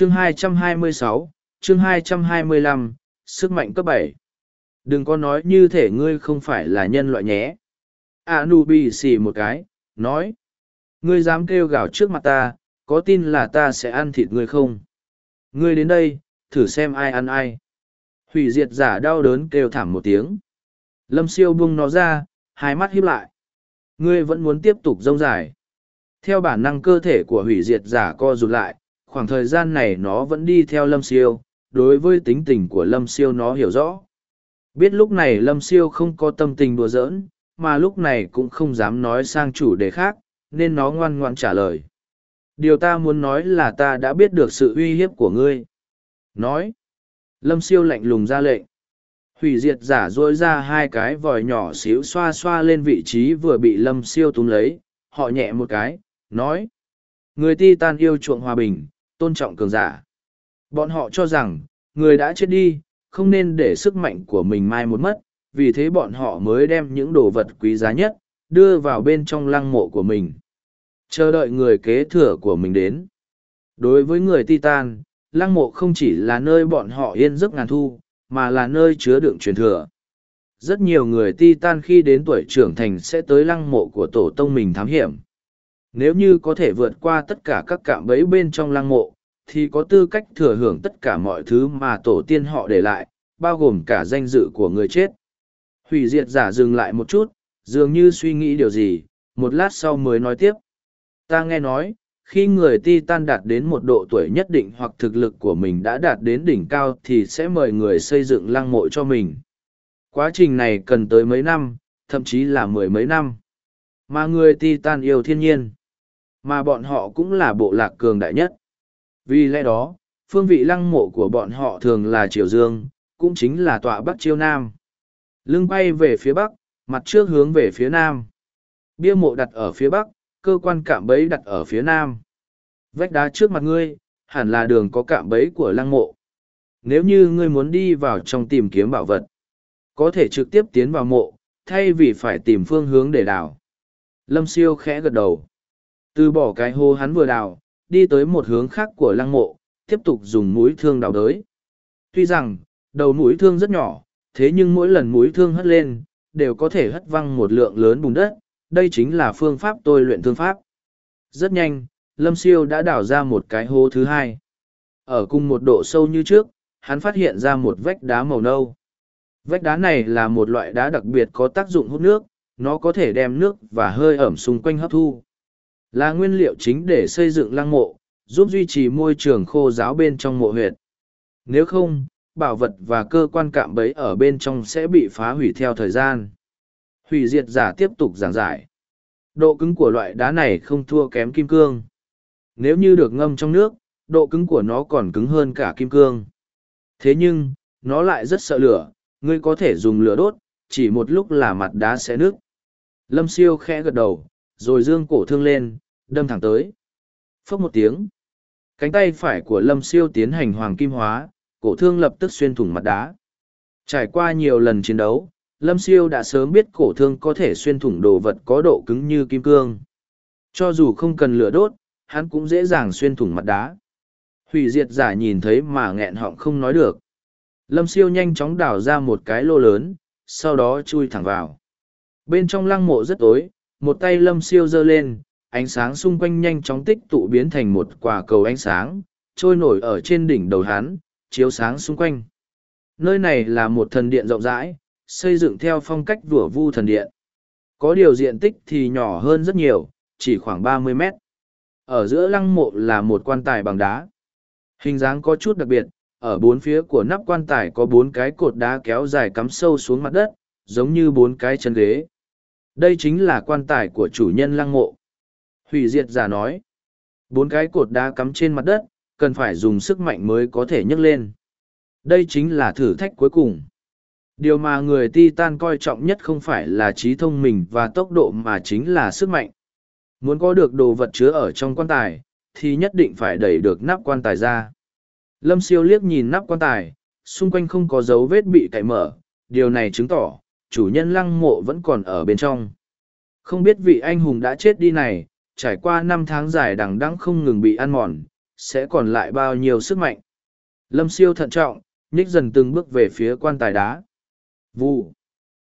chương 226, chương 225, sức mạnh cấp bảy. Đừng có nói như thể ngươi không phải là nhân loại nhé. Anubi bị xì một cái nói ngươi dám kêu gào trước mặt ta có tin là ta sẽ ăn thịt ngươi không? Ngươi đến đây thử xem ai ăn ai. Hủy diệt giả đau đớn kêu thảm một tiếng. Lâm siêu bung nó ra hai mắt híp lại. Ngươi vẫn muốn tiếp tục rông dài. Theo bản năng cơ thể của hủy diệt giả co rụt lại khoảng thời gian này nó vẫn đi theo lâm siêu, đối với tính tình của lâm siêu nó hiểu rõ. Biết lúc này lâm siêu không có tâm tình đùa giỡn, mà lúc này cũng không dám nói sang chủ đề khác, nên nó ngoan ngoan trả lời. Điều ta muốn nói là ta đã biết được sự uy hiếp của ngươi. Nói, lâm siêu lạnh lùng ra lệnh. Hủy diệt giả dỗi ra hai cái vòi nhỏ xíu xoa xoa lên vị trí vừa bị lâm siêu túm lấy, họ nhẹ một cái, nói, người ti tan yêu chuộng hòa bình tôn trọng cường giả. Bọn họ cho rằng, người đã chết đi, không nên để sức mạnh của mình mai một mất, vì thế bọn họ mới đem những đồ vật quý giá nhất đưa vào bên trong lăng mộ của mình. Chờ đợi người kế thừa của mình đến. Đối với người titan, lăng mộ không chỉ là nơi bọn họ yên giấc ngàn thu, mà là nơi chứa đựng truyền thừa. Rất nhiều người titan khi đến tuổi trưởng thành sẽ tới lăng mộ của tổ tông mình thám hiểm nếu như có thể vượt qua tất cả các cạm bẫy bên trong lăng mộ, thì có tư cách thừa hưởng tất cả mọi thứ mà tổ tiên họ để lại, bao gồm cả danh dự của người chết. Hủy diệt giả dừng lại một chút, dường như suy nghĩ điều gì, một lát sau mới nói tiếp. Ta nghe nói, khi người ti tan đạt đến một độ tuổi nhất định hoặc thực lực của mình đã đạt đến đỉnh cao thì sẽ mời người xây dựng lăng mộ cho mình. Quá trình này cần tới mấy năm, thậm chí là mười mấy năm. Mà người ti tan yêu thiên nhiên mà bọn họ cũng là bộ lạc cường đại nhất vì lẽ đó phương vị lăng mộ của bọn họ thường là triều dương cũng chính là tọa bắc chiêu nam lưng bay về phía bắc mặt trước hướng về phía nam bia mộ đặt ở phía bắc cơ quan cạm bẫy đặt ở phía nam. Vách đá trước mặt ngươi, hẳn là đường có cạm bẫy của lăng mộ. Nếu như ngươi muốn đi vào trong tìm kiếm bảo vật, có thể trực tiếp tiến vào mộ, thay vì phải tìm phương hướng để đào. Lâm siêu khẽ gật đầu. Từ bỏ cái hô hắn vừa đào, đi tới một hướng khác của lăng mộ, tiếp tục dùng mũi thương đào đới. Tuy rằng, đầu mũi thương rất nhỏ, thế nhưng mỗi lần mũi thương hất lên, đều có thể hất văng một lượng lớn bùn đất, đây chính là phương pháp tôi luyện thương pháp. Rất nhanh, Lâm Siêu đã đào ra một cái hố thứ hai. Ở cùng một độ sâu như trước, hắn phát hiện ra một vách đá màu nâu. Vách đá này là một loại đá đặc biệt có tác dụng hút nước, nó có thể đem nước và hơi ẩm xung quanh hấp thu. Là nguyên liệu chính để xây dựng lăng mộ, giúp duy trì môi trường khô giáo bên trong mộ huyệt. Nếu không, bảo vật và cơ quan cạm bẫy ở bên trong sẽ bị phá hủy theo thời gian. Hủy diệt giả tiếp tục giảng giải. Độ cứng của loại đá này không thua kém kim cương. Nếu như được ngâm trong nước độ cứng của nó còn cứng hơn cả kim cương. Thế nhưng nó lại rất sợ lửa ngươi có thể dùng lửa đốt chỉ một lúc là mặt đá sẽ nứt. lâm siêu khẽ gật đầu rồi dương cổ thương lên, đâm thẳng tới. Phốc một tiếng. Cánh tay phải của lâm siêu tiến hành hoàng kim hóa, cổ thương lập tức xuyên thủng mặt đá. Trải qua nhiều lần chiến đấu, lâm siêu đã sớm biết cổ thương có thể xuyên thủng đồ vật có độ cứng như kim cương. Cho dù không cần lửa đốt, hắn cũng dễ dàng xuyên thủng mặt đá. Hủy diệt giả nhìn thấy mà nghẹn họng không nói được. Lâm siêu nhanh chóng đào ra một cái lô lớn, sau đó chui thẳng vào. Bên trong lăng mộ rất tối một tay lâm siêu giơ lên ánh sáng xung quanh nhanh chóng tích tụ biến thành một quả cầu ánh sáng trôi nổi ở trên đỉnh đầu hắn chiếu sáng xung quanh nơi này là một thần điện rộng rãi xây dựng theo phong cách vủa vu thần điện. Có điều diện tích thì nhỏ hơn rất nhiều, chỉ khoảng ba mươi mét. Ở giữa lăng mộ là một quan tài bằng đá. Hình dáng có chút đặc biệt, ở bốn phía của nắp quan tài có bốn cái cột đá kéo dài cắm sâu xuống mặt đất, giống như bốn cái chân ghế. Đây chính là quan tài của chủ nhân lăng mộ. Hủy diệt giả nói, bốn cái cột đá cắm trên mặt đất, cần phải dùng sức mạnh mới có thể nhấc lên. Đây chính là thử thách cuối cùng. Điều mà người Titan coi trọng nhất không phải là trí thông minh và tốc độ mà chính là sức mạnh. Muốn có được đồ vật chứa ở trong quan tài, thì nhất định phải đẩy được nắp quan tài ra. Lâm siêu liếc nhìn nắp quan tài, xung quanh không có dấu vết bị cậy mở, điều này chứng tỏ, chủ nhân lăng mộ vẫn còn ở bên trong. Không biết vị anh hùng đã chết đi này, trải qua năm tháng dài đằng đẵng không ngừng bị ăn mòn, sẽ còn lại bao nhiêu sức mạnh. Lâm siêu thận trọng, nhích dần từng bước về phía quan tài đá. Vụ.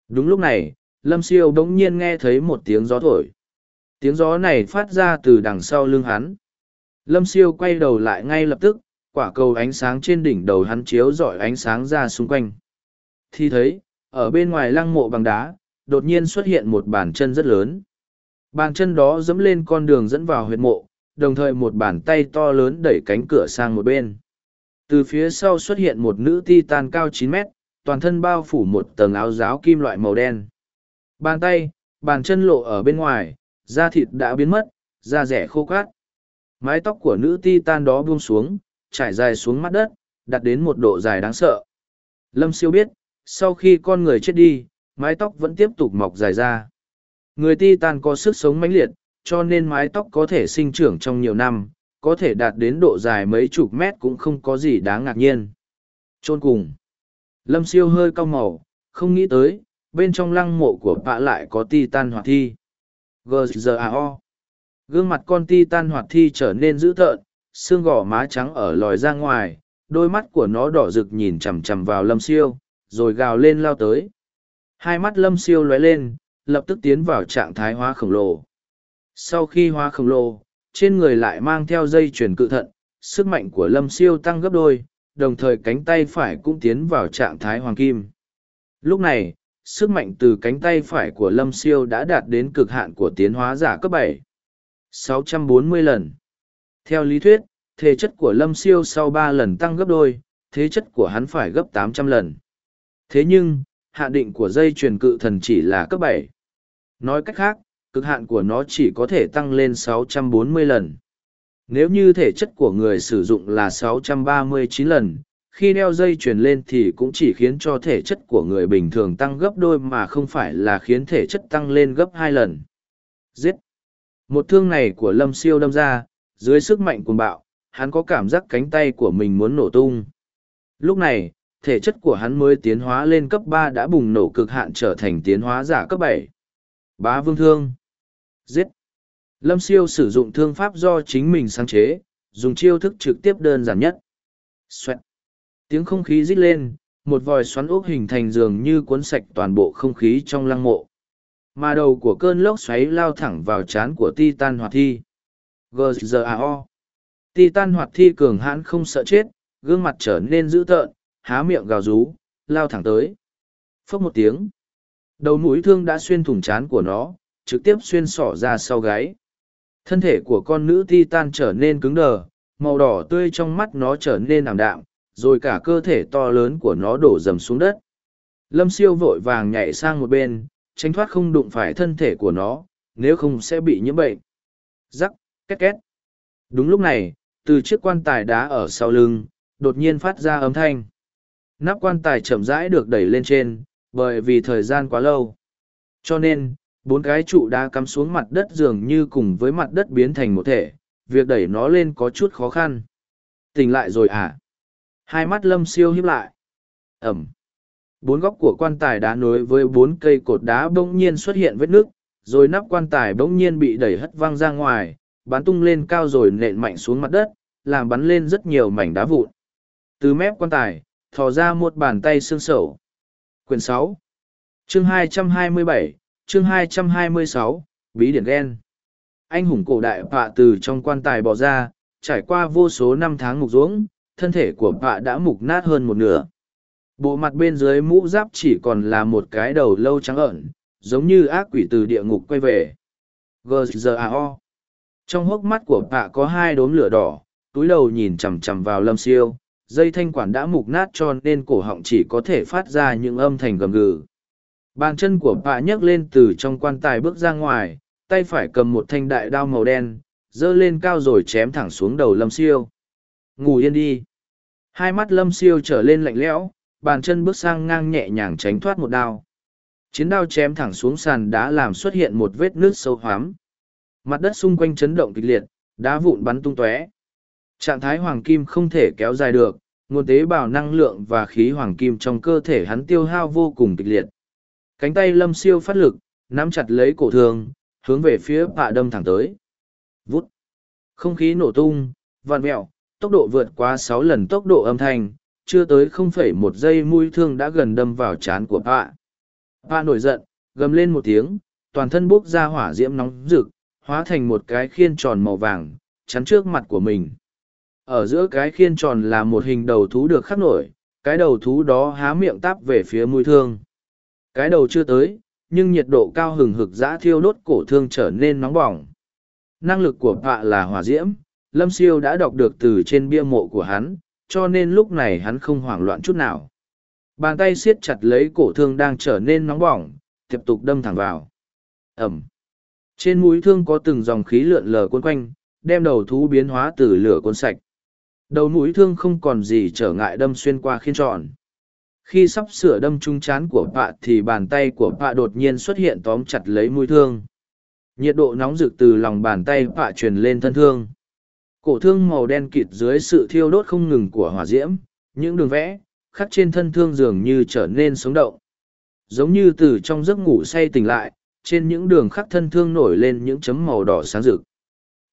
Đúng lúc này, Lâm siêu bỗng nhiên nghe thấy một tiếng gió thổi. Tiếng gió này phát ra từ đằng sau lưng hắn. Lâm siêu quay đầu lại ngay lập tức, quả cầu ánh sáng trên đỉnh đầu hắn chiếu rọi ánh sáng ra xung quanh. Thì thấy, ở bên ngoài lăng mộ bằng đá, đột nhiên xuất hiện một bàn chân rất lớn. Bàn chân đó dẫm lên con đường dẫn vào huyệt mộ, đồng thời một bàn tay to lớn đẩy cánh cửa sang một bên. Từ phía sau xuất hiện một nữ ti tan cao chín mét, toàn thân bao phủ một tầng áo giáo kim loại màu đen. Bàn tay, bàn chân lộ ở bên ngoài, da thịt đã biến mất, da rẻ khô cát. Mái tóc của nữ ti tan đó buông xuống, trải dài xuống mắt đất, đặt đến một độ dài đáng sợ. Lâm siêu biết, sau khi con người chết đi, mái tóc vẫn tiếp tục mọc dài ra. Người ti tan có sức sống mãnh liệt, cho nên mái tóc có thể sinh trưởng trong nhiều năm, có thể đạt đến độ dài mấy chục mét cũng không có gì đáng ngạc nhiên. Trôn cùng. Lâm siêu hơi cau màu, không nghĩ tới, bên trong lăng mộ của bạ lại có ti tan hoạt thi. G.G.A.O. Gương mặt con ti tan hoạt thi trở nên dữ tợn, xương gò má trắng ở lòi ra ngoài, đôi mắt của nó đỏ rực nhìn chằm chằm vào lâm siêu, rồi gào lên lao tới. Hai mắt lâm siêu lóe lên, lập tức tiến vào trạng thái hóa khổng lồ. Sau khi hóa khổng lồ, trên người lại mang theo dây chuyển cự thận, sức mạnh của lâm siêu tăng gấp đôi, đồng thời cánh tay phải cũng tiến vào trạng thái hoàng kim. Lúc này, sức mạnh từ cánh tay phải của lâm siêu đã đạt đến cực hạn của tiến hóa giả cấp bảy 640 lần. Theo lý thuyết, thể chất của lâm siêu sau ba lần tăng gấp đôi, thế chất của hắn phải gấp 800 lần. Thế nhưng, hạ định của dây truyền cự thần chỉ là cấp bảy. Nói cách khác, cực hạn của nó chỉ có thể tăng lên 640 lần. Nếu như thể chất của người sử dụng là 639 lần, khi đeo dây truyền lên thì cũng chỉ khiến cho thể chất của người bình thường tăng gấp đôi mà không phải là khiến thể chất tăng lên gấp hai lần. Giết! Một thương này của Lâm Siêu đâm ra, dưới sức mạnh cuồng bạo, hắn có cảm giác cánh tay của mình muốn nổ tung. Lúc này, thể chất của hắn mới tiến hóa lên cấp ba đã bùng nổ cực hạn trở thành tiến hóa giả cấp bảy. Bá vương thương. Giết. Lâm siêu sử dụng thương pháp do chính mình sáng chế, dùng chiêu thức trực tiếp đơn giản nhất. Xoẹt. Tiếng không khí rít lên, một vòi xoắn ốc hình thành dường như cuốn sạch toàn bộ không khí trong lăng mộ. Mà đầu của cơn lốc xoáy lao thẳng vào trán của Titan hoạt thi. G.G.A.O. Titan hoạt thi cường hãn không sợ chết, gương mặt trở nên dữ tợn, há miệng gào rú, lao thẳng tới. Phốc một tiếng. Đầu mũi thương đã xuyên thủng chán của nó, trực tiếp xuyên sỏ ra sau gáy. Thân thể của con nữ Titan trở nên cứng đờ, màu đỏ tươi trong mắt nó trở nên ảm đạm, rồi cả cơ thể to lớn của nó đổ dầm xuống đất. Lâm siêu vội vàng nhảy sang một bên, tránh thoát không đụng phải thân thể của nó, nếu không sẽ bị nhiễm bệnh. Rắc, két két. Đúng lúc này, từ chiếc quan tài đá ở sau lưng, đột nhiên phát ra âm thanh. Nắp quan tài chậm rãi được đẩy lên trên, bởi vì thời gian quá lâu. Cho nên, bốn cái trụ đá cắm xuống mặt đất dường như cùng với mặt đất biến thành một thể, việc đẩy nó lên có chút khó khăn. Tỉnh lại rồi à? Hai mắt lâm siêu hiếp lại. Ẩm. Bốn góc của quan tài đá nối với bốn cây cột đá bỗng nhiên xuất hiện vết nước, rồi nắp quan tài bỗng nhiên bị đẩy hất văng ra ngoài, bắn tung lên cao rồi nện mạnh xuống mặt đất, làm bắn lên rất nhiều mảnh đá vụn. Từ mép quan tài, thò ra một bàn tay xương sầu. Quyển 6, Chương hai trăm hai mươi bảy, chương hai trăm hai mươi sáu, Bí điển ghen. Anh hùng cổ đại bạ từ trong quan tài bò ra, trải qua vô số năm tháng mục ruỗng, thân thể của bạ đã mục nát hơn một nửa. Bộ mặt bên dưới mũ giáp chỉ còn là một cái đầu lâu trắng ẩn, giống như ác quỷ từ địa ngục quay về. G.G.A.O. Trong hốc mắt của bạ có hai đốm lửa đỏ, túi đầu nhìn chằm chằm vào lâm siêu, dây thanh quản đã mục nát cho nên cổ họng chỉ có thể phát ra những âm thanh gầm gừ. Bàn chân của bà nhấc lên từ trong quan tài bước ra ngoài, tay phải cầm một thanh đại đao màu đen, dơ lên cao rồi chém thẳng xuống đầu lâm siêu. Ngủ yên đi. Hai mắt lâm siêu trở lên lạnh lẽo, bàn chân bước sang ngang nhẹ nhàng tránh thoát một đao. Chiến đao chém thẳng xuống sàn đá làm xuất hiện một vết nước sâu hoắm. Mặt đất xung quanh chấn động kịch liệt, đá vụn bắn tung tóe. Trạng thái hoàng kim không thể kéo dài được, nguồn tế bào năng lượng và khí hoàng kim trong cơ thể hắn tiêu hao vô cùng kịch liệt. Cánh tay lâm siêu phát lực, nắm chặt lấy cổ thương, hướng về phía bạ đâm thẳng tới. Vút. Không khí nổ tung, vạn mẹo, tốc độ vượt qua sáu lần tốc độ âm thanh, chưa tới không phẩy một giây mũi thương đã gần đâm vào trán của bạ. Bạ nổi giận, gầm lên một tiếng, toàn thân bốc ra hỏa diễm nóng rực, hóa thành một cái khiên tròn màu vàng, chắn trước mặt của mình. Ở giữa cái khiên tròn là một hình đầu thú được khắc nổi, cái đầu thú đó há miệng táp về phía mũi thương. Cái đầu chưa tới, nhưng nhiệt độ cao hừng hực giã thiêu đốt cổ thương trở nên nóng bỏng. Năng lực của họa là hỏa diễm, Lâm Siêu đã đọc được từ trên bia mộ của hắn, cho nên lúc này hắn không hoảng loạn chút nào. Bàn tay siết chặt lấy cổ thương đang trở nên nóng bỏng, tiếp tục đâm thẳng vào. Ẩm. Trên mũi thương có từng dòng khí lượn lờ quân quanh, đem đầu thú biến hóa từ lửa cuốn sạch. Đầu mũi thương không còn gì trở ngại đâm xuyên qua khiên tròn. Khi sắp sửa đâm trúng chán của pạ thì bàn tay của pạ đột nhiên xuất hiện tóm chặt lấy mũi thương. Nhiệt độ nóng rực từ lòng bàn tay pạ truyền lên thân thương. Cổ thương màu đen kịt dưới sự thiêu đốt không ngừng của hỏa diễm, những đường vẽ, khắc trên thân thương dường như trở nên sống động. Giống như từ trong giấc ngủ say tỉnh lại, trên những đường khắc thân thương nổi lên những chấm màu đỏ sáng rực.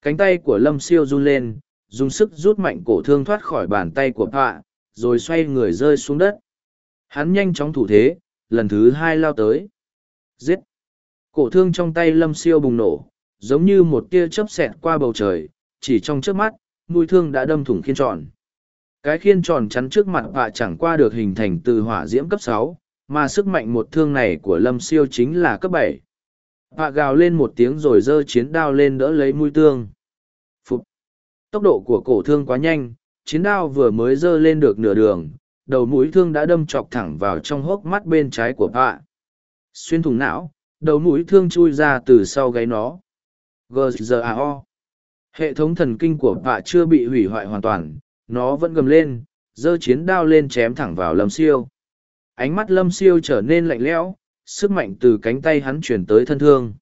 Cánh tay của Lâm Siêu run lên, dùng sức rút mạnh cổ thương thoát khỏi bàn tay của họa, rồi xoay người rơi xuống đất. Hắn nhanh chóng thủ thế, lần thứ hai lao tới. Giết! Cổ thương trong tay Lâm Siêu bùng nổ, giống như một tia chớp xẹt qua bầu trời, chỉ trong trước mắt, mũi thương đã đâm thủng khiên tròn. Cái khiên tròn chắn trước mặt họa chẳng qua được hình thành từ hỏa diễm cấp sáu, mà sức mạnh một thương này của Lâm Siêu chính là cấp bảy. họa gào lên một tiếng rồi giơ chiến đao lên đỡ lấy mũi thương. Tốc độ của cổ thương quá nhanh, chiến đao vừa mới giơ lên được nửa đường, đầu mũi thương đã đâm chọc thẳng vào trong hốc mắt bên trái của Pạ. Xuyên thủng não, đầu mũi thương chui ra từ sau gáy nó. GZAO. Hệ thống thần kinh của Pạ chưa bị hủy hoại hoàn toàn, nó vẫn gầm lên, giơ chiến đao lên chém thẳng vào lâm siêu. Ánh mắt lâm siêu trở nên lạnh lẽo, sức mạnh từ cánh tay hắn chuyển tới thân thương.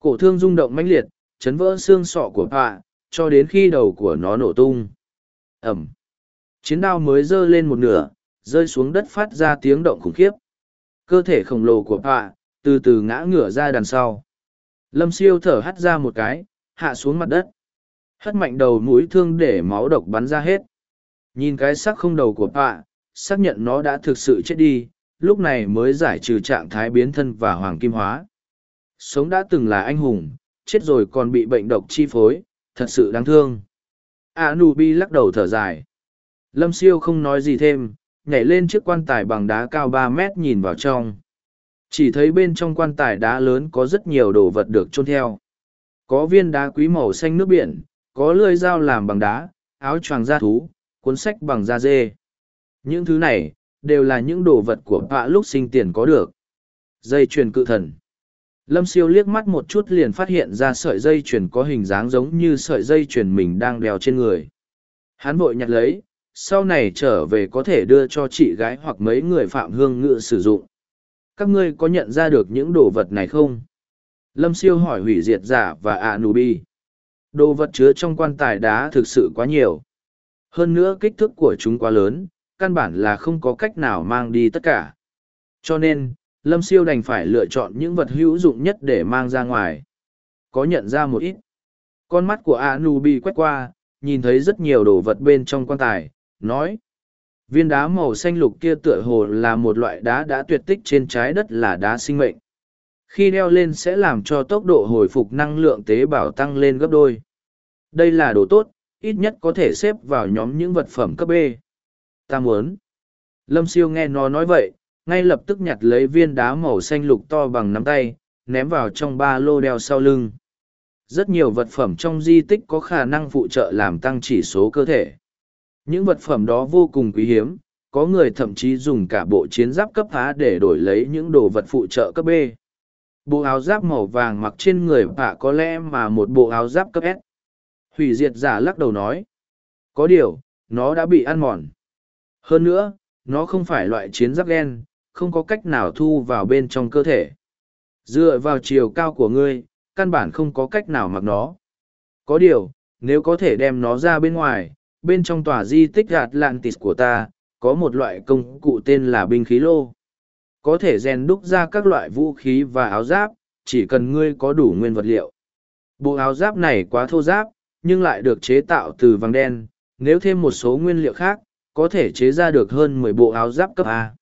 Cổ thương rung động mãnh liệt, chấn vỡ xương sọ của Pạ, cho đến khi đầu của nó nổ tung. Ẩm. Chiến đao mới giơ lên một nửa, rơi xuống đất phát ra tiếng động khủng khiếp. Cơ thể khổng lồ của Pạ, từ từ ngã ngửa ra đằng sau. Lâm siêu thở hắt ra một cái, hạ xuống mặt đất. Hất mạnh đầu mũi thương để máu độc bắn ra hết. Nhìn cái xác không đầu của Pạ, xác nhận nó đã thực sự chết đi, lúc này mới giải trừ trạng thái biến thân và hoàng kim hóa. Sống đã từng là anh hùng, chết rồi còn bị bệnh độc chi phối, thật sự đáng thương. A Núp bi lắc đầu thở dài. Lâm siêu không nói gì thêm, nhảy lên chiếc quan tài bằng đá cao ba mét nhìn vào trong. Chỉ thấy bên trong quan tài đá lớn có rất nhiều đồ vật được chôn theo. Có viên đá quý màu xanh nước biển, có lưỡi dao làm bằng đá, áo choàng da thú, cuốn sách bằng da dê. Những thứ này, đều là những đồ vật của bạ lúc sinh tiền có được. Dây chuyền cự thần. Lâm siêu liếc mắt một chút liền phát hiện ra sợi dây chuyền có hình dáng giống như sợi dây chuyền mình đang đeo trên người. Hắn vội nhặt lấy, sau này trở về có thể đưa cho chị gái hoặc mấy người phạm hương ngự sử dụng. Các ngươi có nhận ra được những đồ vật này không? Lâm siêu hỏi hủy diệt giả và Anubi. Đồ vật chứa trong quan tài đá thực sự quá nhiều. Hơn nữa kích thước của chúng quá lớn, căn bản là không có cách nào mang đi tất cả. Cho nên, Lâm Siêu đành phải lựa chọn những vật hữu dụng nhất để mang ra ngoài. Có nhận ra một ít. Con mắt của Anubi quét qua, nhìn thấy rất nhiều đồ vật bên trong quan tài, nói. Viên đá màu xanh lục kia tựa hồ là một loại đá đã tuyệt tích trên trái đất là đá sinh mệnh. Khi đeo lên sẽ làm cho tốc độ hồi phục năng lượng tế bào tăng lên gấp đôi. Đây là đồ tốt, ít nhất có thể xếp vào nhóm những vật phẩm cấp B. Ta muốn. Lâm siêu nghe nó nói vậy, ngay lập tức nhặt lấy viên đá màu xanh lục to bằng nắm tay, ném vào trong ba lô đeo sau lưng. Rất nhiều vật phẩm trong di tích có khả năng phụ trợ làm tăng chỉ số cơ thể. Những vật phẩm đó vô cùng quý hiếm, có người thậm chí dùng cả bộ chiến giáp cấp phá để đổi lấy những đồ vật phụ trợ cấp B. Bộ áo giáp màu vàng mặc trên người bạ có lẽ mà một bộ áo giáp cấp S. Hủy diệt giả lắc đầu nói. Có điều, nó đã bị ăn mòn. Hơn nữa, nó không phải loại chiến giáp đen, không có cách nào thu vào bên trong cơ thể. Dựa vào chiều cao của ngươi, căn bản không có cách nào mặc nó. Có điều, nếu có thể đem nó ra bên ngoài, bên trong tòa di tích Atlantis của ta, có một loại công cụ tên là binh khí lô. Có thể rèn đúc ra các loại vũ khí và áo giáp, chỉ cần ngươi có đủ nguyên vật liệu. Bộ áo giáp này quá thô giáp, nhưng lại được chế tạo từ vàng đen, nếu thêm một số nguyên liệu khác, có thể chế ra được hơn mười bộ áo giáp cấp A.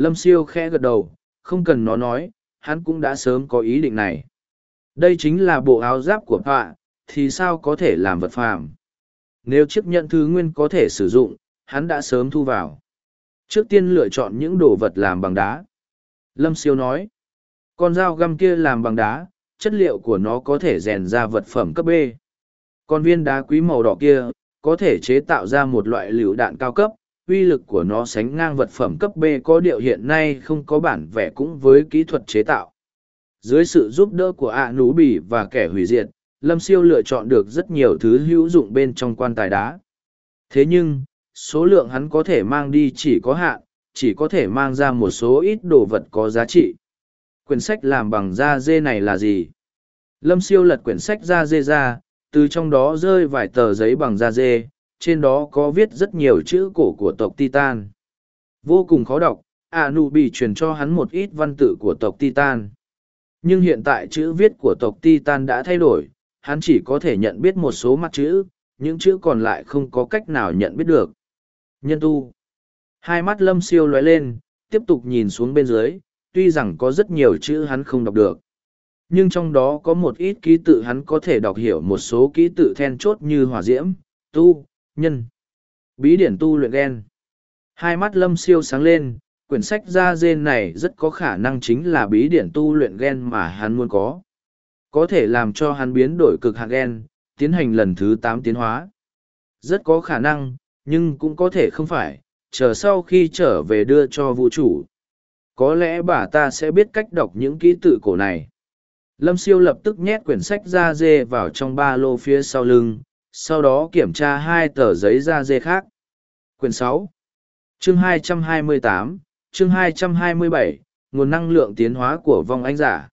Lâm siêu khẽ gật đầu, không cần nó nói, hắn cũng đã sớm có ý định này. Đây chính là bộ áo giáp của họa, thì sao có thể làm vật phàm? Nếu chiếc nhận thứ nguyên có thể sử dụng, hắn đã sớm thu vào. Trước tiên lựa chọn những đồ vật làm bằng đá. Lâm siêu nói, con dao găm kia làm bằng đá, chất liệu của nó có thể rèn ra vật phẩm cấp B. Con viên đá quý màu đỏ kia, có thể chế tạo ra một loại lựu đạn cao cấp, uy lực của nó sánh ngang vật phẩm cấp B có điệu hiện nay không có bản vẽ cũng với kỹ thuật chế tạo. Dưới sự giúp đỡ của ạ nú bỉ và kẻ hủy diệt, Lâm Siêu lựa chọn được rất nhiều thứ hữu dụng bên trong quan tài đá. Thế nhưng, số lượng hắn có thể mang đi chỉ có hạn, chỉ có thể mang ra một số ít đồ vật có giá trị. Quyển sách làm bằng da dê này là gì? Lâm Siêu lật quyển sách da dê ra, từ trong đó rơi vài tờ giấy bằng da dê, trên đó có viết rất nhiều chữ cổ của tộc Titan. Vô cùng khó đọc, Anubi bị truyền cho hắn một ít văn tự của tộc Titan. Nhưng hiện tại chữ viết của tộc Titan đã thay đổi, hắn chỉ có thể nhận biết một số mặt chữ, những chữ còn lại không có cách nào nhận biết được. Nhân tu. Hai mắt lâm siêu lóe lên, tiếp tục nhìn xuống bên dưới, tuy rằng có rất nhiều chữ hắn không đọc được. Nhưng trong đó có một ít ký tự hắn có thể đọc hiểu một số ký tự then chốt như hỏa diễm, tu, nhân. Bí điển tu luyện gen. Hai mắt lâm siêu sáng lên, quyển sách da dên này rất có khả năng chính là bí điển tu luyện gen mà hắn muốn có. Có thể làm cho hắn biến đổi cực hạn gen, tiến hành lần thứ tám tiến hóa. Rất có khả năng, nhưng cũng có thể không phải, chờ sau khi trở về đưa cho vũ trụ. Có lẽ bà ta sẽ biết cách đọc những ký tự cổ này. Lâm siêu lập tức nhét quyển sách da dê vào trong ba lô phía sau lưng, sau đó kiểm tra hai tờ giấy da dê khác. Quyển sáu, chương 228, chương 227, nguồn năng lượng tiến hóa của vong anh giả.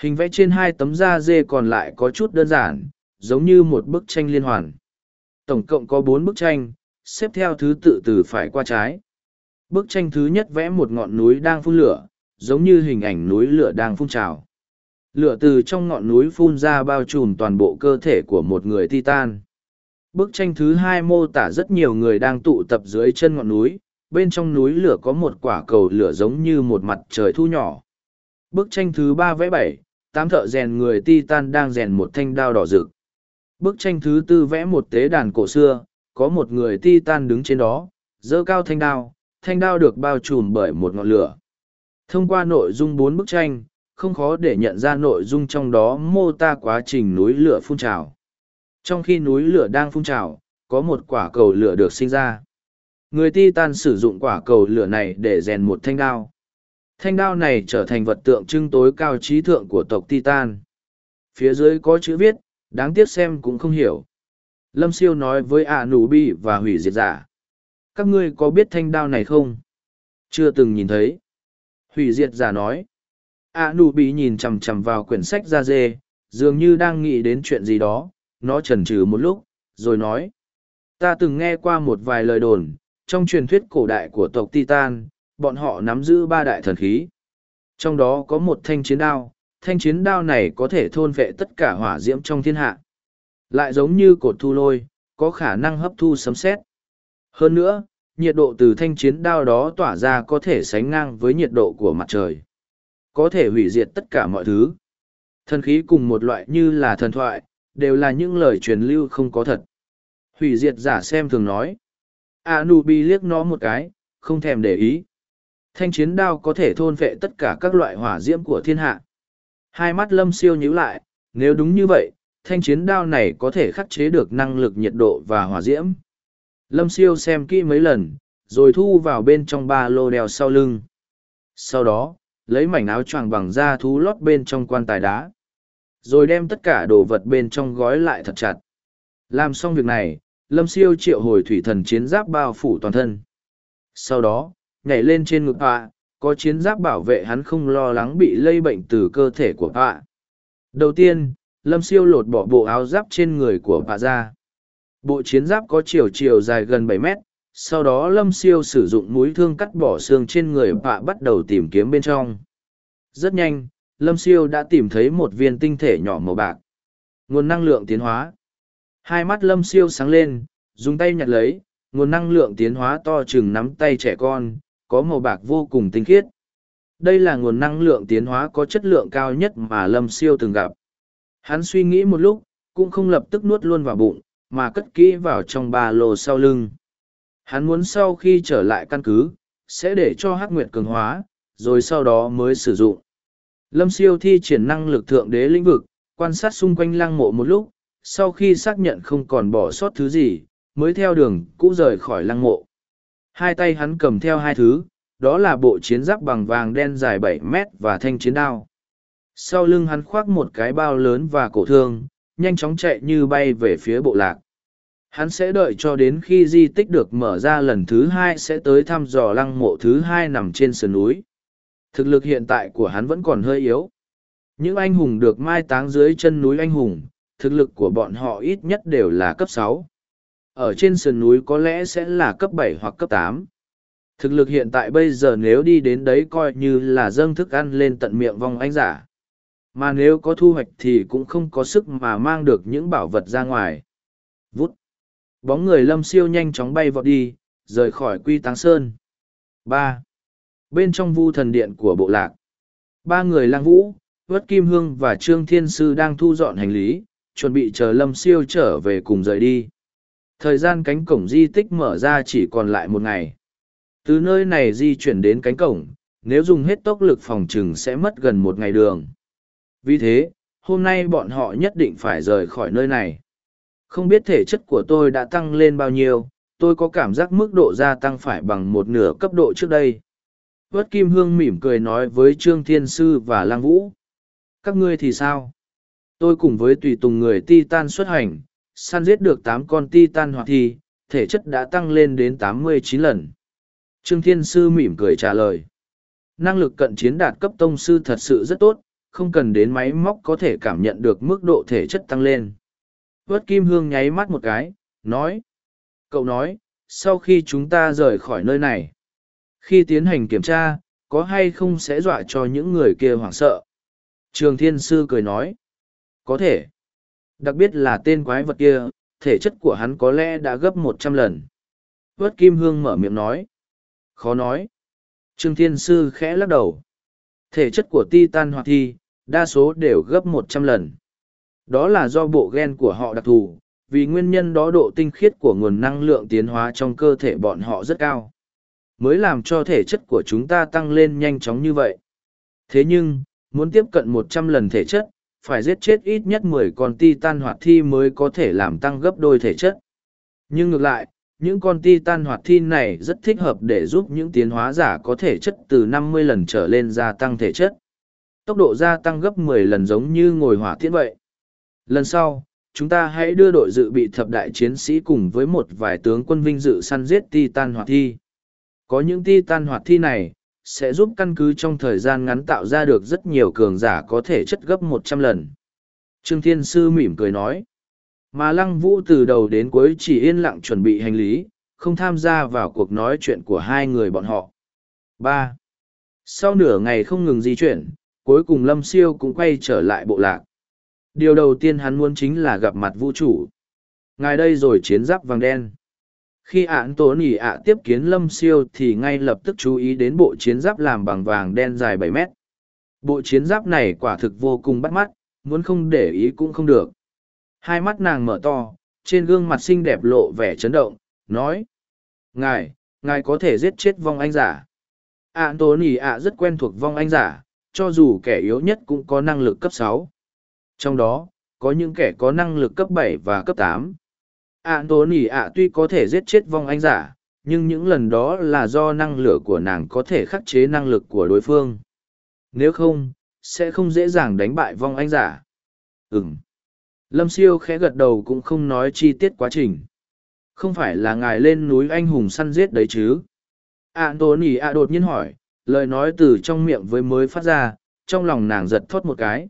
Hình vẽ trên hai tấm da dê còn lại có chút đơn giản, giống như một bức tranh liên hoàn. Tổng cộng có bốn bức tranh, xếp theo thứ tự từ phải qua trái. Bức tranh thứ nhất vẽ một ngọn núi đang phun lửa, giống như hình ảnh núi lửa đang phun trào. Lửa từ trong ngọn núi phun ra bao trùm toàn bộ cơ thể của một người titan. Bức tranh thứ hai mô tả rất nhiều người đang tụ tập dưới chân ngọn núi, bên trong núi lửa có một quả cầu lửa giống như một mặt trời thu nhỏ. Bức tranh thứ ba vẽ bảy, tám thợ rèn người titan đang rèn một thanh đao đỏ rực. Bức tranh thứ tư vẽ một tế đàn cổ xưa, có một người titan đứng trên đó, dơ cao thanh đao, thanh đao được bao trùm bởi một ngọn lửa. Thông qua nội dung bốn bức tranh, không khó để nhận ra nội dung trong đó mô tả quá trình núi lửa phun trào. Trong khi núi lửa đang phun trào, có một quả cầu lửa được sinh ra. Người Titan sử dụng quả cầu lửa này để rèn một thanh đao. Thanh đao này trở thành vật tượng trưng tối cao trí thượng của tộc Titan. Phía dưới có chữ viết, đáng tiếc xem cũng không hiểu. Lâm Siêu nói với A Nụ Bi và hủy diệt giả. Các ngươi có biết thanh đao này không? Chưa từng nhìn thấy. Hủy diệt giả nói. A Nụ bị nhìn chằm chằm vào quyển sách da dê, dường như đang nghĩ đến chuyện gì đó. Nó chần chừ một lúc, rồi nói. Ta từng nghe qua một vài lời đồn, trong truyền thuyết cổ đại của tộc Titan, bọn họ nắm giữ ba đại thần khí. Trong đó có một thanh chiến đao, thanh chiến đao này có thể thôn vệ tất cả hỏa diễm trong thiên hạ. Lại giống như cột thu lôi, có khả năng hấp thu sấm sét. Hơn nữa, nhiệt độ từ thanh chiến đao đó tỏa ra có thể sánh ngang với nhiệt độ của mặt trời. Có thể hủy diệt tất cả mọi thứ. Thần khí cùng một loại như là thần thoại, đều là những lời truyền lưu không có thật. Hủy diệt giả xem thường nói. Anubi liếc nó một cái, không thèm để ý. Thanh chiến đao có thể thôn vệ tất cả các loại hỏa diễm của thiên hạ. Hai mắt lâm siêu nhíu lại, nếu đúng như vậy, thanh chiến đao này có thể khắc chế được năng lực nhiệt độ và hỏa diễm. Lâm siêu xem kỹ mấy lần, rồi thu vào bên trong ba lô đeo sau lưng. Sau đó, lấy mảnh áo choàng bằng da thú lót bên trong quan tài đá. Rồi đem tất cả đồ vật bên trong gói lại thật chặt. Làm xong việc này, lâm siêu triệu hồi thủy thần chiến giáp bao phủ toàn thân. Sau đó, nhảy lên trên ngực họa, có chiến giáp bảo vệ hắn không lo lắng bị lây bệnh từ cơ thể của họa. Đầu tiên, lâm siêu lột bỏ bộ áo giáp trên người của họa ra. Bộ chiến giáp có chiều chiều dài gần bảy mét, sau đó lâm siêu sử dụng mũi thương cắt bỏ xương trên người họa bắt đầu tìm kiếm bên trong. Rất nhanh, lâm siêu đã tìm thấy một viên tinh thể nhỏ màu bạc. Nguồn năng lượng tiến hóa. Hai mắt lâm siêu sáng lên, Dùng tay nhặt lấy, nguồn năng lượng tiến hóa to chừng nắm tay trẻ con, có màu bạc vô cùng tinh khiết. Đây là nguồn năng lượng tiến hóa có chất lượng cao nhất mà Lâm Siêu từng gặp. Hắn suy nghĩ một lúc, cũng không lập tức nuốt luôn vào bụng, mà cất kỹ vào trong ba lô sau lưng. Hắn muốn sau khi trở lại căn cứ, sẽ để cho Hắc Nguyệt cường hóa, rồi sau đó mới sử dụng. Lâm Siêu thi triển năng lực thượng đế lĩnh vực, quan sát xung quanh lăng mộ một lúc, sau khi xác nhận không còn bỏ sót thứ gì, mới theo đường cũ rời khỏi lăng mộ. Hai tay hắn cầm theo hai thứ, đó là bộ chiến giáp bằng vàng đen dài bảy mét và thanh chiến đao. Sau lưng hắn khoác một cái bao lớn và cổ thương, nhanh chóng chạy như bay về phía bộ lạc. Hắn sẽ đợi cho đến khi di tích được mở ra lần thứ hai sẽ tới thăm dò lăng mộ thứ hai nằm trên sườn núi. Thực lực hiện tại của hắn vẫn còn hơi yếu. Những anh hùng được mai táng dưới chân núi anh hùng, thực lực của bọn họ ít nhất đều là cấp sáu. Ở trên sườn núi có lẽ sẽ là cấp bảy hoặc cấp tám. Thực lực hiện tại bây giờ nếu đi đến đấy coi như là dâng thức ăn lên tận miệng vong anh giả. Mà nếu có thu hoạch thì cũng không có sức mà mang được những bảo vật ra ngoài. Vút. Bóng người lâm siêu nhanh chóng bay vọt đi, rời khỏi quy táng sơn. ba Bên trong vu thần điện của bộ lạc, ba người lang vũ, Vất Kim Hương và Trương Thiên Sư đang thu dọn hành lý, chuẩn bị chờ lâm siêu trở về cùng rời đi. Thời gian cánh cổng di tích mở ra chỉ còn lại một ngày. Từ nơi này di chuyển đến cánh cổng, nếu dùng hết tốc lực phòng chừng sẽ mất gần một ngày đường. Vì thế, hôm nay bọn họ nhất định phải rời khỏi nơi này. Không biết thể chất của tôi đã tăng lên bao nhiêu, tôi có cảm giác mức độ gia tăng phải bằng một nửa cấp độ trước đây. Vất Kim Hương mỉm cười nói với Trương Thiên Sư và Lang Vũ. Các ngươi thì sao? Tôi cùng với tùy tùng người Titan xuất hành, săn giết được tám con Titan hoặc thi, thể chất đã tăng lên đến tám mươi chín lần. Trương Thiên Sư mỉm cười trả lời. Năng lực cận chiến đạt cấp tông sư thật sự rất tốt, không cần đến máy móc có thể cảm nhận được mức độ thể chất tăng lên. Vất Kim Hương nháy mắt một cái, nói. Cậu nói, sau khi chúng ta rời khỏi nơi này, khi tiến hành kiểm tra, có hay không sẽ dọa cho những người kia hoảng sợ. Trường Thiên Sư cười nói. Có thể. Đặc biệt là tên quái vật kia, thể chất của hắn có lẽ đã gấp một trăm lần. Vất Kim Hương mở miệng nói. Khó nói. Trương Thiên Sư khẽ lắc đầu. Thể chất của Titan hoặc thi, đa số đều gấp một trăm lần. Đó là do bộ gen của họ đặc thù, vì nguyên nhân đó độ tinh khiết của nguồn năng lượng tiến hóa trong cơ thể bọn họ rất cao. Mới làm cho thể chất của chúng ta tăng lên nhanh chóng như vậy. Thế nhưng, muốn tiếp cận một trăm lần thể chất, phải giết chết ít nhất mười con Titan hoạt thi mới có thể làm tăng gấp đôi thể chất. Nhưng ngược lại, những con Titan hoạt thi này rất thích hợp để giúp những tiến hóa giả có thể chất từ 50 lần trở lên gia tăng thể chất. Tốc độ gia tăng gấp 10 lần giống như ngồi hỏa tiễn vậy. Lần sau, chúng ta hãy đưa đội dự bị thập đại chiến sĩ cùng với một vài tướng quân vinh dự săn giết Titan hoạt thi. Có những Titan hoạt thi này, sẽ giúp căn cứ trong thời gian ngắn tạo ra được rất nhiều cường giả có thể chất gấp 100 lần. Trương Thiên Sư mỉm cười nói. Mà Lăng Vũ từ đầu đến cuối chỉ yên lặng chuẩn bị hành lý, không tham gia vào cuộc nói chuyện của hai người bọn họ. ba Sau nửa ngày không ngừng di chuyển, cuối cùng Lâm Siêu cũng quay trở lại bộ lạc. Điều đầu tiên hắn muốn chính là gặp mặt vũ trụ Ngài đây rồi chiến giáp vàng đen. Khi ạn tố nỉ ạ tiếp kiến Lâm Siêu thì ngay lập tức chú ý đến bộ chiến giáp làm bằng vàng đen dài bảy mét. Bộ chiến giáp này quả thực vô cùng bắt mắt, muốn không để ý cũng không được. Hai mắt nàng mở to, trên gương mặt xinh đẹp lộ vẻ chấn động, nói. Ngài, ngài có thể giết chết vong anh giả. Ạn tố nỉ ạ rất quen thuộc vong anh giả, cho dù kẻ yếu nhất cũng có năng lực cấp sáu trong đó, có những kẻ có năng lực cấp bảy và cấp tám. Anthony ạ tuy có thể giết chết vong anh giả, nhưng những lần đó là do năng lửa của nàng có thể khắc chế năng lực của đối phương. Nếu không, sẽ không dễ dàng đánh bại vong anh giả. Ừm. Lâm siêu khẽ gật đầu cũng không nói chi tiết quá trình. Không phải là ngài lên núi anh hùng săn giết đấy chứ? Anthony ạ đột nhiên hỏi, lời nói từ trong miệng với mới phát ra, trong lòng nàng giật thốt một cái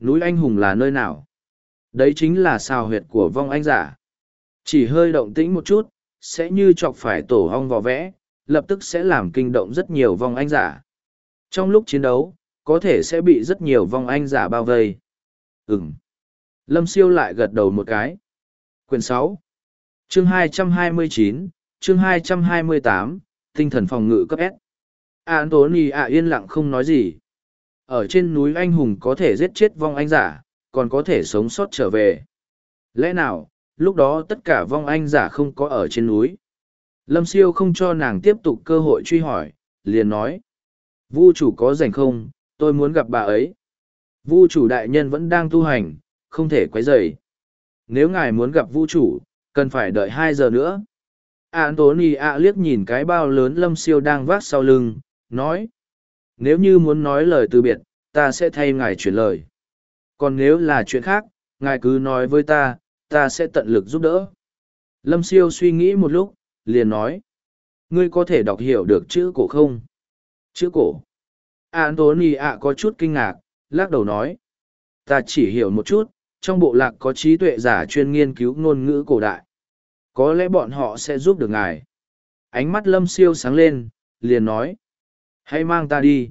núi anh hùng là nơi nào? Đấy chính là xào huyệt của vong anh giả. Chỉ hơi động tĩnh một chút sẽ như chọc phải tổ hong vò vẽ lập tức sẽ làm kinh động rất nhiều vong anh giả. Trong lúc chiến đấu có thể sẽ bị rất nhiều vong anh giả bao vây. Ừm, lâm siêu lại gật đầu một cái. Quyền sáu. Chương 229, chương 228, tinh thần phòng ngự cấp S. Anthony ạ yên lặng không nói gì. Ở trên núi anh hùng có thể giết chết vong anh giả, còn có thể sống sót trở về. Lẽ nào, lúc đó tất cả vong anh giả không có ở trên núi. Lâm siêu không cho nàng tiếp tục cơ hội truy hỏi, liền nói. Vu chủ có rảnh không, tôi muốn gặp bà ấy. Vu chủ đại nhân vẫn đang tu hành, không thể quấy rầy. Nếu ngài muốn gặp vu chủ, cần phải đợi hai giờ nữa. Antony ạ liếc nhìn cái bao lớn lâm siêu đang vác sau lưng, nói. Nếu như muốn nói lời từ biệt, ta sẽ thay ngài chuyển lời. Còn nếu là chuyện khác, ngài cứ nói với ta, ta sẽ tận lực giúp đỡ. Lâm siêu suy nghĩ một lúc, liền nói. Ngươi có thể đọc hiểu được chữ cổ không? Chữ cổ. Anthony ạ có chút kinh ngạc, lắc đầu nói. Ta chỉ hiểu một chút, trong bộ lạc có trí tuệ giả chuyên nghiên cứu ngôn ngữ cổ đại. Có lẽ bọn họ sẽ giúp được ngài. Ánh mắt lâm siêu sáng lên, liền nói. Hãy mang ta đi.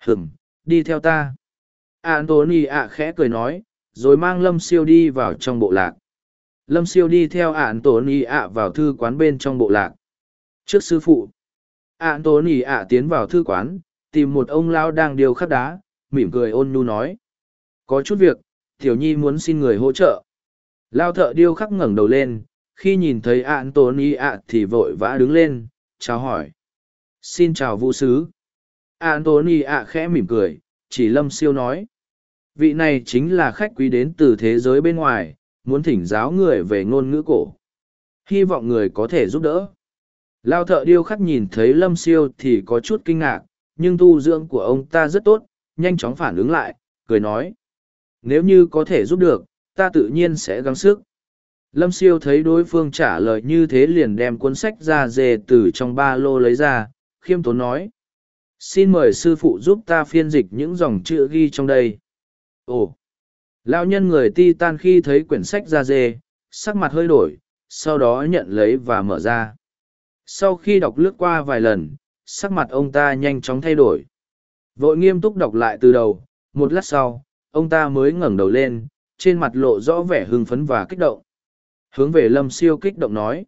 Hửm, đi theo ta. Anthony ạ khẽ cười nói, rồi mang lâm siêu đi vào trong bộ lạc. Lâm siêu đi theo Anthony ạ vào thư quán bên trong bộ lạc. Trước sư phụ, Anthony ạ tiến vào thư quán, tìm một ông lao đang điều khắc đá, mỉm cười ôn nhu nói. Có chút việc, Tiểu Nhi muốn xin người hỗ trợ. Lao thợ điêu khắc ngẩng đầu lên, khi nhìn thấy Anthony ạ thì vội vã đứng lên, chào hỏi. Xin chào vũ sứ. antony ạ khẽ mỉm cười, chỉ lâm siêu nói. Vị này chính là khách quý đến từ thế giới bên ngoài, muốn thỉnh giáo người về ngôn ngữ cổ. Hy vọng người có thể giúp đỡ. Lao thợ điêu khắc nhìn thấy lâm siêu thì có chút kinh ngạc, nhưng tu dưỡng của ông ta rất tốt, nhanh chóng phản ứng lại, cười nói. Nếu như có thể giúp được, ta tự nhiên sẽ gắng sức. Lâm siêu thấy đối phương trả lời như thế liền đem cuốn sách ra dề từ trong ba lô lấy ra, khiêm tốn nói. Xin mời sư phụ giúp ta phiên dịch những dòng chữ ghi trong đây. Ồ! Lão nhân người ti tan khi thấy quyển sách da dê, sắc mặt hơi đổi, sau đó nhận lấy và mở ra. Sau khi đọc lướt qua vài lần, sắc mặt ông ta nhanh chóng thay đổi. Vội nghiêm túc đọc lại từ đầu, một lát sau, ông ta mới ngẩng đầu lên, trên mặt lộ rõ vẻ hưng phấn và kích động. Hướng về lâm siêu kích động nói.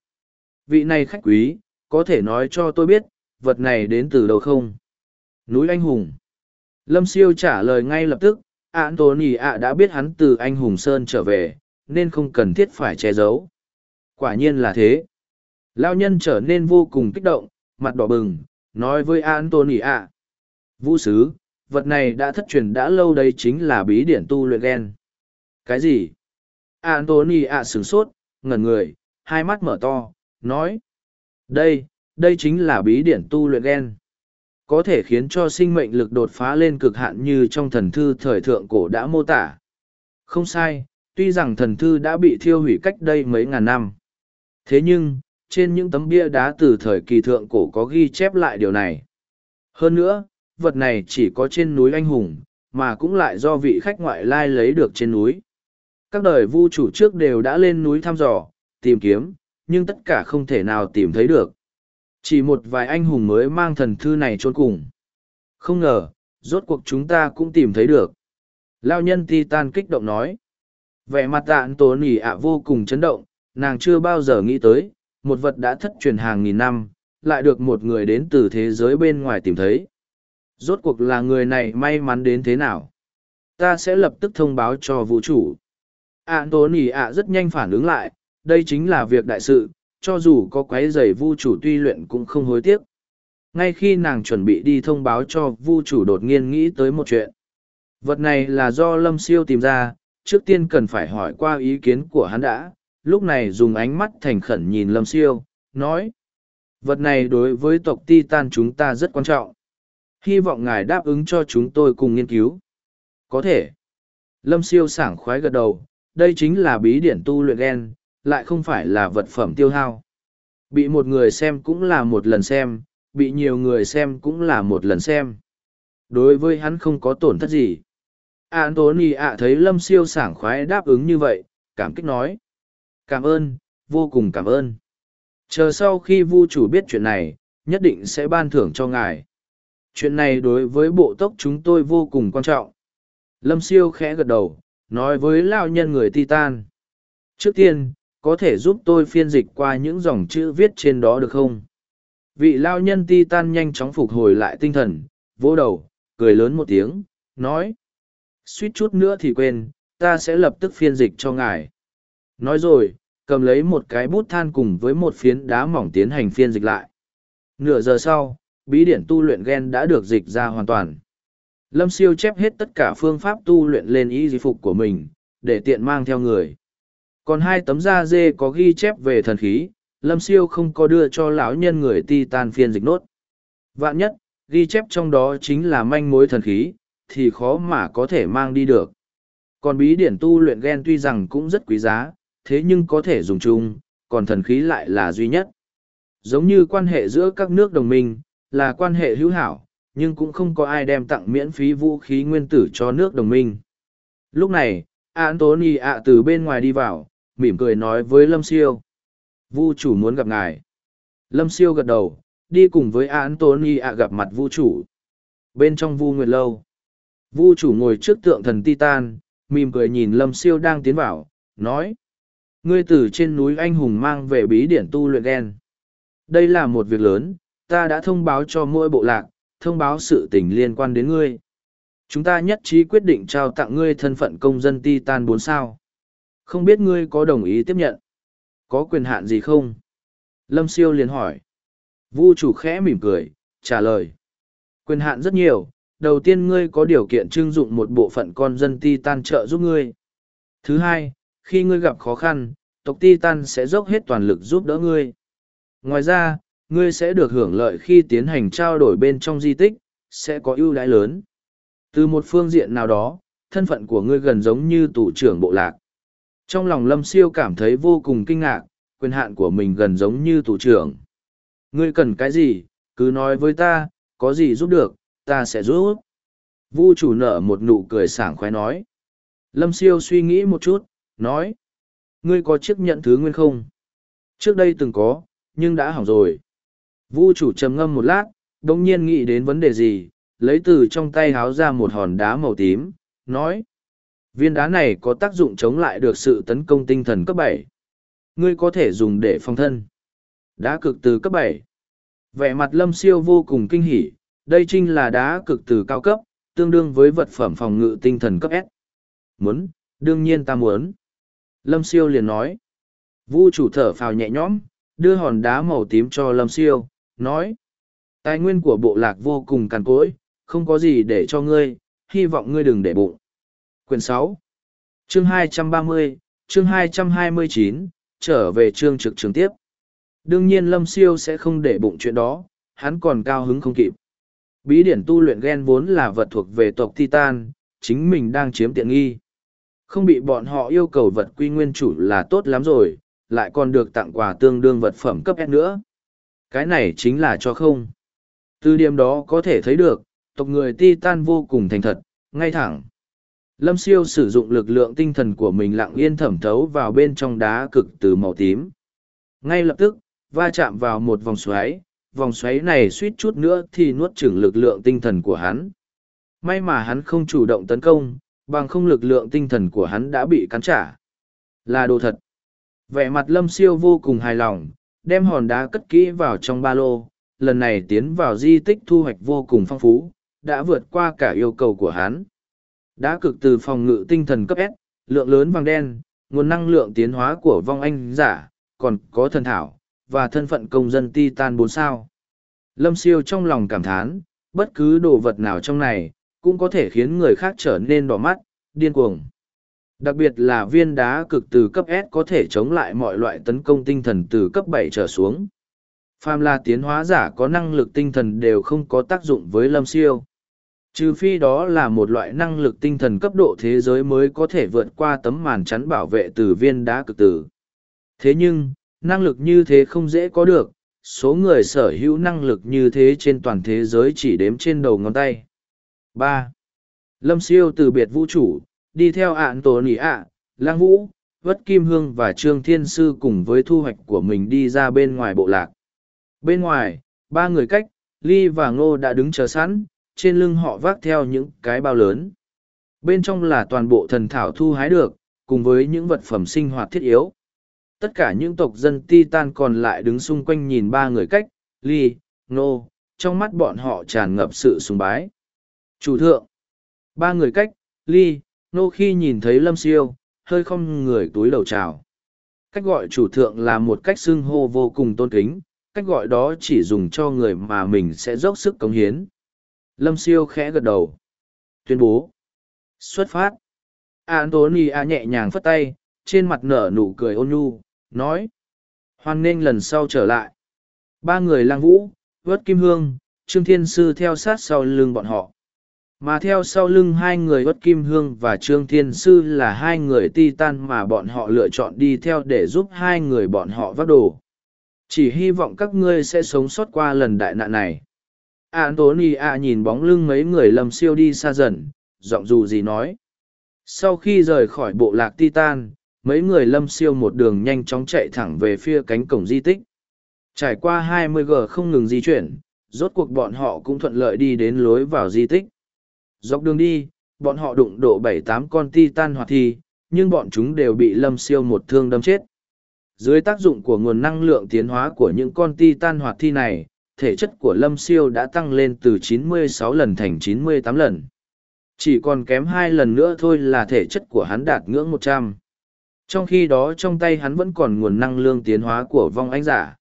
Vị này khách quý, có thể nói cho tôi biết, vật này đến từ đâu không? Núi Anh Hùng. Lâm siêu trả lời ngay lập tức, Anthony ạ đã biết hắn từ anh Hùng Sơn trở về, nên không cần thiết phải che giấu. Quả nhiên là thế. Lao nhân trở nên vô cùng kích động, mặt đỏ bừng, nói với Anthony ạ. Vũ sứ, vật này đã thất truyền đã lâu đây chính là bí điển tu luyện gen. Cái gì? Anthony ạ sửng sốt, ngẩn người, hai mắt mở to, nói. Đây, đây chính là bí điển tu luyện gen có thể khiến cho sinh mệnh lực đột phá lên cực hạn như trong thần thư thời thượng cổ đã mô tả. Không sai, tuy rằng thần thư đã bị thiêu hủy cách đây mấy ngàn năm. Thế nhưng, trên những tấm bia đá từ thời kỳ thượng cổ có ghi chép lại điều này. Hơn nữa, vật này chỉ có trên núi Anh Hùng, mà cũng lại do vị khách ngoại lai lấy được trên núi. Các đời vu chủ trước đều đã lên núi thăm dò, tìm kiếm, nhưng tất cả không thể nào tìm thấy được. Chỉ một vài anh hùng mới mang thần thư này trốn cùng. Không ngờ, rốt cuộc chúng ta cũng tìm thấy được. Lao nhân Titan kích động nói. Vẻ mặt tạn tố nỉ ạ vô cùng chấn động, nàng chưa bao giờ nghĩ tới, một vật đã thất truyền hàng nghìn năm, lại được một người đến từ thế giới bên ngoài tìm thấy. Rốt cuộc là người này may mắn đến thế nào? Ta sẽ lập tức thông báo cho vũ trụ. Anthony ạ rất nhanh phản ứng lại, đây chính là việc đại sự, cho dù có quái giày vu chủ tuy luyện cũng không hối tiếc. Ngay khi nàng chuẩn bị đi thông báo cho vu chủ đột nhiên nghĩ tới một chuyện. Vật này là do Lâm Siêu tìm ra, trước tiên cần phải hỏi qua ý kiến của hắn đã, lúc này dùng ánh mắt thành khẩn nhìn Lâm Siêu, nói. Vật này đối với tộc Titan chúng ta rất quan trọng. Hy vọng ngài đáp ứng cho chúng tôi cùng nghiên cứu. Có thể. Lâm Siêu sảng khoái gật đầu, đây chính là bí điển tu luyện gen, lại không phải là vật phẩm tiêu hao. Bị một người xem cũng là một lần xem, bị nhiều người xem cũng là một lần xem. Đối với hắn không có tổn thất gì. Anthony ạ thấy Lâm Siêu sảng khoái đáp ứng như vậy, cảm kích nói. Cảm ơn, vô cùng cảm ơn. Chờ sau khi vu chủ biết chuyện này, nhất định sẽ ban thưởng cho ngài. Chuyện này đối với bộ tốc chúng tôi vô cùng quan trọng. Lâm Siêu khẽ gật đầu, nói với lao nhân người Titan. Trước tiên, có thể giúp tôi phiên dịch qua những dòng chữ viết trên đó được không? Vị lao nhân ti tan nhanh chóng phục hồi lại tinh thần, vỗ đầu, cười lớn một tiếng, nói, suýt chút nữa thì quên, ta sẽ lập tức phiên dịch cho ngài. Nói rồi, cầm lấy một cái bút than cùng với một phiến đá mỏng tiến hành phiên dịch lại. Nửa giờ sau, bí điển tu luyện gen đã được dịch ra hoàn toàn. Lâm siêu chép hết tất cả phương pháp tu luyện lên y di phục của mình, để tiện mang theo người còn hai tấm da dê có ghi chép về thần khí, lâm siêu không có đưa cho lão nhân người ti tan phiên dịch nốt. Vạn nhất, ghi chép trong đó chính là manh mối thần khí, thì khó mà có thể mang đi được. Còn bí điển tu luyện gen tuy rằng cũng rất quý giá, thế nhưng có thể dùng chung, còn thần khí lại là duy nhất. Giống như quan hệ giữa các nước đồng minh, là quan hệ hữu hảo, nhưng cũng không có ai đem tặng miễn phí vũ khí nguyên tử cho nước đồng minh. Lúc này antony ạ từ bên ngoài đi vào mỉm cười nói với lâm siêu. Vu chủ muốn gặp ngài. Lâm siêu gật đầu, đi cùng với antony ạ gặp mặt vu chủ. Bên trong vu nguyệt lâu. Vu chủ ngồi trước tượng thần titan, mỉm cười nhìn lâm siêu đang tiến vào, nói, ngươi từ trên núi anh hùng mang về bí điển tu luyện đen đây là một việc lớn, ta đã thông báo cho mỗi bộ lạc, thông báo sự tình liên quan đến ngươi. Chúng ta nhất trí quyết định trao tặng ngươi thân phận công dân titan bốn sao không biết ngươi có đồng ý tiếp nhận có quyền hạn gì không lâm siêu liền hỏi vu chủ khẽ mỉm cười trả lời quyền hạn rất nhiều đầu tiên ngươi có điều kiện trưng dụng một bộ phận con dân Titan trợ giúp ngươi. Thứ hai, khi ngươi gặp khó khăn, tộc Titan sẽ dốc hết toàn lực giúp đỡ ngươi. Ngoài ra, ngươi sẽ được hưởng lợi khi tiến hành trao đổi bên trong di tích, sẽ có ưu đãi lớn. Từ một phương diện nào đó, thân phận của ngươi gần giống như tù trưởng bộ lạc. Trong lòng Lâm Siêu cảm thấy vô cùng kinh ngạc, quyền hạn của mình gần giống như thủ trưởng. Ngươi cần cái gì, cứ nói với ta, có gì giúp được, ta sẽ giúp. Vu chủ nở một nụ cười sảng khoái nói. Lâm siêu suy nghĩ một chút, nói. Ngươi có chiếc nhận thứ nguyên không? Trước đây từng có, nhưng đã hỏng rồi. Vu chủ trầm ngâm một lát, đồng nhiên nghĩ đến vấn đề gì, lấy từ trong tay háo ra một hòn đá màu tím, nói. Viên đá này có tác dụng chống lại được sự tấn công tinh thần cấp bảy. Ngươi có thể dùng để phòng thân. Đá cực từ cấp bảy. Vẻ mặt lâm siêu vô cùng kinh hỉ, đây chính là đá cực từ cao cấp, tương đương với vật phẩm phòng ngự tinh thần cấp S. Muốn, đương nhiên ta muốn. Lâm siêu liền nói. Vu chủ thở phào nhẹ nhõm, đưa hòn đá màu tím cho Lâm siêu, nói. Tài nguyên của bộ lạc vô cùng cằn cỗi, không có gì để cho ngươi, hy vọng ngươi đừng để bụng. Quyền sáu, Chương hai trăm ba mươi, chương hai trăm hai mươi chín, trở về chương trực trường tiếp. Đương nhiên Lâm Siêu sẽ không để bụng chuyện đó, hắn còn cao hứng không kịp. Bí điển tu luyện gen vốn là vật thuộc về tộc Titan, chính mình đang chiếm tiện nghi. Không bị bọn họ yêu cầu vật quy nguyên chủ là tốt lắm rồi, lại còn được tặng quà tương đương vật phẩm cấp S nữa. Cái này chính là cho không. Từ điểm đó có thể thấy được, tộc người Titan vô cùng thành thật, ngay thẳng. Lâm siêu sử dụng lực lượng tinh thần của mình lặng yên thẩm thấu vào bên trong đá cực từ màu tím. Ngay lập tức, va chạm vào một vòng xoáy, vòng xoáy này suýt chút nữa thì nuốt chửng lực lượng tinh thần của hắn. May mà hắn không chủ động tấn công, bằng không lực lượng tinh thần của hắn đã bị cắn trả. Là đồ thật. Vẻ mặt lâm siêu vô cùng hài lòng, đem hòn đá cất kỹ vào trong ba lô, lần này tiến vào di tích thu hoạch vô cùng phong phú, đã vượt qua cả yêu cầu của hắn. Đá cực từ phòng ngự tinh thần cấp S, lượng lớn vàng đen, nguồn năng lượng tiến hóa của vong anh giả, còn có thần thảo, và thân phận công dân Titan bốn sao. Lâm siêu trong lòng cảm thán, bất cứ đồ vật nào trong này, cũng có thể khiến người khác trở nên đỏ mắt, điên cuồng. Đặc biệt là viên đá cực từ cấp S có thể chống lại mọi loại tấn công tinh thần từ cấp bảy trở xuống. Phàm là tiến hóa giả có năng lực tinh thần đều không có tác dụng với lâm siêu. Trừ phi đó là một loại năng lực tinh thần cấp độ thế giới mới có thể vượt qua tấm màn chắn bảo vệ từ viên đá cực tử. Thế nhưng, năng lực như thế không dễ có được số người sở hữu năng lực như thế trên toàn thế giới chỉ đếm trên đầu ngón tay. Ba. Lâm siêu từ biệt vũ chủ, đi theo ạn tổ nỉ ạ lang vũ vất kim hương và trương thiên sư cùng với thu hoạch của mình đi ra bên ngoài bộ lạc. Bên ngoài ba người cách ly và ngô đã đứng chờ sẵn trên lưng họ vác theo những cái bao lớn bên trong là toàn bộ thần thảo thu hái được cùng với những vật phẩm sinh hoạt thiết yếu Tất cả những tộc dân Titan còn lại đứng xung quanh nhìn ba người cách, ly, nô, trong mắt bọn họ tràn ngập sự sùng bái. Chủ thượng, ba người cách, ly, nô khi nhìn thấy lâm siêu, hơi không người túi đầu chào. Cách gọi chủ thượng là một cách xưng hô vô cùng tôn kính, cách gọi đó chỉ dùng cho người mà mình sẽ dốc sức cống hiến. Lâm siêu khẽ gật đầu. Tuyên bố. Xuất phát. Antonia nhẹ nhàng phất tay, trên mặt nở nụ cười ôn nhu, nói. Hoan nghênh lần sau trở lại. Ba người lang vũ, vớt kim hương, Trương Thiên Sư theo sát sau lưng bọn họ. Mà theo sau lưng hai người vớt kim hương và Trương Thiên Sư là hai người ti tan mà bọn họ lựa chọn đi theo để giúp hai người bọn họ vác đồ. Chỉ hy vọng các ngươi sẽ sống sót qua lần đại nạn này. Antonia nhìn bóng lưng mấy người lầm siêu đi xa dần, giọng dù gì nói. Sau khi rời khỏi bộ lạc Titan, mấy người lâm siêu một đường nhanh chóng chạy thẳng về phía cánh cổng di tích. Trải qua 20 g không ngừng di chuyển, rốt cuộc bọn họ cũng thuận lợi đi đến lối vào di tích. Dọc đường đi, bọn họ đụng độ bảy tám con Titan hoạt thi, nhưng bọn chúng đều bị lâm siêu một thương đâm chết. Dưới tác dụng của nguồn năng lượng tiến hóa của những con Titan hoạt thi này, thể chất của lâm siêu đã tăng lên từ 96 lần thành 98 lần. Chỉ còn kém hai lần nữa thôi là thể chất của hắn đạt ngưỡng 100. Trong khi đó trong tay hắn vẫn còn nguồn năng lượng tiến hóa của vong ánh giả.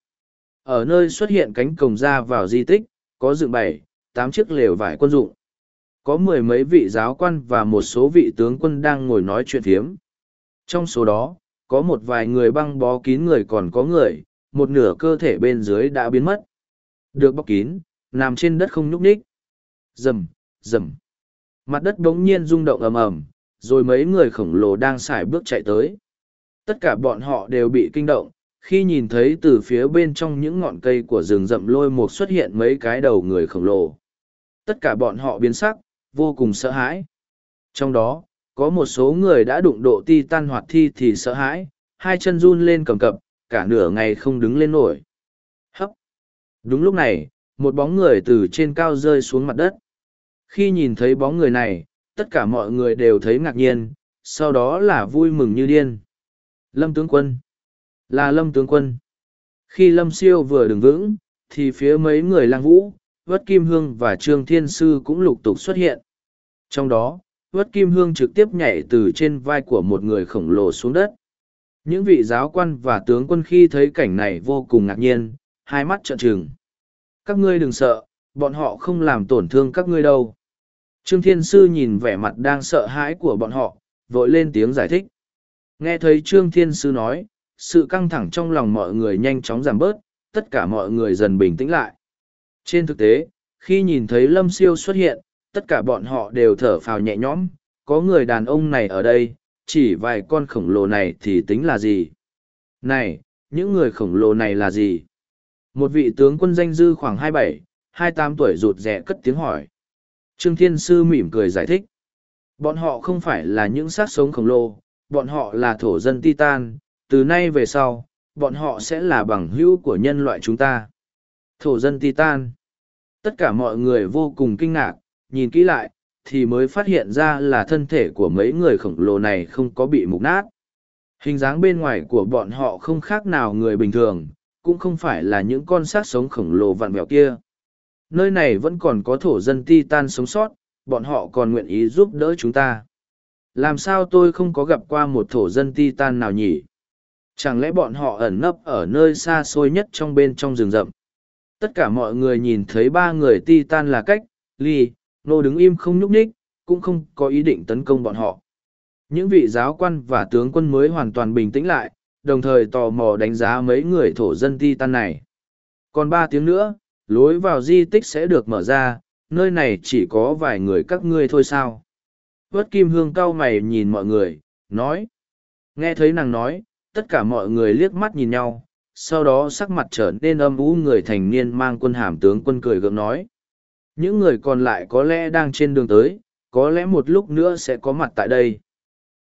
Ở nơi xuất hiện cánh cổng ra vào di tích, có dựng bảy, tám chiếc lều vải quân dụng. Có mười mấy vị giáo quan và một số vị tướng quân đang ngồi nói chuyện thiếm. Trong số đó, có một vài người băng bó kín người còn có người, một nửa cơ thể bên dưới đã biến mất. Được bọc kín, nằm trên đất không nhúc nhích. Rầm, rầm. Mặt đất bỗng nhiên rung động ầm ầm, rồi mấy người khổng lồ đang xài bước chạy tới. Tất cả bọn họ đều bị kinh động, khi nhìn thấy từ phía bên trong những ngọn cây của rừng rậm lôi một xuất hiện mấy cái đầu người khổng lồ. Tất cả bọn họ biến sắc, vô cùng sợ hãi. Trong đó, có một số người đã đụng độ ti tan hoạt thi thì sợ hãi, hai chân run lên cầm cập, cả nửa ngày không đứng lên nổi. Đúng lúc này, một bóng người từ trên cao rơi xuống mặt đất. Khi nhìn thấy bóng người này, tất cả mọi người đều thấy ngạc nhiên, sau đó là vui mừng như điên. Lâm tướng quân! Là Lâm tướng quân! Khi Lâm siêu vừa đứng vững, thì phía mấy người lang vũ, Vất Kim Hương và Trương Thiên Sư cũng lục tục xuất hiện. Trong đó, Vất Kim Hương trực tiếp nhảy từ trên vai của một người khổng lồ xuống đất. Những vị giáo quan và tướng quân khi thấy cảnh này vô cùng ngạc nhiên, hai mắt trợn trừng. Các ngươi đừng sợ, bọn họ không làm tổn thương các ngươi đâu. Trương Thiên Sư nhìn vẻ mặt đang sợ hãi của bọn họ, vội lên tiếng giải thích. Nghe thấy Trương Thiên Sư nói, sự căng thẳng trong lòng mọi người nhanh chóng giảm bớt, tất cả mọi người dần bình tĩnh lại. Trên thực tế, khi nhìn thấy Lâm Siêu xuất hiện, tất cả bọn họ đều thở phào nhẹ nhõm, có người đàn ông này ở đây, chỉ vài con khổng lồ này thì tính là gì? Này, những người khổng lồ này là gì? Một vị tướng quân danh dư khoảng hai bảy, hai tám tuổi rụt rẻ cất tiếng hỏi. Trương Thiên Sư mỉm cười giải thích. Bọn họ không phải là những xác sống khổng lồ, bọn họ là thổ dân Titan, từ nay về sau, bọn họ sẽ là bằng hữu của nhân loại chúng ta. Thổ dân Titan. Tất cả mọi người vô cùng kinh ngạc, nhìn kỹ lại, thì mới phát hiện ra là thân thể của mấy người khổng lồ này không có bị mục nát. Hình dáng bên ngoài của bọn họ không khác nào người bình thường, cũng không phải là những con sát sống khổng lồ vặn vẹo kia. Nơi này vẫn còn có thổ dân Titan sống sót, bọn họ còn nguyện ý giúp đỡ chúng ta. Làm sao tôi không có gặp qua một thổ dân Titan nào nhỉ? Chẳng lẽ bọn họ ẩn nấp ở nơi xa xôi nhất trong bên trong rừng rậm? tất cả mọi người nhìn thấy ba người ti tan là cách ly nô đứng im không nhúc nhích cũng không có ý định tấn công bọn họ những vị giáo quan và tướng quân mới hoàn toàn bình tĩnh lại đồng thời tò mò đánh giá mấy người thổ dân ti tan này còn ba tiếng nữa lối vào di tích sẽ được mở ra nơi này chỉ có vài người các ngươi thôi sao vớt kim hương cau mày nhìn mọi người nói nghe thấy nàng nói tất cả mọi người liếc mắt nhìn nhau sau đó sắc mặt trở nên âm ú người thành niên mang quân hàm tướng quân cười gượng nói. Những người còn lại có lẽ đang trên đường tới, có lẽ một lúc nữa sẽ có mặt tại đây.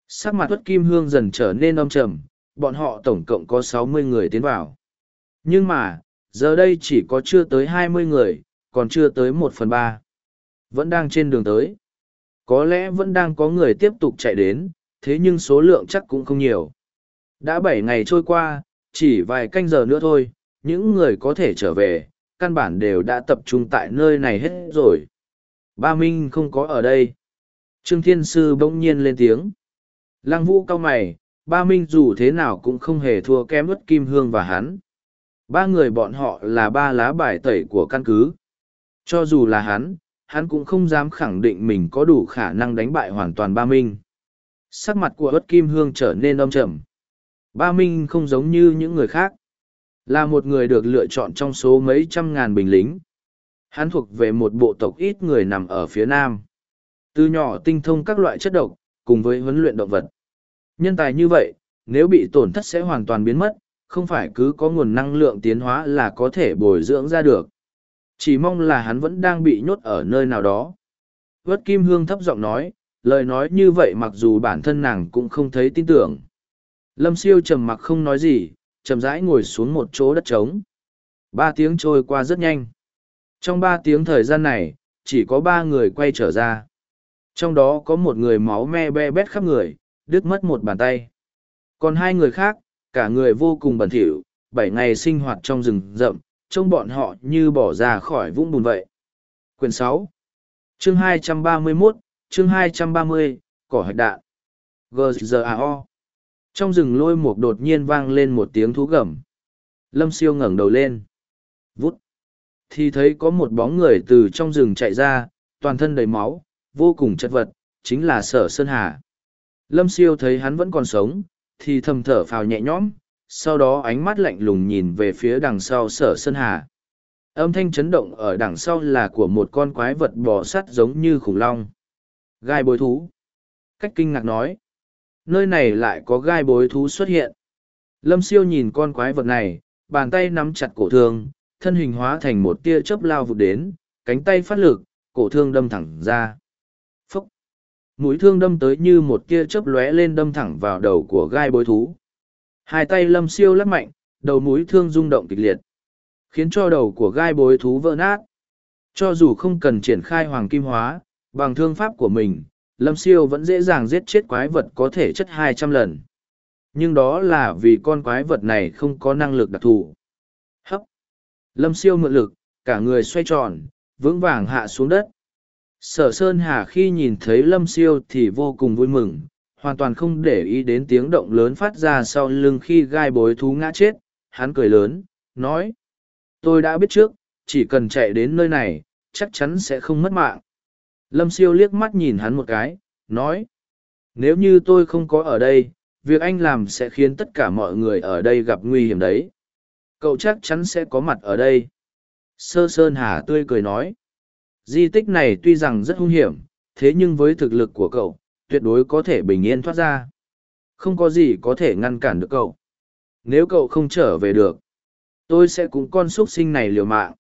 Sắc mặt tuất kim hương dần trở nên âm trầm, bọn họ tổng cộng có sáu mươi người tiến vào. Nhưng mà, giờ đây chỉ có chưa tới hai mươi người, còn chưa tới một phần ba. Vẫn đang trên đường tới. Có lẽ vẫn đang có người tiếp tục chạy đến, thế nhưng số lượng chắc cũng không nhiều. Đã bảy ngày trôi qua, Chỉ vài canh giờ nữa thôi, những người có thể trở về, căn bản đều đã tập trung tại nơi này hết rồi. Ba Minh không có ở đây. Trương Thiên Sư bỗng nhiên lên tiếng. Lăng Vũ cao mày, ba Minh dù thế nào cũng không hề thua kém ướt Kim Hương và hắn. Ba người bọn họ là ba lá bài tẩy của căn cứ. Cho dù là hắn, hắn cũng không dám khẳng định mình có đủ khả năng đánh bại hoàn toàn ba Minh. Sắc mặt của ớt Kim Hương trở nên âm trầm. Ba Minh không giống như những người khác. Là một người được lựa chọn trong số mấy trăm ngàn binh lính. Hắn thuộc về một bộ tộc ít người nằm ở phía nam. Từ nhỏ tinh thông các loại chất độc, cùng với huấn luyện động vật. Nhân tài như vậy, nếu bị tổn thất sẽ hoàn toàn biến mất, không phải cứ có nguồn năng lượng tiến hóa là có thể bồi dưỡng ra được. Chỉ mong là hắn vẫn đang bị nhốt ở nơi nào đó. Vất Kim Hương thấp giọng nói, lời nói như vậy mặc dù bản thân nàng cũng không thấy tin tưởng. Lâm siêu trầm mặc không nói gì, chậm rãi ngồi xuống một chỗ đất trống. Ba tiếng trôi qua rất nhanh. Trong ba tiếng thời gian này, chỉ có ba người quay trở ra. Trong đó có một người máu me be bét khắp người, đứt mất một bàn tay. Còn hai người khác, cả người vô cùng bẩn thỉu, bảy ngày sinh hoạt trong rừng rậm, trông bọn họ như bỏ ra khỏi vũng bùn vậy. Quyển sáu, Chương hai trăm ba mươi 231, chương hai trăm ba mươi, Cỏ hạch đạn. GZAO. Trong rừng lôi một đột nhiên vang lên một tiếng thú gầm. Lâm siêu ngẩng đầu lên. Vút. Thì thấy có một bóng người từ trong rừng chạy ra, toàn thân đầy máu, vô cùng chất vật, chính là sở Sơn Hà. Lâm siêu thấy hắn vẫn còn sống, thì thầm thở phào nhẹ nhõm, sau đó ánh mắt lạnh lùng nhìn về phía đằng sau sở Sơn Hà. Âm thanh chấn động ở đằng sau là của một con quái vật bò sắt giống như khủng long. Gai bối thú. Cách kinh ngạc nói. Nơi này lại có gai bối thú xuất hiện. Lâm siêu nhìn con quái vật này, bàn tay nắm chặt cổ thương, thân hình hóa thành một tia chớp lao vụt đến, cánh tay phát lực, cổ thương đâm thẳng ra. Mũi thương đâm tới như một tia chớp lóe lên đâm thẳng vào đầu của gai bối thú. Hai tay lâm siêu lắc mạnh, đầu mũi thương rung động kịch liệt, khiến cho đầu của gai bối thú vỡ nát. Cho dù không cần triển khai hoàng kim hóa, bằng thương pháp của mình, lâm siêu vẫn dễ dàng giết chết quái vật có thể chất hai trăm lần. Nhưng đó là vì con quái vật này không có năng lực đặc thù. Hấp! Lâm siêu mượn lực, cả người xoay tròn, vững vàng hạ xuống đất. Sở Sơn Hà khi nhìn thấy Lâm siêu thì vô cùng vui mừng, hoàn toàn không để ý đến tiếng động lớn phát ra sau lưng khi gai bối thú ngã chết. Hắn cười lớn, nói. Tôi đã biết trước, chỉ cần chạy đến nơi này, chắc chắn sẽ không mất mạng. Lâm siêu liếc mắt nhìn hắn một cái, nói. Nếu như tôi không có ở đây, việc anh làm sẽ khiến tất cả mọi người ở đây gặp nguy hiểm đấy cậu chắc chắn sẽ có mặt ở đây sơ sơn hà tươi cười nói di tích này tuy rằng rất hung hiểm thế nhưng với thực lực của cậu tuyệt đối có thể bình yên thoát ra. Không có gì có thể ngăn cản được cậu. Nếu cậu không trở về được tôi sẽ cùng con súc sinh này liều mạng.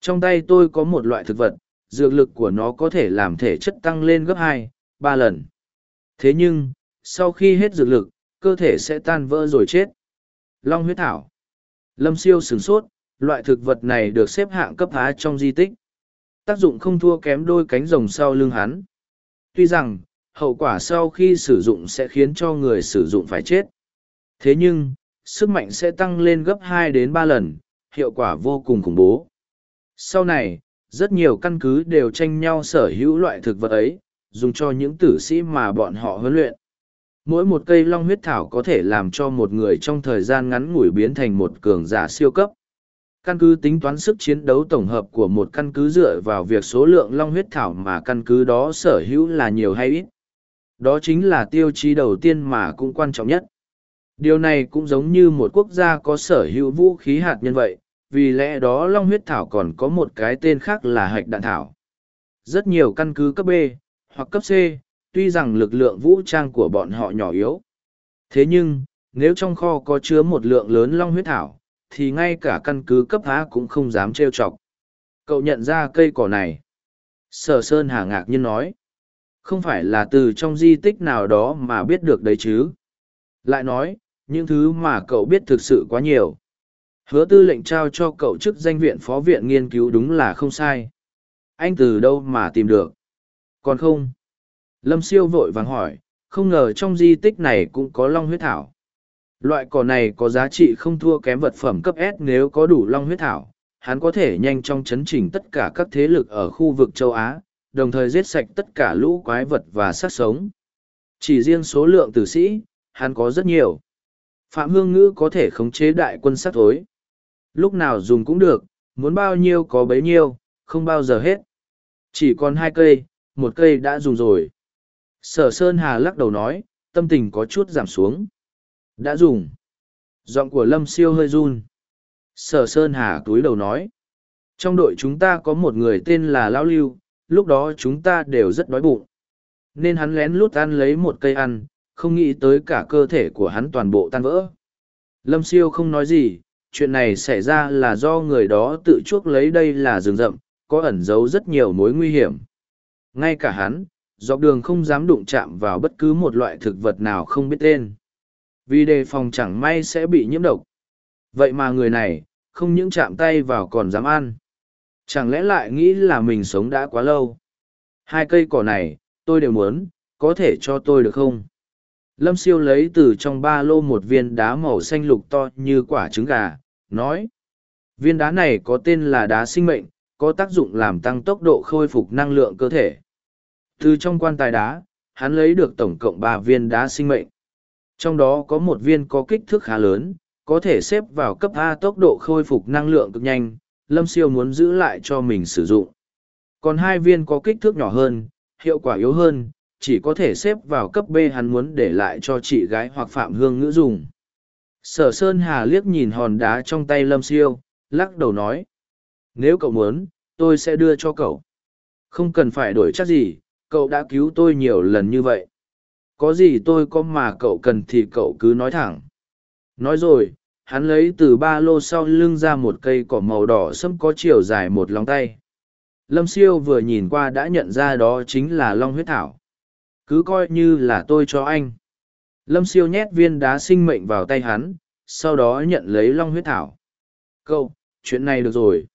Trong tay tôi có một loại thực vật dược lực của nó có thể làm thể chất tăng lên gấp hai ba lần. Thế nhưng sau khi hết dược lực cơ thể sẽ tan vỡ rồi chết. Long huyết thảo. Lâm siêu sửng sốt, loại thực vật này được xếp hạng cấp há trong di tích. Tác dụng không thua kém đôi cánh rồng sau lưng hắn. Tuy rằng, hậu quả sau khi sử dụng sẽ khiến cho người sử dụng phải chết. Thế nhưng, sức mạnh sẽ tăng lên gấp hai đến ba lần, hiệu quả vô cùng khủng bố. Sau này, rất nhiều căn cứ đều tranh nhau sở hữu loại thực vật ấy, dùng cho những tử sĩ mà bọn họ huấn luyện mỗi một cây long huyết thảo có thể làm cho một người trong thời gian ngắn ngủi biến thành một cường giả siêu cấp căn cứ tính toán sức chiến đấu tổng hợp của một căn cứ dựa vào việc số lượng long huyết thảo mà căn cứ đó sở hữu là nhiều hay ít. Đó chính là tiêu chí đầu tiên mà cũng quan trọng nhất. Điều này cũng giống như một quốc gia có sở hữu vũ khí hạt nhân vậy vì lẽ đó long huyết thảo còn có một cái tên khác là hạch đạn thảo. Rất nhiều căn cứ cấp b hoặc cấp c tuy rằng lực lượng vũ trang của bọn họ nhỏ yếu. Thế nhưng, nếu trong kho có chứa một lượng lớn long huyết thảo, thì ngay cả căn cứ cấp há cũng không dám trêu chọc. Cậu nhận ra cây cỏ này. Sở Sơn Hà ngạc nhiên nói. Không phải là từ trong di tích nào đó mà biết được đấy chứ. Lại nói, những thứ mà cậu biết thực sự quá nhiều. Hứa tư lệnh trao cho cậu chức danh viện phó viện nghiên cứu đúng là không sai. Anh từ đâu mà tìm được? Còn không? Lâm siêu vội vàng hỏi, không ngờ trong di tích này cũng có long huyết thảo. Loại cỏ này có giá trị không thua kém vật phẩm cấp S nếu có đủ long huyết thảo, hắn có thể nhanh chóng chấn chỉnh tất cả các thế lực ở khu vực châu Á, đồng thời giết sạch tất cả lũ quái vật và sát sống. Chỉ riêng số lượng tử sĩ, hắn có rất nhiều. Phạm Hương Ngữ có thể khống chế đại quân sát thối. Lúc nào dùng cũng được, muốn bao nhiêu có bấy nhiêu, không bao giờ hết. Chỉ còn hai cây, một cây đã dùng rồi. Sở Sơn Hà lắc đầu nói, tâm tình có chút giảm xuống. Đã dùng. Giọng của Lâm Siêu hơi run. Sở Sơn Hà túi đầu nói. Trong đội chúng ta có một người tên là Lao Lưu, lúc đó chúng ta đều rất đói bụng. Nên hắn lén lút ăn lấy một cây ăn, không nghĩ tới cả cơ thể của hắn toàn bộ tan vỡ. Lâm Siêu không nói gì, chuyện này xảy ra là do người đó tự chuốc lấy đây là rừng rậm, có ẩn giấu rất nhiều mối nguy hiểm. Ngay cả hắn, dọc đường không dám đụng chạm vào bất cứ một loại thực vật nào không biết tên. Vì đề phòng chẳng may sẽ bị nhiễm độc. Vậy mà người này, không những chạm tay vào còn dám ăn. Chẳng lẽ lại nghĩ là mình sống đã quá lâu? Hai cây cỏ này, tôi đều muốn, có thể cho tôi được không? Lâm siêu lấy từ trong ba lô một viên đá màu xanh lục to như quả trứng gà, nói. Viên đá này có tên là đá sinh mệnh, có tác dụng làm tăng tốc độ khôi phục năng lượng cơ thể. Từ trong quan tài đá, hắn lấy được tổng cộng ba viên đá sinh mệnh. Trong đó có một viên có kích thước khá lớn, có thể xếp vào cấp A tốc độ khôi phục năng lượng cực nhanh, Lâm Siêu muốn giữ lại cho mình sử dụng. Còn hai viên có kích thước nhỏ hơn, hiệu quả yếu hơn, chỉ có thể xếp vào cấp B hắn muốn để lại cho chị gái hoặc Phạm Hương ngữ dùng. Sở Sơn Hà liếc nhìn hòn đá trong tay Lâm Siêu, lắc đầu nói. Nếu cậu muốn, tôi sẽ đưa cho cậu. Không cần phải đổi chắc gì, cậu đã cứu tôi nhiều lần như vậy. Có gì tôi có mà cậu cần thì cậu cứ nói thẳng. Nói rồi, hắn lấy từ ba lô sau lưng ra một cây cỏ màu đỏ sâm có chiều dài một lòng tay. Lâm siêu vừa nhìn qua đã nhận ra đó chính là long huyết thảo. Cứ coi như là tôi cho anh. Lâm siêu nhét viên đá sinh mệnh vào tay hắn, sau đó nhận lấy long huyết thảo. Cậu, chuyện này được rồi.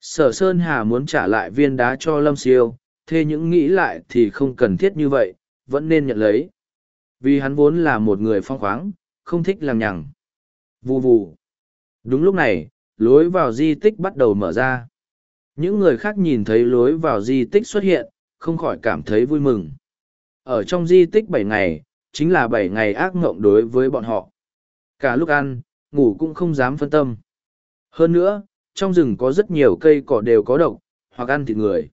Sở Sơn Hà muốn trả lại viên đá cho Lâm siêu, thế những nghĩ lại thì không cần thiết như vậy, vẫn nên nhận lấy. Vì hắn vốn là một người phong khoáng, không thích lằng nhằng. Vù vù. Đúng lúc này, lối vào di tích bắt đầu mở ra. Những người khác nhìn thấy lối vào di tích xuất hiện, không khỏi cảm thấy vui mừng. Ở trong di tích bảy ngày, chính là bảy ngày ác ngộng đối với bọn họ. Cả lúc ăn, ngủ cũng không dám phân tâm. Hơn nữa, trong rừng có rất nhiều cây cỏ đều có độc, hoặc ăn thịt người.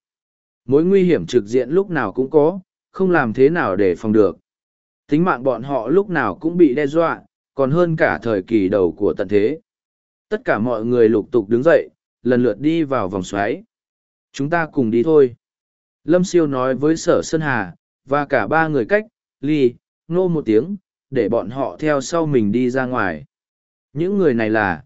Mối nguy hiểm trực diện lúc nào cũng có, không làm thế nào để phòng được. Tính mạng bọn họ lúc nào cũng bị đe dọa, còn hơn cả thời kỳ đầu của tận thế. Tất cả mọi người lục tục đứng dậy, lần lượt đi vào vòng xoáy. Chúng ta cùng đi thôi. Lâm Siêu nói với sở Sơn Hà, và cả ba người cách, ly, nô một tiếng, để bọn họ theo sau mình đi ra ngoài. Những người này là...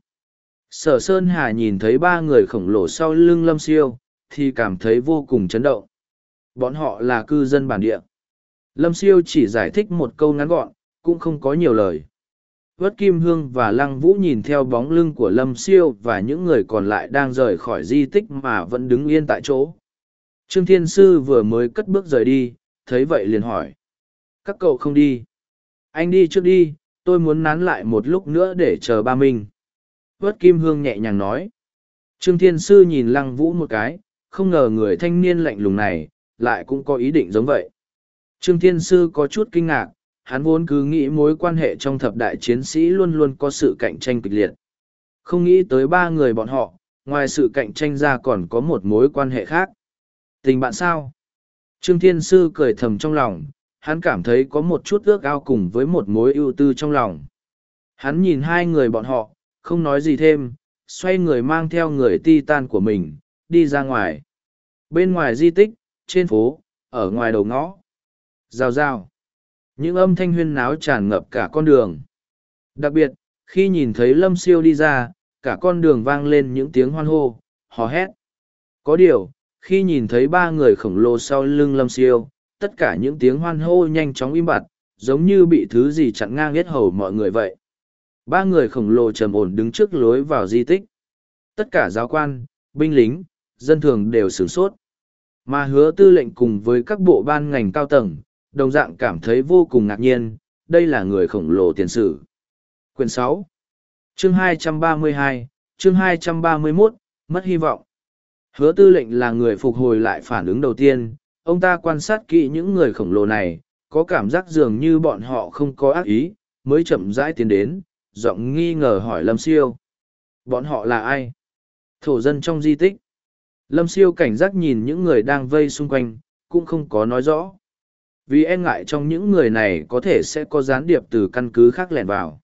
Sở Sơn Hà nhìn thấy ba người khổng lồ sau lưng Lâm Siêu, thì cảm thấy vô cùng chấn động. Bọn họ là cư dân bản địa. Lâm Siêu chỉ giải thích một câu ngắn gọn, cũng không có nhiều lời. Vất Kim Hương và Lăng Vũ nhìn theo bóng lưng của Lâm Siêu và những người còn lại đang rời khỏi di tích mà vẫn đứng yên tại chỗ. Trương Thiên Sư vừa mới cất bước rời đi, thấy vậy liền hỏi. Các cậu không đi. Anh đi trước đi, tôi muốn nán lại một lúc nữa để chờ ba mình. Vất Kim Hương nhẹ nhàng nói. Trương Thiên Sư nhìn Lăng Vũ một cái, không ngờ người thanh niên lạnh lùng này, lại cũng có ý định giống vậy. Trương Thiên Sư có chút kinh ngạc, hắn vốn cứ nghĩ mối quan hệ trong thập đại chiến sĩ luôn luôn có sự cạnh tranh kịch liệt. Không nghĩ tới ba người bọn họ, ngoài sự cạnh tranh ra còn có một mối quan hệ khác. Tình bạn sao? Trương Thiên Sư cười thầm trong lòng, hắn cảm thấy có một chút ước ao cùng với một mối ưu tư trong lòng. Hắn nhìn hai người bọn họ, không nói gì thêm, xoay người mang theo người ti tan của mình, đi ra ngoài. Bên ngoài di tích, trên phố, ở ngoài đầu ngõ. Rào rào. Những âm thanh huyên náo tràn ngập cả con đường. Đặc biệt, khi nhìn thấy Lâm Siêu đi ra, cả con đường vang lên những tiếng hoan hô, hò hét. Có điều, khi nhìn thấy ba người khổng lồ sau lưng Lâm Siêu, tất cả những tiếng hoan hô nhanh chóng im bặt, giống như bị thứ gì chặn ngang hết hầu mọi người vậy. Ba người khổng lồ trầm ổn đứng trước lối vào di tích. Tất cả giáo quan, binh lính, dân thường đều sửng sốt. Mà hứa tư lệnh cùng với các bộ ban ngành cao tầng, đồng dạng cảm thấy vô cùng ngạc nhiên, đây là người khổng lồ tiền sử. Quyển sáu Chương hai trăm ba mươi hai chương hai trăm ba mươi 231, mất hy vọng. Hứa tư lệnh là người phục hồi lại phản ứng đầu tiên, ông ta quan sát kỹ những người khổng lồ này, có cảm giác dường như bọn họ không có ác ý, mới chậm rãi tiến đến, giọng nghi ngờ hỏi Lâm Siêu. Bọn họ là ai? Thổ dân trong di tích. Lâm Siêu cảnh giác nhìn những người đang vây xung quanh, cũng không có nói rõ. Vì e ngại trong những người này có thể sẽ có gián điệp từ căn cứ khác lẻn vào.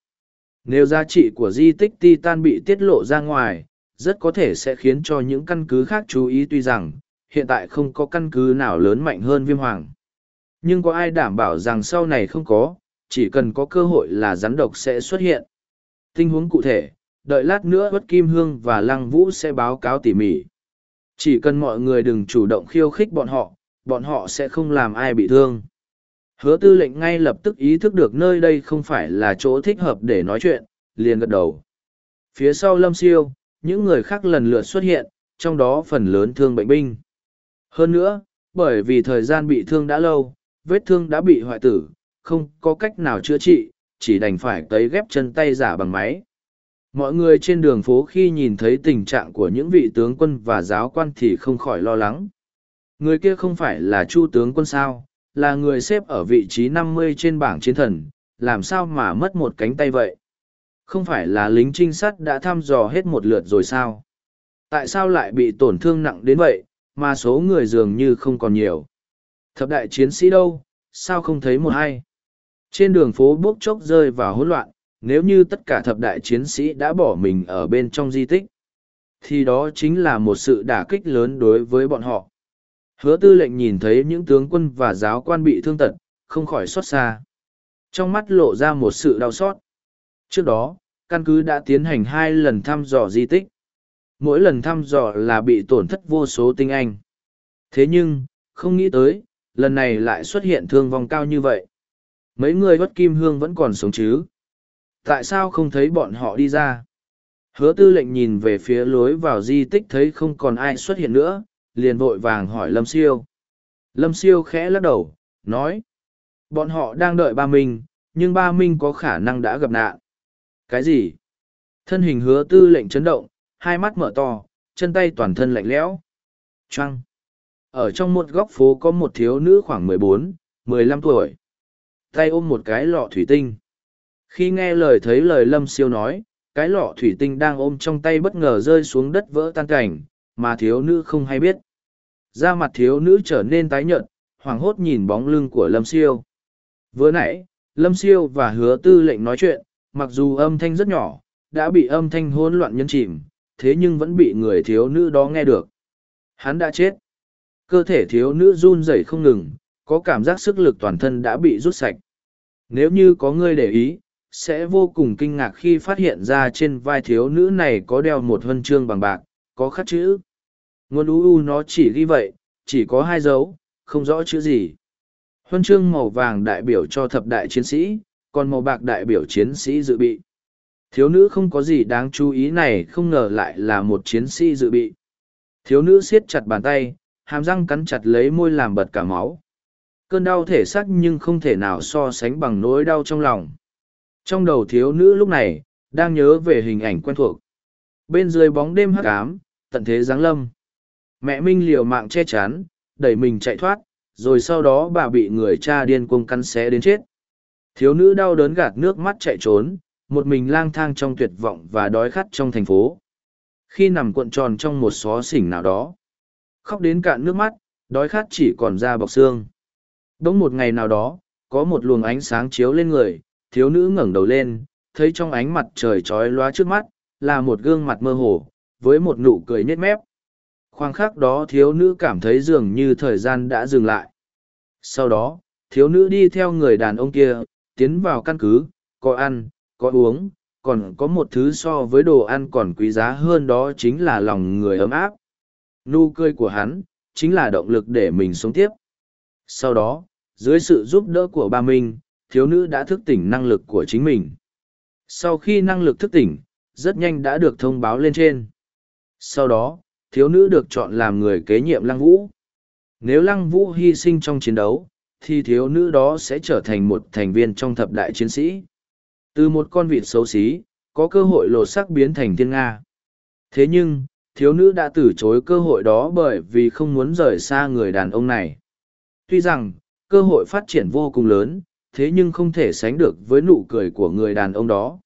Nếu giá trị của di tích Titan bị tiết lộ ra ngoài, rất có thể sẽ khiến cho những căn cứ khác chú ý tuy rằng, hiện tại không có căn cứ nào lớn mạnh hơn viêm hoàng. Nhưng có ai đảm bảo rằng sau này không có, chỉ cần có cơ hội là rắn độc sẽ xuất hiện. Tình huống cụ thể, đợi lát nữa Bất Kim Hương và Lăng Vũ sẽ báo cáo tỉ mỉ. Chỉ cần mọi người đừng chủ động khiêu khích bọn họ, bọn họ sẽ không làm ai bị thương. Hứa tư lệnh ngay lập tức ý thức được nơi đây không phải là chỗ thích hợp để nói chuyện, liền gật đầu. Phía sau lâm siêu, những người khác lần lượt xuất hiện, trong đó phần lớn thương bệnh binh. Hơn nữa, bởi vì thời gian bị thương đã lâu, vết thương đã bị hoại tử, không có cách nào chữa trị, chỉ đành phải cấy ghép chân tay giả bằng máy. Mọi người trên đường phố khi nhìn thấy tình trạng của những vị tướng quân và giáo quan thì không khỏi lo lắng. Người kia không phải là chu tướng quân sao, là người xếp ở vị trí năm mươi trên bảng chiến thần, làm sao mà mất một cánh tay vậy? Không phải là lính trinh sát đã thăm dò hết một lượt rồi sao? Tại sao lại bị tổn thương nặng đến vậy, mà số người dường như không còn nhiều? Thập đại chiến sĩ đâu, sao không thấy một hay? Trên đường phố bốc chốc rơi vào hỗn loạn, nếu như tất cả thập đại chiến sĩ đã bỏ mình ở bên trong di tích, thì đó chính là một sự đả kích lớn đối với bọn họ. Hứa tư lệnh nhìn thấy những tướng quân và giáo quan bị thương tật, không khỏi xót xa. Trong mắt lộ ra một sự đau xót. Trước đó, căn cứ đã tiến hành hai lần thăm dò di tích. Mỗi lần thăm dò là bị tổn thất vô số tinh anh. Thế nhưng, không nghĩ tới, lần này lại xuất hiện thương vong cao như vậy. Mấy người bất kim hương vẫn còn sống chứ? Tại sao không thấy bọn họ đi ra? Hứa tư lệnh nhìn về phía lối vào di tích thấy không còn ai xuất hiện nữa, liền vội vàng hỏi Lâm Siêu. Lâm Siêu khẽ lắc đầu, nói. Bọn họ đang đợi ba Minh, nhưng ba Minh có khả năng đã gặp nạn. Cái gì? Thân hình hứa tư lệnh chấn động, hai mắt mở to, chân tay toàn thân lạnh lẽo. Trăng. Ở trong một góc phố có một thiếu nữ khoảng mười bốn, mười lăm tuổi. Tay ôm một cái lọ thủy tinh. Khi nghe lời thấy lời Lâm Siêu nói, cái lọ thủy tinh đang ôm trong tay bất ngờ rơi xuống đất vỡ tan cảnh, mà thiếu nữ không hay biết. Da mặt thiếu nữ trở nên tái nhợt, hoảng hốt nhìn bóng lưng của Lâm Siêu. Vừa nãy, Lâm Siêu và hứa tư lệnh nói chuyện, mặc dù âm thanh rất nhỏ, đã bị âm thanh hỗn loạn nhân chìm, thế nhưng vẫn bị người thiếu nữ đó nghe được. Hắn đã chết. Cơ thể thiếu nữ run rẩy không ngừng, có cảm giác sức lực toàn thân đã bị rút sạch. Nếu như có người để ý, sẽ vô cùng kinh ngạc khi phát hiện ra trên vai thiếu nữ này có đeo một huân chương bằng bạc, có khắc chữ. Nguồn u nó chỉ ghi vậy, chỉ có hai dấu, không rõ chữ gì. Huân chương màu vàng đại biểu cho thập đại chiến sĩ, còn màu bạc đại biểu chiến sĩ dự bị. Thiếu nữ không có gì đáng chú ý này không ngờ lại là một chiến sĩ dự bị. Thiếu nữ siết chặt bàn tay, hàm răng cắn chặt lấy môi làm bật cả máu. Cơn đau thể xác nhưng không thể nào so sánh bằng nỗi đau trong lòng. Trong đầu thiếu nữ lúc này, đang nhớ về hình ảnh quen thuộc. Bên dưới bóng đêm hắc ám, tận thế giáng lâm. Mẹ Minh liều mạng che chắn, đẩy mình chạy thoát, rồi sau đó bà bị người cha điên cuồng cắn xé đến chết. Thiếu nữ đau đớn gạt nước mắt chạy trốn, một mình lang thang trong tuyệt vọng và đói khát trong thành phố. Khi nằm cuộn tròn trong một xó xỉnh nào đó, khóc đến cạn nước mắt, đói khát chỉ còn da bọc xương. Đúng một ngày nào đó, có một luồng ánh sáng chiếu lên người, thiếu nữ ngẩng đầu lên, thấy trong ánh mặt trời trói loa trước mắt, là một gương mặt mơ hồ, với một nụ cười nhếch mép. Khoang khắc đó thiếu nữ cảm thấy dường như thời gian đã dừng lại. Sau đó, thiếu nữ đi theo người đàn ông kia, tiến vào căn cứ, có ăn, có uống, còn có một thứ so với đồ ăn còn quý giá hơn đó chính là lòng người ấm áp. Nụ cười của hắn, chính là động lực để mình sống tiếp. Sau đó, dưới sự giúp đỡ của ba Minh, thiếu nữ đã thức tỉnh năng lực của chính mình. Sau khi năng lực thức tỉnh, rất nhanh đã được thông báo lên trên. Sau đó, thiếu nữ được chọn làm người kế nhiệm Lăng Vũ. Nếu Lăng Vũ hy sinh trong chiến đấu, thì thiếu nữ đó sẽ trở thành một thành viên trong thập đại chiến sĩ. Từ một con vịt xấu xí, có cơ hội lột sắc biến thành thiên Nga. Thế nhưng, thiếu nữ đã từ chối cơ hội đó bởi vì không muốn rời xa người đàn ông này. Tuy rằng, cơ hội phát triển vô cùng lớn, thế nhưng không thể sánh được với nụ cười của người đàn ông đó.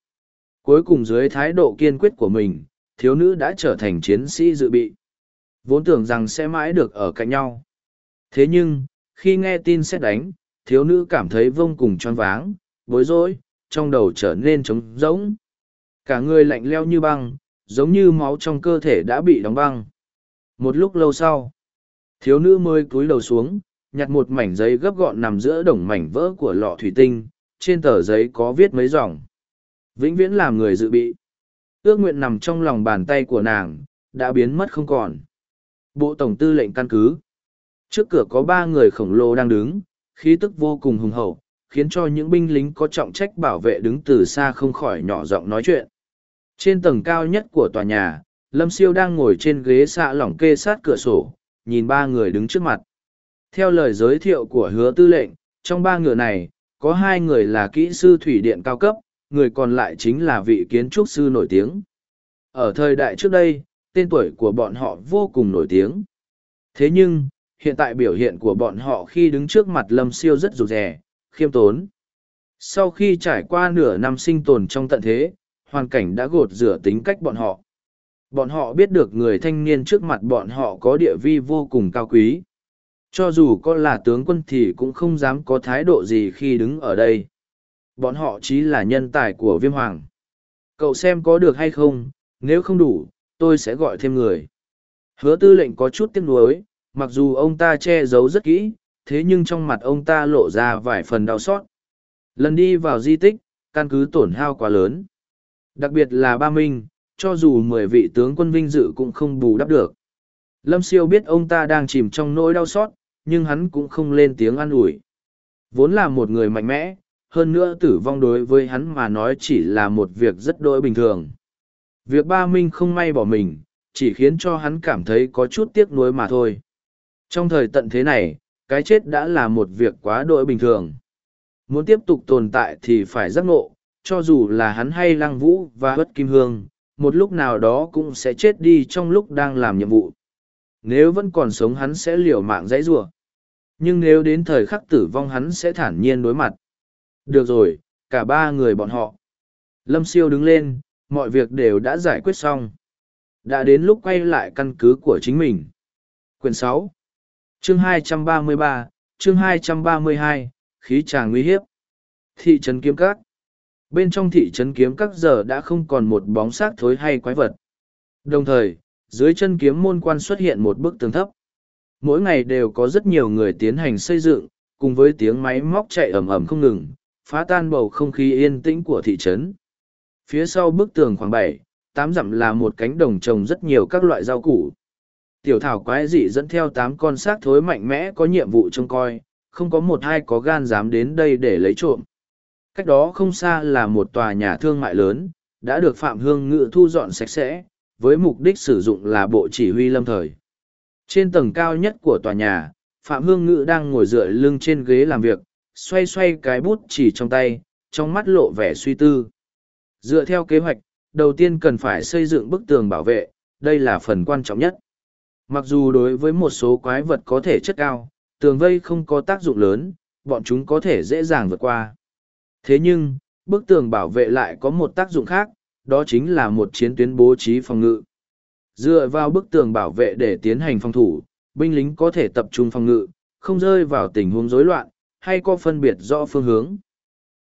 Cuối cùng dưới thái độ kiên quyết của mình, thiếu nữ đã trở thành chiến sĩ dự bị. Vốn tưởng rằng sẽ mãi được ở cạnh nhau. Thế nhưng, khi nghe tin xét đánh, thiếu nữ cảm thấy vô cùng choáng váng, bối rối, trong đầu trở nên trống rỗng. Cả người lạnh leo như băng, giống như máu trong cơ thể đã bị đóng băng. Một lúc lâu sau, thiếu nữ mới cúi đầu xuống, nhặt một mảnh giấy gấp gọn nằm giữa đồng mảnh vỡ của lọ thủy tinh, trên tờ giấy có viết mấy dòng. Vĩnh viễn làm người dự bị. Ước nguyện nằm trong lòng bàn tay của nàng, đã biến mất không còn. Bộ Tổng tư lệnh căn cứ. Trước cửa có ba người khổng lồ đang đứng, khí tức vô cùng hùng hậu, khiến cho những binh lính có trọng trách bảo vệ đứng từ xa không khỏi nhỏ giọng nói chuyện. Trên tầng cao nhất của tòa nhà, Lâm Siêu đang ngồi trên ghế xạ lỏng kê sát cửa sổ, nhìn ba người đứng trước mặt. Theo lời giới thiệu của hứa tư lệnh, trong ba ngựa này, có hai người là kỹ sư thủy điện cao cấp, người còn lại chính là vị kiến trúc sư nổi tiếng. Ở thời đại trước đây, tên tuổi của bọn họ vô cùng nổi tiếng. Thế nhưng, hiện tại biểu hiện của bọn họ khi đứng trước mặt lâm siêu rất rụt rè, khiêm tốn. Sau khi trải qua nửa năm sinh tồn trong tận thế, hoàn cảnh đã gột rửa tính cách bọn họ. Bọn họ biết được người thanh niên trước mặt bọn họ có địa vi vô cùng cao quý. Cho dù có là tướng quân thì cũng không dám có thái độ gì khi đứng ở đây. Bọn họ chí là nhân tài của viêm hoàng. Cậu xem có được hay không, nếu không đủ, tôi sẽ gọi thêm người. Hứa tư lệnh có chút tiếc nuối, mặc dù ông ta che giấu rất kỹ, thế nhưng trong mặt ông ta lộ ra vài phần đau xót. Lần đi vào di tích, căn cứ tổn hao quá lớn. Đặc biệt là ba Minh, cho dù mười vị tướng quân vinh dự cũng không bù đắp được. Lâm siêu biết ông ta đang chìm trong nỗi đau xót, nhưng hắn cũng không lên tiếng an ủi. Vốn là một người mạnh mẽ, hơn nữa tử vong đối với hắn mà nói chỉ là một việc rất đỗi bình thường. Việc ba Minh không may bỏ mình, chỉ khiến cho hắn cảm thấy có chút tiếc nuối mà thôi. Trong thời tận thế này, cái chết đã là một việc quá đỗi bình thường. Muốn tiếp tục tồn tại thì phải giác ngộ, cho dù là hắn hay lăng vũ và bất kim hương, một lúc nào đó cũng sẽ chết đi trong lúc đang làm nhiệm vụ. Nếu vẫn còn sống hắn sẽ liều mạng dãy rủa nhưng nếu đến thời khắc tử vong hắn sẽ thản nhiên đối mặt. Được rồi, cả ba người bọn họ. Lâm siêu đứng lên, mọi việc đều đã giải quyết xong. Đã đến lúc quay lại căn cứ của chính mình. Quyển sáu, Chương hai trăm ba mươi ba, chương hai trăm ba mươi hai, khí tràng nguy hiếp. Thị trấn kiếm các. Bên trong thị trấn kiếm các giờ đã không còn một bóng xác thối hay quái vật. Đồng thời, dưới chân kiếm môn quan xuất hiện một bức tường thấp. Mỗi ngày đều có rất nhiều người tiến hành xây dựng, cùng với tiếng máy móc chạy ầm ầm không ngừng, phá tan bầu không khí yên tĩnh của thị trấn. Phía sau bức tường khoảng bảy, tám dặm là một cánh đồng trồng rất nhiều các loại rau củ. Tiểu thảo quái dị dẫn theo tám con xác thối mạnh mẽ có nhiệm vụ trông coi, không có một ai có gan dám đến đây để lấy trộm. Cách đó không xa là một tòa nhà thương mại lớn, đã được Phạm Hương Ngự thu dọn sạch sẽ, với mục đích sử dụng là bộ chỉ huy lâm thời. Trên tầng cao nhất của tòa nhà, Phạm Hương Ngự đang ngồi dựa lưng trên ghế làm việc, xoay xoay cái bút chỉ trong tay, trong mắt lộ vẻ suy tư. Dựa theo kế hoạch, đầu tiên cần phải xây dựng bức tường bảo vệ, đây là phần quan trọng nhất. Mặc dù đối với một số quái vật có thể chất cao, tường vây không có tác dụng lớn, bọn chúng có thể dễ dàng vượt qua. Thế nhưng, bức tường bảo vệ lại có một tác dụng khác, đó chính là một chiến tuyến bố trí phòng ngự. Dựa vào bức tường bảo vệ để tiến hành phòng thủ, binh lính có thể tập trung phòng ngự, không rơi vào tình huống rối loạn, hay có phân biệt rõ phương hướng.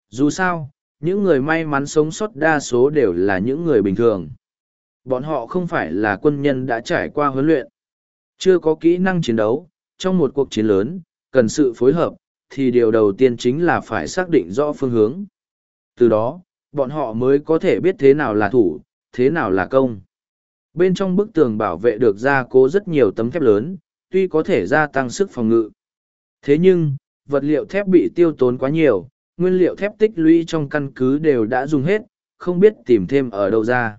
Dù sao, những người may mắn sống sót đa số đều là những người bình thường. Bọn họ không phải là quân nhân đã trải qua huấn luyện. Chưa có kỹ năng chiến đấu, trong một cuộc chiến lớn, cần sự phối hợp, thì điều đầu tiên chính là phải xác định rõ phương hướng. Từ đó, bọn họ mới có thể biết thế nào là thủ, thế nào là công. Bên trong bức tường bảo vệ được gia cố rất nhiều tấm thép lớn, tuy có thể gia tăng sức phòng ngự. Thế nhưng, vật liệu thép bị tiêu tốn quá nhiều, nguyên liệu thép tích lũy trong căn cứ đều đã dùng hết, không biết tìm thêm ở đâu ra.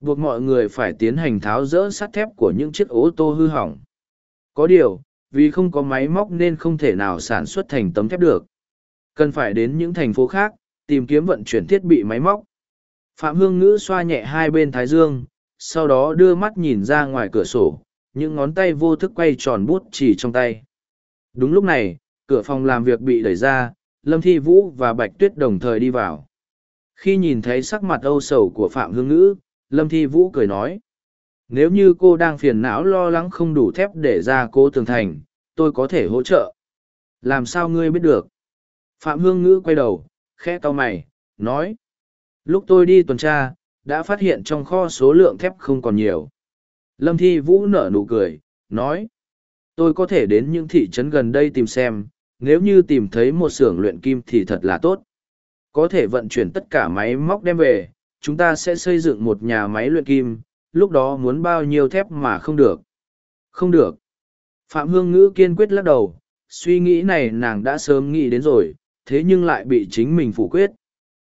Buộc mọi người phải tiến hành tháo rỡ sắt thép của những chiếc ô tô hư hỏng. Có điều, vì không có máy móc nên không thể nào sản xuất thành tấm thép được. Cần phải đến những thành phố khác, tìm kiếm vận chuyển thiết bị máy móc. Phạm Hương Ngữ xoa nhẹ hai bên thái dương, sau đó đưa mắt nhìn ra ngoài cửa sổ, những ngón tay vô thức quay tròn bút chỉ trong tay. Đúng lúc này, cửa phòng làm việc bị đẩy ra, Lâm Thi Vũ và Bạch Tuyết đồng thời đi vào. Khi nhìn thấy sắc mặt âu sầu của Phạm Hương Ngữ, Lâm Thi Vũ cười nói. Nếu như cô đang phiền não lo lắng không đủ thép để ra cố tường thành, tôi có thể hỗ trợ. Làm sao ngươi biết được? Phạm Hương Ngữ quay đầu, khẽ cau mày, nói. Lúc tôi đi tuần tra, đã phát hiện trong kho số lượng thép không còn nhiều. Lâm Thi Vũ nở nụ cười, nói. Tôi có thể đến những thị trấn gần đây tìm xem, nếu như tìm thấy một xưởng luyện kim thì thật là tốt. Có thể vận chuyển tất cả máy móc đem về, chúng ta sẽ xây dựng một nhà máy luyện kim, lúc đó muốn bao nhiêu thép mà không được. Không được. Phạm Hương Ngữ kiên quyết lắc đầu, suy nghĩ này nàng đã sớm nghĩ đến rồi, thế nhưng lại bị chính mình phủ quyết.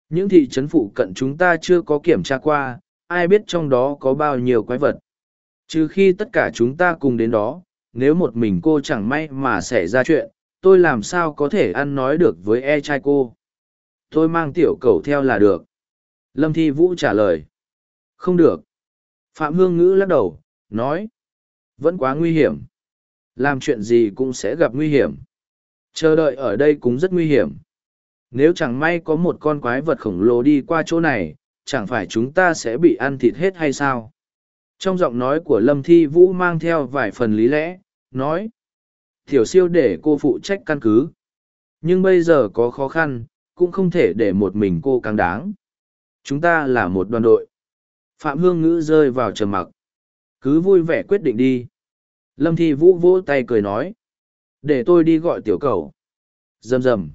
Những thị trấn phụ cận chúng ta chưa có kiểm tra qua, ai biết trong đó có bao nhiêu quái vật. Trừ khi tất cả chúng ta cùng đến đó, nếu một mình cô chẳng may mà xảy ra chuyện, tôi làm sao có thể ăn nói được với e trai cô. Tôi mang tiểu cầu theo là được. Lâm Thi Vũ trả lời. Không được. Phạm Hương Ngữ lắc đầu, nói. Vẫn quá nguy hiểm. Làm chuyện gì cũng sẽ gặp nguy hiểm. Chờ đợi ở đây cũng rất nguy hiểm. Nếu chẳng may có một con quái vật khổng lồ đi qua chỗ này, chẳng phải chúng ta sẽ bị ăn thịt hết hay sao? Trong giọng nói của Lâm Thi Vũ mang theo vài phần lý lẽ, nói. Tiểu siêu để cô phụ trách căn cứ. Nhưng bây giờ có khó khăn, cũng không thể để một mình cô càng đáng. Chúng ta là một đoàn đội. Phạm Hương Ngữ rơi vào trầm mặc. Cứ vui vẻ quyết định đi. Lâm Thi Vũ vỗ tay cười nói. Để tôi đi gọi tiểu cầu. Rầm rầm.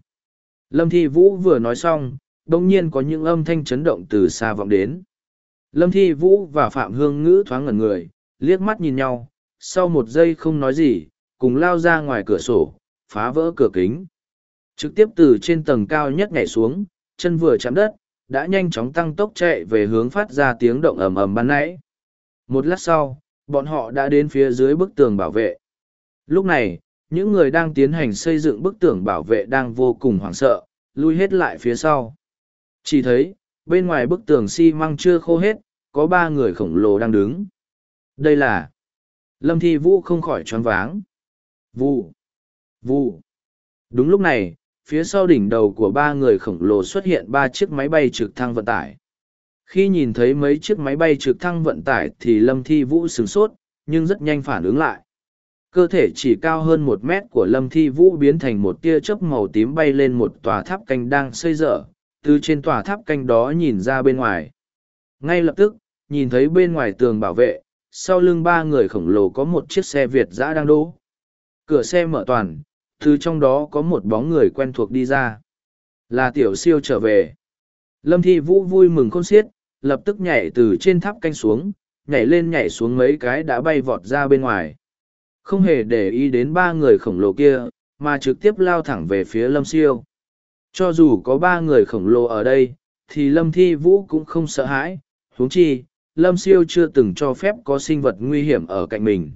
Lâm Thi Vũ vừa nói xong, đồng nhiên có những âm thanh chấn động từ xa vọng đến. Lâm Thi Vũ và Phạm Hương Ngữ thoáng ngẩn người, liếc mắt nhìn nhau, sau một giây không nói gì, cùng lao ra ngoài cửa sổ, phá vỡ cửa kính. Trực tiếp từ trên tầng cao nhất nhảy xuống, chân vừa chạm đất, đã nhanh chóng tăng tốc chạy về hướng phát ra tiếng động ầm ầm ban nãy. Một lát sau, bọn họ đã đến phía dưới bức tường bảo vệ. Lúc này, những người đang tiến hành xây dựng bức tường bảo vệ đang vô cùng hoảng sợ, lui hết lại phía sau. Chỉ thấy, bên ngoài bức tường xi măng chưa khô hết, có ba người khổng lồ đang đứng. Đây là... Lâm Thi Vũ không khỏi choáng váng. Vụ! Vụ! Đúng lúc này, phía sau đỉnh đầu của ba người khổng lồ xuất hiện ba chiếc máy bay trực thăng vận tải. Khi nhìn thấy mấy chiếc máy bay trực thăng vận tải thì Lâm Thi Vũ sửng sốt, nhưng rất nhanh phản ứng lại. Cơ thể chỉ cao hơn một mét của Lâm Thi Vũ biến thành một tia chớp màu tím bay lên một tòa tháp canh đang xây dở, từ trên tòa tháp canh đó nhìn ra bên ngoài. Ngay lập tức, nhìn thấy bên ngoài tường bảo vệ, sau lưng ba người khổng lồ có một chiếc xe Việt giã đang đỗ. Cửa xe mở toàn, từ trong đó có một bóng người quen thuộc đi ra. Là tiểu siêu trở về. Lâm Thi Vũ vui mừng khôn xiết, lập tức nhảy từ trên tháp canh xuống, nhảy lên nhảy xuống mấy cái đã bay vọt ra bên ngoài. Không hề để ý đến ba người khổng lồ kia, mà trực tiếp lao thẳng về phía Lâm Siêu. Cho dù có ba người khổng lồ ở đây, thì Lâm Thi Vũ cũng không sợ hãi, huống chi, Lâm Siêu chưa từng cho phép có sinh vật nguy hiểm ở cạnh mình.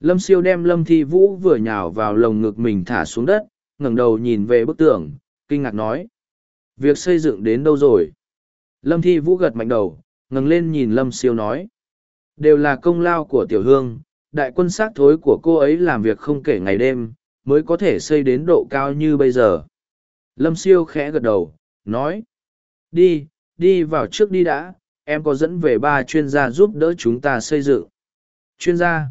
Lâm Siêu đem Lâm Thi Vũ vừa nhào vào lồng ngực mình thả xuống đất, ngẩng đầu nhìn về bức tường, kinh ngạc nói. Việc xây dựng đến đâu rồi? Lâm Thi Vũ gật mạnh đầu, ngẩng lên nhìn Lâm Siêu nói. Đều là công lao của Tiểu Hương, đại quân xác thối của cô ấy làm việc không kể ngày đêm, mới có thể xây đến độ cao như bây giờ. Lâm Siêu khẽ gật đầu, nói. Đi, đi vào trước đi đã, em có dẫn về ba chuyên gia giúp đỡ chúng ta xây dựng. Chuyên gia?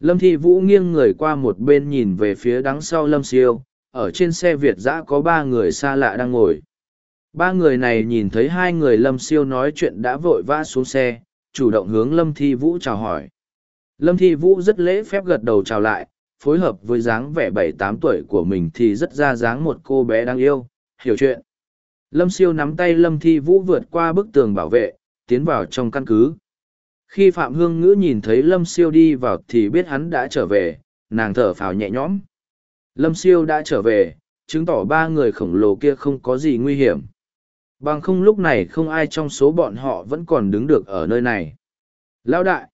Lâm Thi Vũ nghiêng người qua một bên nhìn về phía đằng sau Lâm Siêu, ở trên xe Việt Giã có ba người xa lạ đang ngồi. Ba người này nhìn thấy hai người Lâm Siêu nói chuyện đã vội vã xuống xe, chủ động hướng Lâm Thi Vũ chào hỏi. Lâm Thi Vũ rất lễ phép gật đầu chào lại, phối hợp với dáng vẻ bảy tám tuổi của mình thì rất ra dáng một cô bé đáng yêu, hiểu chuyện. Lâm Siêu nắm tay Lâm Thi Vũ vượt qua bức tường bảo vệ, tiến vào trong căn cứ. Khi Phạm Hương Ngữ nhìn thấy Lâm Siêu đi vào thì biết hắn đã trở về, nàng thở phào nhẹ nhõm. Lâm Siêu đã trở về, chứng tỏ ba người khổng lồ kia không có gì nguy hiểm. Bằng không lúc này không ai trong số bọn họ vẫn còn đứng được ở nơi này. Lão đại!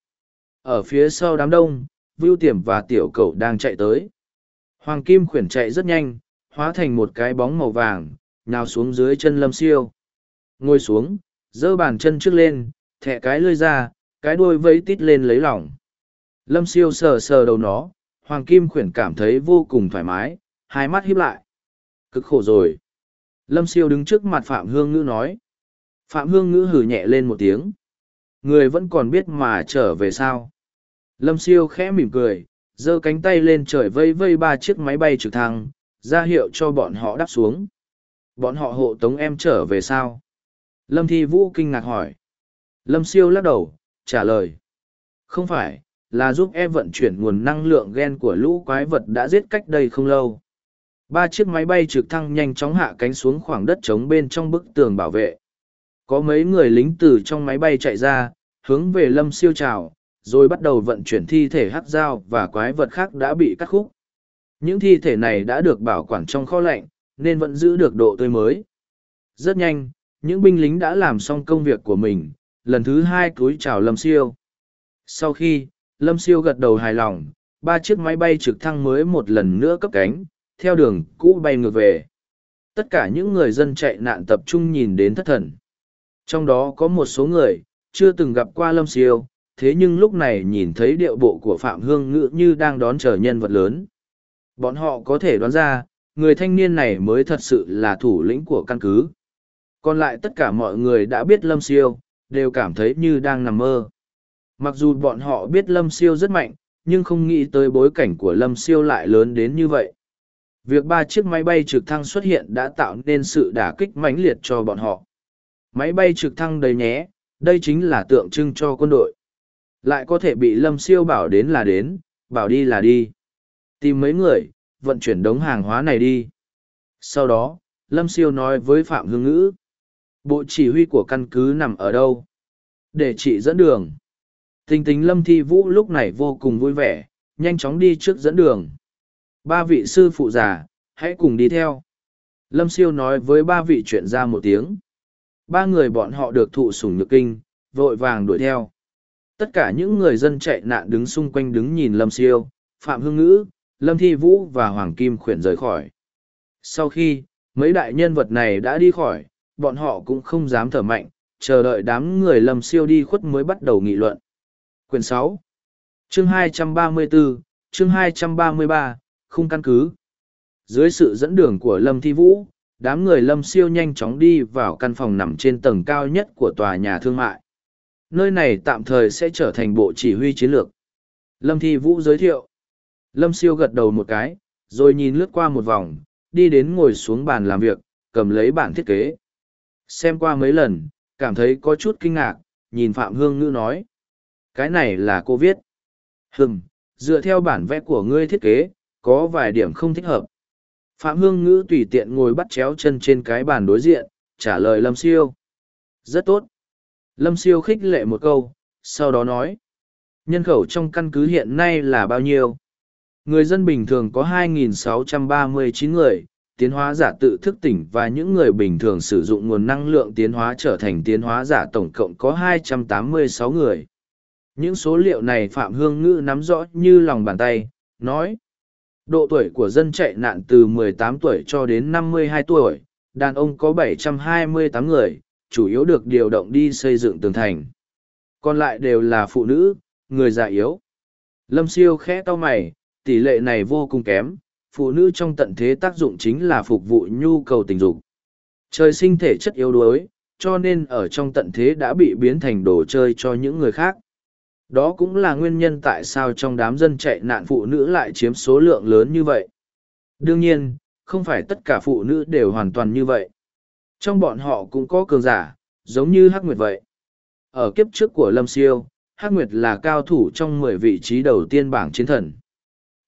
Ở phía sau đám đông, Vưu Tiềm và Tiểu Cầu đang chạy tới. Hoàng Kim khuyển chạy rất nhanh, hóa thành một cái bóng màu vàng, nhào xuống dưới chân lâm siêu. Ngồi xuống, giơ bàn chân trước lên, thẹ cái lơi ra, cái đuôi vẫy tít lên lấy lỏng. Lâm siêu sờ sờ đầu nó, Hoàng Kim khuyển cảm thấy vô cùng thoải mái, hai mắt híp lại. Cực khổ rồi. Lâm siêu đứng trước mặt Phạm Hương Ngữ nói. Phạm Hương Ngữ hử nhẹ lên một tiếng. Người vẫn còn biết mà trở về sao. Lâm siêu khẽ mỉm cười, giơ cánh tay lên trời vây vây ba chiếc máy bay trực thăng, ra hiệu cho bọn họ đáp xuống. Bọn họ hộ tống em trở về sao? Lâm Thi Vũ kinh ngạc hỏi. Lâm siêu lắc đầu, trả lời. Không phải, là giúp em vận chuyển nguồn năng lượng gen của lũ quái vật đã giết cách đây không lâu. Ba chiếc máy bay trực thăng nhanh chóng hạ cánh xuống khoảng đất trống bên trong bức tường bảo vệ. Có mấy người lính từ trong máy bay chạy ra, hướng về lâm siêu trào, rồi bắt đầu vận chuyển thi thể hắc dao và quái vật khác đã bị cắt khúc. Những thi thể này đã được bảo quản trong kho lạnh, nên vẫn giữ được độ tươi mới. Rất nhanh, những binh lính đã làm xong công việc của mình, lần thứ hai cúi chào Lâm Siêu. Sau khi, Lâm Siêu gật đầu hài lòng, ba chiếc máy bay trực thăng mới một lần nữa cấp cánh, theo đường cũ bay ngược về. Tất cả những người dân chạy nạn tập trung nhìn đến thất thần. Trong đó có một số người, chưa từng gặp qua Lâm Siêu, thế nhưng lúc này nhìn thấy điệu bộ của Phạm Hương Ngữ như đang đón chờ nhân vật lớn. Bọn họ có thể đoán ra, người thanh niên này mới thật sự là thủ lĩnh của căn cứ. Còn lại tất cả mọi người đã biết Lâm Siêu, đều cảm thấy như đang nằm mơ. Mặc dù bọn họ biết Lâm Siêu rất mạnh, nhưng không nghĩ tới bối cảnh của Lâm Siêu lại lớn đến như vậy. Việc ba chiếc máy bay trực thăng xuất hiện đã tạo nên sự đả kích mãnh liệt cho bọn họ. Máy bay trực thăng đầy nhé, đây chính là tượng trưng cho quân đội. Lại có thể bị Lâm Siêu bảo đến là đến, bảo đi là đi. Tìm mấy người, vận chuyển đống hàng hóa này đi. Sau đó, Lâm Siêu nói với Phạm Hương Ngữ. Bộ chỉ huy của căn cứ nằm ở đâu? Để chị dẫn đường. Tình tình Lâm Thi Vũ lúc này vô cùng vui vẻ, nhanh chóng đi trước dẫn đường. Ba vị sư phụ già, hãy cùng đi theo. Lâm Siêu nói với ba vị chuyện ra một tiếng. Ba người bọn họ được thụ sủng nhược kinh, vội vàng đuổi theo. Tất cả những người dân chạy nạn đứng xung quanh đứng nhìn Lâm Siêu, Phạm Hương Ngữ, Lâm Thi Vũ và Hoàng Kim khuyển rời khỏi. Sau khi, mấy đại nhân vật này đã đi khỏi, bọn họ cũng không dám thở mạnh, chờ đợi đám người Lâm Siêu đi khuất mới bắt đầu nghị luận. Quyển sáu, Chương 234, chương 233, khung căn cứ. Dưới sự dẫn đường của Lâm Thi Vũ, đám người Lâm Siêu nhanh chóng đi vào căn phòng nằm trên tầng cao nhất của tòa nhà thương mại. Nơi này tạm thời sẽ trở thành bộ chỉ huy chiến lược. Lâm Thi Vũ giới thiệu. Lâm Siêu gật đầu một cái, rồi nhìn lướt qua một vòng, đi đến ngồi xuống bàn làm việc, cầm lấy bản thiết kế. Xem qua mấy lần, cảm thấy có chút kinh ngạc, nhìn Phạm Hương Ngữ nói. Cái này là cô viết. Hừm, dựa theo bản vẽ của ngươi thiết kế, có vài điểm không thích hợp. Phạm Hương Ngữ tùy tiện ngồi bắt chéo chân trên cái bàn đối diện, trả lời Lâm Siêu. Rất tốt. Lâm Siêu khích lệ một câu, sau đó nói. Nhân khẩu trong căn cứ hiện nay là bao nhiêu? Người dân bình thường có 2.639 người, tiến hóa giả tự thức tỉnh và những người bình thường sử dụng nguồn năng lượng tiến hóa trở thành tiến hóa giả tổng cộng có 286 người. Những số liệu này Phạm Hương Ngữ nắm rõ như lòng bàn tay, nói. Độ tuổi của dân chạy nạn từ 18 tuổi cho đến 52 tuổi, đàn ông có 728 người, chủ yếu được điều động đi xây dựng tường thành. Còn lại đều là phụ nữ, người già yếu. Lâm siêu khẽ to mày, tỷ lệ này vô cùng kém, phụ nữ trong tận thế tác dụng chính là phục vụ nhu cầu tình dục. Trời sinh thể chất yếu đuối, cho nên ở trong tận thế đã bị biến thành đồ chơi cho những người khác. Đó cũng là nguyên nhân tại sao trong đám dân chạy nạn phụ nữ lại chiếm số lượng lớn như vậy. Đương nhiên, không phải tất cả phụ nữ đều hoàn toàn như vậy. Trong bọn họ cũng có cường giả, giống như Hắc Nguyệt vậy. Ở kiếp trước của Lâm Siêu, Hắc Nguyệt là cao thủ trong mười vị trí đầu tiên bảng chiến thần.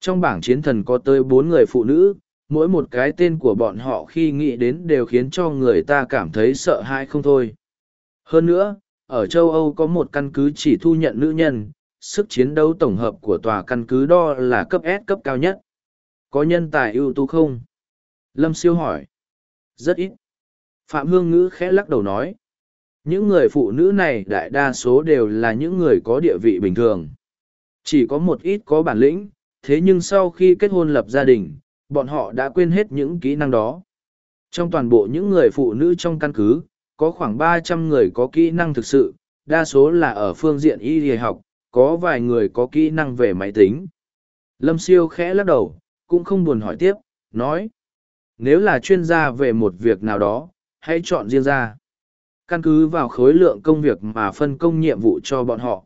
Trong bảng chiến thần có tới bốn người phụ nữ, mỗi một cái tên của bọn họ khi nghĩ đến đều khiến cho người ta cảm thấy sợ hãi không thôi. Hơn nữa, ở châu Âu có một căn cứ chỉ thu nhận nữ nhân, sức chiến đấu tổng hợp của tòa căn cứ đo là cấp S cấp cao nhất. Có nhân tài ưu tú không? Lâm siêu hỏi. Rất ít. Phạm Hương Ngữ khẽ lắc đầu nói. Những người phụ nữ này đại đa số đều là những người có địa vị bình thường. Chỉ có một ít có bản lĩnh, thế nhưng sau khi kết hôn lập gia đình, bọn họ đã quên hết những kỹ năng đó. Trong toàn bộ những người phụ nữ trong căn cứ, có khoảng ba trăm người có kỹ năng thực sự, đa số là ở phương diện y y học, có vài người có kỹ năng về máy tính. Lâm siêu khẽ lắc đầu, cũng không buồn hỏi tiếp, nói. Nếu là chuyên gia về một việc nào đó, hãy chọn riêng ra. Căn cứ vào khối lượng công việc mà phân công nhiệm vụ cho bọn họ.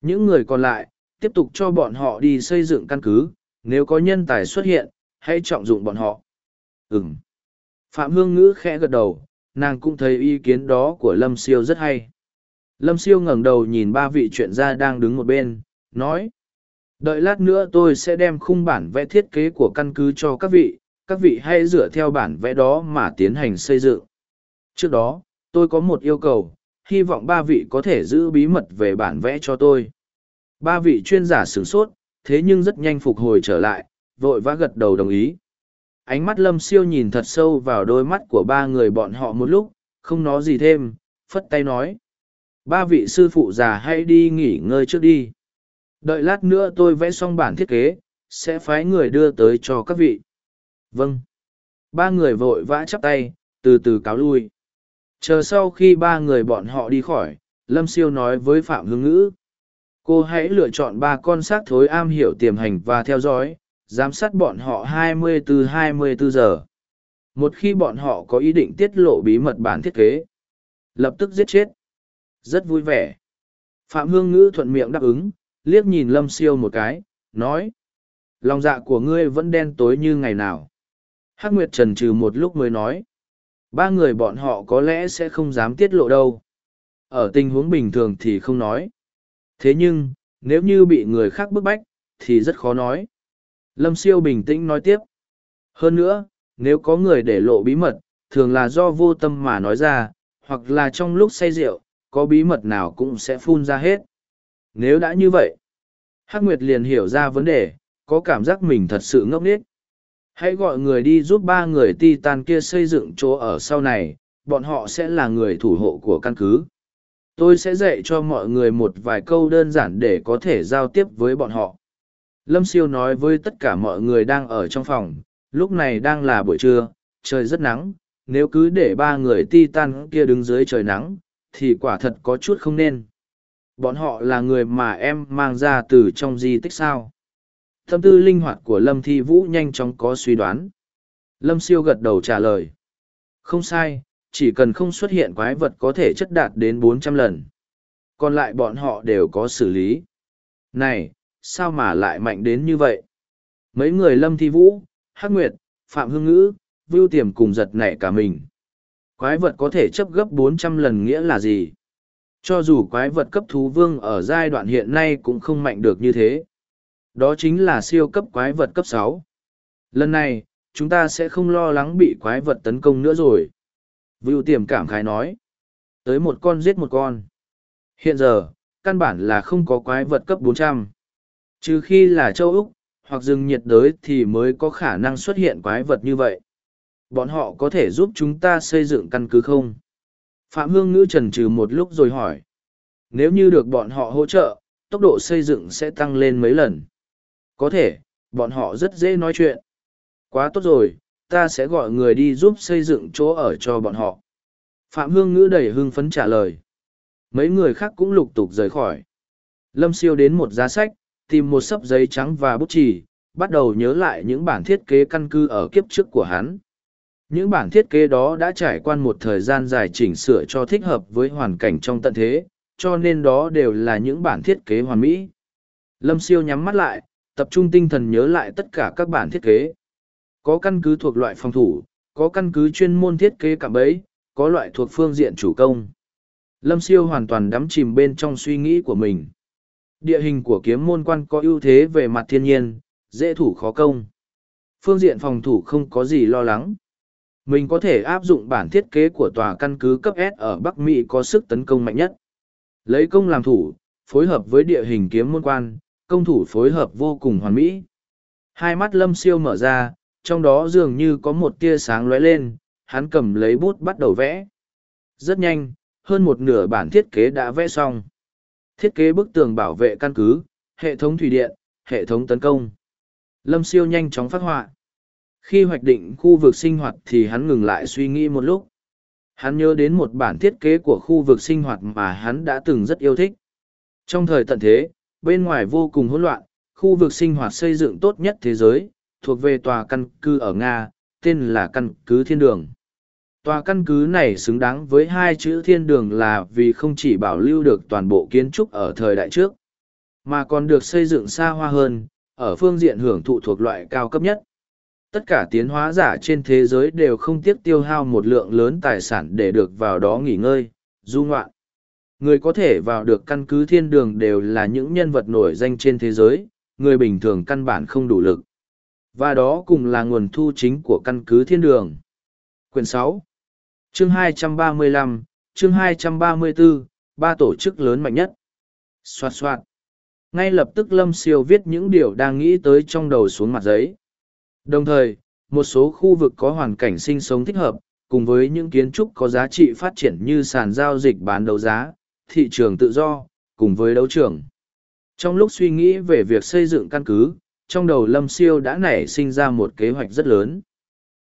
Những người còn lại, tiếp tục cho bọn họ đi xây dựng căn cứ, nếu có nhân tài xuất hiện, hãy trọng dụng bọn họ. Ừm. Phạm Hương Ngữ khẽ gật đầu, nàng cũng thấy ý kiến đó của Lâm Siêu rất hay. Lâm Siêu ngẩng đầu nhìn ba vị chuyện gia đang đứng một bên, nói. Đợi lát nữa tôi sẽ đem khung bản vẽ thiết kế của căn cứ cho các vị, các vị hãy dựa theo bản vẽ đó mà tiến hành xây dựng. Trước đó, tôi có một yêu cầu, hy vọng ba vị có thể giữ bí mật về bản vẽ cho tôi. Ba vị chuyên giả sửng sốt, thế nhưng rất nhanh phục hồi trở lại, vội vã gật đầu đồng ý. Ánh mắt lâm siêu nhìn thật sâu vào đôi mắt của ba người bọn họ một lúc, không nói gì thêm, phất tay nói. Ba vị sư phụ già hãy đi nghỉ ngơi trước đi. Đợi lát nữa tôi vẽ xong bản thiết kế, sẽ phái người đưa tới cho các vị. Vâng. Ba người vội vã chắp tay, từ từ cáo lui. Chờ sau khi ba người bọn họ đi khỏi, Lâm Siêu nói với Phạm Hương Ngữ. Cô hãy lựa chọn ba con xác thối am hiểu tiềm hành và theo dõi, giám sát bọn họ 24-24 giờ. Một khi bọn họ có ý định tiết lộ bí mật bản thiết kế, lập tức giết chết. Rất vui vẻ. Phạm Hương Ngữ thuận miệng đáp ứng, liếc nhìn Lâm Siêu một cái, nói. Lòng dạ của ngươi vẫn đen tối như ngày nào. Hắc Nguyệt trần trừ một lúc mới nói. Ba người bọn họ có lẽ sẽ không dám tiết lộ đâu. Ở tình huống bình thường thì không nói. Thế nhưng, nếu như bị người khác bức bách, thì rất khó nói. Lâm Siêu bình tĩnh nói tiếp. Hơn nữa, nếu có người để lộ bí mật, thường là do vô tâm mà nói ra, hoặc là trong lúc say rượu, có bí mật nào cũng sẽ phun ra hết. Nếu đã như vậy, Hắc Nguyệt liền hiểu ra vấn đề, có cảm giác mình thật sự ngốc nghếch. Hãy gọi người đi giúp ba người Titan kia xây dựng chỗ ở sau này, bọn họ sẽ là người thủ hộ của căn cứ. Tôi sẽ dạy cho mọi người một vài câu đơn giản để có thể giao tiếp với bọn họ. Lâm Siêu nói với tất cả mọi người đang ở trong phòng, lúc này đang là buổi trưa, trời rất nắng, nếu cứ để ba người Titan kia đứng dưới trời nắng, thì quả thật có chút không nên. Bọn họ là người mà em mang ra từ trong di tích sao. Tâm tư linh hoạt của Lâm Thi Vũ nhanh chóng có suy đoán. Lâm Siêu gật đầu trả lời. Không sai, chỉ cần không xuất hiện quái vật có thể chất đạt đến bốn trăm lần. Còn lại bọn họ đều có xử lý. Này, sao mà lại mạnh đến như vậy? Mấy người Lâm Thi Vũ, Hắc Nguyệt, Phạm Hương Ngữ, Vưu Tiềm cùng giật nảy cả mình. Quái vật có thể chấp gấp bốn trăm lần nghĩa là gì? Cho dù quái vật cấp thú vương ở giai đoạn hiện nay cũng không mạnh được như thế. Đó chính là siêu cấp quái vật cấp sáu. Lần này, chúng ta sẽ không lo lắng bị quái vật tấn công nữa rồi. Vưu tiềm cảm khái nói. Tới một con giết một con. Hiện giờ, căn bản là không có quái vật cấp 400. Trừ khi là châu Úc, hoặc rừng nhiệt đới thì mới có khả năng xuất hiện quái vật như vậy. Bọn họ có thể giúp chúng ta xây dựng căn cứ không? Phạm Hương Ngữ trần trừ một lúc rồi hỏi. Nếu như được bọn họ hỗ trợ, tốc độ xây dựng sẽ tăng lên mấy lần. Có thể, bọn họ rất dễ nói chuyện. Quá tốt rồi, ta sẽ gọi người đi giúp xây dựng chỗ ở cho bọn họ. Phạm Hương Ngữ đầy hưng phấn trả lời. Mấy người khác cũng lục tục rời khỏi. Lâm siêu đến một giá sách, tìm một sấp giấy trắng và bút chì, bắt đầu nhớ lại những bản thiết kế căn cứ ở kiếp trước của hắn. Những bản thiết kế đó đã trải qua một thời gian dài chỉnh sửa cho thích hợp với hoàn cảnh trong tận thế, cho nên đó đều là những bản thiết kế hoàn mỹ. Lâm siêu nhắm mắt lại, tập trung tinh thần nhớ lại tất cả các bản thiết kế. Có căn cứ thuộc loại phòng thủ, có căn cứ chuyên môn thiết kế cạm bẫy, có loại thuộc phương diện chủ công. Lâm siêu hoàn toàn đắm chìm bên trong suy nghĩ của mình. Địa hình của kiếm môn quan có ưu thế về mặt thiên nhiên, dễ thủ khó công. Phương diện phòng thủ không có gì lo lắng. Mình có thể áp dụng bản thiết kế của tòa căn cứ cấp S ở Bắc Mỹ có sức tấn công mạnh nhất. Lấy công làm thủ, phối hợp với địa hình kiếm môn quan, công thủ phối hợp vô cùng hoàn mỹ. Hai mắt lâm siêu mở ra, trong đó dường như có một tia sáng lóe lên, hắn cầm lấy bút bắt đầu vẽ. Rất nhanh, hơn một nửa bản thiết kế đã vẽ xong. Thiết kế bức tường bảo vệ căn cứ, hệ thống thủy điện, hệ thống tấn công. Lâm siêu nhanh chóng phát họa. Khi hoạch định khu vực sinh hoạt thì hắn ngừng lại suy nghĩ một lúc. Hắn nhớ đến một bản thiết kế của khu vực sinh hoạt mà hắn đã từng rất yêu thích. Trong thời tận thế, bên ngoài vô cùng hỗn loạn, khu vực sinh hoạt xây dựng tốt nhất thế giới, thuộc về tòa căn cứ ở Nga, tên là căn cứ thiên đường. Tòa căn cứ này xứng đáng với hai chữ thiên đường là vì không chỉ bảo lưu được toàn bộ kiến trúc ở thời đại trước, mà còn được xây dựng xa hoa hơn, ở phương diện hưởng thụ thuộc loại cao cấp nhất. Tất cả tiến hóa giả trên thế giới đều không tiếc tiêu hao một lượng lớn tài sản để được vào đó nghỉ ngơi, du ngoạn. Người có thể vào được căn cứ thiên đường đều là những nhân vật nổi danh trên thế giới, người bình thường căn bản không đủ lực. Và đó cùng là nguồn thu chính của căn cứ thiên đường. Quyển sáu, Chương hai trăm ba mươi lăm, chương 234, ba tổ chức lớn mạnh nhất. Xoạt xoạt. Ngay lập tức Lâm Siêu viết những điều đang nghĩ tới trong đầu xuống mặt giấy. Đồng thời, một số khu vực có hoàn cảnh sinh sống thích hợp, cùng với những kiến trúc có giá trị phát triển như sàn giao dịch bán đấu giá, thị trường tự do, cùng với đấu trường. Trong lúc suy nghĩ về việc xây dựng căn cứ, trong đầu Lâm Siêu đã nảy sinh ra một kế hoạch rất lớn.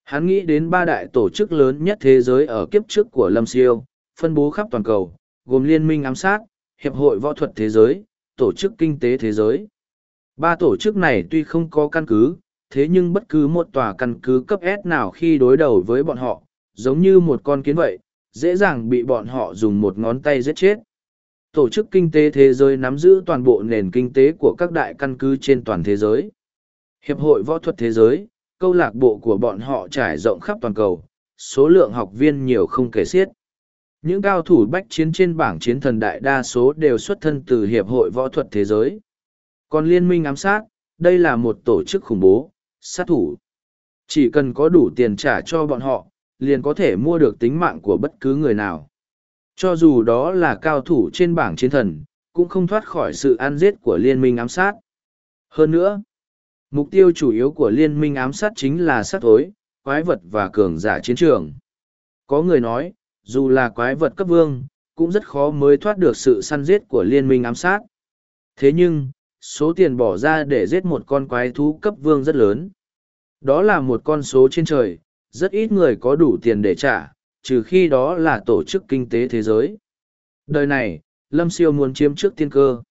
Hắn nghĩ đến ba đại tổ chức lớn nhất thế giới ở kiếp trước của Lâm Siêu, phân bố khắp toàn cầu, gồm Liên minh ám sát, Hiệp hội Võ thuật Thế giới, Tổ chức Kinh tế Thế giới. Ba tổ chức này tuy không có căn cứ, thế nhưng bất cứ một tòa căn cứ cấp S nào khi đối đầu với bọn họ, giống như một con kiến vậy, dễ dàng bị bọn họ dùng một ngón tay giết chết. Tổ chức Kinh tế Thế giới nắm giữ toàn bộ nền kinh tế của các đại căn cứ trên toàn thế giới. Hiệp hội Võ thuật Thế giới, câu lạc bộ của bọn họ trải rộng khắp toàn cầu, số lượng học viên nhiều không kể xiết. Những cao thủ bách chiến trên bảng chiến thần đại đa số đều xuất thân từ Hiệp hội Võ thuật Thế giới. Còn Liên minh ám sát, đây là một tổ chức khủng bố, sát thủ. Chỉ cần có đủ tiền trả cho bọn họ, liền có thể mua được tính mạng của bất cứ người nào. Cho dù đó là cao thủ trên bảng chiến thần, cũng không thoát khỏi sự ăn giết của liên minh ám sát. Hơn nữa, mục tiêu chủ yếu của liên minh ám sát chính là sát thối, quái vật và cường giả chiến trường. Có người nói, dù là quái vật cấp vương, cũng rất khó mới thoát được sự săn giết của liên minh ám sát. Thế nhưng, số tiền bỏ ra để giết một con quái thú cấp vương rất lớn. Đó là một con số trên trời, rất ít người có đủ tiền để trả, trừ khi đó là tổ chức kinh tế thế giới. Đời này, Lâm Siêu muốn chiếm trước tiên cơ.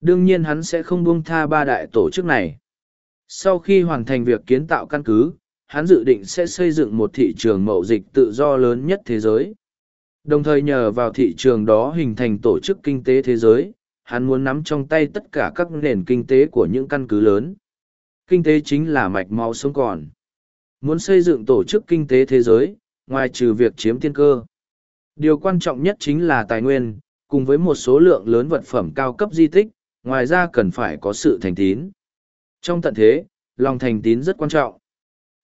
Đương nhiên hắn sẽ không buông tha ba đại tổ chức này. Sau khi hoàn thành việc kiến tạo căn cứ, hắn dự định sẽ xây dựng một thị trường mậu dịch tự do lớn nhất thế giới. Đồng thời nhờ vào thị trường đó hình thành tổ chức kinh tế thế giới, hắn muốn nắm trong tay tất cả các nền kinh tế của những căn cứ lớn. Kinh tế chính là mạch máu sống còn. Muốn xây dựng tổ chức kinh tế thế giới, ngoài trừ việc chiếm tiên cơ. Điều quan trọng nhất chính là tài nguyên, cùng với một số lượng lớn vật phẩm cao cấp di tích, ngoài ra cần phải có sự thành tín. Trong tận thế, lòng thành tín rất quan trọng.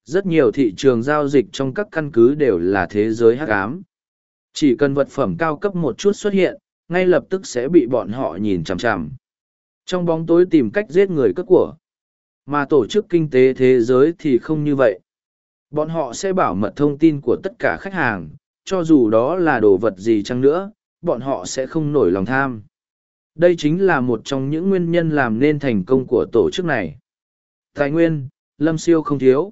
Rất nhiều thị trường giao dịch trong các căn cứ đều là thế giới hắc ám. Chỉ cần vật phẩm cao cấp một chút xuất hiện, ngay lập tức sẽ bị bọn họ nhìn chằm chằm. Trong bóng tối tìm cách giết người cất của. Mà tổ chức kinh tế thế giới thì không như vậy. Bọn họ sẽ bảo mật thông tin của tất cả khách hàng, cho dù đó là đồ vật gì chăng nữa, bọn họ sẽ không nổi lòng tham. Đây chính là một trong những nguyên nhân làm nên thành công của tổ chức này. Tài nguyên, Lâm Siêu không thiếu.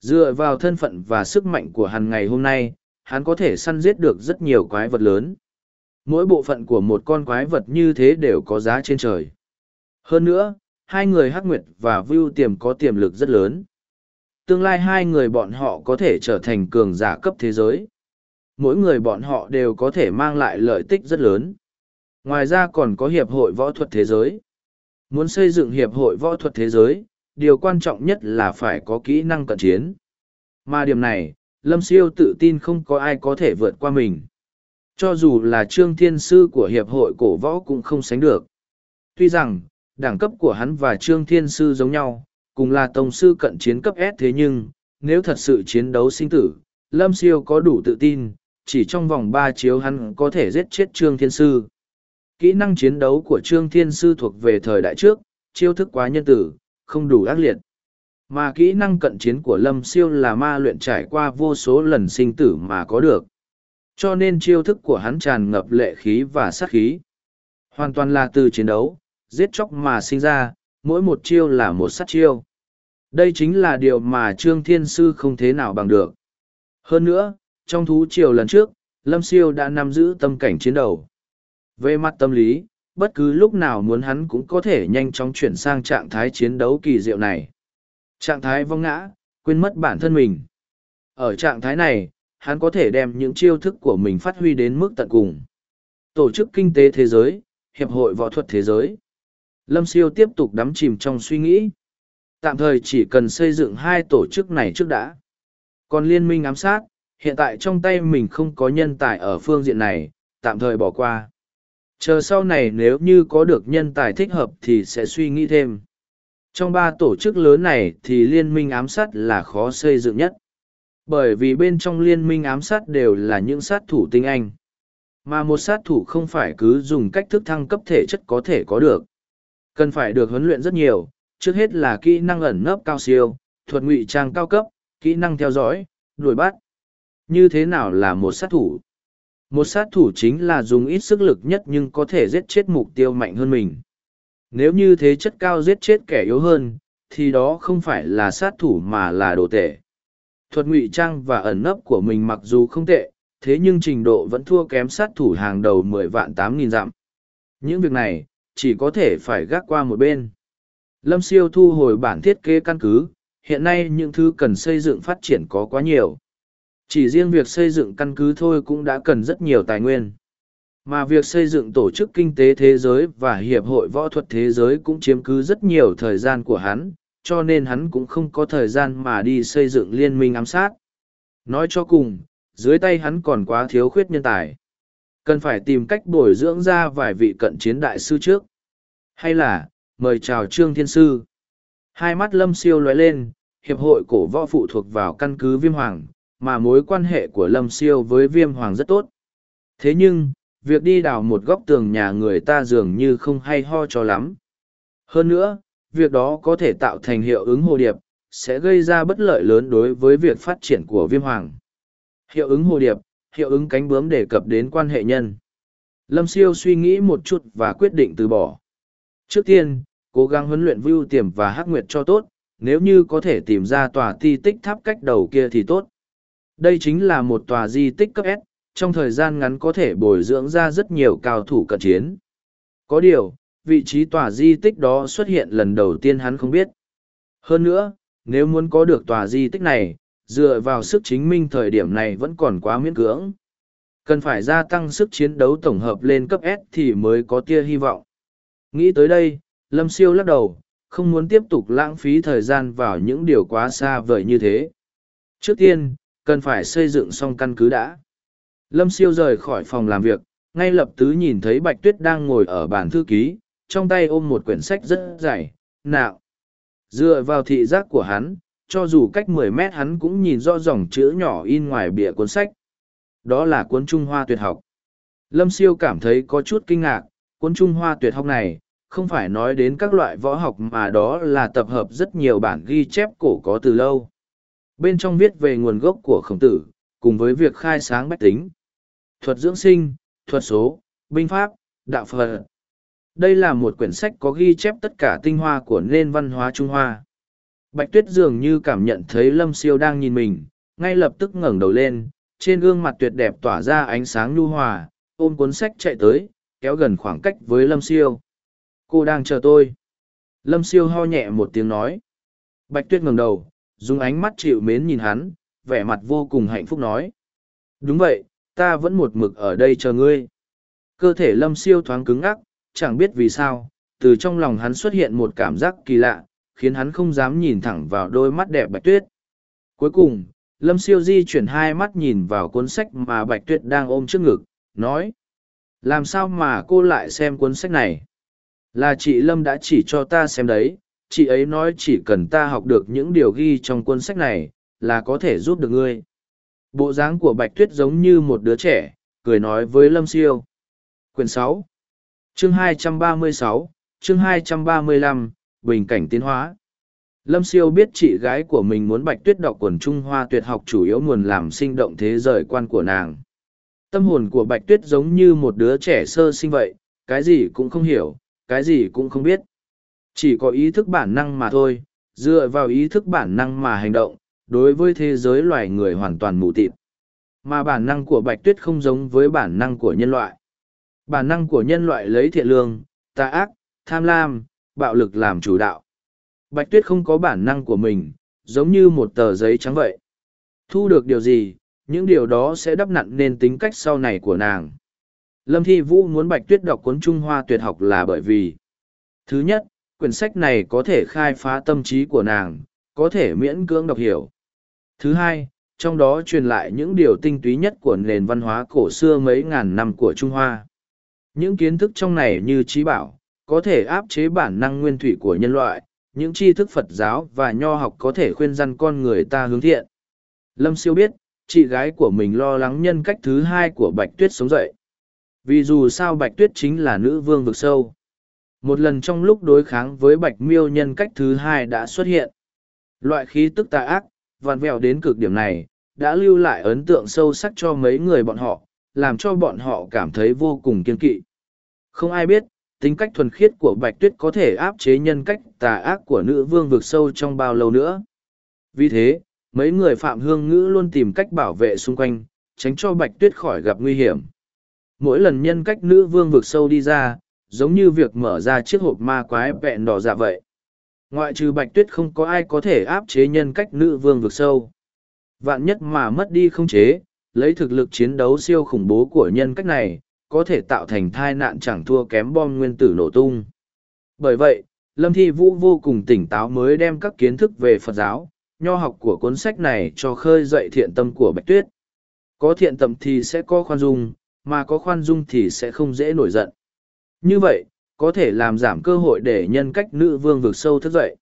Dựa vào thân phận và sức mạnh của hắn ngày hôm nay, hắn có thể săn giết được rất nhiều quái vật lớn. Mỗi bộ phận của một con quái vật như thế đều có giá trên trời. Hơn nữa, hai người Hắc Nguyệt và Vưu Tiềm có tiềm lực rất lớn tương lai hai người bọn họ có thể trở thành cường giả cấp thế giới. Mỗi người bọn họ đều có thể mang lại lợi tích rất lớn. Ngoài ra còn có Hiệp hội Võ thuật Thế giới. Muốn xây dựng Hiệp hội Võ thuật Thế giới, điều quan trọng nhất là phải có kỹ năng cận chiến. Mà điểm này, Lâm Siêu tự tin không có ai có thể vượt qua mình. Cho dù là Trương Thiên Sư của Hiệp hội Cổ Võ cũng không sánh được. Tuy rằng, đẳng cấp của hắn và Trương Thiên Sư giống nhau, cùng là tông sư cận chiến cấp S thế nhưng, nếu thật sự chiến đấu sinh tử, Lâm Siêu có đủ tự tin, chỉ trong vòng ba chiếu hắn có thể giết chết Trương Thiên Sư. Kỹ năng chiến đấu của Trương Thiên Sư thuộc về thời đại trước, chiêu thức quá nhân tử, không đủ ác liệt. Mà kỹ năng cận chiến của Lâm Siêu là ma luyện trải qua vô số lần sinh tử mà có được. Cho nên chiêu thức của hắn tràn ngập lệ khí và sát khí. Hoàn toàn là từ chiến đấu, giết chóc mà sinh ra, mỗi một chiêu là một sát chiêu. Đây chính là điều mà Trương Thiên Sư không thế nào bằng được. Hơn nữa, trong thú triều lần trước, Lâm Siêu đã nắm giữ tâm cảnh chiến đấu. Về mặt tâm lý, bất cứ lúc nào muốn hắn cũng có thể nhanh chóng chuyển sang trạng thái chiến đấu kỳ diệu này. Trạng thái vong ngã, quên mất bản thân mình. Ở trạng thái này, hắn có thể đem những chiêu thức của mình phát huy đến mức tận cùng. Tổ chức Kinh tế Thế giới, Hiệp hội Võ thuật Thế giới. Lâm Siêu tiếp tục đắm chìm trong suy nghĩ. Tạm thời chỉ cần xây dựng hai tổ chức này trước đã. Còn liên minh ám sát, hiện tại trong tay mình không có nhân tài ở phương diện này, tạm thời bỏ qua. Chờ sau này nếu như có được nhân tài thích hợp thì sẽ suy nghĩ thêm. Trong ba tổ chức lớn này thì liên minh ám sát là khó xây dựng nhất. Bởi vì bên trong liên minh ám sát đều là những sát thủ tinh anh. Mà một sát thủ không phải cứ dùng cách thức thăng cấp thể chất có thể có được. Cần phải được huấn luyện rất nhiều, trước hết là kỹ năng ẩn nấp cao siêu, thuật ngụy trang cao cấp, kỹ năng theo dõi, đuổi bắt. Như thế nào là một sát thủ? Một sát thủ chính là dùng ít sức lực nhất nhưng có thể giết chết mục tiêu mạnh hơn mình. Nếu như thế chất cao giết chết kẻ yếu hơn, thì đó không phải là sát thủ mà là đồ tệ. Thuật ngụy trang và ẩn nấp của mình mặc dù không tệ, thế nhưng trình độ vẫn thua kém sát thủ hàng đầu mười vạn tám nghìn dặm. Những việc này, chỉ có thể phải gác qua một bên. Lâm siêu thu hồi bản thiết kế căn cứ, hiện nay những thứ cần xây dựng phát triển có quá nhiều. Chỉ riêng việc xây dựng căn cứ thôi cũng đã cần rất nhiều tài nguyên. Mà việc xây dựng tổ chức kinh tế thế giới và hiệp hội võ thuật thế giới cũng chiếm cứ rất nhiều thời gian của hắn, cho nên hắn cũng không có thời gian mà đi xây dựng liên minh ám sát. Nói cho cùng, dưới tay hắn còn quá thiếu khuyết nhân tài. Cần phải tìm cách bồi dưỡng ra vài vị cận chiến đại sư trước. Hay là, mời chào Trương Thiên Sư. Hai mắt lâm siêu lóe lên, hiệp hội cổ võ phụ thuộc vào căn cứ viêm hoàng, mà mối quan hệ của lâm siêu với viêm hoàng rất tốt. Thế nhưng, việc đi đào một góc tường nhà người ta dường như không hay ho cho lắm. Hơn nữa, việc đó có thể tạo thành hiệu ứng hồ điệp, sẽ gây ra bất lợi lớn đối với việc phát triển của viêm hoàng. Hiệu ứng hồ điệp, hiệu ứng cánh bướm đề cập đến quan hệ nhân. Lâm siêu suy nghĩ một chút và quyết định từ bỏ. Trước tiên, cố gắng huấn luyện vưu tiềm và hắc nguyệt cho tốt, nếu như có thể tìm ra tòa ti tích tháp cách đầu kia thì tốt. Đây chính là một tòa di tích cấp S, trong thời gian ngắn có thể bồi dưỡng ra rất nhiều cao thủ cận chiến. Có điều, vị trí tòa di tích đó xuất hiện lần đầu tiên hắn không biết. Hơn nữa, nếu muốn có được tòa di tích này, dựa vào sức chính minh thời điểm này vẫn còn quá miễn cưỡng. Cần phải gia tăng sức chiến đấu tổng hợp lên cấp S thì mới có tia hy vọng. Nghĩ tới đây, Lâm Siêu lắc đầu, không muốn tiếp tục lãng phí thời gian vào những điều quá xa vời như thế. Trước tiên, cần phải xây dựng xong căn cứ đã. Lâm Siêu rời khỏi phòng làm việc, ngay lập tức nhìn thấy Bạch Tuyết đang ngồi ở bàn thư ký, trong tay ôm một quyển sách rất dày, nạo. Dựa vào thị giác của hắn, cho dù cách mười mét hắn cũng nhìn rõ dòng chữ nhỏ in ngoài bìa cuốn sách. Đó là cuốn Trung Hoa tuyệt học. Lâm Siêu cảm thấy có chút kinh ngạc, cuốn Trung Hoa tuyệt học này, không phải nói đến các loại võ học mà đó là tập hợp rất nhiều bản ghi chép cổ có từ lâu. Bên trong viết về nguồn gốc của khổng tử, cùng với việc khai sáng bách tính, thuật dưỡng sinh, thuật số, binh pháp, đạo phật. Đây là một quyển sách có ghi chép tất cả tinh hoa của nền văn hóa Trung Hoa. Bạch Tuyết dường như cảm nhận thấy Lâm Siêu đang nhìn mình, ngay lập tức ngẩng đầu lên, trên gương mặt tuyệt đẹp tỏa ra ánh sáng nhu hòa, ôm cuốn sách chạy tới, kéo gần khoảng cách với Lâm Siêu. Cô đang chờ tôi. Lâm Siêu ho nhẹ một tiếng nói. Bạch Tuyết ngẩng đầu, dùng ánh mắt chịu mến nhìn hắn, vẻ mặt vô cùng hạnh phúc nói. Đúng vậy, ta vẫn một mực ở đây chờ ngươi. Cơ thể Lâm Siêu thoáng cứng ngắc, chẳng biết vì sao, từ trong lòng hắn xuất hiện một cảm giác kỳ lạ, khiến hắn không dám nhìn thẳng vào đôi mắt đẹp Bạch Tuyết. Cuối cùng, Lâm Siêu di chuyển hai mắt nhìn vào cuốn sách mà Bạch Tuyết đang ôm trước ngực, nói. Làm sao mà cô lại xem cuốn sách này? Là chị Lâm đã chỉ cho ta xem đấy, chị ấy nói chỉ cần ta học được những điều ghi trong cuốn sách này, là có thể giúp được ngươi. Bộ dáng của Bạch Tuyết giống như một đứa trẻ, cười nói với Lâm Siêu. Quyển sáu, Chương hai trăm ba mươi sáu, chương hai trăm ba mươi lăm, Bình cảnh tiến hóa. Lâm Siêu biết chị gái của mình muốn Bạch Tuyết đọc quần Trung Hoa tuyệt học chủ yếu nguồn làm sinh động thế giới quan của nàng. Tâm hồn của Bạch Tuyết giống như một đứa trẻ sơ sinh vậy, cái gì cũng không hiểu, cái gì cũng không biết. Chỉ có ý thức bản năng mà thôi, dựa vào ý thức bản năng mà hành động đối với thế giới loài người hoàn toàn mù tịt. Mà bản năng của bạch tuyết không giống với bản năng của nhân loại. Bản năng của nhân loại lấy thiện lương tà ác tham lam bạo lực làm chủ đạo. Bạch tuyết không có bản năng của mình giống như một tờ giấy trắng vậy. Thu được điều gì những điều đó sẽ đắp nặn nên tính cách sau này của nàng. Lâm thi vũ muốn bạch tuyết đọc cuốn trung hoa tuyệt học là bởi vì thứ nhất quyển sách này có thể khai phá tâm trí của nàng có thể miễn cưỡng đọc hiểu thứ hai trong đó truyền lại những điều tinh túy nhất của nền văn hóa cổ xưa mấy ngàn năm của Trung Hoa. Những kiến thức trong này như trí bảo, có thể áp chế bản năng nguyên thủy của nhân loại, những tri thức Phật giáo và nho học có thể khuyên răn con người ta hướng thiện. Lâm siêu biết, chị gái của mình lo lắng nhân cách thứ hai của Bạch Tuyết sống dậy. Vì dù sao Bạch Tuyết chính là nữ vương vực sâu. Một lần trong lúc đối kháng với Bạch Miêu nhân cách thứ hai đã xuất hiện. Loại khí tức tà ác, vằn vẹo đến cực điểm này, đã lưu lại ấn tượng sâu sắc cho mấy người bọn họ, làm cho bọn họ cảm thấy vô cùng kiên kỵ. Không ai biết, tính cách thuần khiết của Bạch Tuyết có thể áp chế nhân cách tà ác của nữ vương vực sâu trong bao lâu nữa. Vì thế, mấy người phạm hương ngữ luôn tìm cách bảo vệ xung quanh, tránh cho Bạch Tuyết khỏi gặp nguy hiểm. Mỗi lần nhân cách nữ vương vực sâu đi ra, giống như việc mở ra chiếc hộp ma quái vẹn đỏ dạ vậy. Ngoại trừ Bạch Tuyết không có ai có thể áp chế nhân cách nữ vương vực sâu. Vạn nhất mà mất đi không chế, lấy thực lực chiến đấu siêu khủng bố của nhân cách này, có thể tạo thành thai nạn chẳng thua kém bom nguyên tử nổ tung. Bởi vậy, Lâm Thi Vũ vô cùng tỉnh táo mới đem các kiến thức về Phật giáo, nho học của cuốn sách này cho khơi dậy thiện tâm của Bạch Tuyết. Có thiện tâm thì sẽ có khoan dung, mà có khoan dung thì sẽ không dễ nổi giận. Như vậy, có thể làm giảm cơ hội để nhân cách nữ vương vực sâu thức dậy.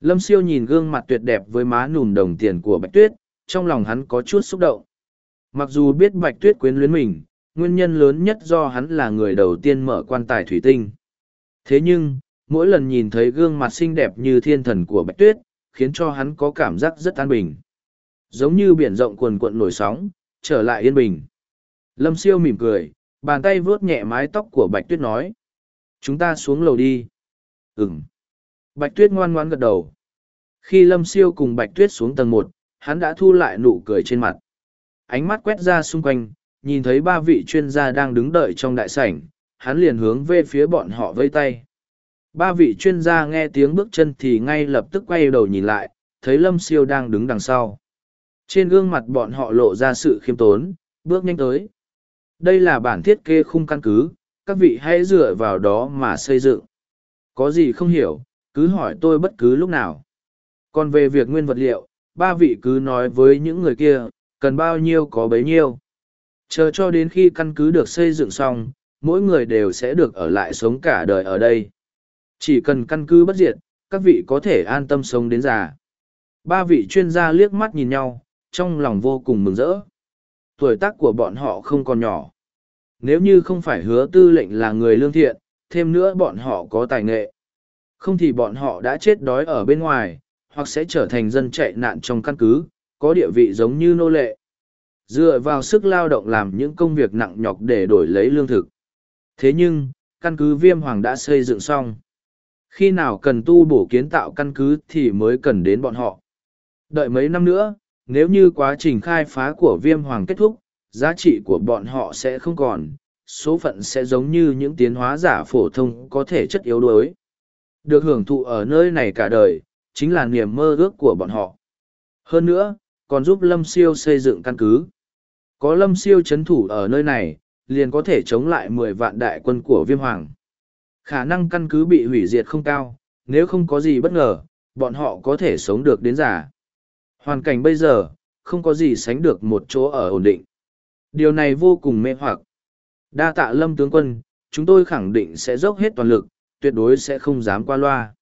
Lâm siêu nhìn gương mặt tuyệt đẹp với má nùn đồng tiền của Bạch Tuyết, trong lòng hắn có chút xúc động. Mặc dù biết Bạch Tuyết quyến luyến mình, nguyên nhân lớn nhất do hắn là người đầu tiên mở quan tài thủy tinh. Thế nhưng, mỗi lần nhìn thấy gương mặt xinh đẹp như thiên thần của Bạch Tuyết, khiến cho hắn có cảm giác rất an bình. Giống như biển rộng cuồn cuộn nổi sóng, trở lại yên bình. Lâm siêu mỉm cười, bàn tay vuốt nhẹ mái tóc của Bạch Tuyết nói. Chúng ta xuống lầu đi. Ừm. Bạch Tuyết ngoan ngoan gật đầu. Khi Lâm siêu cùng Bạch Tuyết xuống tầng một, hắn đã thu lại nụ cười trên mặt. Ánh mắt quét ra xung quanh, nhìn thấy ba vị chuyên gia đang đứng đợi trong đại sảnh, hắn liền hướng về phía bọn họ vây tay. Ba vị chuyên gia nghe tiếng bước chân thì ngay lập tức quay đầu nhìn lại, thấy Lâm Siêu đang đứng đằng sau. Trên gương mặt bọn họ lộ ra sự khiêm tốn, bước nhanh tới. Đây là bản thiết kế khung căn cứ, các vị hãy dựa vào đó mà xây dựng. Có gì không hiểu, cứ hỏi tôi bất cứ lúc nào. Còn về việc nguyên vật liệu, ba vị cứ nói với những người kia, cần bao nhiêu có bấy nhiêu. Chờ cho đến khi căn cứ được xây dựng xong, mỗi người đều sẽ được ở lại sống cả đời ở đây. Chỉ cần căn cứ bất diệt, các vị có thể an tâm sống đến già. Ba vị chuyên gia liếc mắt nhìn nhau, trong lòng vô cùng mừng rỡ. Tuổi tác của bọn họ không còn nhỏ. Nếu như không phải hứa tư lệnh là người lương thiện, thêm nữa bọn họ có tài nghệ. Không thì bọn họ đã chết đói ở bên ngoài, hoặc sẽ trở thành dân chạy nạn trong căn cứ, có địa vị giống như nô lệ. Dựa vào sức lao động làm những công việc nặng nhọc để đổi lấy lương thực. Thế nhưng, căn cứ viêm hoàng đã xây dựng xong. Khi nào cần tu bổ kiến tạo căn cứ thì mới cần đến bọn họ. Đợi mấy năm nữa, nếu như quá trình khai phá của viêm hoàng kết thúc, giá trị của bọn họ sẽ không còn, số phận sẽ giống như những tiến hóa giả phổ thông có thể chất yếu đuối. Được hưởng thụ ở nơi này cả đời, chính là niềm mơ ước của bọn họ. Hơn nữa, còn giúp Lâm Siêu xây dựng căn cứ. Có Lâm Siêu chấn thủ ở nơi này, liền có thể chống lại mười vạn đại quân của Viêm Hoàng. Khả năng căn cứ bị hủy diệt không cao, nếu không có gì bất ngờ, bọn họ có thể sống được đến già. Hoàn cảnh bây giờ, không có gì sánh được một chỗ ở ổn định. Điều này vô cùng mê hoặc. Đa tạ Lâm tướng quân, chúng tôi khẳng định sẽ dốc hết toàn lực, tuyệt đối sẽ không dám qua loa.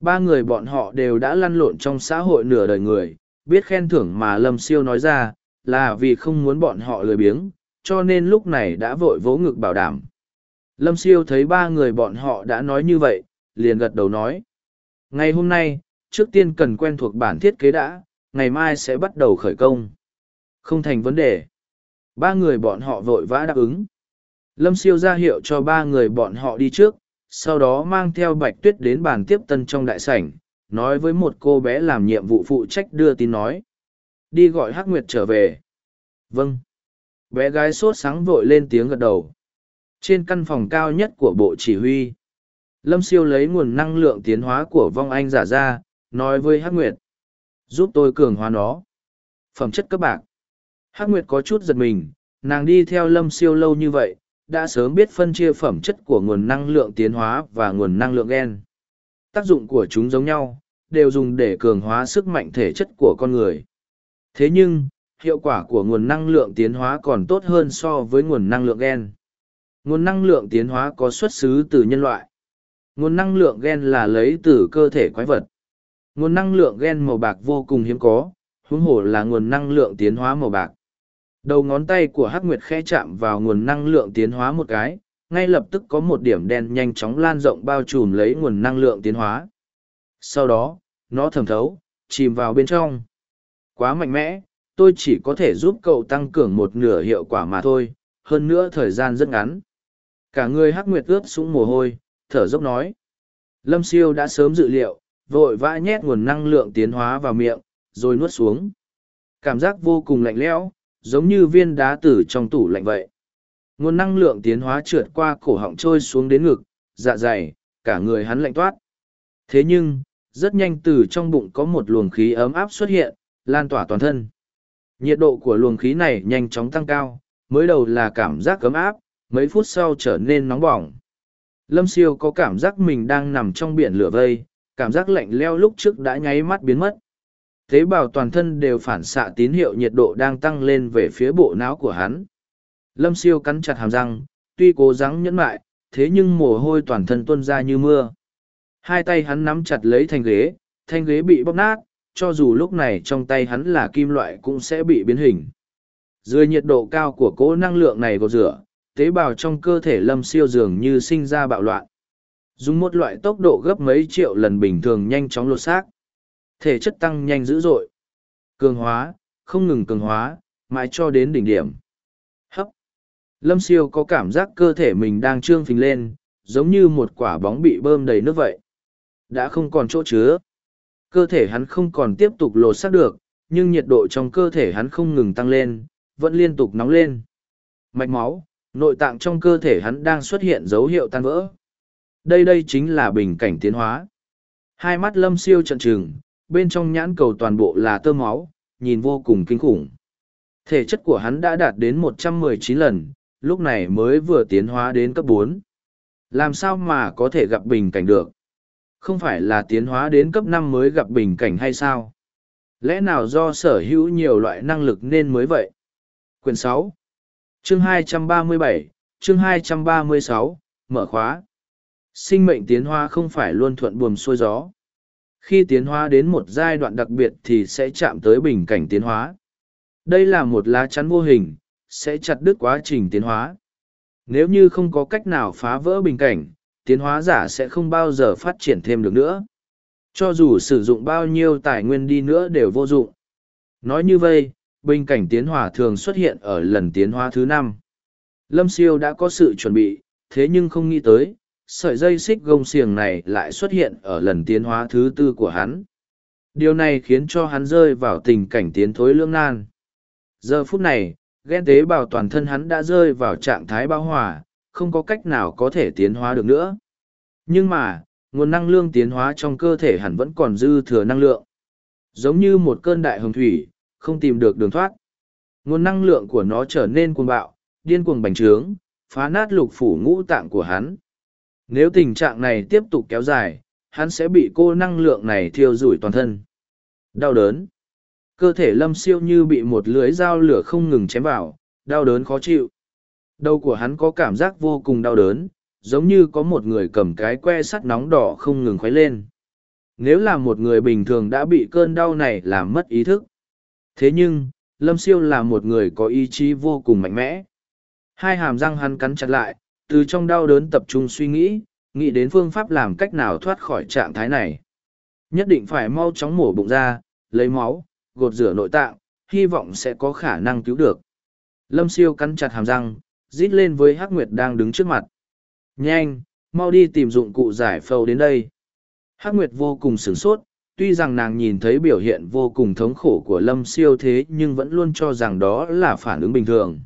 Ba người bọn họ đều đã lăn lộn trong xã hội nửa đời người, biết khen thưởng mà Lâm Siêu nói ra, là vì không muốn bọn họ lười biếng, cho nên lúc này đã vội vỗ ngực bảo đảm. Lâm Siêu thấy ba người bọn họ đã nói như vậy, liền gật đầu nói. Ngày hôm nay, trước tiên cần quen thuộc bản thiết kế đã, ngày mai sẽ bắt đầu khởi công. Không thành vấn đề. Ba người bọn họ vội vã đáp ứng. Lâm Siêu ra hiệu cho ba người bọn họ đi trước, sau đó mang theo bạch tuyết đến bàn tiếp tân trong đại sảnh, nói với một cô bé làm nhiệm vụ phụ trách đưa tin nói. Đi gọi Hắc Nguyệt trở về. Vâng. Bé gái sốt sáng vội lên tiếng gật đầu. Trên căn phòng cao nhất của bộ chỉ huy, Lâm Siêu lấy nguồn năng lượng tiến hóa của vong anh giả ra, nói với Hắc Nguyệt. Giúp tôi cường hóa nó. Phẩm chất cấp bạc. Hắc Nguyệt có chút giật mình, nàng đi theo Lâm Siêu lâu như vậy, đã sớm biết phân chia phẩm chất của nguồn năng lượng tiến hóa và nguồn năng lượng gen. Tác dụng của chúng giống nhau, đều dùng để cường hóa sức mạnh thể chất của con người. Thế nhưng, hiệu quả của nguồn năng lượng tiến hóa còn tốt hơn so với nguồn năng lượng gen. Nguồn năng lượng tiến hóa có xuất xứ từ nhân loại. Nguồn năng lượng gen là lấy từ cơ thể quái vật. Nguồn năng lượng gen màu bạc vô cùng hiếm có, huống hồ là nguồn năng lượng tiến hóa màu bạc. Đầu ngón tay của Hắc Nguyệt khẽ chạm vào nguồn năng lượng tiến hóa một cái, ngay lập tức có một điểm đen nhanh chóng lan rộng bao trùm lấy nguồn năng lượng tiến hóa. Sau đó, nó thẩm thấu, chìm vào bên trong. Quá mạnh mẽ, tôi chỉ có thể giúp cậu tăng cường một nửa hiệu quả mà thôi, hơn nữa thời gian rất ngắn. Cả người Hắc Nguyệt ướt sũng mồ hôi, thở dốc nói. Lâm Siêu đã sớm dự liệu, vội vã nhét nguồn năng lượng tiến hóa vào miệng, rồi nuốt xuống. Cảm giác vô cùng lạnh lẽo, giống như viên đá tử trong tủ lạnh vậy. Nguồn năng lượng tiến hóa trượt qua cổ họng trôi xuống đến ngực, dạ dày, cả người hắn lạnh toát. Thế nhưng, rất nhanh từ trong bụng có một luồng khí ấm áp xuất hiện, lan tỏa toàn thân. Nhiệt độ của luồng khí này nhanh chóng tăng cao, mới đầu là cảm giác ấm áp, mấy phút sau trở nên nóng bỏng. Lâm siêu có cảm giác mình đang nằm trong biển lửa vây, cảm giác lạnh leo lúc trước đã nháy mắt biến mất. Tế bào toàn thân đều phản xạ tín hiệu nhiệt độ đang tăng lên về phía bộ não của hắn. Lâm siêu cắn chặt hàm răng, tuy cố gắng nhẫn mại, thế nhưng mồ hôi toàn thân tuôn ra như mưa. Hai tay hắn nắm chặt lấy thanh ghế, thanh ghế bị bóp nát, cho dù lúc này trong tay hắn là kim loại cũng sẽ bị biến hình. Dưới nhiệt độ cao của cỗ năng lượng này gột rửa, tế bào trong cơ thể lâm siêu dường như sinh ra bạo loạn. Dùng một loại tốc độ gấp mấy triệu lần bình thường nhanh chóng lột xác. Thể chất tăng nhanh dữ dội. Cường hóa, không ngừng cường hóa, mãi cho đến đỉnh điểm. Hấp. Lâm siêu có cảm giác cơ thể mình đang trương phình lên, giống như một quả bóng bị bơm đầy nước vậy. Đã không còn chỗ chứa. Cơ thể hắn không còn tiếp tục lột xác được, nhưng nhiệt độ trong cơ thể hắn không ngừng tăng lên, vẫn liên tục nóng lên. Mạch máu, nội tạng trong cơ thể hắn đang xuất hiện dấu hiệu tan vỡ. Đây đây chính là bình cảnh tiến hóa. Hai mắt lâm siêu trận trừng, bên trong nhãn cầu toàn bộ là tơ máu, nhìn vô cùng kinh khủng. Thể chất của hắn đã đạt đến 119 lần, lúc này mới vừa tiến hóa đến cấp 4. Làm sao mà có thể gặp bình cảnh được? Không phải là tiến hóa đến cấp năm mới gặp bình cảnh hay sao? Lẽ nào do sở hữu nhiều loại năng lực nên mới vậy? Quyển sáu, Chương hai trăm ba mươi bảy, chương hai trăm ba mươi sáu, mở khóa. Sinh mệnh tiến hóa không phải luôn thuận buồm xuôi gió. Khi tiến hóa đến một giai đoạn đặc biệt thì sẽ chạm tới bình cảnh tiến hóa. Đây là một lá chắn vô hình, sẽ chặt đứt quá trình tiến hóa. Nếu như không có cách nào phá vỡ bình cảnh, tiến hóa giả sẽ không bao giờ phát triển thêm được nữa. Cho dù sử dụng bao nhiêu tài nguyên đi nữa đều vô dụng. Nói như vậy, bình cảnh tiến hóa thường xuất hiện ở lần tiến hóa thứ năm. Lâm siêu đã có sự chuẩn bị, thế nhưng không nghĩ tới, sợi dây xích gông xiềng này lại xuất hiện ở lần tiến hóa thứ tư của hắn. Điều này khiến cho hắn rơi vào tình cảnh tiến thối lưỡng nan. Giờ phút này, ghen tế bào toàn thân hắn đã rơi vào trạng thái bao hòa, không có cách nào có thể tiến hóa được nữa. Nhưng mà, nguồn năng lượng tiến hóa trong cơ thể hẳn vẫn còn dư thừa năng lượng. Giống như một cơn đại hồng thủy, không tìm được đường thoát. Nguồn năng lượng của nó trở nên cuồng bạo, điên cuồng bành trướng, phá nát lục phủ ngũ tạng của hắn. Nếu tình trạng này tiếp tục kéo dài, hắn sẽ bị cô năng lượng này thiêu rủi toàn thân. Đau đớn. Cơ thể lâm siêu như bị một lưới dao lửa không ngừng chém vào, đau đớn khó chịu. Đầu của hắn có cảm giác vô cùng đau đớn, giống như có một người cầm cái que sắt nóng đỏ không ngừng khuấy lên. Nếu là một người bình thường đã bị cơn đau này làm mất ý thức. Thế nhưng, Lâm Siêu là một người có ý chí vô cùng mạnh mẽ. Hai hàm răng hắn cắn chặt lại, từ trong đau đớn tập trung suy nghĩ, nghĩ đến phương pháp làm cách nào thoát khỏi trạng thái này. Nhất định phải mau chóng mổ bụng ra, lấy máu, gột rửa nội tạng, hy vọng sẽ có khả năng cứu được. Lâm siêu cắn chặt hàm răng, rít lên với Hắc Nguyệt đang đứng trước mặt. Nhanh, mau đi tìm dụng cụ giải phâu đến đây. Hắc Nguyệt vô cùng sửng sốt, tuy rằng nàng nhìn thấy biểu hiện vô cùng thống khổ của lâm siêu thế nhưng vẫn luôn cho rằng đó là phản ứng bình thường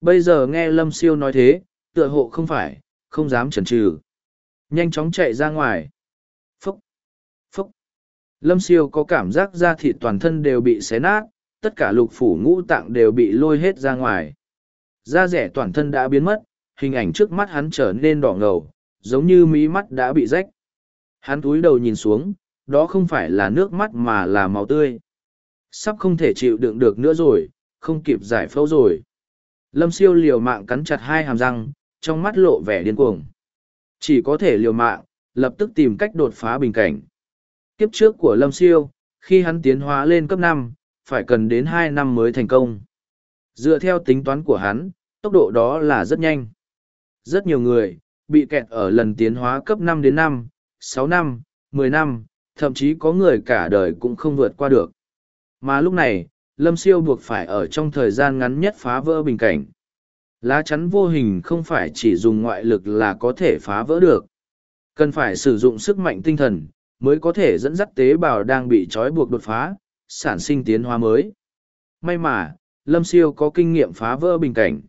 bây giờ nghe lâm siêu nói thế tựa hộ không phải, không dám chần chừ. Nhanh chóng chạy ra ngoài. Phúc phúc. Lâm siêu có cảm giác da thịt toàn thân đều bị xé nát, tất cả lục phủ ngũ tạng đều bị lôi hết ra ngoài. Da rẻ toàn thân đã biến mất, hình ảnh trước mắt hắn trở nên đỏ ngầu, giống như mí mắt đã bị rách. Hắn túi đầu nhìn xuống, đó không phải là nước mắt mà là máu tươi. Sắp không thể chịu đựng được nữa rồi, không kịp giải phẫu rồi. Lâm siêu liều mạng cắn chặt hai hàm răng trong mắt lộ vẻ điên cuồng chỉ có thể liều mạng lập tức tìm cách đột phá bình cảnh kiếp trước của lâm siêu khi hắn tiến hóa lên cấp năm phải cần đến hai năm mới thành công dựa theo tính toán của hắn tốc độ đó là rất nhanh rất nhiều người bị kẹt ở lần tiến hóa cấp năm đến năm sáu năm mười năm thậm chí có người cả đời cũng không vượt qua được. Mà lúc này, Lâm Siêu buộc phải ở trong thời gian ngắn nhất phá vỡ bình cảnh. Lá chắn vô hình không phải chỉ dùng ngoại lực là có thể phá vỡ được. Cần phải sử dụng sức mạnh tinh thần, mới có thể dẫn dắt tế bào đang bị trói buộc đột phá, sản sinh tiến hóa mới. May mà, Lâm Siêu có kinh nghiệm phá vỡ bình cảnh.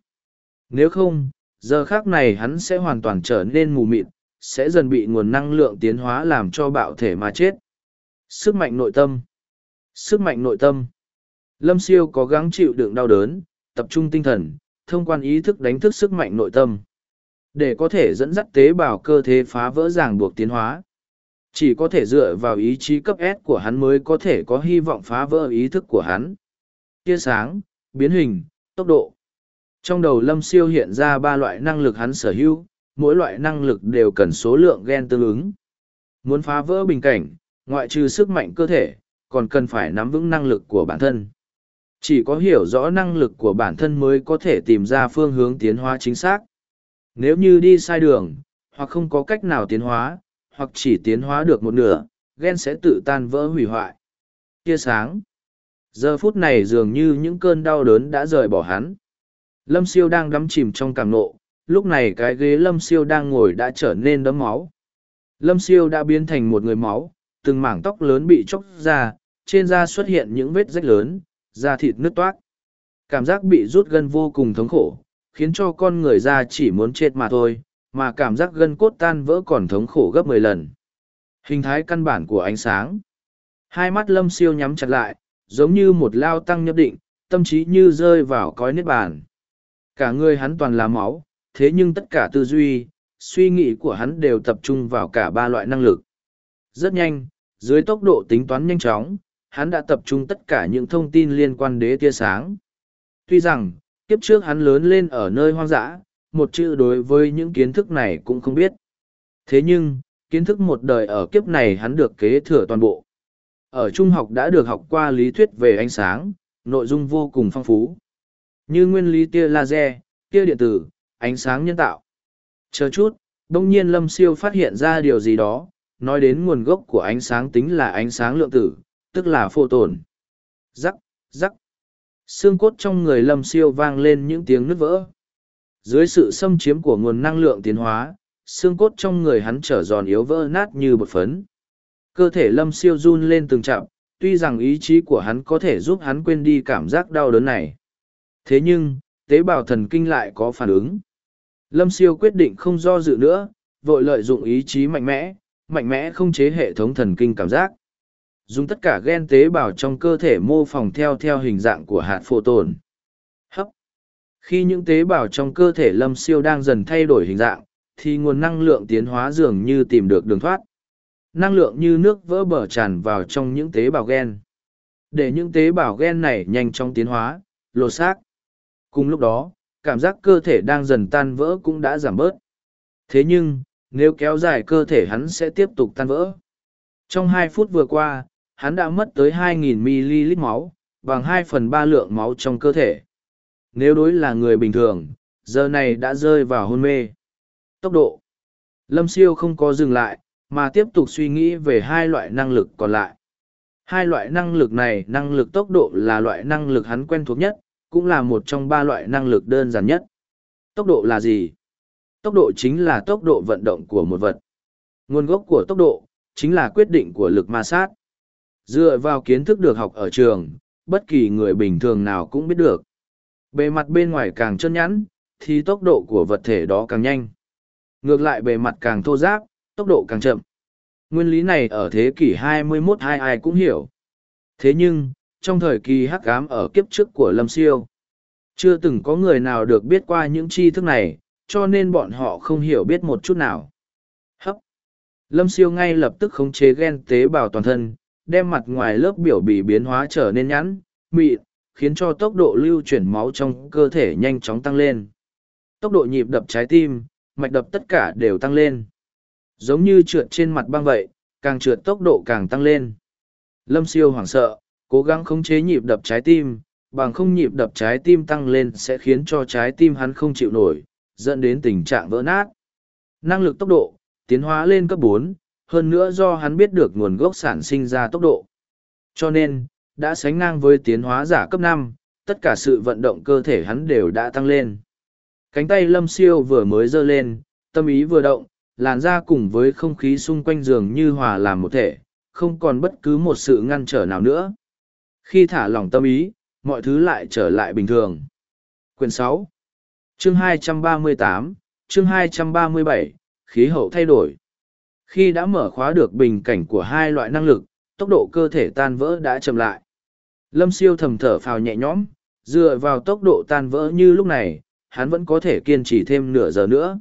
Nếu không, giờ khác này hắn sẽ hoàn toàn trở nên mù mịt, sẽ dần bị nguồn năng lượng tiến hóa làm cho bạo thể mà chết. Sức mạnh nội tâm Sức mạnh nội tâm Lâm siêu có gắng chịu đựng đau đớn, tập trung tinh thần, thông quan ý thức đánh thức sức mạnh nội tâm. Để có thể dẫn dắt tế bào cơ thể phá vỡ ràng buộc tiến hóa. Chỉ có thể dựa vào ý chí cấp S của hắn mới có thể có hy vọng phá vỡ ý thức của hắn. Tia sáng, biến hình, tốc độ. Trong đầu Lâm Siêu hiện ra ba loại năng lực hắn sở hữu, mỗi loại năng lực đều cần số lượng gen tương ứng. Muốn phá vỡ bình cảnh, ngoại trừ sức mạnh cơ thể, còn cần phải nắm vững năng lực của bản thân. Chỉ có hiểu rõ năng lực của bản thân mới có thể tìm ra phương hướng tiến hóa chính xác. Nếu như đi sai đường, hoặc không có cách nào tiến hóa, hoặc chỉ tiến hóa được một nửa, gen sẽ tự tan vỡ hủy hoại. Tia sáng. Giờ phút này dường như những cơn đau đớn đã rời bỏ hắn. Lâm siêu đang đắm chìm trong càng nộ, lúc này cái ghế lâm siêu đang ngồi đã trở nên đấm máu lâm siêu đã biến thành một người máu từng mảng tóc lớn bị chóc ra trên da xuất hiện những vết rách lớn da thịt nứt toát cảm giác bị rút gân vô cùng thống khổ khiến cho con người da chỉ muốn chết mà thôi mà cảm giác gân cốt tan vỡ còn thống khổ gấp mười lần. Hình thái căn bản của ánh sáng. Hai mắt lâm siêu nhắm chặt lại giống như một lao tăng nhập định tâm trí như rơi vào cõi niết bàn. Cả người hắn toàn là máu thế nhưng tất cả tư duy, suy nghĩ của hắn đều tập trung vào cả ba loại năng lực. Rất nhanh, dưới tốc độ tính toán nhanh chóng, hắn đã tập trung tất cả những thông tin liên quan đến tia sáng. Tuy rằng, kiếp trước hắn lớn lên ở nơi hoang dã, một chữ đối với những kiến thức này cũng không biết. Thế nhưng, kiến thức một đời ở kiếp này hắn được kế thừa toàn bộ. Ở trung học đã được học qua lý thuyết về ánh sáng, nội dung vô cùng phong phú. Như nguyên lý tia laser, tia điện tử, ánh sáng nhân tạo. Chờ chút, đông nhiên lâm siêu phát hiện ra điều gì đó, nói đến nguồn gốc của ánh sáng tính là ánh sáng lượng tử, tức là phô tổn Rắc, rắc. Xương cốt trong người lâm siêu vang lên những tiếng nứt vỡ. Dưới sự xâm chiếm của nguồn năng lượng tiến hóa, xương cốt trong người hắn trở giòn yếu vỡ nát như bột phấn. Cơ thể lâm siêu run lên từng chạm, tuy rằng ý chí của hắn có thể giúp hắn quên đi cảm giác đau đớn này. Thế nhưng, tế bào thần kinh lại có phản ứng. Lâm siêu quyết định không do dự nữa, vội lợi dụng ý chí mạnh mẽ, mạnh mẽ không chế hệ thống thần kinh cảm giác. Dùng tất cả gen tế bào trong cơ thể mô phỏng theo theo hình dạng của hạt phô tồn. Hấp. Khi những tế bào trong cơ thể lâm siêu đang dần thay đổi hình dạng, thì nguồn năng lượng tiến hóa dường như tìm được đường thoát. Năng lượng như nước vỡ bờ tràn vào trong những tế bào gen. Để những tế bào gen này nhanh chóng tiến hóa, lột xác. Cùng lúc đó, cảm giác cơ thể đang dần tan vỡ cũng đã giảm bớt. Thế nhưng, nếu kéo dài cơ thể hắn sẽ tiếp tục tan vỡ. Trong hai phút vừa qua, hắn đã mất tới 2.000ml máu, bằng 2 phần 3 lượng máu trong cơ thể. Nếu đối là người bình thường, giờ này đã rơi vào hôn mê. Tốc độ. Lâm siêu không có dừng lại, mà tiếp tục suy nghĩ về hai loại năng lực còn lại. Hai loại năng lực này, năng lực tốc độ là loại năng lực hắn quen thuộc nhất, cũng là một trong ba loại năng lực đơn giản nhất. Tốc độ là gì? Tốc độ chính là tốc độ vận động của một vật. Nguồn gốc của tốc độ, chính là quyết định của lực ma sát. Dựa vào kiến thức được học ở trường, bất kỳ người bình thường nào cũng biết được. Bề mặt bên ngoài càng chân nhẵn, thì tốc độ của vật thể đó càng nhanh. Ngược lại bề mặt càng thô ráp, tốc độ càng chậm. Nguyên lý này ở thế kỷ 21 hai ai cũng hiểu. Thế nhưng, trong thời kỳ hắc ám ở kiếp trước của Lâm Siêu, chưa từng có người nào được biết qua những tri thức này, cho nên bọn họ không hiểu biết một chút nào. Hấp. Lâm Siêu ngay lập tức khống chế gen tế bào toàn thân, đem mặt ngoài lớp biểu bì biến hóa trở nên nhẵn, mịn, khiến cho tốc độ lưu chuyển máu trong cơ thể nhanh chóng tăng lên. Tốc độ nhịp đập trái tim, mạch đập tất cả đều tăng lên. Giống như trượt trên mặt băng vậy, càng trượt tốc độ càng tăng lên. Lâm siêu hoảng sợ, cố gắng khống chế nhịp đập trái tim, bằng không nhịp đập trái tim tăng lên sẽ khiến cho trái tim hắn không chịu nổi, dẫn đến tình trạng vỡ nát. Năng lực tốc độ, tiến hóa lên cấp bốn, hơn nữa do hắn biết được nguồn gốc sản sinh ra tốc độ. Cho nên, đã sánh ngang với tiến hóa giả cấp năm, tất cả sự vận động cơ thể hắn đều đã tăng lên. Cánh tay lâm siêu vừa mới giơ lên, tâm ý vừa động, làn da cùng với không khí xung quanh giường như hòa làm một thể, không còn bất cứ một sự ngăn trở nào nữa. Khi thả lỏng tâm ý, mọi thứ lại trở lại bình thường. Quyển sáu, Chương 238, chương 237, khí hậu thay đổi. Khi đã mở khóa được bình cảnh của hai loại năng lực, tốc độ cơ thể tan vỡ đã chậm lại. Lâm siêu thầm thở phào nhẹ nhõm, dựa vào tốc độ tan vỡ như lúc này, hắn vẫn có thể kiên trì thêm nửa giờ nữa.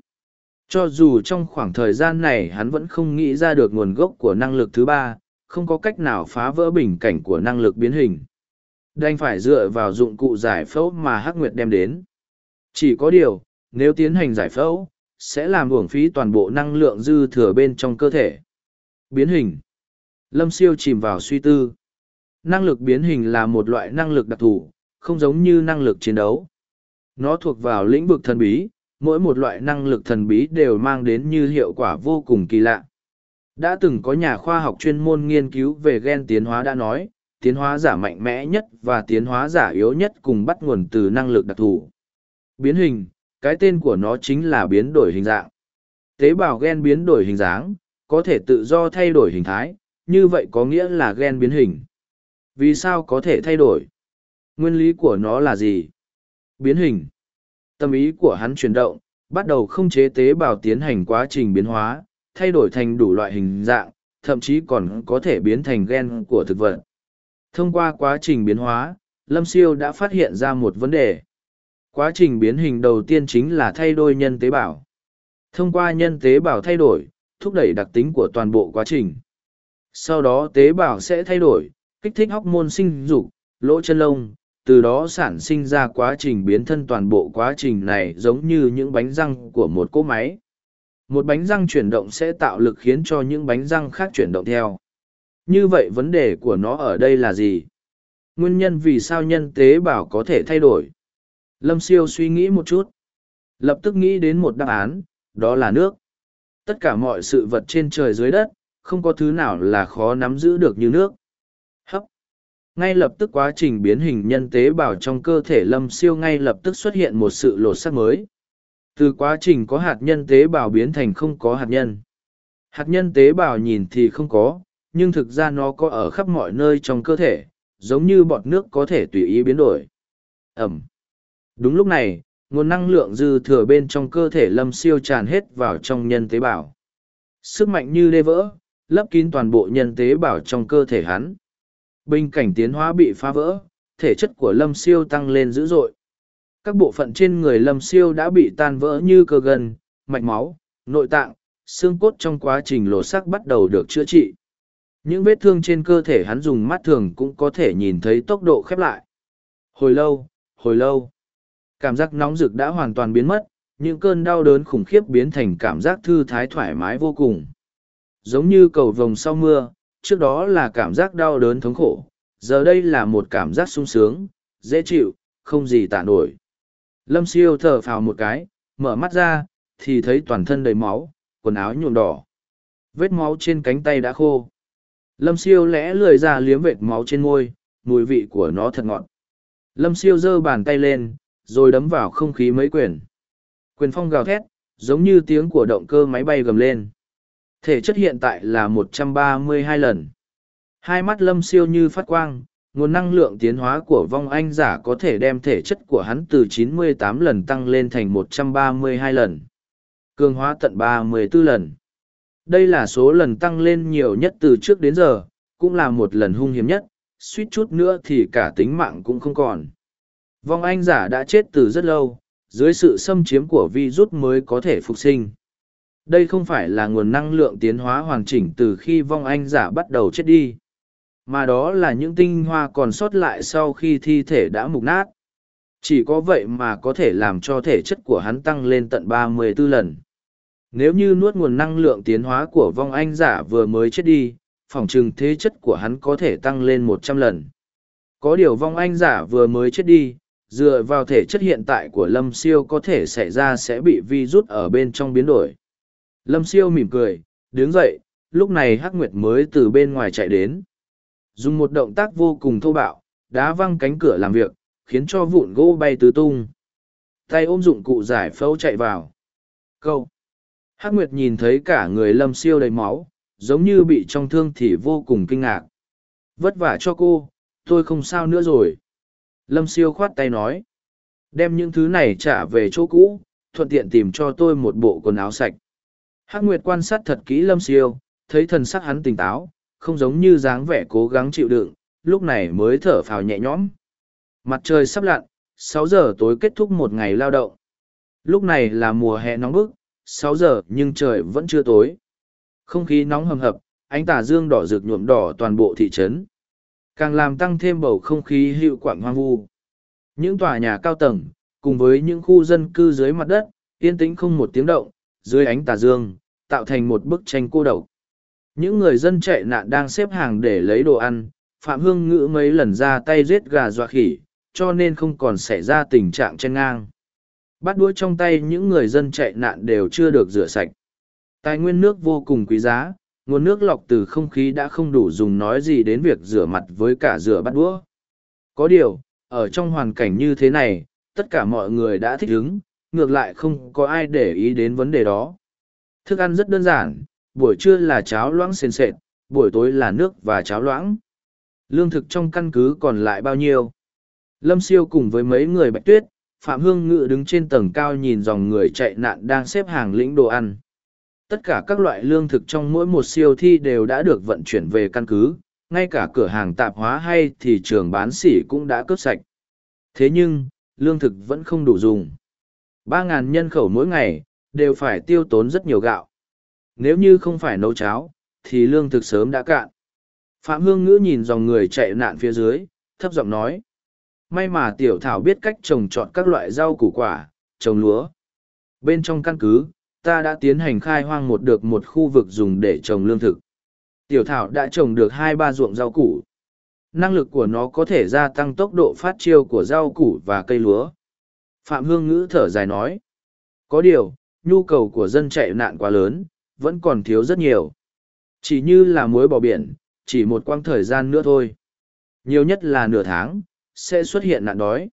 Cho dù trong khoảng thời gian này hắn vẫn không nghĩ ra được nguồn gốc của năng lực thứ ba, không có cách nào phá vỡ bình cảnh của năng lực biến hình. Đành phải dựa vào dụng cụ giải phẫu mà Hắc Nguyệt đem đến. Chỉ có điều, nếu tiến hành giải phẫu, sẽ làm uổng phí toàn bộ năng lượng dư thừa bên trong cơ thể. Biến hình Lâm siêu chìm vào suy tư. Năng lực biến hình là một loại năng lực đặc thù, không giống như năng lực chiến đấu. Nó thuộc vào lĩnh vực thần bí, mỗi một loại năng lực thần bí đều mang đến như hiệu quả vô cùng kỳ lạ. Đã từng có nhà khoa học chuyên môn nghiên cứu về gen tiến hóa đã nói, tiến hóa giả mạnh mẽ nhất và tiến hóa giả yếu nhất cùng bắt nguồn từ năng lực đặc thù. Biến hình, cái tên của nó chính là biến đổi hình dạng. Tế bào gen biến đổi hình dáng, có thể tự do thay đổi hình thái, như vậy có nghĩa là gen biến hình. Vì sao có thể thay đổi? Nguyên lý của nó là gì? Biến hình. Tâm ý của hắn chuyển động, bắt đầu không chế tế bào tiến hành quá trình biến hóa, thay đổi thành đủ loại hình dạng, thậm chí còn có thể biến thành gen của thực vật. Thông qua quá trình biến hóa, Lâm Siêu đã phát hiện ra một vấn đề. Quá trình biến hình đầu tiên chính là thay đổi nhân tế bào. Thông qua nhân tế bào thay đổi, thúc đẩy đặc tính của toàn bộ quá trình. Sau đó tế bào sẽ thay đổi, kích thích hóc môn sinh dục, lỗ chân lông, từ đó sản sinh ra quá trình biến thân toàn bộ quá trình này giống như những bánh răng của một cỗ máy. Một bánh răng chuyển động sẽ tạo lực khiến cho những bánh răng khác chuyển động theo. Như vậy vấn đề của nó ở đây là gì? Nguyên nhân vì sao nhân tế bào có thể thay đổi? Lâm siêu suy nghĩ một chút. Lập tức nghĩ đến một đáp án, đó là nước. Tất cả mọi sự vật trên trời dưới đất, không có thứ nào là khó nắm giữ được như nước. Hấp. Ngay lập tức quá trình biến hình nhân tế bào trong cơ thể lâm siêu ngay lập tức xuất hiện một sự lột sắc mới. Từ quá trình có hạt nhân tế bào biến thành không có hạt nhân. Hạt nhân tế bào nhìn thì không có, nhưng thực ra nó có ở khắp mọi nơi trong cơ thể, giống như bọt nước có thể tùy ý biến đổi. Ẩm. Đúng lúc này, nguồn năng lượng dư thừa bên trong cơ thể lâm siêu tràn hết vào trong nhân tế bào. Sức mạnh như đê vỡ, lấp kín toàn bộ nhân tế bào trong cơ thể hắn. Bình cảnh tiến hóa bị phá vỡ, thể chất của lâm siêu tăng lên dữ dội. Các bộ phận trên người lâm siêu đã bị tan vỡ như cơ gân, mạch máu, nội tạng, xương cốt trong quá trình lột xác bắt đầu được chữa trị. Những vết thương trên cơ thể hắn dùng mắt thường cũng có thể nhìn thấy tốc độ khép lại. Hồi lâu, hồi lâu, cảm giác nóng rực đã hoàn toàn biến mất, những cơn đau đớn khủng khiếp biến thành cảm giác thư thái thoải mái vô cùng. Giống như cầu vồng sau mưa, trước đó là cảm giác đau đớn thống khổ, giờ đây là một cảm giác sung sướng, dễ chịu, không gì tả nổi. Lâm siêu thở phào một cái, mở mắt ra, thì thấy toàn thân đầy máu, quần áo nhuộm đỏ. Vết máu trên cánh tay đã khô. Lâm siêu lẽ lười ra liếm vệt máu trên môi, mùi vị của nó thật ngọt. Lâm siêu giơ bàn tay lên, rồi đấm vào không khí mấy quyền. Quyền phong gào thét, giống như tiếng của động cơ máy bay gầm lên. Thể chất hiện tại là 132 lần. Hai mắt lâm siêu như phát quang, nguồn năng lượng tiến hóa của vong anh giả có thể đem thể chất của hắn từ 98 lần tăng lên thành 132 lần. Cường hóa tận 34 lần. Đây là số lần tăng lên nhiều nhất từ trước đến giờ, cũng là một lần hung hiểm nhất, suýt chút nữa thì cả tính mạng cũng không còn. Vong anh giả đã chết từ rất lâu, dưới sự xâm chiếm của virus mới có thể phục sinh. Đây không phải là nguồn năng lượng tiến hóa hoàn chỉnh từ khi vong anh giả bắt đầu chết đi mà đó là những tinh hoa còn sót lại sau khi thi thể đã mục nát. Chỉ có vậy mà có thể làm cho thể chất của hắn tăng lên tận 34 lần. Nếu như nuốt nguồn năng lượng tiến hóa của vong anh giả vừa mới chết đi phỏng chừng thế chất của hắn có thể tăng lên 100 lần. Có điều vong anh giả vừa mới chết đi dựa vào thể chất hiện tại của lâm siêu có thể xảy ra sẽ bị vi rút ở bên trong biến đổi. Lâm siêu mỉm cười, đứng dậy, lúc này hắc nguyệt mới từ bên ngoài chạy đến. Dùng một động tác vô cùng thô bạo, đá văng cánh cửa làm việc, khiến cho vụn gỗ bay tứ tung. Tay ôm dụng cụ giải phẫu chạy vào. Câu. Hắc nguyệt nhìn thấy cả người lâm siêu đầy máu, giống như bị trong thương thì vô cùng kinh ngạc. Vất vả cho cô, tôi không sao nữa rồi lâm siêu khoát tay nói đem những thứ này trả về chỗ cũ thuận tiện tìm cho tôi một bộ quần áo sạch hắc nguyệt quan sát thật kỹ lâm siêu thấy thần sắc hắn tỉnh táo không giống như dáng vẻ cố gắng chịu đựng, lúc này mới thở phào nhẹ nhõm. Mặt trời sắp lặn, sáu giờ tối kết thúc một ngày lao động. Lúc này là mùa hè nóng bức, sáu giờ nhưng trời vẫn chưa tối. Không khí nóng hầm hập, ánh tà dương đỏ rực nhuộm đỏ toàn bộ thị trấn. Càng làm tăng thêm bầu không khí hiệu quảng hoang vu. Những tòa nhà cao tầng, cùng với những khu dân cư dưới mặt đất, yên tĩnh không một tiếng động, dưới ánh tà dương, tạo thành một bức tranh cô độc. Những người dân chạy nạn đang xếp hàng để lấy đồ ăn, Phạm Hương Ngữ mấy lần ra tay giết gà dọa khỉ, cho nên không còn xảy ra tình trạng chen ngang. Bắt đuôi trong tay những người dân chạy nạn đều chưa được rửa sạch. Tài nguyên nước vô cùng quý giá, nguồn nước lọc từ không khí đã không đủ dùng nói gì đến việc rửa mặt với cả rửa bát đũa. Có điều, ở trong hoàn cảnh như thế này, tất cả mọi người đã thích ứng, ngược lại không có ai để ý đến vấn đề đó. Thức ăn rất đơn giản, buổi trưa là cháo loãng sền sệt, buổi tối là nước và cháo loãng. Lương thực trong căn cứ còn lại bao nhiêu? Lâm siêu cùng với mấy người bạch tuyết, Phạm Hương Ngự đứng trên tầng cao nhìn dòng người chạy nạn đang xếp hàng lĩnh đồ ăn. Tất cả các loại lương thực trong mỗi một siêu thi đều đã được vận chuyển về căn cứ, ngay cả cửa hàng tạp hóa hay thị trường bán sỉ cũng đã cướp sạch. Thế nhưng, lương thực vẫn không đủ dùng. 3.000 nhân khẩu mỗi ngày, đều phải tiêu tốn rất nhiều gạo. Nếu như không phải nấu cháo, thì lương thực sớm đã cạn. Phạm Hương Ngữ nhìn dòng người chạy nạn phía dưới, thấp giọng nói. May mà tiểu thảo biết cách trồng trọt các loại rau củ quả, trồng lúa. Bên trong căn cứ, ta đã tiến hành khai hoang một được một khu vực dùng để trồng lương thực. Tiểu thảo đã trồng được hai ba ruộng rau củ. Năng lực của nó có thể gia tăng tốc độ phát chiêu của rau củ và cây lúa. Phạm Hương Ngữ thở dài nói. Có điều, nhu cầu của dân chạy nạn quá lớn, vẫn còn thiếu rất nhiều. Chỉ như là muối bỏ biển, chỉ một quãng thời gian nữa thôi. Nhiều nhất là nửa tháng, sẽ xuất hiện nạn đói.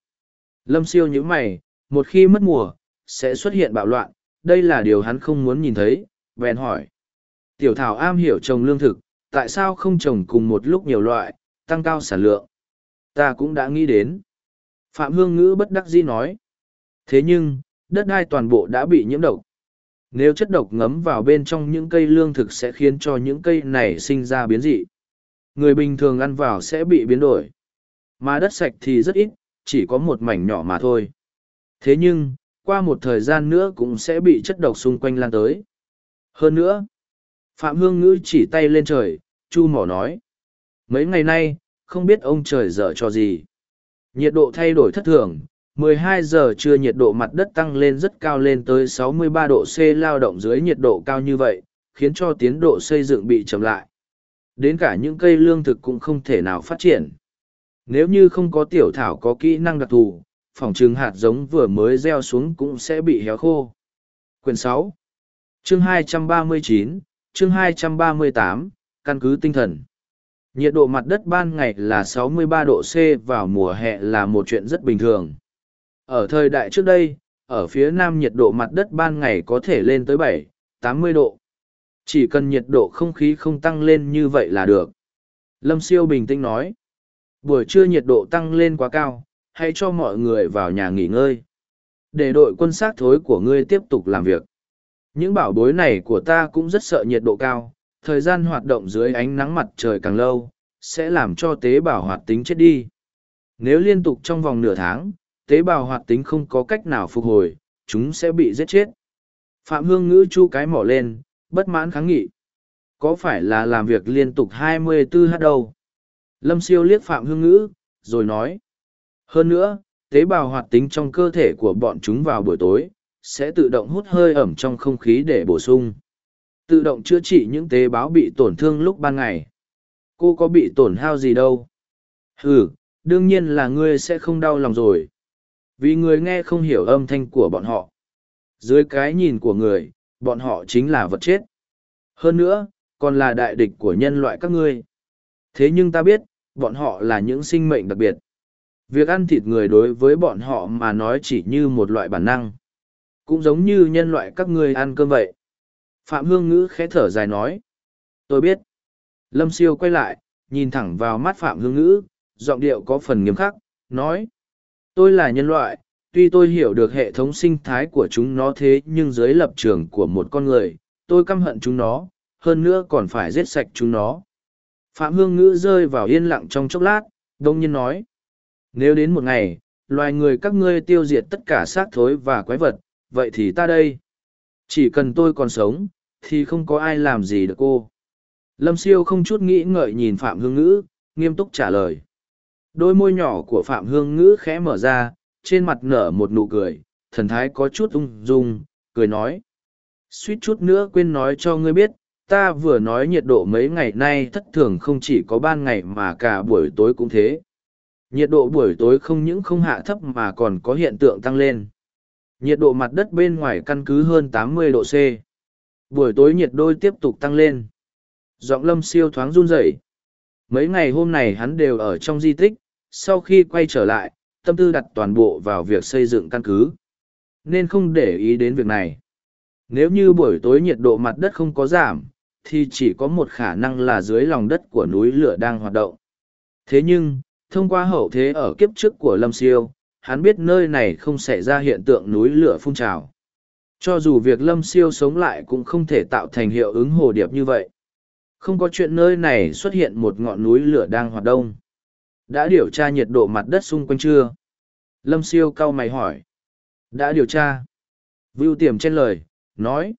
Lâm siêu như mày, một khi mất mùa, sẽ xuất hiện bạo loạn, đây là điều hắn không muốn nhìn thấy, bèn hỏi. Tiểu thảo am hiểu trồng lương thực, tại sao không trồng cùng một lúc nhiều loại, tăng cao sản lượng? Ta cũng đã nghĩ đến. Phạm Hương Ngữ bất đắc dĩ nói. Thế nhưng, đất đai toàn bộ đã bị nhiễm độc, nếu chất độc ngấm vào bên trong những cây lương thực sẽ khiến cho những cây này sinh ra biến dị. Người bình thường ăn vào sẽ bị biến đổi. Mà đất sạch thì rất ít, chỉ có một mảnh nhỏ mà thôi. Thế nhưng, qua một thời gian nữa cũng sẽ bị chất độc xung quanh lan tới. Hơn nữa, Phạm Hương Ngữ chỉ tay lên trời, Chu Mỏ nói. Mấy ngày nay, không biết ông trời dở cho gì. Nhiệt độ thay đổi thất thường, 12 giờ trưa nhiệt độ mặt đất tăng lên rất cao lên tới 63 độ C lao động dưới nhiệt độ cao như vậy, khiến cho tiến độ xây dựng bị chậm lại. Đến cả những cây lương thực cũng không thể nào phát triển. Nếu như không có tiểu thảo có kỹ năng đặc thù, phòng trừng hạt giống vừa mới gieo xuống cũng sẽ bị héo khô. Quyển 6 Chương 239, chương 238, căn cứ tinh thần. Nhiệt độ mặt đất ban ngày là 63 độ C vào mùa hè là một chuyện rất bình thường. Ở thời đại trước đây, ở phía nam nhiệt độ mặt đất ban ngày có thể lên tới 7, 80 độ. Chỉ cần nhiệt độ không khí không tăng lên như vậy là được. Lâm siêu bình tĩnh nói. Buổi trưa nhiệt độ tăng lên quá cao, hãy cho mọi người vào nhà nghỉ ngơi. Để đội quân sát thối của ngươi tiếp tục làm việc. Những bảo bối này của ta cũng rất sợ nhiệt độ cao, thời gian hoạt động dưới ánh nắng mặt trời càng lâu, sẽ làm cho tế bào hoạt tính chết đi. Nếu liên tục trong vòng nửa tháng, tế bào hoạt tính không có cách nào phục hồi, chúng sẽ bị giết chết. Phạm Hương Ngữ chu cái mỏ lên, bất mãn kháng nghị. Có phải là làm việc liên tục 24h đâu? Lâm siêu liếc Phạm Hương Ngữ, rồi nói. Hơn nữa, tế bào hoạt tính trong cơ thể của bọn chúng vào buổi tối, sẽ tự động hút hơi ẩm trong không khí để bổ sung. Tự động chữa trị những tế bào bị tổn thương lúc ban ngày. Cô có bị tổn hao gì đâu? Ừ, đương nhiên là ngươi sẽ không đau lòng rồi. Vì người nghe không hiểu âm thanh của bọn họ. Dưới cái nhìn của người, bọn họ chính là vật chết. Hơn nữa, còn là đại địch của nhân loại các ngươi. Thế nhưng ta biết, bọn họ là những sinh mệnh đặc biệt. Việc ăn thịt người đối với bọn họ mà nói chỉ như một loại bản năng. Cũng giống như nhân loại các ngươi ăn cơm vậy. Phạm Hương Ngữ khẽ thở dài nói. Tôi biết. Lâm Siêu quay lại, nhìn thẳng vào mắt Phạm Hương Ngữ, giọng điệu có phần nghiêm khắc, nói. Tôi là nhân loại, tuy tôi hiểu được hệ thống sinh thái của chúng nó thế nhưng dưới lập trường của một con người, tôi căm hận chúng nó, hơn nữa còn phải giết sạch chúng nó. Phạm Hương Ngữ rơi vào yên lặng trong chốc lát, đông nhiên nói. Nếu đến một ngày, loài người các ngươi tiêu diệt tất cả xác thối và quái vật, vậy thì ta đây. Chỉ cần tôi còn sống, thì không có ai làm gì được cô. Lâm Siêu không chút nghĩ ngợi nhìn Phạm Hương Ngữ, nghiêm túc trả lời. Đôi môi nhỏ của Phạm Hương Ngữ khẽ mở ra, trên mặt nở một nụ cười, thần thái có chút ung dung, cười nói. Suýt chút nữa quên nói cho ngươi biết, ta vừa nói nhiệt độ mấy ngày nay thất thường không chỉ có ban ngày mà cả buổi tối cũng thế. Nhiệt độ buổi tối không những không hạ thấp mà còn có hiện tượng tăng lên. Nhiệt độ mặt đất bên ngoài căn cứ hơn 80 độ C. Buổi tối nhiệt đôi tiếp tục tăng lên. Giọng lâm siêu thoáng run rẩy. Mấy ngày hôm này hắn đều ở trong di tích, sau khi quay trở lại, tâm tư đặt toàn bộ vào việc xây dựng căn cứ. Nên không để ý đến việc này. Nếu như buổi tối nhiệt độ mặt đất không có giảm, thì chỉ có một khả năng là dưới lòng đất của núi lửa đang hoạt động. Thế nhưng, thông qua hậu thế ở kiếp trước của Lâm Siêu, hắn biết nơi này không xảy ra hiện tượng núi lửa phun trào. Cho dù việc Lâm Siêu sống lại cũng không thể tạo thành hiệu ứng hồ điệp như vậy. Không có chuyện nơi này xuất hiện một ngọn núi lửa đang hoạt động. Đã điều tra nhiệt độ mặt đất xung quanh chưa? Lâm Siêu cau mày hỏi. Đã điều tra. Vưu tiềm trên lời, nói.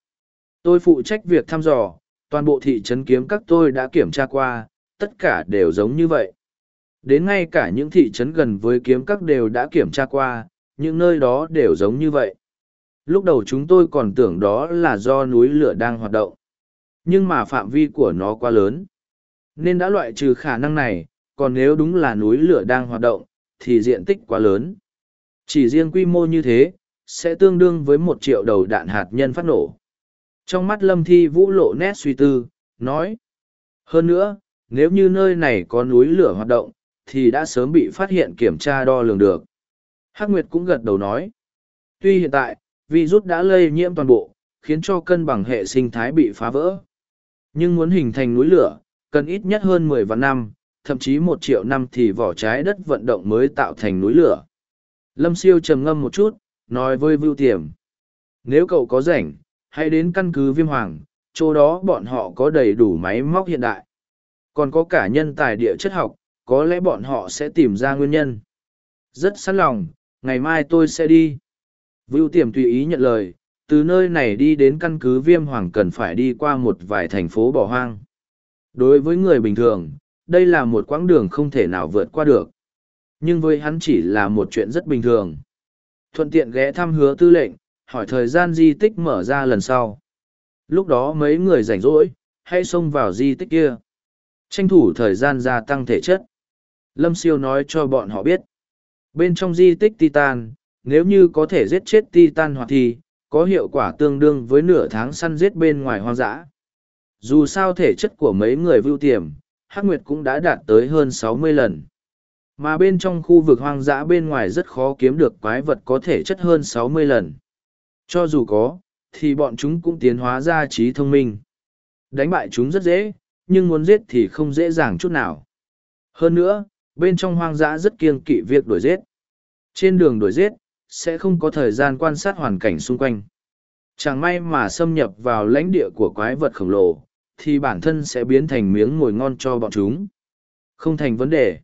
Tôi phụ trách việc thăm dò, toàn bộ thị trấn kiếm các tôi đã kiểm tra qua, tất cả đều giống như vậy. Đến ngay cả những thị trấn gần với kiếm các đều đã kiểm tra qua, những nơi đó đều giống như vậy. Lúc đầu chúng tôi còn tưởng đó là do núi lửa đang hoạt động. Nhưng mà phạm vi của nó quá lớn. Nên đã loại trừ khả năng này, còn nếu đúng là núi lửa đang hoạt động, thì diện tích quá lớn. Chỉ riêng quy mô như thế, sẽ tương đương với một triệu đầu đạn hạt nhân phát nổ. Trong mắt Lâm Thi Vũ lộ nét suy tư, nói. Hơn nữa, nếu như nơi này có núi lửa hoạt động, thì đã sớm bị phát hiện kiểm tra đo lường được. Hắc Nguyệt cũng gật đầu nói. Tuy hiện tại, virus đã lây nhiễm toàn bộ, khiến cho cân bằng hệ sinh thái bị phá vỡ. Nhưng muốn hình thành núi lửa, cần ít nhất hơn mười vạn năm, thậm chí một triệu năm thì vỏ trái đất vận động mới tạo thành núi lửa. Lâm siêu trầm ngâm một chút, nói với Vưu Tiềm. Nếu cậu có rảnh, hãy đến căn cứ viêm hoàng, chỗ đó bọn họ có đầy đủ máy móc hiện đại. Còn có cả nhân tài địa chất học, có lẽ bọn họ sẽ tìm ra nguyên nhân. Rất sẵn lòng, ngày mai tôi sẽ đi. Vưu Tiềm tùy ý nhận lời, từ nơi này đi đến căn cứ viêm hoàng cần phải đi qua một vài thành phố bỏ hoang. Đối với người bình thường, đây là một quãng đường không thể nào vượt qua được. Nhưng với hắn chỉ là một chuyện rất bình thường. Thuận tiện ghé thăm hứa tư lệnh, hỏi thời gian di tích mở ra lần sau. Lúc đó mấy người rảnh rỗi, hãy xông vào di tích kia. Tranh thủ thời gian gia tăng thể chất. Lâm Siêu nói cho bọn họ biết. Bên trong di tích Titan, nếu như có thể giết chết Titan hoặc thì, có hiệu quả tương đương với nửa tháng săn giết bên ngoài hoang dã. Dù sao thể chất của mấy người vưu tiềm, Hắc Nguyệt cũng đã đạt tới hơn sáu mươi lần. Mà bên trong khu vực hoang dã bên ngoài rất khó kiếm được quái vật có thể chất hơn sáu mươi lần. Cho dù có, thì bọn chúng cũng tiến hóa ra trí thông minh. Đánh bại chúng rất dễ, nhưng muốn giết thì không dễ dàng chút nào. Hơn nữa, bên trong hoang dã rất kiêng kỵ việc đuổi giết. Trên đường đuổi giết, sẽ không có thời gian quan sát hoàn cảnh xung quanh. Chẳng may mà xâm nhập vào lãnh địa của quái vật khổng lồ, thì bản thân sẽ biến thành miếng mồi ngon cho bọn chúng. Không thành vấn đề.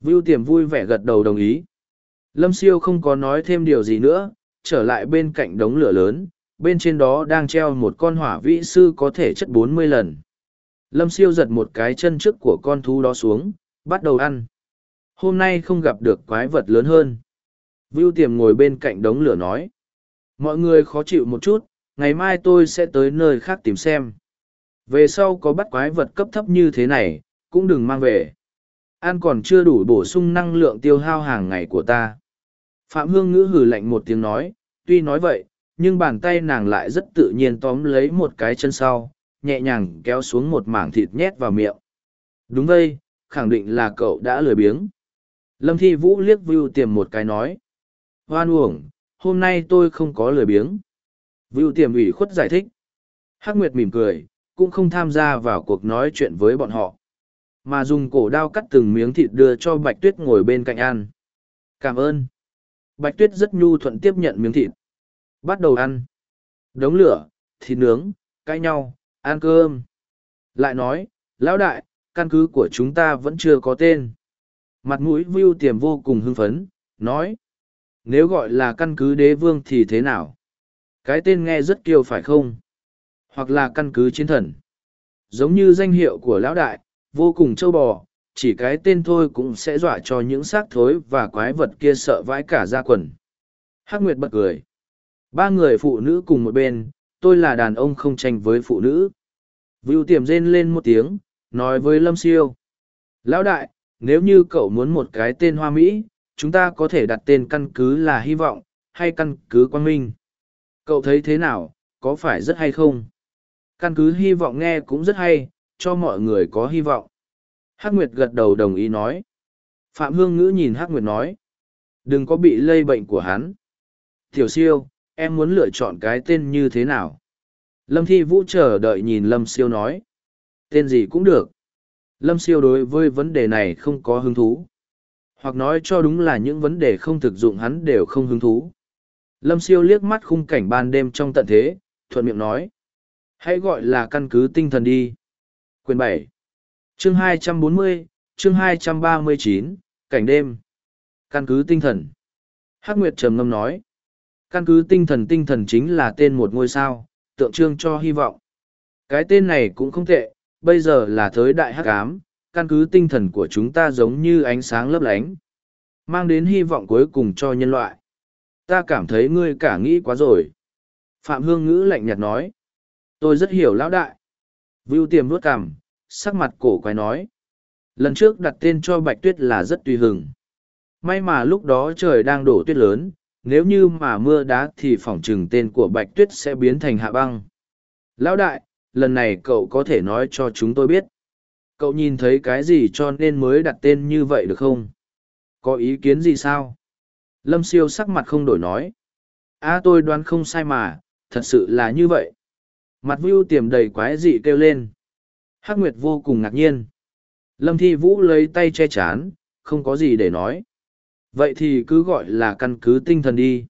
Vưu tiềm vui vẻ gật đầu đồng ý. Lâm siêu không có nói thêm điều gì nữa, trở lại bên cạnh đống lửa lớn, bên trên đó đang treo một con hỏa vĩ sư có thể chất bốn mươi lần. Lâm siêu giật một cái chân trước của con thú đó xuống, bắt đầu ăn. Hôm nay không gặp được quái vật lớn hơn. Vưu tiềm ngồi bên cạnh đống lửa nói. Mọi người khó chịu một chút, ngày mai tôi sẽ tới nơi khác tìm xem. Về sau có bắt quái vật cấp thấp như thế này, cũng đừng mang về. Ăn còn chưa đủ bổ sung năng lượng tiêu hao hàng ngày của ta. Phạm Hương Ngữ hừ lạnh một tiếng nói, tuy nói vậy, nhưng bàn tay nàng lại rất tự nhiên tóm lấy một cái chân sau, nhẹ nhàng kéo xuống một mảng thịt nhét vào miệng. Đúng vậy, khẳng định là cậu đã lười biếng. Lâm Thi Vũ liếc Vưu tiềm một cái nói. Hoan uổng, hôm nay tôi không có lười biếng. Vưu tiềm ủy khuất giải thích. Hắc Nguyệt mỉm cười, cũng không tham gia vào cuộc nói chuyện với bọn họ. Mà dùng cổ đao cắt từng miếng thịt đưa cho Bạch Tuyết ngồi bên cạnh ăn. Cảm ơn. Bạch Tuyết rất nhu thuận tiếp nhận miếng thịt. Bắt đầu ăn. Đống lửa, thịt nướng, cãi nhau, ăn cơm. Lại nói, lão đại, căn cứ của chúng ta vẫn chưa có tên. Mặt mũi Vưu Tiềm vô cùng hưng phấn, nói. Nếu gọi là căn cứ đế vương thì thế nào? Cái tên nghe rất kiêu phải không? Hoặc là căn cứ chiến thần. Giống như danh hiệu của lão đại, vô cùng châu bò, chỉ cái tên thôi cũng sẽ dọa cho những xác thối và quái vật kia sợ vãi cả ra quần. Hắc Nguyệt bật cười. Ba người phụ nữ cùng một bên, tôi là đàn ông không tranh với phụ nữ. Vưu tiềm rên lên một tiếng, nói với Lâm Siêu. Lão đại, nếu như cậu muốn một cái tên hoa mỹ, chúng ta có thể đặt tên căn cứ là hy vọng, hay căn cứ quang minh. Cậu thấy thế nào, có phải rất hay không? Căn cứ hy vọng nghe cũng rất hay, cho mọi người có hy vọng. Hắc Nguyệt gật đầu đồng ý nói. Phạm Hương Ngữ nhìn Hắc Nguyệt nói. Đừng có bị lây bệnh của hắn. Tiểu siêu, em muốn lựa chọn cái tên như thế nào? Lâm Thi Vũ chờ đợi nhìn Lâm Siêu nói. Tên gì cũng được. Lâm Siêu đối với vấn đề này không có hứng thú. Hoặc nói cho đúng là những vấn đề không thực dụng hắn đều không hứng thú. Lâm Siêu liếc mắt khung cảnh ban đêm trong tận thế, thuận miệng nói. Hãy gọi là căn cứ tinh thần đi. Quyền bảy chương 240, chương 239, cảnh đêm. Căn cứ tinh thần. Hắc Nguyệt trầm ngâm nói. Căn cứ tinh thần tinh thần chính là tên một ngôi sao, tượng trưng cho hy vọng. Cái tên này cũng không tệ, bây giờ là thới đại hắc ám, căn cứ tinh thần của chúng ta giống như ánh sáng lấp lánh. Mang đến hy vọng cuối cùng cho nhân loại. Ta cảm thấy ngươi cả nghĩ quá rồi. Phạm Hương Ngữ lạnh nhạt nói. Tôi rất hiểu lão đại. Vưu tiềm nuốt cằm, sắc mặt cổ quái nói. Lần trước đặt tên cho Bạch Tuyết là rất tùy hứng. May mà lúc đó trời đang đổ tuyết lớn, nếu như mà mưa đá thì phỏng chừng tên của Bạch Tuyết sẽ biến thành hạ băng. Lão đại, lần này cậu có thể nói cho chúng tôi biết. Cậu nhìn thấy cái gì cho nên mới đặt tên như vậy được không? Có ý kiến gì sao? Lâm siêu sắc mặt không đổi nói. À tôi đoán không sai mà, thật sự là như vậy. Mặt vưu tiềm đầy quái dị kêu lên. Hắc Nguyệt vô cùng ngạc nhiên. Lâm Thi Vũ lấy tay che chán, không có gì để nói. Vậy thì cứ gọi là căn cứ tinh thần đi.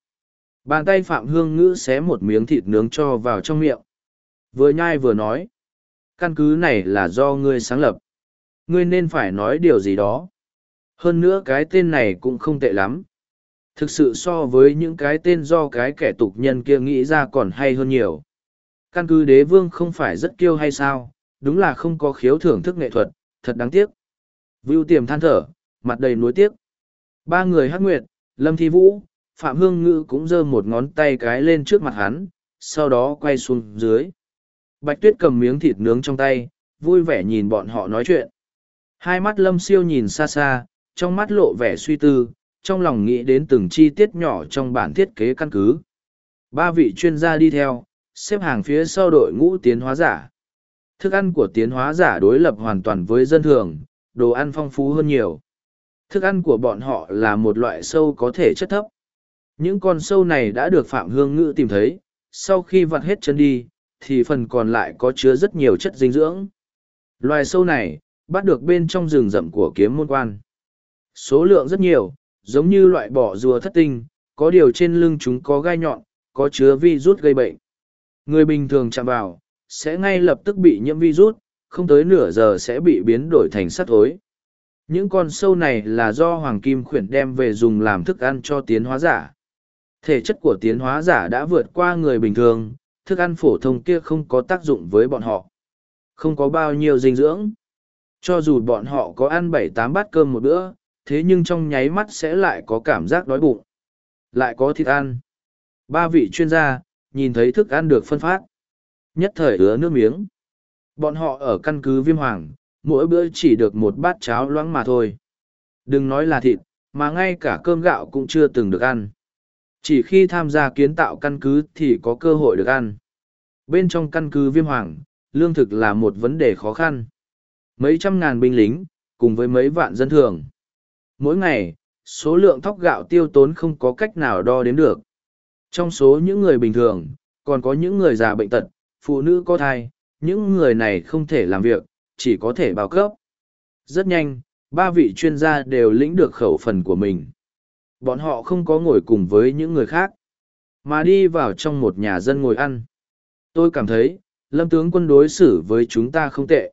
Bàn tay Phạm Hương Ngữ xé một miếng thịt nướng cho vào trong miệng. Vừa nhai vừa nói. Căn cứ này là do ngươi sáng lập. Ngươi nên phải nói điều gì đó. Hơn nữa cái tên này cũng không tệ lắm. Thực sự so với những cái tên do cái kẻ tục nhân kia nghĩ ra còn hay hơn nhiều. Căn cứ đế vương không phải rất kiêu hay sao, đúng là không có khiếu thưởng thức nghệ thuật, thật đáng tiếc. Vưu tiềm than thở, mặt đầy nuối tiếc. Ba người hát nguyệt, Lâm Thi Vũ, Phạm Hương Ngữ cũng giơ một ngón tay cái lên trước mặt hắn, sau đó quay xuống dưới. Bạch Tuyết cầm miếng thịt nướng trong tay, vui vẻ nhìn bọn họ nói chuyện. Hai mắt Lâm Siêu nhìn xa xa, trong mắt lộ vẻ suy tư, trong lòng nghĩ đến từng chi tiết nhỏ trong bản thiết kế căn cứ. Ba vị chuyên gia đi theo, xếp hàng phía sau đội ngũ tiến hóa giả. Thức ăn của tiến hóa giả đối lập hoàn toàn với dân thường, đồ ăn phong phú hơn nhiều. Thức ăn của bọn họ là một loại sâu có thể chất thấp. Những con sâu này đã được Phạm Hương Ngữ tìm thấy, sau khi vặt hết chân đi, thì phần còn lại có chứa rất nhiều chất dinh dưỡng. Loài sâu này, bắt được bên trong rừng rậm của kiếm môn quan. Số lượng rất nhiều, giống như loại bỏ rùa thất tinh, có điều trên lưng chúng có gai nhọn, có chứa virus gây bệnh. Người bình thường chạm vào, sẽ ngay lập tức bị nhiễm virus, không tới nửa giờ sẽ bị biến đổi thành sắt thối. Những con sâu này là do Hoàng Kim Khuyển đem về dùng làm thức ăn cho tiến hóa giả. Thể chất của tiến hóa giả đã vượt qua người bình thường, thức ăn phổ thông kia không có tác dụng với bọn họ. Không có bao nhiêu dinh dưỡng. Cho dù bọn họ có ăn bảy tám bát cơm một bữa, thế nhưng trong nháy mắt sẽ lại có cảm giác đói bụng. Lại có thịt ăn. Ba vị chuyên gia, nhìn thấy thức ăn được phân phát. Nhất thời ứa nước miếng. Bọn họ ở căn cứ viêm hoàng, mỗi bữa chỉ được một bát cháo loãng mà thôi. Đừng nói là thịt, mà ngay cả cơm gạo cũng chưa từng được ăn. Chỉ khi tham gia kiến tạo căn cứ thì có cơ hội được ăn. Bên trong căn cứ viêm hoàng, lương thực là một vấn đề khó khăn. Mấy trăm ngàn binh lính, cùng với mấy vạn dân thường. Mỗi ngày, số lượng thóc gạo tiêu tốn không có cách nào đo đếm được. Trong số những người bình thường, còn có những người già bệnh tật, phụ nữ có thai, những người này không thể làm việc, chỉ có thể bao cấp. Rất nhanh, ba vị chuyên gia đều lĩnh được khẩu phần của mình. Bọn họ không có ngồi cùng với những người khác, mà đi vào trong một nhà dân ngồi ăn. Tôi cảm thấy, lâm tướng quân đối xử với chúng ta không tệ.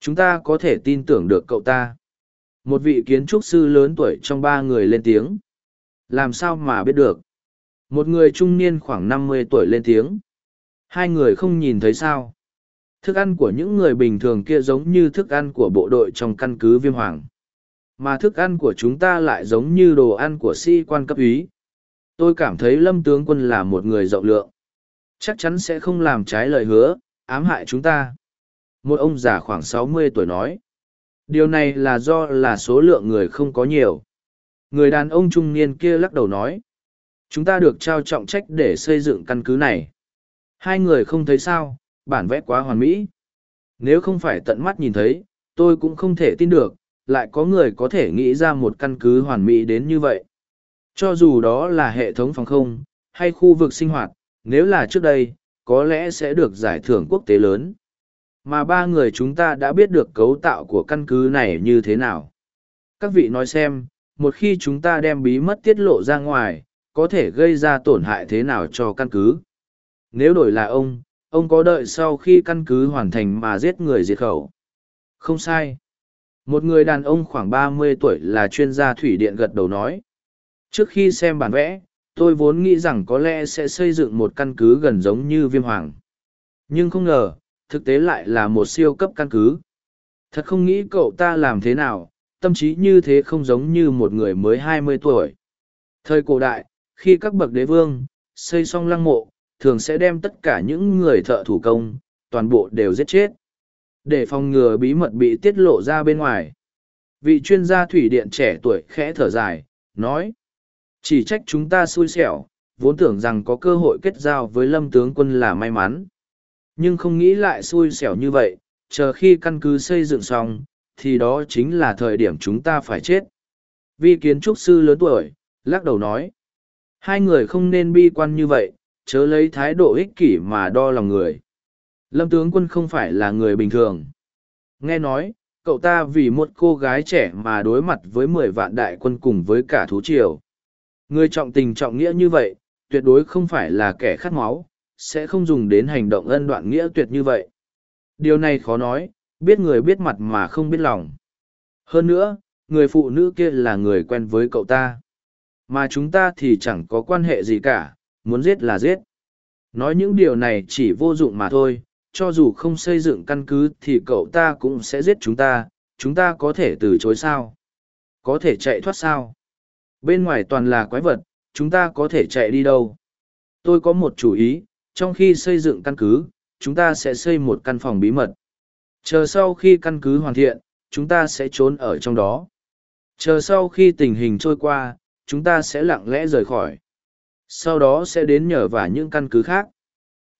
Chúng ta có thể tin tưởng được cậu ta. Một vị kiến trúc sư lớn tuổi trong ba người lên tiếng. Làm sao mà biết được? Một người trung niên khoảng năm mươi tuổi lên tiếng. Hai người không nhìn thấy sao. Thức ăn của những người bình thường kia giống như thức ăn của bộ đội trong căn cứ viêm hoàng. Mà thức ăn của chúng ta lại giống như đồ ăn của sĩ quan cấp úy. Tôi cảm thấy lâm tướng quân là một người rộng lượng. Chắc chắn sẽ không làm trái lời hứa, ám hại chúng ta. Một ông già khoảng sáu mươi tuổi nói. Điều này là do là số lượng người không có nhiều. Người đàn ông trung niên kia lắc đầu nói. Chúng ta được trao trọng trách để xây dựng căn cứ này. Hai người không thấy sao, bản vẽ quá hoàn mỹ. Nếu không phải tận mắt nhìn thấy, tôi cũng không thể tin được, lại có người có thể nghĩ ra một căn cứ hoàn mỹ đến như vậy. Cho dù đó là hệ thống phòng không, hay khu vực sinh hoạt, nếu là trước đây, có lẽ sẽ được giải thưởng quốc tế lớn. Mà ba người chúng ta đã biết được cấu tạo của căn cứ này như thế nào. Các vị nói xem, một khi chúng ta đem bí mất tiết lộ ra ngoài, có thể gây ra tổn hại thế nào cho căn cứ. Nếu đổi là ông, ông có đợi sau khi căn cứ hoàn thành mà giết người diệt khẩu. Không sai. Một người đàn ông khoảng ba mươi tuổi là chuyên gia thủy điện gật đầu nói. Trước khi xem bản vẽ, tôi vốn nghĩ rằng có lẽ sẽ xây dựng một căn cứ gần giống như viêm hoàng. Nhưng không ngờ, thực tế lại là một siêu cấp căn cứ. Thật không nghĩ cậu ta làm thế nào, tâm trí như thế không giống như một người mới hai mươi tuổi. Thời cổ đại, khi các bậc đế vương, xây xong lăng mộ, thường sẽ đem tất cả những người thợ thủ công, toàn bộ đều giết chết. Để phòng ngừa bí mật bị tiết lộ ra bên ngoài. Vị chuyên gia thủy điện trẻ tuổi khẽ thở dài, nói. Chỉ trách chúng ta xui xẻo, vốn tưởng rằng có cơ hội kết giao với lâm tướng quân là may mắn. Nhưng không nghĩ lại xui xẻo như vậy, chờ khi căn cứ xây dựng xong, thì đó chính là thời điểm chúng ta phải chết. Vi kiến trúc sư lớn tuổi, lắc đầu nói. Hai người không nên bi quan như vậy, chớ lấy thái độ ích kỷ mà đo lòng người. Lâm tướng quân không phải là người bình thường. Nghe nói, cậu ta vì một cô gái trẻ mà đối mặt với mười vạn đại quân cùng với cả thú triều. Người trọng tình trọng nghĩa như vậy, tuyệt đối không phải là kẻ khát máu, sẽ không dùng đến hành động ân đoạn nghĩa tuyệt như vậy. Điều này khó nói, biết người biết mặt mà không biết lòng. Hơn nữa, người phụ nữ kia là người quen với cậu ta. Mà chúng ta thì chẳng có quan hệ gì cả, muốn giết là giết. Nói những điều này chỉ vô dụng mà thôi, cho dù không xây dựng căn cứ thì cậu ta cũng sẽ giết chúng ta, chúng ta có thể từ chối sao? Có thể chạy thoát sao? Bên ngoài toàn là quái vật, chúng ta có thể chạy đi đâu? Tôi có một chủ ý, trong khi xây dựng căn cứ, chúng ta sẽ xây một căn phòng bí mật. Chờ sau khi căn cứ hoàn thiện, chúng ta sẽ trốn ở trong đó. Chờ sau khi tình hình trôi qua, chúng ta sẽ lặng lẽ rời khỏi. Sau đó sẽ đến nhờ vả những căn cứ khác.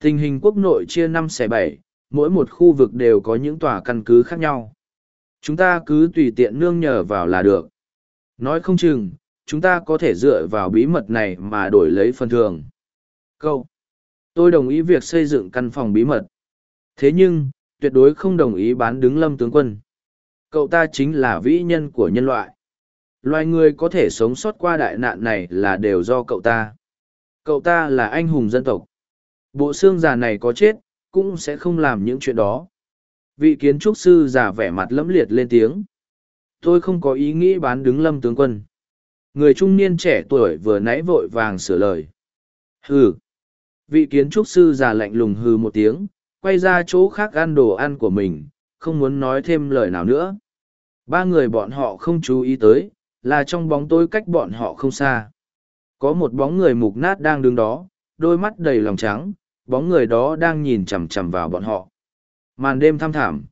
Tình hình quốc nội chia năm xẻ bảy, mỗi một khu vực đều có những tòa căn cứ khác nhau. Chúng ta cứ tùy tiện nương nhờ vào là được. Nói không chừng, chúng ta có thể dựa vào bí mật này mà đổi lấy phần thường. Câu. Tôi đồng ý việc xây dựng căn phòng bí mật. Thế nhưng, tuyệt đối không đồng ý bán đứng lâm tướng quân. Cậu ta chính là vĩ nhân của nhân loại. Loài người có thể sống sót qua đại nạn này là đều do cậu ta. Cậu ta là anh hùng dân tộc. Bộ xương già này có chết, cũng sẽ không làm những chuyện đó. Vị kiến trúc sư già vẻ mặt lẫm liệt lên tiếng. Tôi không có ý nghĩ bán đứng lâm tướng quân. Người trung niên trẻ tuổi vừa nãy vội vàng sửa lời. Hừ. Vị kiến trúc sư già lạnh lùng hừ một tiếng, quay ra chỗ khác ăn đồ ăn của mình, không muốn nói thêm lời nào nữa. Ba người bọn họ không chú ý tới, là trong bóng tối cách bọn họ không xa. Có một bóng người mục nát đang đứng đó, đôi mắt đầy lòng trắng, bóng người đó đang nhìn chằm chằm vào bọn họ. Màn đêm thăm thảm.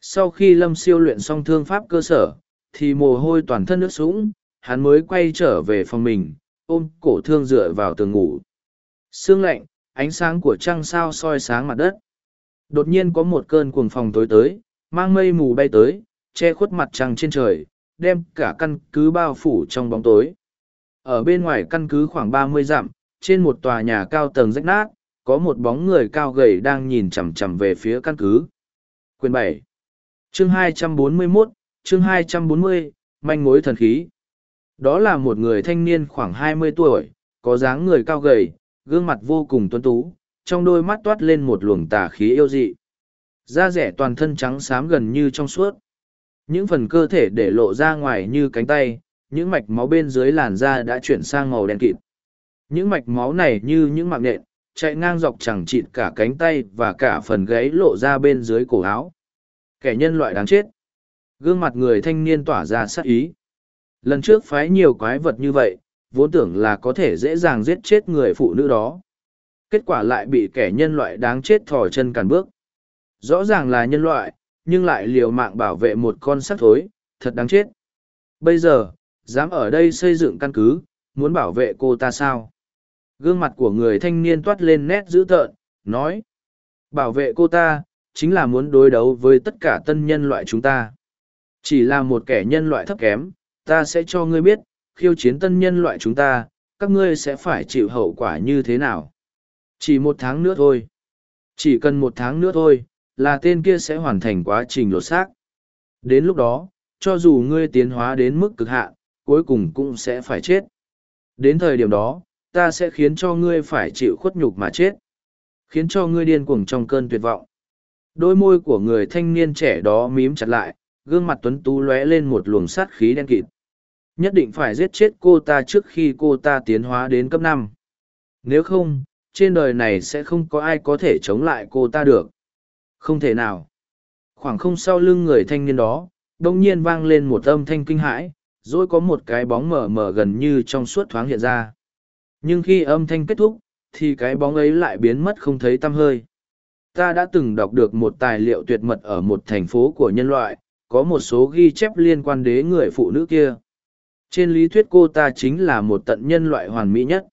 Sau khi Lâm siêu luyện xong thương pháp cơ sở, thì mồ hôi toàn thân nước sũng, hắn mới quay trở về phòng mình, ôm cổ thương dựa vào tường ngủ. Sương lạnh, ánh sáng của trăng sao soi sáng mặt đất. Đột nhiên có một cơn cuồng phòng tối tới, mang mây mù bay tới, che khuất mặt trăng trên trời, đem cả căn cứ bao phủ trong bóng tối. Ở bên ngoài căn cứ khoảng ba mươi dặm, trên một tòa nhà cao tầng rách nát, có một bóng người cao gầy đang nhìn chằm chằm về phía căn cứ. Quyền bảy Chương hai trăm bốn mươi 241, chương hai trăm bốn mươi manh mối thần khí. Đó là một người thanh niên khoảng hai mươi tuổi, có dáng người cao gầy, gương mặt vô cùng tuấn tú, trong đôi mắt toát lên một luồng tà khí yêu dị. Da rẻ toàn thân trắng xám gần như trong suốt. Những phần cơ thể để lộ ra ngoài như cánh tay, những mạch máu bên dưới làn da đã chuyển sang màu đen kịt. Những mạch máu này như những mạng nện, chạy ngang dọc chẳng chịt cả cánh tay và cả phần gáy lộ ra bên dưới cổ áo. Kẻ nhân loại đáng chết. Gương mặt người thanh niên tỏa ra sát ý. Lần trước phái nhiều quái vật như vậy, vốn tưởng là có thể dễ dàng giết chết người phụ nữ đó. Kết quả lại bị kẻ nhân loại đáng chết thò chân cản bước. Rõ ràng là nhân loại, nhưng lại liều mạng bảo vệ một con sắc thối, thật đáng chết. Bây giờ, dám ở đây xây dựng căn cứ, muốn bảo vệ cô ta sao? Gương mặt của người thanh niên toát lên nét dữ tợn, nói. Bảo vệ cô ta, chính là muốn đối đấu với tất cả tân nhân loại chúng ta. Chỉ là một kẻ nhân loại thấp kém, ta sẽ cho ngươi biết, khiêu chiến tân nhân loại chúng ta, các ngươi sẽ phải chịu hậu quả như thế nào. Chỉ một tháng nữa thôi. Chỉ cần một tháng nữa thôi, là tên kia sẽ hoàn thành quá trình lột xác. Đến lúc đó, cho dù ngươi tiến hóa đến mức cực hạn, cuối cùng cũng sẽ phải chết. Đến thời điểm đó, ta sẽ khiến cho ngươi phải chịu khuất nhục mà chết. Khiến cho ngươi điên cuồng trong cơn tuyệt vọng. Đôi môi của người thanh niên trẻ đó mím chặt lại, gương mặt tuấn tú lóe lên một luồng sát khí đen kịt. Nhất định phải giết chết cô ta trước khi cô ta tiến hóa đến cấp năm. Nếu không, trên đời này sẽ không có ai có thể chống lại cô ta được. Không thể nào. Khoảng không sau lưng người thanh niên đó, đông nhiên vang lên một âm thanh kinh hãi, rồi có một cái bóng mờ mờ gần như trong suốt thoáng hiện ra. Nhưng khi âm thanh kết thúc, thì cái bóng ấy lại biến mất không thấy tăm hơi. Ta đã từng đọc được một tài liệu tuyệt mật ở một thành phố của nhân loại, có một số ghi chép liên quan đến người phụ nữ kia. Trên lý thuyết cô ta chính là một tận nhân loại hoàn mỹ nhất.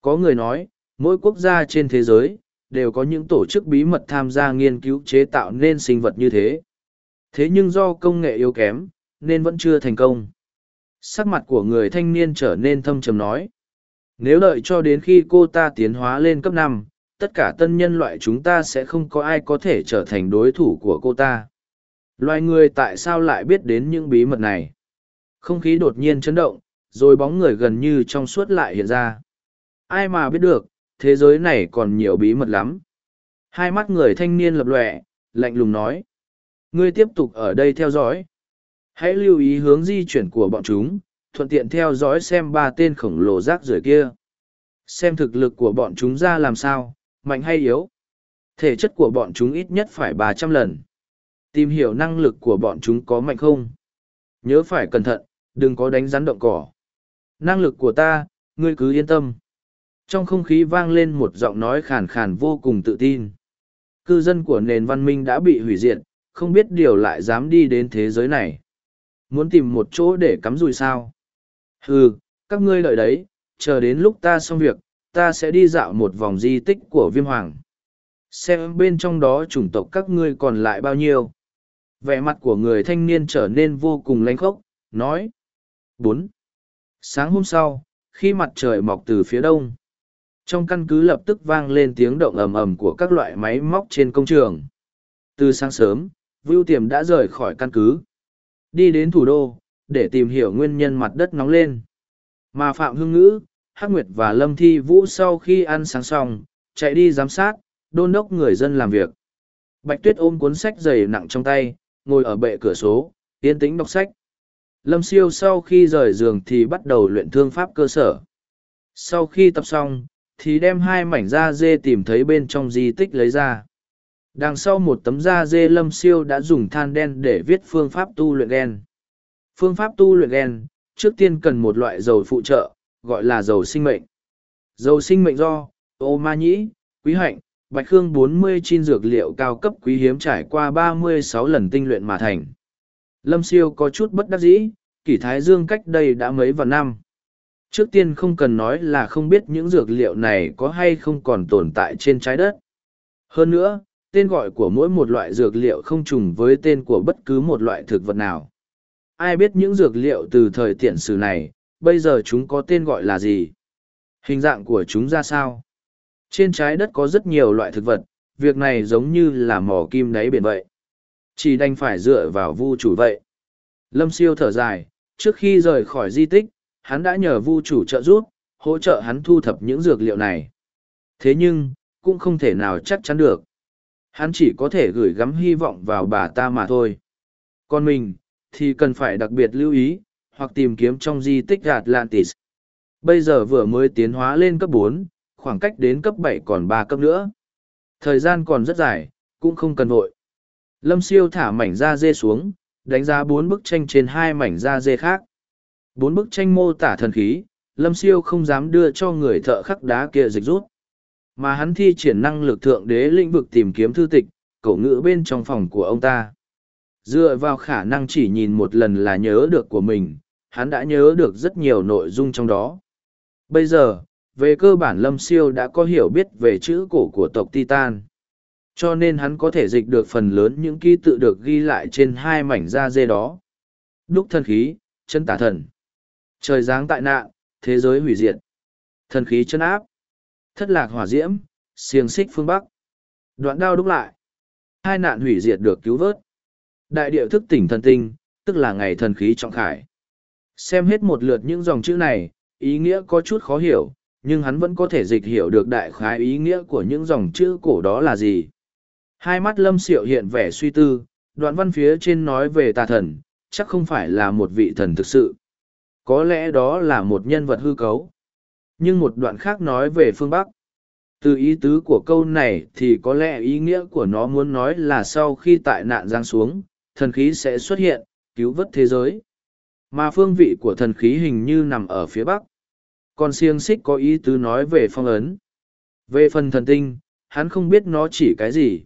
Có người nói, mỗi quốc gia trên thế giới, đều có những tổ chức bí mật tham gia nghiên cứu chế tạo nên sinh vật như thế. Thế nhưng do công nghệ yếu kém, nên vẫn chưa thành công. Sắc mặt của người thanh niên trở nên thâm trầm nói. Nếu đợi cho đến khi cô ta tiến hóa lên cấp năm, tất cả tân nhân loại chúng ta sẽ không có ai có thể trở thành đối thủ của cô ta. Loài người tại sao lại biết đến những bí mật này? Không khí đột nhiên chấn động, rồi bóng người gần như trong suốt lại hiện ra. Ai mà biết được, thế giới này còn nhiều bí mật lắm. Hai mắt người thanh niên lập lòe, lạnh lùng nói. Ngươi tiếp tục ở đây theo dõi. Hãy lưu ý hướng di chuyển của bọn chúng, thuận tiện theo dõi xem ba tên khổng lồ rác rưởi kia. Xem thực lực của bọn chúng ra làm sao, mạnh hay yếu. Thể chất của bọn chúng ít nhất phải ba trăm lần. Tìm hiểu năng lực của bọn chúng có mạnh không. Nhớ phải cẩn thận, đừng có đánh rắn động cỏ. Năng lực của ta, ngươi cứ yên tâm. Trong không khí vang lên một giọng nói khàn khàn vô cùng tự tin. Cư dân của nền văn minh đã bị hủy diệt, không biết điều lại dám đi đến thế giới này. Muốn tìm một chỗ để cắm rùi sao? Ừ, các ngươi đợi đấy, chờ đến lúc ta xong việc, ta sẽ đi dạo một vòng di tích của viêm hoàng. Xem bên trong đó chủng tộc các ngươi còn lại bao nhiêu. Vẻ mặt của người thanh niên trở nên vô cùng lanh khốc, nói. bốn Sáng hôm sau, khi mặt trời mọc từ phía đông, trong căn cứ lập tức vang lên tiếng động ầm ầm của các loại máy móc trên công trường. Từ sáng sớm, Vưu Tiềm đã rời khỏi căn cứ. đi đến thủ đô, để tìm hiểu nguyên nhân mặt đất nóng lên. Mà Phạm Hương Ngữ, Hắc Nguyệt và Lâm Thi Vũ sau khi ăn sáng xong, chạy đi giám sát, đôn đốc người dân làm việc. Bạch Tuyết ôm cuốn sách dày nặng trong tay, ngồi ở bệ cửa số yên tĩnh đọc sách. Lâm Siêu sau khi rời giường thì bắt đầu luyện thương pháp cơ sở. Sau khi tập xong, thì đem hai mảnh da dê tìm thấy bên trong di tích lấy ra. Đằng sau một tấm da dê Lâm Siêu đã dùng than đen để viết phương pháp tu luyện đen. Phương pháp tu luyện gen, trước tiên cần một loại dầu phụ trợ, gọi là dầu sinh mệnh. Dầu sinh mệnh do, ô ma nhĩ, quý hạnh, bạch khương 40 chín dược liệu cao cấp quý hiếm trải qua 36 lần tinh luyện mà thành. Lâm siêu có chút bất đắc dĩ, kỷ thái dương cách đây đã mấy vạn năm. Trước tiên không cần nói là không biết những dược liệu này có hay không còn tồn tại trên trái đất. Hơn nữa, tên gọi của mỗi một loại dược liệu không trùng với tên của bất cứ một loại thực vật nào. Ai biết những dược liệu từ thời tiện sử này, bây giờ chúng có tên gọi là gì? Hình dạng của chúng ra sao? Trên trái đất có rất nhiều loại thực vật, việc này giống như là mỏ kim đáy biển vậy. Chỉ đành phải dựa vào vu chủ vậy. Lâm siêu thở dài, trước khi rời khỏi di tích, hắn đã nhờ vu chủ trợ giúp, hỗ trợ hắn thu thập những dược liệu này. Thế nhưng, cũng không thể nào chắc chắn được. Hắn chỉ có thể gửi gắm hy vọng vào bà ta mà thôi. Còn mình, thì cần phải đặc biệt lưu ý, hoặc tìm kiếm trong di tích Atlantis. Bây giờ vừa mới tiến hóa lên cấp bốn, khoảng cách đến cấp bảy còn ba cấp nữa. Thời gian còn rất dài, cũng không cần vội. Lâm siêu thả mảnh da dê xuống, đánh giá bốn bức tranh trên hai mảnh da dê khác. Bốn bức tranh mô tả thần khí, Lâm siêu không dám đưa cho người thợ khắc đá kia dịch rút. Mà hắn thi triển năng lực thượng đế lĩnh vực tìm kiếm thư tịch, cổ ngữ bên trong phòng của ông ta. Dựa vào khả năng chỉ nhìn một lần là nhớ được của mình, hắn đã nhớ được rất nhiều nội dung trong đó. Bây giờ, về cơ bản Lâm Siêu đã có hiểu biết về chữ cổ của tộc Titan. Cho nên hắn có thể dịch được phần lớn những ký tự được ghi lại trên hai mảnh da dê đó. Đúc thần khí, chân tả thần. Trời giáng tại nạn, thế giới hủy diệt. Thần khí chân áp. Thất lạc hỏa diễm, xiềng xích phương Bắc. Đoạn đao đúc lại. Hai nạn hủy diệt được cứu vớt. Đại địa thức tỉnh thần tinh, tức là ngày thần khí trọng khải. Xem hết một lượt những dòng chữ này, ý nghĩa có chút khó hiểu, nhưng hắn vẫn có thể dịch hiểu được đại khái ý nghĩa của những dòng chữ cổ đó là gì. Hai mắt lâm siệu hiện vẻ suy tư, đoạn văn phía trên nói về tà thần, chắc không phải là một vị thần thực sự. Có lẽ đó là một nhân vật hư cấu. Nhưng một đoạn khác nói về phương Bắc. Từ ý tứ của câu này thì có lẽ ý nghĩa của nó muốn nói là sau khi tại nạn giáng xuống, thần khí sẽ xuất hiện, cứu vớt thế giới. Mà phương vị của thần khí hình như nằm ở phía Bắc. Còn siêng xích có ý tứ nói về phong ấn. Về phần thần tinh, hắn không biết nó chỉ cái gì.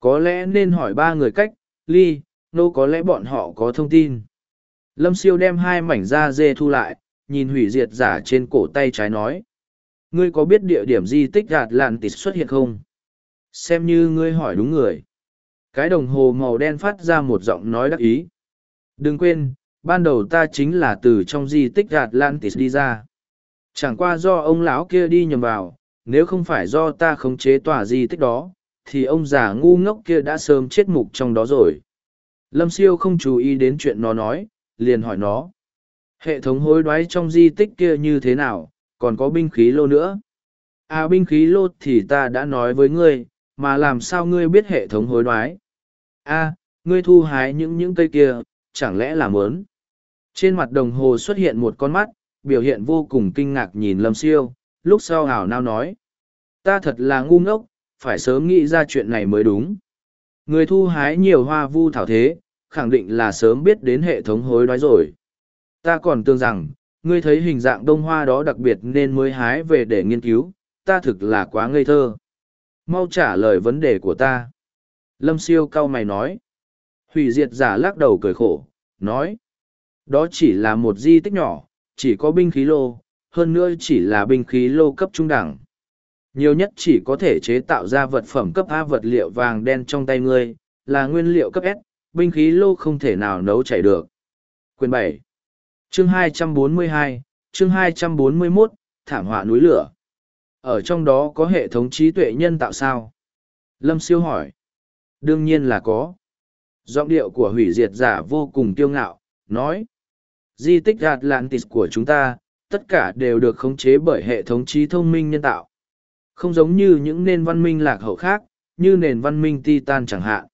Có lẽ nên hỏi ba người cách, ly, nô có lẽ bọn họ có thông tin. Lâm siêu đem hai mảnh da dê thu lại, nhìn hủy diệt giả trên cổ tay trái nói. Ngươi có biết địa điểm di tích gạt lạn tịt xuất hiện không? Xem như ngươi hỏi đúng người. Cái đồng hồ màu đen phát ra một giọng nói đắc ý. Đừng quên, ban đầu ta chính là từ trong di tích gạt lan tis đi ra. Chẳng qua do ông lão kia đi nhầm vào nếu không phải do ta khống chế tòa di tích đó thì ông già ngu ngốc kia đã sớm chết mục trong đó rồi. Lâm siêu không chú ý đến chuyện nó nói liền hỏi nó. Hệ thống hối đoái trong di tích kia như thế nào còn có binh khí lô nữa? À binh khí lô thì ta đã nói với ngươi mà làm sao ngươi biết hệ thống hối đoái? A à, ngươi thu hái những những cây kia chẳng lẽ là mớn trên mặt đồng hồ xuất hiện một con mắt, biểu hiện vô cùng kinh ngạc nhìn Lâm Siêu, lúc sau hào nao nói. Ta thật là ngu ngốc, phải sớm nghĩ ra chuyện này mới đúng. Người thu hái nhiều hoa vu thảo thế, khẳng định là sớm biết đến hệ thống hối đoái rồi. Ta còn tưởng rằng, ngươi thấy hình dạng đông hoa đó đặc biệt nên mới hái về để nghiên cứu, ta thực là quá ngây thơ. Mau trả lời vấn đề của ta. Lâm siêu cau mày nói. Hủy diệt giả lắc đầu cười khổ, nói. Đó chỉ là một di tích nhỏ, chỉ có binh khí lô, hơn nữa chỉ là binh khí lô cấp trung đẳng. Nhiều nhất chỉ có thể chế tạo ra vật phẩm cấp A vật liệu vàng đen trong tay ngươi, là nguyên liệu cấp S, binh khí lô không thể nào nấu chảy được. Quyền bảy Chương hai trăm bốn mươi hai chương hai trăm bốn mươi 241, Thảm họa núi lửa. Ở trong đó có hệ thống trí tuệ nhân tạo sao? Lâm siêu hỏi. Đương nhiên là có. giọng điệu của hủy diệt giả vô cùng kiêu ngạo, nói, di tích atlantis của chúng ta, tất cả đều được khống chế bởi hệ thống trí thông minh nhân tạo. Không giống như những nền văn minh lạc hậu khác, như nền văn minh titan chẳng hạn.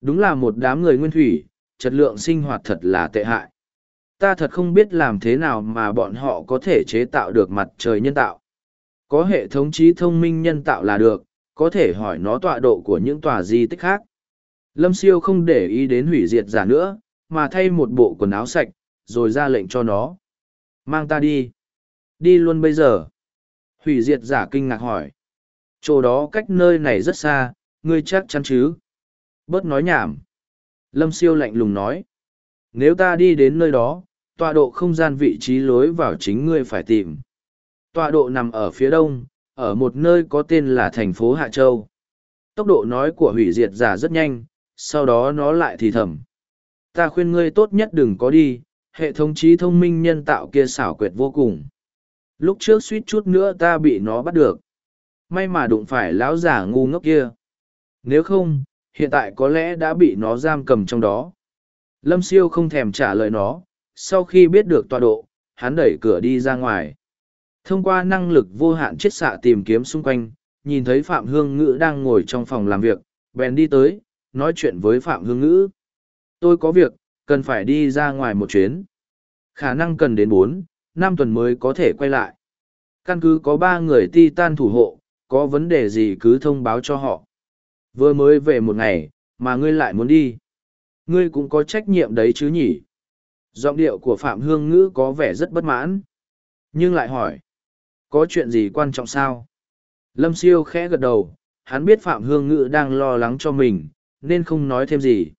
Đúng là một đám người nguyên thủy, chất lượng sinh hoạt thật là tệ hại. Ta thật không biết làm thế nào mà bọn họ có thể chế tạo được mặt trời nhân tạo. Có hệ thống trí thông minh nhân tạo là được có thể hỏi nó tọa độ của những tòa di tích khác. Lâm siêu không để ý đến hủy diệt giả nữa, mà thay một bộ quần áo sạch, rồi ra lệnh cho nó. Mang ta đi. Đi luôn bây giờ. Hủy diệt giả kinh ngạc hỏi. Chỗ đó cách nơi này rất xa, ngươi chắc chắn chứ? Bớt nói nhảm. Lâm siêu lạnh lùng nói. Nếu ta đi đến nơi đó, tọa độ không gian vị trí lối vào chính ngươi phải tìm. Tọa độ nằm ở phía đông ở một nơi có tên là thành phố hạ châu. Tốc độ nói của hủy diệt giả rất nhanh, sau đó nó lại thì thầm. Ta khuyên ngươi tốt nhất đừng có đi, hệ thống trí thông minh nhân tạo kia xảo quyệt vô cùng. Lúc trước suýt chút nữa ta bị nó bắt được. May mà đụng phải lão giả ngu ngốc kia. Nếu không, hiện tại có lẽ đã bị nó giam cầm trong đó. Lâm siêu không thèm trả lời nó, sau khi biết được tọa độ, hắn đẩy cửa đi ra ngoài thông qua năng lực vô hạn chiết xạ tìm kiếm xung quanh, nhìn thấy phạm hương ngữ đang ngồi trong phòng làm việc, bèn đi tới, nói chuyện với phạm hương ngữ. Tôi có việc, cần phải đi ra ngoài một chuyến. Khả năng cần đến bốn, năm tuần mới có thể quay lại. Căn cứ có ba người ti tan thủ hộ, có vấn đề gì cứ thông báo cho họ. Vừa mới về một ngày, mà ngươi lại muốn đi. Ngươi cũng có trách nhiệm đấy chứ nhỉ? Giọng điệu của phạm hương ngữ có vẻ rất bất mãn. Nhưng lại hỏi có chuyện gì quan trọng sao? Lâm siêu khẽ gật đầu, hắn biết phạm hương ngữ đang lo lắng cho mình, nên không nói thêm gì.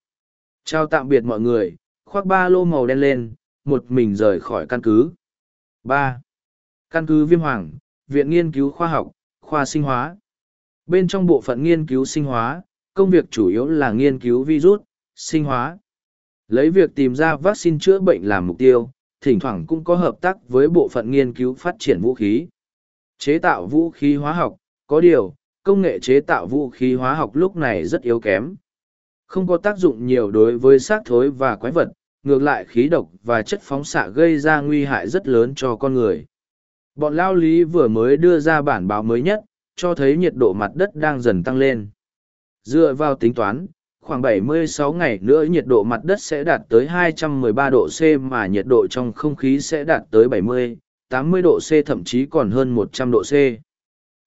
Chào tạm biệt mọi người, khoác ba lô màu đen lên, một mình rời khỏi căn cứ. Ba. Căn cứ viêm hoàng, viện nghiên cứu khoa học, khoa sinh hóa. Bên trong bộ phận nghiên cứu sinh hóa, công việc chủ yếu là nghiên cứu virus, sinh hóa. Lấy việc tìm ra vaccine chữa bệnh làm mục tiêu, thỉnh thoảng cũng có hợp tác với bộ phận nghiên cứu phát triển vũ khí chế tạo vũ khí hóa học có điều công nghệ chế tạo vũ khí hóa học lúc này rất yếu kém. Không có tác dụng nhiều đối với xác thối và quái vật ngược lại khí độc và chất phóng xạ gây ra nguy hại rất lớn cho con người. Bọn lao lý vừa mới đưa ra bản báo mới nhất cho thấy nhiệt độ mặt đất đang dần tăng lên. Dựa vào tính toán khoảng 76 ngày nữa nhiệt độ mặt đất sẽ đạt tới 213 độ C mà nhiệt độ trong không khí sẽ đạt tới 70, 80 độ C thậm chí còn hơn 100 độ C.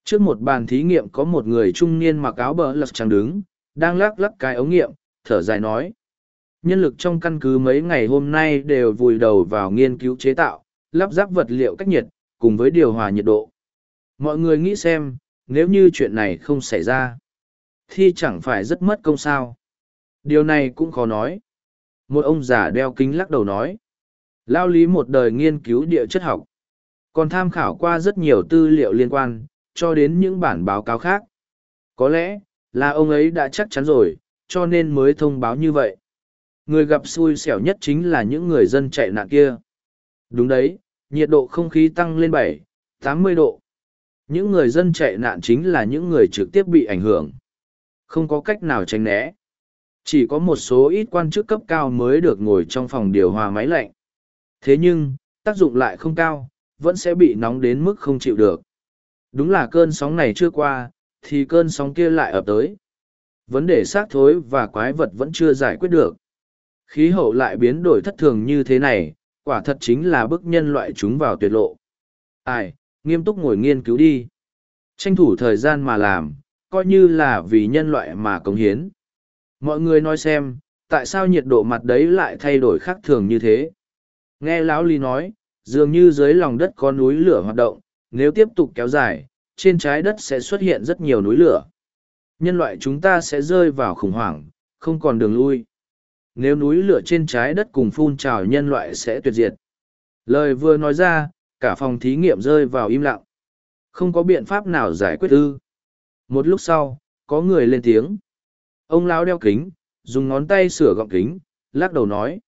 Trước một bàn thí nghiệm có một người trung niên mặc áo bờ lật trắng đứng, đang lắc lắc cái ống nghiệm, thở dài nói. Nhân lực trong căn cứ mấy ngày hôm nay đều vùi đầu vào nghiên cứu chế tạo, lắp ráp vật liệu cách nhiệt, cùng với điều hòa nhiệt độ. Mọi người nghĩ xem, nếu như chuyện này không xảy ra, thì chẳng phải rất mất công sao. Điều này cũng khó nói. Một ông già đeo kính lắc đầu nói. Lao lý một đời nghiên cứu địa chất học. Còn tham khảo qua rất nhiều tư liệu liên quan, cho đến những bản báo cáo khác. Có lẽ, là ông ấy đã chắc chắn rồi, cho nên mới thông báo như vậy. Người gặp xui xẻo nhất chính là những người dân chạy nạn kia. Đúng đấy, nhiệt độ không khí tăng lên bảy, tám mươi độ. Những người dân chạy nạn chính là những người trực tiếp bị ảnh hưởng. Không có cách nào tránh né. Chỉ có một số ít quan chức cấp cao mới được ngồi trong phòng điều hòa máy lạnh. Thế nhưng, tác dụng lại không cao, vẫn sẽ bị nóng đến mức không chịu được. Đúng là cơn sóng này chưa qua, thì cơn sóng kia lại ập tới. Vấn đề xác thối và quái vật vẫn chưa giải quyết được. Khí hậu lại biến đổi thất thường như thế này, quả thật chính là bức nhân loại chúng vào tuyệt lộ. Ai, nghiêm túc ngồi nghiên cứu đi. Tranh thủ thời gian mà làm, coi như là vì nhân loại mà cống hiến. Mọi người nói xem, tại sao nhiệt độ mặt đấy lại thay đổi khác thường như thế? Nghe Lão Lý nói, dường như dưới lòng đất có núi lửa hoạt động, nếu tiếp tục kéo dài, trên trái đất sẽ xuất hiện rất nhiều núi lửa. Nhân loại chúng ta sẽ rơi vào khủng hoảng, không còn đường lui. Nếu núi lửa trên trái đất cùng phun trào nhân loại sẽ tuyệt diệt. Lời vừa nói ra, cả phòng thí nghiệm rơi vào im lặng. Không có biện pháp nào giải quyết ư. Một lúc sau, có người lên tiếng. Ông lão đeo kính, dùng ngón tay sửa gọng kính, lắc đầu nói.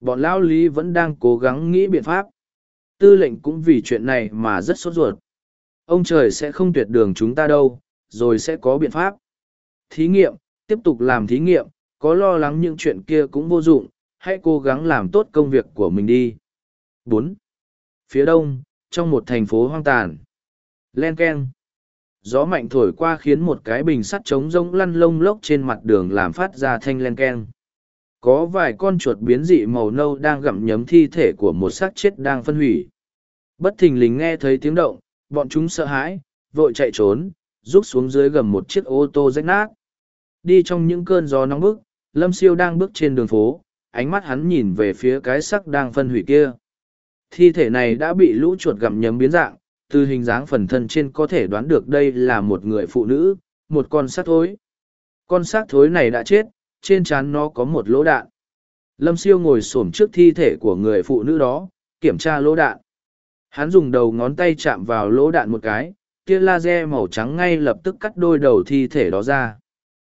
Bọn lão lý vẫn đang cố gắng nghĩ biện pháp. Tư lệnh cũng vì chuyện này mà rất sốt ruột. Ông trời sẽ không tuyệt đường chúng ta đâu, rồi sẽ có biện pháp. Thí nghiệm, tiếp tục làm thí nghiệm, có lo lắng những chuyện kia cũng vô dụng, hãy cố gắng làm tốt công việc của mình đi. bốn Phía đông, trong một thành phố hoang tàn. Len Ken. Gió mạnh thổi qua khiến một cái bình sắt trống rỗng lăn lông lốc trên mặt đường làm phát ra thanh len Ken. Có vài con chuột biến dị màu nâu đang gặm nhấm thi thể của một xác chết đang phân hủy. Bất thình lình nghe thấy tiếng động, bọn chúng sợ hãi, vội chạy trốn, rút xuống dưới gầm một chiếc ô tô rách nát. Đi trong những cơn gió nóng bức, Lâm Siêu đang bước trên đường phố, ánh mắt hắn nhìn về phía cái sắc đang phân hủy kia. Thi thể này đã bị lũ chuột gặm nhấm biến dạng, từ hình dáng phần thân trên có thể đoán được đây là một người phụ nữ, một con xác thối. Con xác thối này đã chết, trên trán nó có một lỗ đạn. Lâm siêu ngồi xổm trước thi thể của người phụ nữ đó, kiểm tra lỗ đạn. Hắn dùng đầu ngón tay chạm vào lỗ đạn một cái, tia laser màu trắng ngay lập tức cắt đôi đầu thi thể đó ra.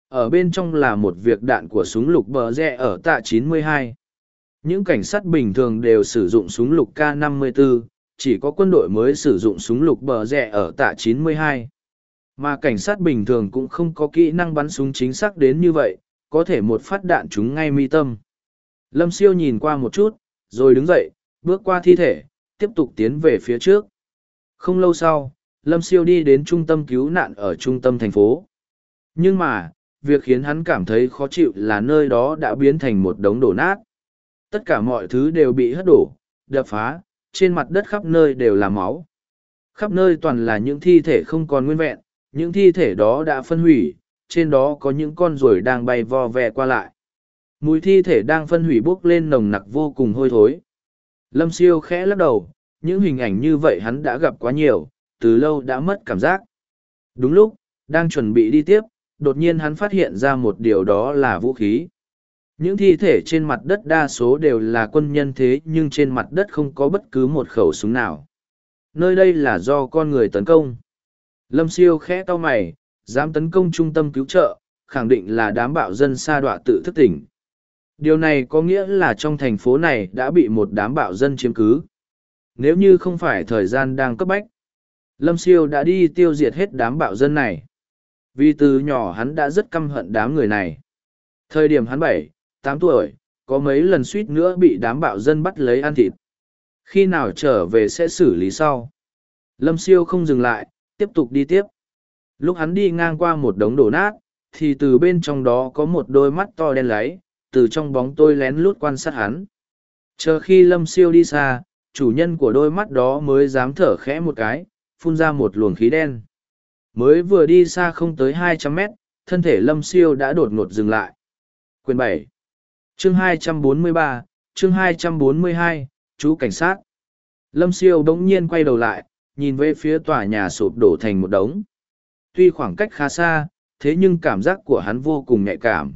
Ở bên trong là một việc đạn của súng lục bờ rẽ ở tạ 92. Những cảnh sát bình thường đều sử dụng súng lục K54, chỉ có quân đội mới sử dụng súng lục bờ rẽ ở tạ 92. Mà cảnh sát bình thường cũng không có kỹ năng bắn súng chính xác đến như vậy, có thể một phát đạn chúng ngay mi tâm. Lâm siêu nhìn qua một chút, rồi đứng dậy, bước qua thi thể, tiếp tục tiến về phía trước. Không lâu sau, Lâm siêu đi đến trung tâm cứu nạn ở trung tâm thành phố. Nhưng mà, việc khiến hắn cảm thấy khó chịu là nơi đó đã biến thành một đống đổ nát. Tất cả mọi thứ đều bị hất đổ, đập phá, trên mặt đất khắp nơi đều là máu. Khắp nơi toàn là những thi thể không còn nguyên vẹn, những thi thể đó đã phân hủy, trên đó có những con ruồi đang bay vo ve qua lại. Mùi thi thể đang phân hủy bốc lên nồng nặc vô cùng hôi thối. Lâm siêu khẽ lắc đầu, những hình ảnh như vậy hắn đã gặp quá nhiều, từ lâu đã mất cảm giác. Đúng lúc, đang chuẩn bị đi tiếp, đột nhiên hắn phát hiện ra một điều đó là vũ khí. Những thi thể trên mặt đất đa số đều là quân nhân thế nhưng trên mặt đất không có bất cứ một khẩu súng nào. Nơi đây là do con người tấn công. Lâm siêu khẽ to mày, dám tấn công trung tâm cứu trợ, khẳng định là đám bạo dân sa đọa tự thức tỉnh. Điều này có nghĩa là trong thành phố này đã bị một đám bạo dân chiếm cứ. Nếu như không phải thời gian đang cấp bách, Lâm Siêu đã đi tiêu diệt hết đám bạo dân này. Vì từ nhỏ hắn đã rất căm hận đám người này. Thời điểm hắn bảy, tám tuổi, có mấy lần suýt nữa bị đám bạo dân bắt lấy ăn thịt. Khi nào trở về sẽ xử lý sau. Lâm Siêu không dừng lại, tiếp tục đi tiếp. Lúc hắn đi ngang qua một đống đổ nát, thì từ bên trong đó có một đôi mắt to đen láy, từ trong bóng tôi lén lút quan sát hắn. Chờ khi Lâm Siêu đi xa, chủ nhân của đôi mắt đó mới dám thở khẽ một cái, phun ra một luồng khí đen. Mới vừa đi xa không tới hai trăm mét, thân thể Lâm Siêu đã đột ngột dừng lại. Quyền bảy, Chương hai trăm bốn mươi ba, chương hai trăm bốn mươi hai, chú cảnh sát. Lâm Siêu bỗng nhiên quay đầu lại, nhìn về phía tòa nhà sụp đổ thành một đống tuy khoảng cách khá xa, thế nhưng cảm giác của hắn vô cùng nhạy cảm.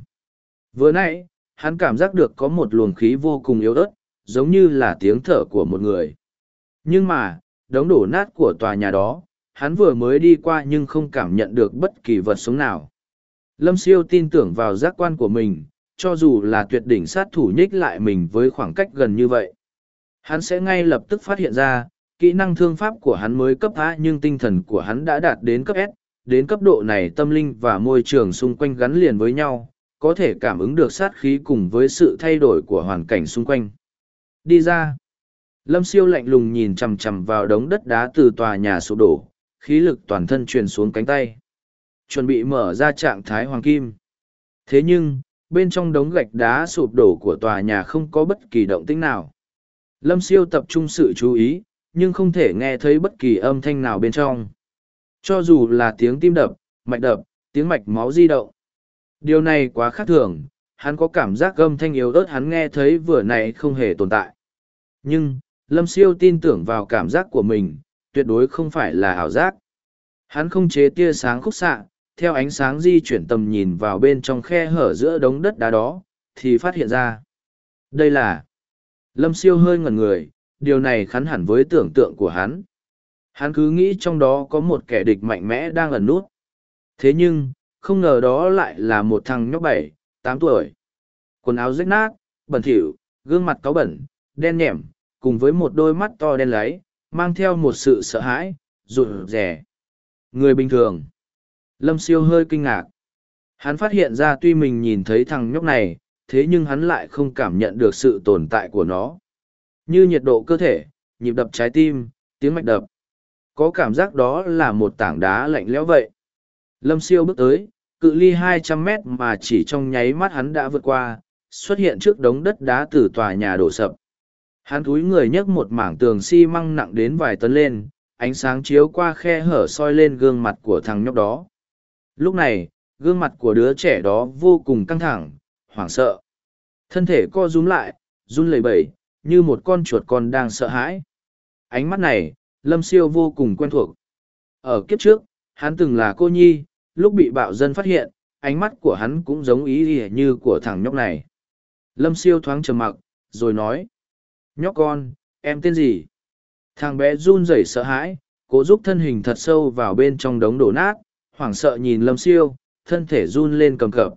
Vừa nãy, hắn cảm giác được có một luồng khí vô cùng yếu ớt, giống như là tiếng thở của một người. Nhưng mà, đống đổ nát của tòa nhà đó, hắn vừa mới đi qua nhưng không cảm nhận được bất kỳ vật sống nào. Lâm siêu tin tưởng vào giác quan của mình, cho dù là tuyệt đỉnh sát thủ nhích lại mình với khoảng cách gần như vậy. Hắn sẽ ngay lập tức phát hiện ra, kỹ năng thương pháp của hắn mới cấp A nhưng tinh thần của hắn đã đạt đến cấp S, đến cấp độ này tâm linh và môi trường xung quanh gắn liền với nhau, có thể cảm ứng được sát khí cùng với sự thay đổi của hoàn cảnh xung quanh. Đi ra. Lâm siêu lạnh lùng nhìn chằm chằm vào đống đất đá từ tòa nhà sụp đổ, khí lực toàn thân truyền xuống cánh tay. Chuẩn bị mở ra trạng thái hoàng kim. Thế nhưng, bên trong đống gạch đá sụp đổ của tòa nhà không có bất kỳ động tĩnh nào. Lâm siêu tập trung sự chú ý, nhưng không thể nghe thấy bất kỳ âm thanh nào bên trong. Cho dù là tiếng tim đập, mạch đập, tiếng mạch máu di động. Điều này quá khác thường, hắn có cảm giác gâm thanh yếu ớt hắn nghe thấy vừa nãy không hề tồn tại. Nhưng, Lâm Siêu tin tưởng vào cảm giác của mình, tuyệt đối không phải là ảo giác. Hắn không chế tia sáng khúc xạ, theo ánh sáng di chuyển tầm nhìn vào bên trong khe hở giữa đống đất đá đó, thì phát hiện ra. Đây là... Lâm Siêu hơi ngẩn người, điều này khắn hẳn với tưởng tượng của hắn. Hắn cứ nghĩ trong đó có một kẻ địch mạnh mẽ đang ẩn nút. Thế nhưng, không ngờ đó lại là một thằng nhóc bảy, tám tuổi. Quần áo rách nát, bẩn thỉu, gương mặt cáu bẩn, đen nhẻm, cùng với một đôi mắt to đen láy, mang theo một sự sợ hãi, rụt rè. Người bình thường. Lâm siêu hơi kinh ngạc. Hắn phát hiện ra tuy mình nhìn thấy thằng nhóc này, thế nhưng hắn lại không cảm nhận được sự tồn tại của nó. Như nhiệt độ cơ thể, nhịp đập trái tim, tiếng mạch đập. Có cảm giác đó là một tảng đá lạnh lẽo vậy. Lâm siêu bước tới, cự ly hai trăm mét mà chỉ trong nháy mắt hắn đã vượt qua, xuất hiện trước đống đất đá từ tòa nhà đổ sập. Hắn túi người nhấc một mảng tường xi măng nặng đến vài tấn lên, ánh sáng chiếu qua khe hở soi lên gương mặt của thằng nhóc đó. Lúc này, gương mặt của đứa trẻ đó vô cùng căng thẳng, hoảng sợ. Thân thể co rúm lại, run lẩy bẩy, như một con chuột con đang sợ hãi. Ánh mắt này, Lâm Siêu vô cùng quen thuộc. Ở kiếp trước, hắn từng là cô nhi, lúc bị bạo dân phát hiện, ánh mắt của hắn cũng giống ý như của thằng nhóc này. Lâm Siêu thoáng trầm mặc, rồi nói. Nhóc con, em tên gì? Thằng bé run rẩy sợ hãi, cố giúp thân hình thật sâu vào bên trong đống đổ nát, hoảng sợ nhìn Lâm Siêu, thân thể run lên cầm cập.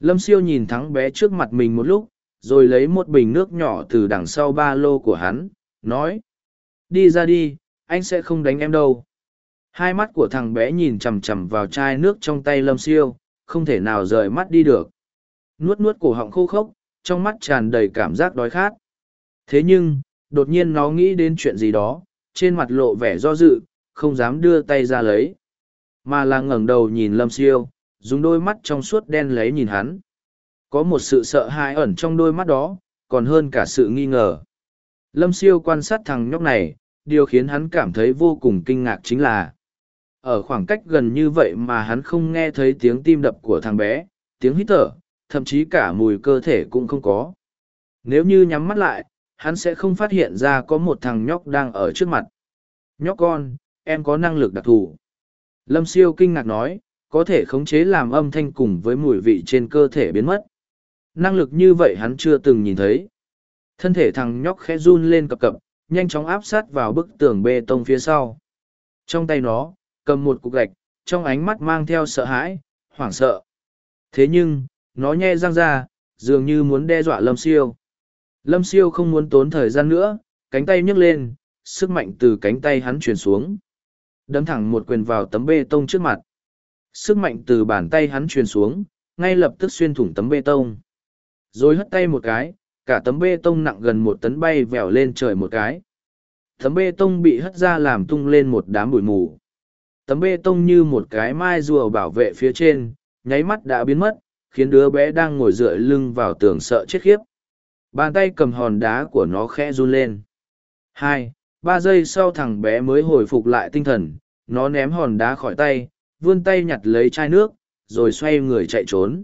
Lâm Siêu nhìn thằng bé trước mặt mình một lúc, rồi lấy một bình nước nhỏ từ đằng sau ba lô của hắn, nói. Đi ra đi, anh sẽ không đánh em đâu. Hai mắt của thằng bé nhìn chằm chằm vào chai nước trong tay Lâm Siêu, không thể nào rời mắt đi được. Nuốt nuốt cổ họng khô khốc, trong mắt tràn đầy cảm giác đói khát. Thế nhưng, đột nhiên nó nghĩ đến chuyện gì đó, trên mặt lộ vẻ do dự, không dám đưa tay ra lấy. Mà là ngẩng đầu nhìn Lâm Siêu, dùng đôi mắt trong suốt đen lấy nhìn hắn. Có một sự sợ hãi ẩn trong đôi mắt đó, còn hơn cả sự nghi ngờ. Lâm Siêu quan sát thằng nhóc này, điều khiến hắn cảm thấy vô cùng kinh ngạc chính là ở khoảng cách gần như vậy mà hắn không nghe thấy tiếng tim đập của thằng bé, tiếng hít thở, thậm chí cả mùi cơ thể cũng không có. Nếu như nhắm mắt lại, hắn sẽ không phát hiện ra có một thằng nhóc đang ở trước mặt. Nhóc con, em có năng lực đặc thù. Lâm siêu kinh ngạc nói, có thể khống chế làm âm thanh cùng với mùi vị trên cơ thể biến mất. Năng lực như vậy hắn chưa từng nhìn thấy. Thân thể thằng nhóc khẽ run lên cập cập, nhanh chóng áp sát vào bức tường bê tông phía sau. Trong tay nó, cầm một cục gạch, trong ánh mắt mang theo sợ hãi, hoảng sợ. Thế nhưng, nó nhe răng ra, dường như muốn đe dọa Lâm Siêu. Lâm Siêu không muốn tốn thời gian nữa, cánh tay nhấc lên, sức mạnh từ cánh tay hắn truyền xuống. Đấm thẳng một quyền vào tấm bê tông trước mặt. Sức mạnh từ bàn tay hắn truyền xuống, ngay lập tức xuyên thủng tấm bê tông. Rồi hất tay một cái, cả tấm bê tông nặng gần một tấn bay vèo lên trời một cái. Tấm bê tông bị hất ra làm tung lên một đám bụi mù. Tấm bê tông như một cái mai rùa bảo vệ phía trên, nháy mắt đã biến mất, khiến đứa bé đang ngồi dựa lưng vào tường sợ chết khiếp. Bàn tay cầm hòn đá của nó khẽ run lên. Hai, ba giây sau thằng bé mới hồi phục lại tinh thần, nó ném hòn đá khỏi tay, vươn tay nhặt lấy chai nước, rồi xoay người chạy trốn.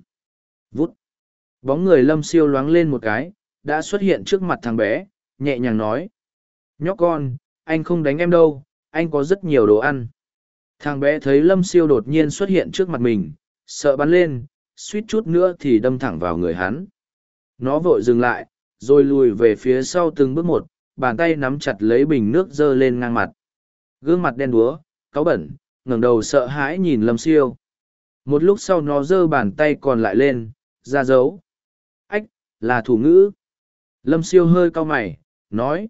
Vút. Bóng người lâm siêu loáng lên một cái, đã xuất hiện trước mặt thằng bé, nhẹ nhàng nói. Nhóc con, anh không đánh em đâu, anh có rất nhiều đồ ăn. Thằng bé thấy lâm siêu đột nhiên xuất hiện trước mặt mình, sợ bắn lên, suýt chút nữa thì đâm thẳng vào người hắn. Nó vội dừng lại, rồi lùi về phía sau từng bước một, bàn tay nắm chặt lấy bình nước dơ lên ngang mặt. Gương mặt đen đúa, cáu bẩn, ngẩng đầu sợ hãi nhìn lâm siêu. Một lúc sau nó dơ bàn tay còn lại lên, ra dấu. Ách, là thủ ngữ. Lâm siêu hơi cau mày, nói.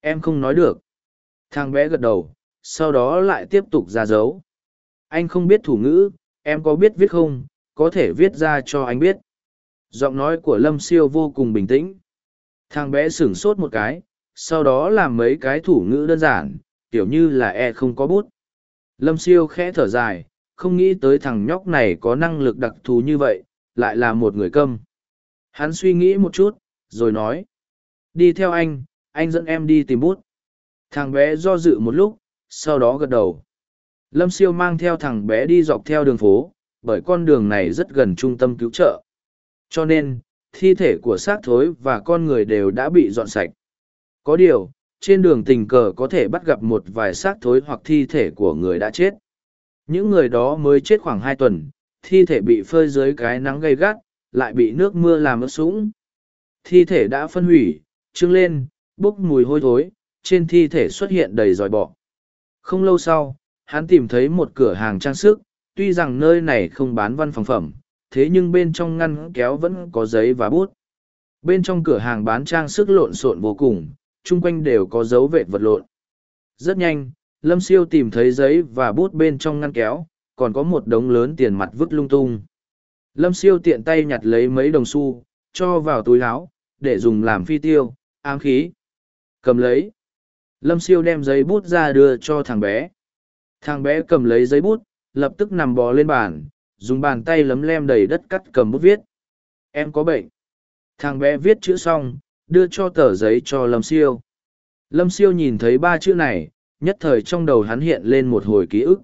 Em không nói được. Thằng bé gật đầu, sau đó lại tiếp tục ra dấu. Anh không biết thủ ngữ, em có biết viết không, có thể viết ra cho anh biết. Giọng nói của Lâm Siêu vô cùng bình tĩnh. Thằng bé sửng sốt một cái, sau đó làm mấy cái thủ ngữ đơn giản, kiểu như là e không có bút. Lâm Siêu khẽ thở dài, không nghĩ tới thằng nhóc này có năng lực đặc thù như vậy, lại là một người câm. Hắn suy nghĩ một chút, rồi nói. Đi theo anh, anh dẫn em đi tìm bút. Thằng bé do dự một lúc, sau đó gật đầu. Lâm siêu mang theo thằng bé đi dọc theo đường phố, bởi con đường này rất gần trung tâm cứu trợ. Cho nên, thi thể của xác thối và con người đều đã bị dọn sạch. Có điều, trên đường tình cờ có thể bắt gặp một vài xác thối hoặc thi thể của người đã chết. Những người đó mới chết khoảng hai tuần, thi thể bị phơi dưới cái nắng gay gắt, lại bị nước mưa làm ướt sũng. Thi thể đã phân hủy, trưng lên, bốc mùi hôi thối, trên thi thể xuất hiện đầy dòi bọ. Không lâu sau, hắn tìm thấy một cửa hàng trang sức, tuy rằng nơi này không bán văn phòng phẩm, thế nhưng bên trong ngăn kéo vẫn có giấy và bút. Bên trong cửa hàng bán trang sức lộn xộn vô cùng, chung quanh đều có dấu vệt vật lộn. Rất nhanh, Lâm Siêu tìm thấy giấy và bút bên trong ngăn kéo, còn có một đống lớn tiền mặt vứt lung tung. Lâm siêu tiện tay nhặt lấy mấy đồng xu, cho vào túi áo, để dùng làm phi tiêu, ám khí. Cầm lấy. Lâm siêu đem giấy bút ra đưa cho thằng bé. Thằng bé cầm lấy giấy bút, lập tức nằm bò lên bàn, dùng bàn tay lấm lem đầy đất cắt cầm bút viết. Em có bệnh. Thằng bé viết chữ xong, đưa cho tờ giấy cho Lâm siêu. Lâm siêu nhìn thấy ba chữ này, nhất thời trong đầu hắn hiện lên một hồi ký ức.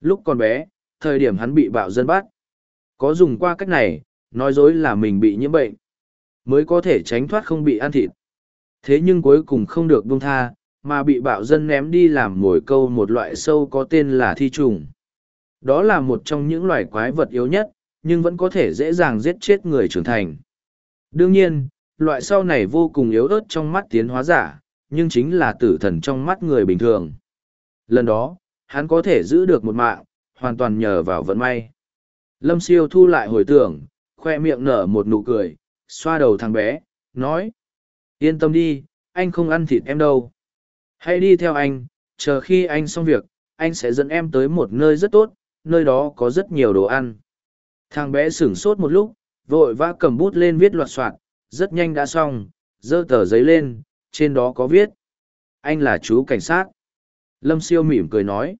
Lúc còn bé, thời điểm hắn bị bạo dân bắt. Có dùng qua cách này, nói dối là mình bị nhiễm bệnh, mới có thể tránh thoát không bị ăn thịt. Thế nhưng cuối cùng không được buông tha, mà bị bạo dân ném đi làm mồi câu một loại sâu có tên là thi trùng. Đó là một trong những loài quái vật yếu nhất, nhưng vẫn có thể dễ dàng giết chết người trưởng thành. Đương nhiên, loại sau này vô cùng yếu ớt trong mắt tiến hóa giả, nhưng chính là tử thần trong mắt người bình thường. Lần đó, hắn có thể giữ được một mạng, hoàn toàn nhờ vào vận may. Lâm siêu thu lại hồi tưởng, khoe miệng nở một nụ cười, xoa đầu thằng bé, nói. Yên tâm đi, anh không ăn thịt em đâu. Hãy đi theo anh, chờ khi anh xong việc, anh sẽ dẫn em tới một nơi rất tốt, nơi đó có rất nhiều đồ ăn. Thằng bé sửng sốt một lúc, vội vã cầm bút lên viết loạt soạn, rất nhanh đã xong, dơ tờ giấy lên, trên đó có viết. Anh là chú cảnh sát. Lâm siêu mỉm cười nói.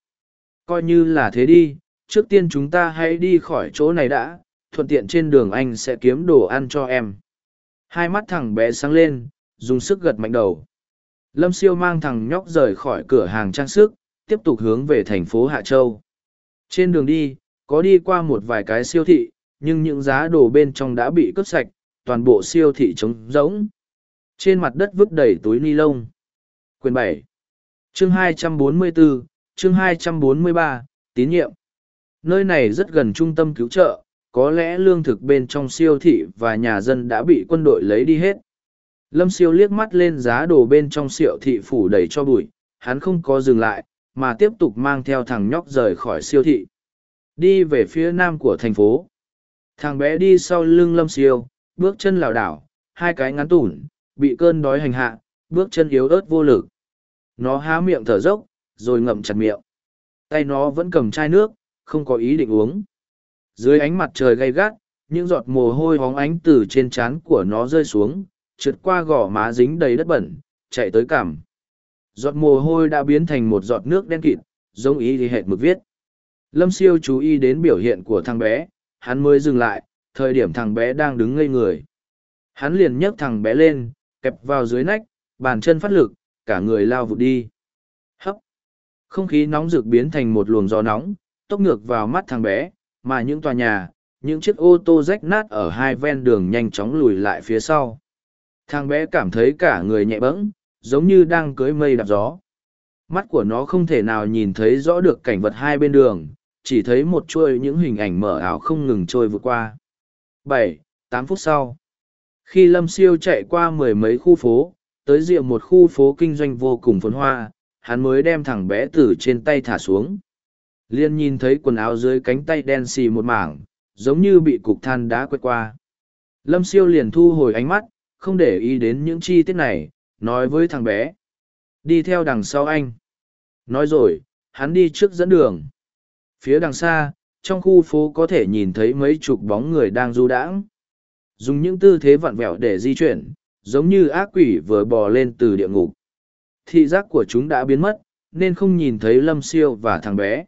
Coi như là thế đi, trước tiên chúng ta hãy đi khỏi chỗ này đã, thuận tiện trên đường anh sẽ kiếm đồ ăn cho em. Hai mắt thằng bé sáng lên, dùng sức gật mạnh đầu. Lâm siêu mang thằng nhóc rời khỏi cửa hàng trang sức, tiếp tục hướng về thành phố Hạ Châu. Trên đường đi, có đi qua một vài cái siêu thị, nhưng những giá đồ bên trong đã bị cướp sạch, toàn bộ siêu thị trống rỗng. Trên mặt đất vứt đầy túi ni lông. Quyền bảy Chương 244, chương 243, tín nhiệm. Nơi này rất gần trung tâm cứu trợ, có lẽ lương thực bên trong siêu thị và nhà dân đã bị quân đội lấy đi hết. Lâm siêu liếc mắt lên giá đồ bên trong siêu thị phủ đầy cho bụi, hắn không có dừng lại, mà tiếp tục mang theo thằng nhóc rời khỏi siêu thị. Đi về phía nam của thành phố. Thằng bé đi sau lưng lâm siêu, bước chân lảo đảo, hai cái ngắn tủn, bị cơn đói hành hạ, bước chân yếu ớt vô lực. Nó há miệng thở dốc, rồi ngậm chặt miệng. Tay nó vẫn cầm chai nước, không có ý định uống. Dưới ánh mặt trời gay gắt, những giọt mồ hôi hóng ánh từ trên trán của nó rơi xuống, trượt qua gò má dính đầy đất bẩn, chạy tới cằm. Giọt mồ hôi đã biến thành một giọt nước đen kịt, giống ý thì hệt mực viết. Lâm siêu chú ý đến biểu hiện của thằng bé, hắn mới dừng lại, thời điểm thằng bé đang đứng ngây người. Hắn liền nhấc thằng bé lên, kẹp vào dưới nách, bàn chân phát lực, cả người lao vụt đi. Hấp! Không khí nóng rực biến thành một luồng gió nóng, tốc ngược vào mắt thằng bé, mà những tòa nhà, những chiếc ô tô rách nát ở hai ven đường nhanh chóng lùi lại phía sau. Thằng bé cảm thấy cả người nhẹ bẫng, giống như đang cưới mây đạp gió. Mắt của nó không thể nào nhìn thấy rõ được cảnh vật hai bên đường, chỉ thấy một chuôi những hình ảnh mở ảo không ngừng trôi vượt qua. bảy tám phút sau, khi Lâm Siêu chạy qua mười mấy khu phố, tới rìa một khu phố kinh doanh vô cùng phồn hoa, hắn mới đem thằng bé từ trên tay thả xuống. Liên nhìn thấy quần áo dưới cánh tay đen xì một mảng, giống như bị cục than đá quét qua. Lâm siêu liền thu hồi ánh mắt, không để ý đến những chi tiết này, nói với thằng bé. Đi theo đằng sau anh. Nói rồi, hắn đi trước dẫn đường. Phía đằng xa, trong khu phố có thể nhìn thấy mấy chục bóng người đang du đãng. Dùng những tư thế vặn vẹo để di chuyển, giống như ác quỷ vừa bò lên từ địa ngục. Thị giác của chúng đã biến mất, nên không nhìn thấy Lâm Siêu và thằng bé.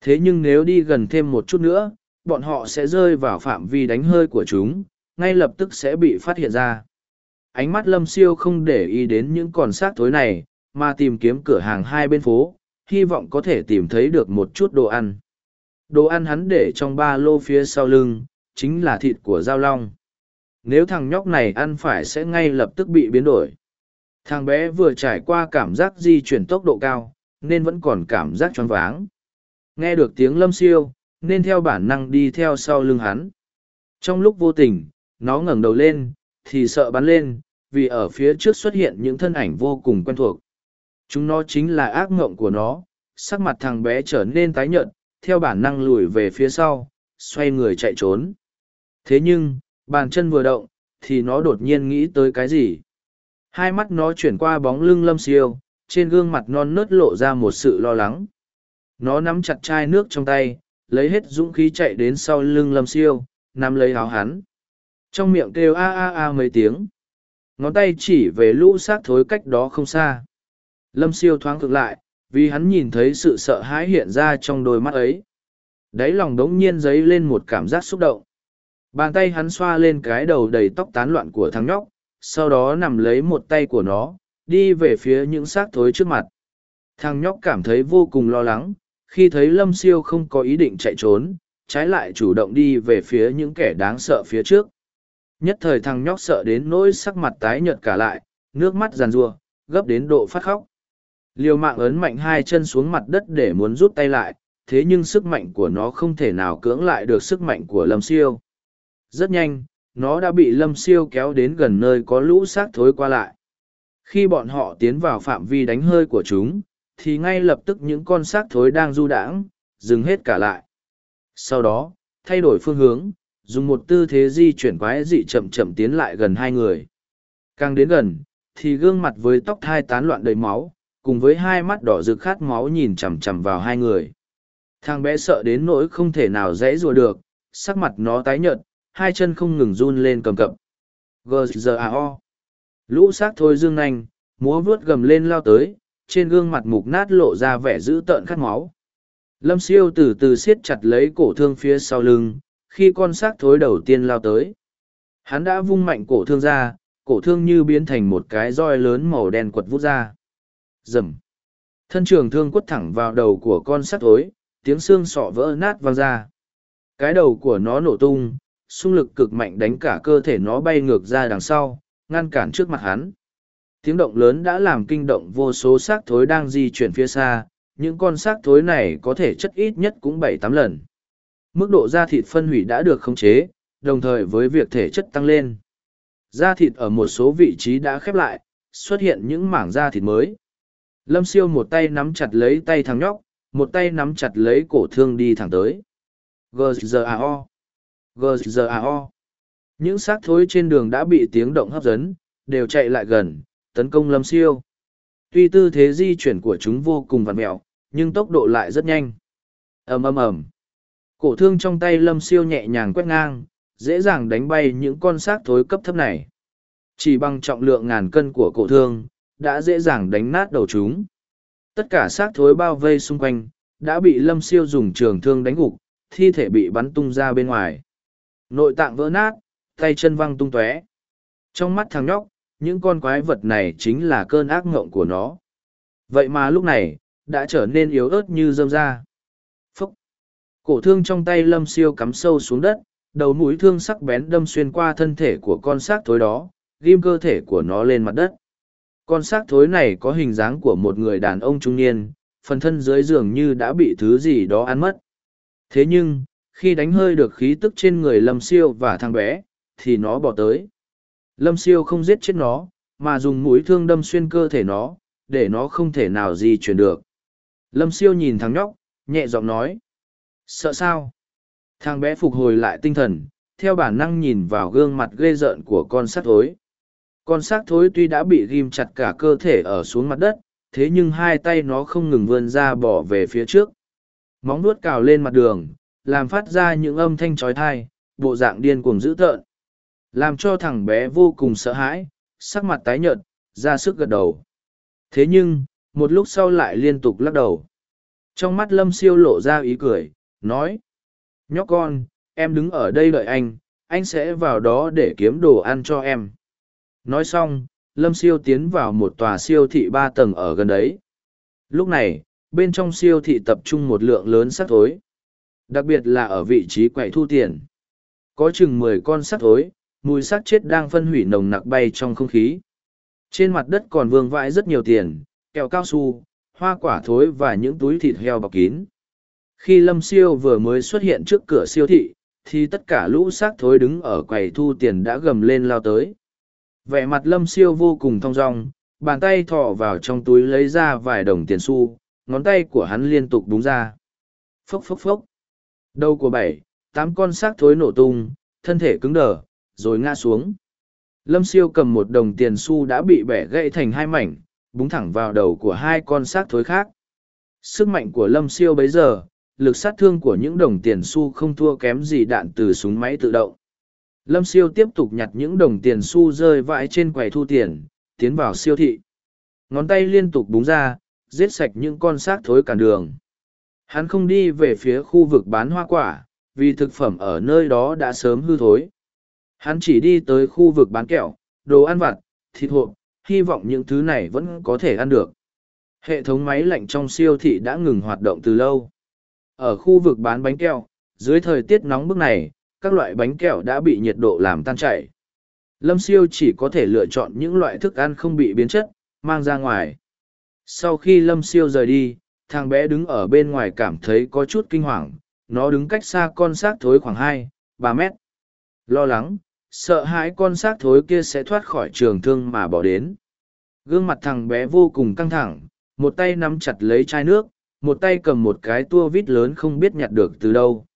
Thế nhưng nếu đi gần thêm một chút nữa, bọn họ sẽ rơi vào phạm vi đánh hơi của chúng, ngay lập tức sẽ bị phát hiện ra. Ánh mắt lâm siêu không để ý đến những con xác thối này, mà tìm kiếm cửa hàng hai bên phố, hy vọng có thể tìm thấy được một chút đồ ăn. Đồ ăn hắn để trong ba lô phía sau lưng, chính là thịt của giao long. Nếu thằng nhóc này ăn phải sẽ ngay lập tức bị biến đổi. Thằng bé vừa trải qua cảm giác di chuyển tốc độ cao, nên vẫn còn cảm giác choáng váng. Nghe được tiếng lâm siêu, nên theo bản năng đi theo sau lưng hắn. Trong lúc vô tình, nó ngẩng đầu lên, thì sợ bắn lên, vì ở phía trước xuất hiện những thân ảnh vô cùng quen thuộc. Chúng nó chính là ác ngộng của nó, sắc mặt thằng bé trở nên tái nhợt, theo bản năng lùi về phía sau, xoay người chạy trốn. Thế nhưng, bàn chân vừa động, thì nó đột nhiên nghĩ tới cái gì? Hai mắt nó chuyển qua bóng lưng lâm siêu, trên gương mặt non nớt lộ ra một sự lo lắng. Nó nắm chặt chai nước trong tay, lấy hết dũng khí chạy đến sau lưng lâm siêu, nắm lấy áo hắn. Trong miệng kêu a a a mấy tiếng. Ngón tay chỉ về lũ xác thối cách đó không xa. Lâm siêu thoáng cực lại, vì hắn nhìn thấy sự sợ hãi hiện ra trong đôi mắt ấy. Đáy lòng đống nhiên dấy lên một cảm giác xúc động. Bàn tay hắn xoa lên cái đầu đầy tóc tán loạn của thằng nhóc, sau đó nằm lấy một tay của nó, đi về phía những xác thối trước mặt. Thằng nhóc cảm thấy vô cùng lo lắng, khi thấy lâm siêu không có ý định chạy trốn, trái lại chủ động đi về phía những kẻ đáng sợ phía trước. Nhất thời thằng nhóc sợ đến nỗi sắc mặt tái nhợt cả lại, nước mắt giàn rua, gấp đến độ phát khóc. Liều mạng ấn mạnh hai chân xuống mặt đất để muốn rút tay lại, thế nhưng sức mạnh của nó không thể nào cưỡng lại được sức mạnh của lâm siêu. Rất nhanh, nó đã bị lâm siêu kéo đến gần nơi có lũ xác thối qua lại. Khi bọn họ tiến vào phạm vi đánh hơi của chúng, thì ngay lập tức những con xác thối đang du đãng, dừng hết cả lại. Sau đó, thay đổi phương hướng, dùng một tư thế di chuyển quái dị chậm chậm tiến lại gần hai người. Càng đến gần, thì gương mặt với tóc thai tán loạn đầy máu, cùng với hai mắt đỏ rực khát máu nhìn chằm chằm vào hai người. Thằng bé sợ đến nỗi không thể nào dễ rùa được, sắc mặt nó tái nhợt, hai chân không ngừng run lên cầm cập. gờ giờ a o Lũ xác thôi dương nanh, múa vuốt gầm lên lao tới, trên gương mặt mục nát lộ ra vẻ dữ tợn khát máu. Lâm siêu từ từ siết chặt lấy cổ thương phía sau lưng, khi con xác thối đầu tiên lao tới. Hắn đã vung mạnh cổ thương ra, cổ thương như biến thành một cái roi lớn màu đen quật vút ra. Rầm. Thân trường thương quất thẳng vào đầu của con xác thối, tiếng xương sọ vỡ nát vang ra. Cái đầu của nó nổ tung, xung lực cực mạnh đánh cả cơ thể nó bay ngược ra đằng sau, ngăn cản trước mặt hắn. Tiếng động lớn đã làm kinh động vô số xác thối đang di chuyển phía xa, những con xác thối này có thể chất ít nhất cũng bảy tám lần. Mức độ da thịt phân hủy đã được khống chế, đồng thời với việc thể chất tăng lên. Da thịt ở một số vị trí đã khép lại, xuất hiện những mảng da thịt mới. Lâm siêu một tay nắm chặt lấy tay thằng nhóc, một tay nắm chặt lấy cổ thương đi thẳng tới. gzao gzao Những xác thối trên đường đã bị tiếng động hấp dẫn, đều chạy lại gần, tấn công lâm siêu. Tuy tư thế di chuyển của chúng vô cùng vặn mẹo, nhưng tốc độ lại rất nhanh. ầm ầm ầm Cổ thương trong tay lâm siêu nhẹ nhàng quét ngang, dễ dàng đánh bay những con xác thối cấp thấp này. Chỉ bằng trọng lượng ngàn cân của cổ thương, đã dễ dàng đánh nát đầu chúng. Tất cả xác thối bao vây xung quanh, đã bị lâm siêu dùng trường thương đánh gục, thi thể bị bắn tung ra bên ngoài. Nội tạng vỡ nát, tay chân văng tung tóe. Trong mắt thằng nhóc, những con quái vật này chính là cơn ác ngộng của nó. Vậy mà lúc này, đã trở nên yếu ớt như dơm ra. Phúc! Cổ thương trong tay lâm siêu cắm sâu xuống đất, đầu mũi thương sắc bén đâm xuyên qua thân thể của con xác thối đó, ghim cơ thể của nó lên mặt đất. Con xác thối này có hình dáng của một người đàn ông trung niên, phần thân dưới giường như đã bị thứ gì đó ăn mất. Thế nhưng, khi đánh hơi được khí tức trên người lâm siêu và thằng bé, thì nó bỏ tới. Lâm siêu không giết chết nó, mà dùng mũi thương đâm xuyên cơ thể nó, để nó không thể nào di chuyển được. Lâm siêu nhìn thằng nhóc, nhẹ giọng nói. Sợ sao? Thằng bé phục hồi lại tinh thần, theo bản năng nhìn vào gương mặt ghê rợn của con sát thối. Con xác thối tuy đã bị ghim chặt cả cơ thể ở xuống mặt đất, thế nhưng hai tay nó không ngừng vươn ra bỏ về phía trước. Móng nuốt cào lên mặt đường, làm phát ra những âm thanh trói thai, bộ dạng điên cuồng dữ tợn. Làm cho thằng bé vô cùng sợ hãi, sắc mặt tái nhợt, ra sức gật đầu. Thế nhưng, một lúc sau lại liên tục lắc đầu. Trong mắt lâm siêu lộ ra ý cười, nói. Nhóc con, em đứng ở đây đợi anh, anh sẽ vào đó để kiếm đồ ăn cho em. Nói xong, lâm siêu tiến vào một tòa siêu thị ba tầng ở gần đấy. Lúc này, bên trong siêu thị tập trung một lượng lớn sắt thối. Đặc biệt là ở vị trí quậy thu tiền. Có chừng mười con sắt thối, mùi xác chết đang phân hủy nồng nặc bay trong không khí. Trên mặt đất còn vương vãi rất nhiều tiền, kẹo cao su, hoa quả thối và những túi thịt heo bọc kín. Khi Lâm Siêu vừa mới xuất hiện trước cửa siêu thị, thì tất cả lũ xác thối đứng ở quầy thu tiền đã gầm lên lao tới. Vẻ mặt Lâm Siêu vô cùng thong dong, bàn tay thọ vào trong túi lấy ra vài đồng tiền xu, ngón tay của hắn liên tục búng ra. Phốc phốc phốc. Đầu của bảy, tám con xác thối nổ tung, thân thể cứng đờ, rồi ngã xuống. Lâm siêu cầm một đồng tiền xu đã bị bẻ gãy thành hai mảnh, búng thẳng vào đầu của hai con xác thối khác. Sức mạnh của lâm siêu bấy giờ, lực sát thương của những đồng tiền xu không thua kém gì đạn từ súng máy tự động. Lâm siêu tiếp tục nhặt những đồng tiền xu rơi vãi trên quầy thu tiền, tiến vào siêu thị. Ngón tay liên tục búng ra, giết sạch những con xác thối cản đường. Hắn không đi về phía khu vực bán hoa quả, vì thực phẩm ở nơi đó đã sớm hư thối. Hắn chỉ đi tới khu vực bán kẹo, đồ ăn vặt, thịt hộp, hy vọng những thứ này vẫn có thể ăn được. Hệ thống máy lạnh trong siêu thị đã ngừng hoạt động từ lâu. Ở khu vực bán bánh kẹo, dưới thời tiết nóng bức này, các loại bánh kẹo đã bị nhiệt độ làm tan chảy. Lâm siêu chỉ có thể lựa chọn những loại thức ăn không bị biến chất, mang ra ngoài. Sau khi Lâm siêu rời đi, thằng bé đứng ở bên ngoài cảm thấy có chút kinh hoàng, nó đứng cách xa con xác thối khoảng hai, ba mét. Lo lắng, sợ hãi con xác thối kia sẽ thoát khỏi trường thương mà bỏ đến. Gương mặt thằng bé vô cùng căng thẳng, một tay nắm chặt lấy chai nước, một tay cầm một cái tua vít lớn không biết nhặt được từ đâu.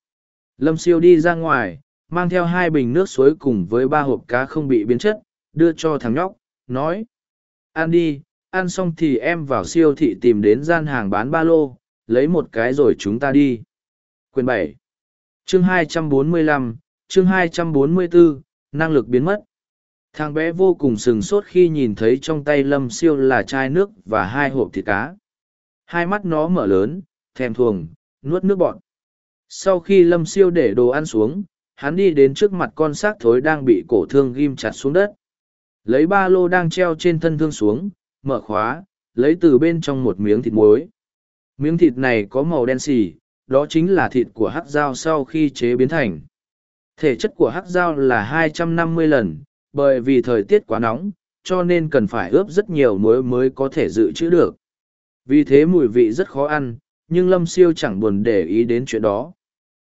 Lâm siêu đi ra ngoài, mang theo hai bình nước suối cùng với ba hộp cá không bị biến chất, đưa cho thằng nhóc, nói. Ăn đi, ăn xong thì em vào siêu thị tìm đến gian hàng bán ba lô, lấy một cái rồi chúng ta đi. Quyền bảy, Chương 245, chương 244, năng lực biến mất. Thằng bé vô cùng sừng sốt khi nhìn thấy trong tay lâm siêu là chai nước và hai hộp thịt cá. Hai mắt nó mở lớn, thèm thuồng, nuốt nước bọt. Sau khi lâm siêu để đồ ăn xuống, hắn đi đến trước mặt con xác thối đang bị cổ thương ghim chặt xuống đất. Lấy ba lô đang treo trên thân thương xuống, mở khóa, lấy từ bên trong một miếng thịt muối. Miếng thịt này có màu đen xì, đó chính là thịt của hắc dao sau khi chế biến thành. Thể chất của hắc dao là 250 lần, bởi vì thời tiết quá nóng, cho nên cần phải ướp rất nhiều muối mới có thể dự trữ được. Vì thế mùi vị rất khó ăn, nhưng Lâm Siêu chẳng buồn để ý đến chuyện đó.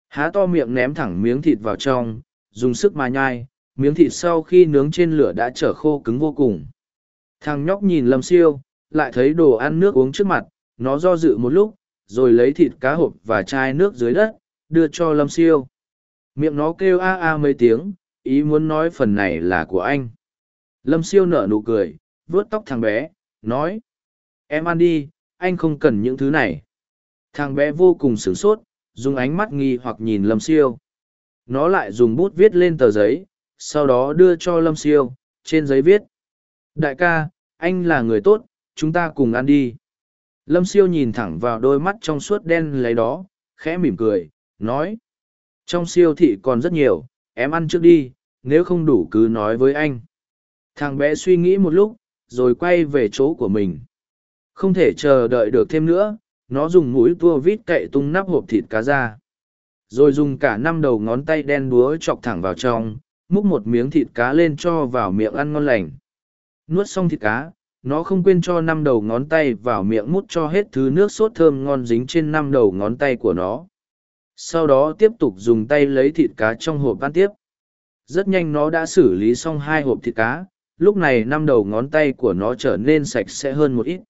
Há to miệng ném thẳng miếng thịt vào trong, dùng sức mà nhai, miếng thịt sau khi nướng trên lửa đã trở khô cứng vô cùng. Thằng nhóc nhìn Lâm Siêu, lại thấy đồ ăn nước uống trước mặt, nó do dự một lúc, rồi lấy thịt cá hộp và chai nước dưới đất, đưa cho Lâm Siêu. Miệng nó kêu a a mấy tiếng, ý muốn nói phần này là của anh. Lâm Siêu nở nụ cười, vuốt tóc thằng bé, nói. Em ăn đi, anh không cần những thứ này. Thằng bé vô cùng sửng sốt, dùng ánh mắt nghi hoặc nhìn Lâm Siêu. Nó lại dùng bút viết lên tờ giấy, sau đó đưa cho Lâm Siêu, trên giấy viết. Đại ca, anh là người tốt, chúng ta cùng ăn đi. Lâm Siêu nhìn thẳng vào đôi mắt trong suốt đen lấy đó, khẽ mỉm cười, nói. Trong siêu thị còn rất nhiều, em ăn trước đi, nếu không đủ cứ nói với anh. Thằng bé suy nghĩ một lúc, rồi quay về chỗ của mình. Không thể chờ đợi được thêm nữa, nó dùng mũi tua vít cậy tung nắp hộp thịt cá ra. Rồi dùng cả năm đầu ngón tay đen đúa chọc thẳng vào trong, múc một miếng thịt cá lên cho vào miệng ăn ngon lành. Nuốt xong thịt cá, nó không quên cho năm đầu ngón tay vào miệng mút cho hết thứ nước sốt thơm ngon dính trên năm đầu ngón tay của nó sau đó tiếp tục dùng tay lấy thịt cá trong hộp ăn tiếp. Rất nhanh nó đã xử lý xong hai hộp thịt cá, lúc này năm đầu ngón tay của nó trở nên sạch sẽ hơn một ít.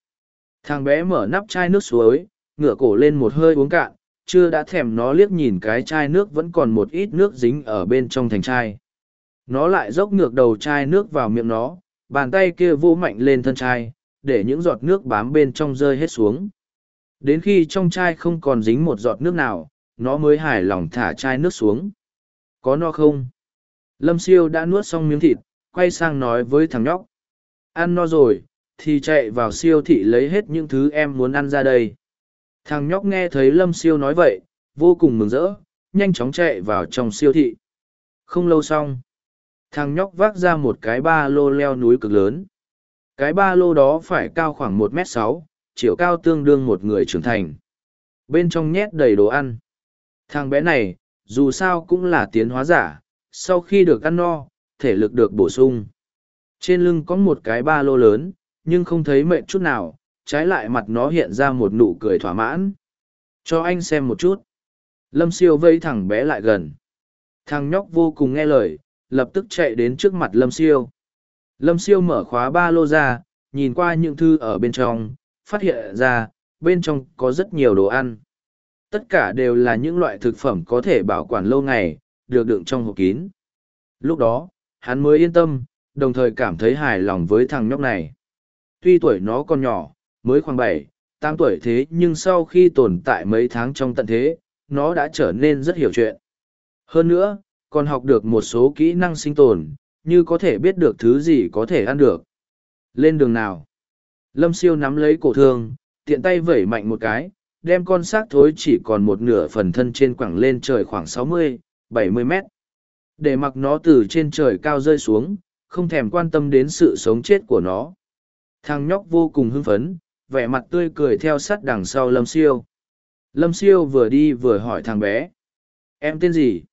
Thằng bé mở nắp chai nước suối, ngửa cổ lên một hơi uống cạn, chưa đã thèm nó liếc nhìn cái chai nước vẫn còn một ít nước dính ở bên trong thành chai. Nó lại dốc ngược đầu chai nước vào miệng nó, bàn tay kia vỗ mạnh lên thân chai, để những giọt nước bám bên trong rơi hết xuống. Đến khi trong chai không còn dính một giọt nước nào nó mới hài lòng thả chai nước xuống. Có no không? Lâm siêu đã nuốt xong miếng thịt, quay sang nói với thằng nhóc. Ăn no rồi, thì chạy vào siêu thị lấy hết những thứ em muốn ăn ra đây. Thằng nhóc nghe thấy lâm siêu nói vậy, vô cùng mừng rỡ, nhanh chóng chạy vào trong siêu thị. Không lâu xong, thằng nhóc vác ra một cái ba lô leo núi cực lớn. Cái ba lô đó phải cao khoảng một m sáu, chiều cao tương đương một người trưởng thành. Bên trong nhét đầy đồ ăn thằng bé này, dù sao cũng là tiến hóa giả, sau khi được ăn no, thể lực được bổ sung. Trên lưng có một cái ba lô lớn, nhưng không thấy mệt chút nào, trái lại mặt nó hiện ra một nụ cười thỏa mãn. Cho anh xem một chút. Lâm siêu vây thằng bé lại gần. Thằng nhóc vô cùng nghe lời, lập tức chạy đến trước mặt lâm siêu. Lâm siêu mở khóa ba lô ra, nhìn qua những thư ở bên trong, phát hiện ra, bên trong có rất nhiều đồ ăn tất cả đều là những loại thực phẩm có thể bảo quản lâu ngày được đựng trong hộp kín lúc đó hắn mới yên tâm đồng thời cảm thấy hài lòng với thằng nhóc này tuy tuổi nó còn nhỏ mới khoảng bảy tám tuổi thế nhưng sau khi tồn tại mấy tháng trong tận thế nó đã trở nên rất hiểu chuyện. Hơn nữa, còn học được một số kỹ năng sinh tồn, như có thể biết được thứ gì có thể ăn được. Lên đường nào? Lâm siêu nắm lấy cổ thương, tiện tay vẩy mạnh một cái, đem con xác thối chỉ còn một nửa phần thân trên quẳng lên trời khoảng sáu mươi, bảy mươi mét. Để mặc nó từ trên trời cao rơi xuống, không thèm quan tâm đến sự sống chết của nó. Thằng nhóc vô cùng hưng phấn, vẻ mặt tươi cười theo sát đằng sau Lâm Siêu. Lâm Siêu vừa đi vừa hỏi thằng bé. Em tên gì?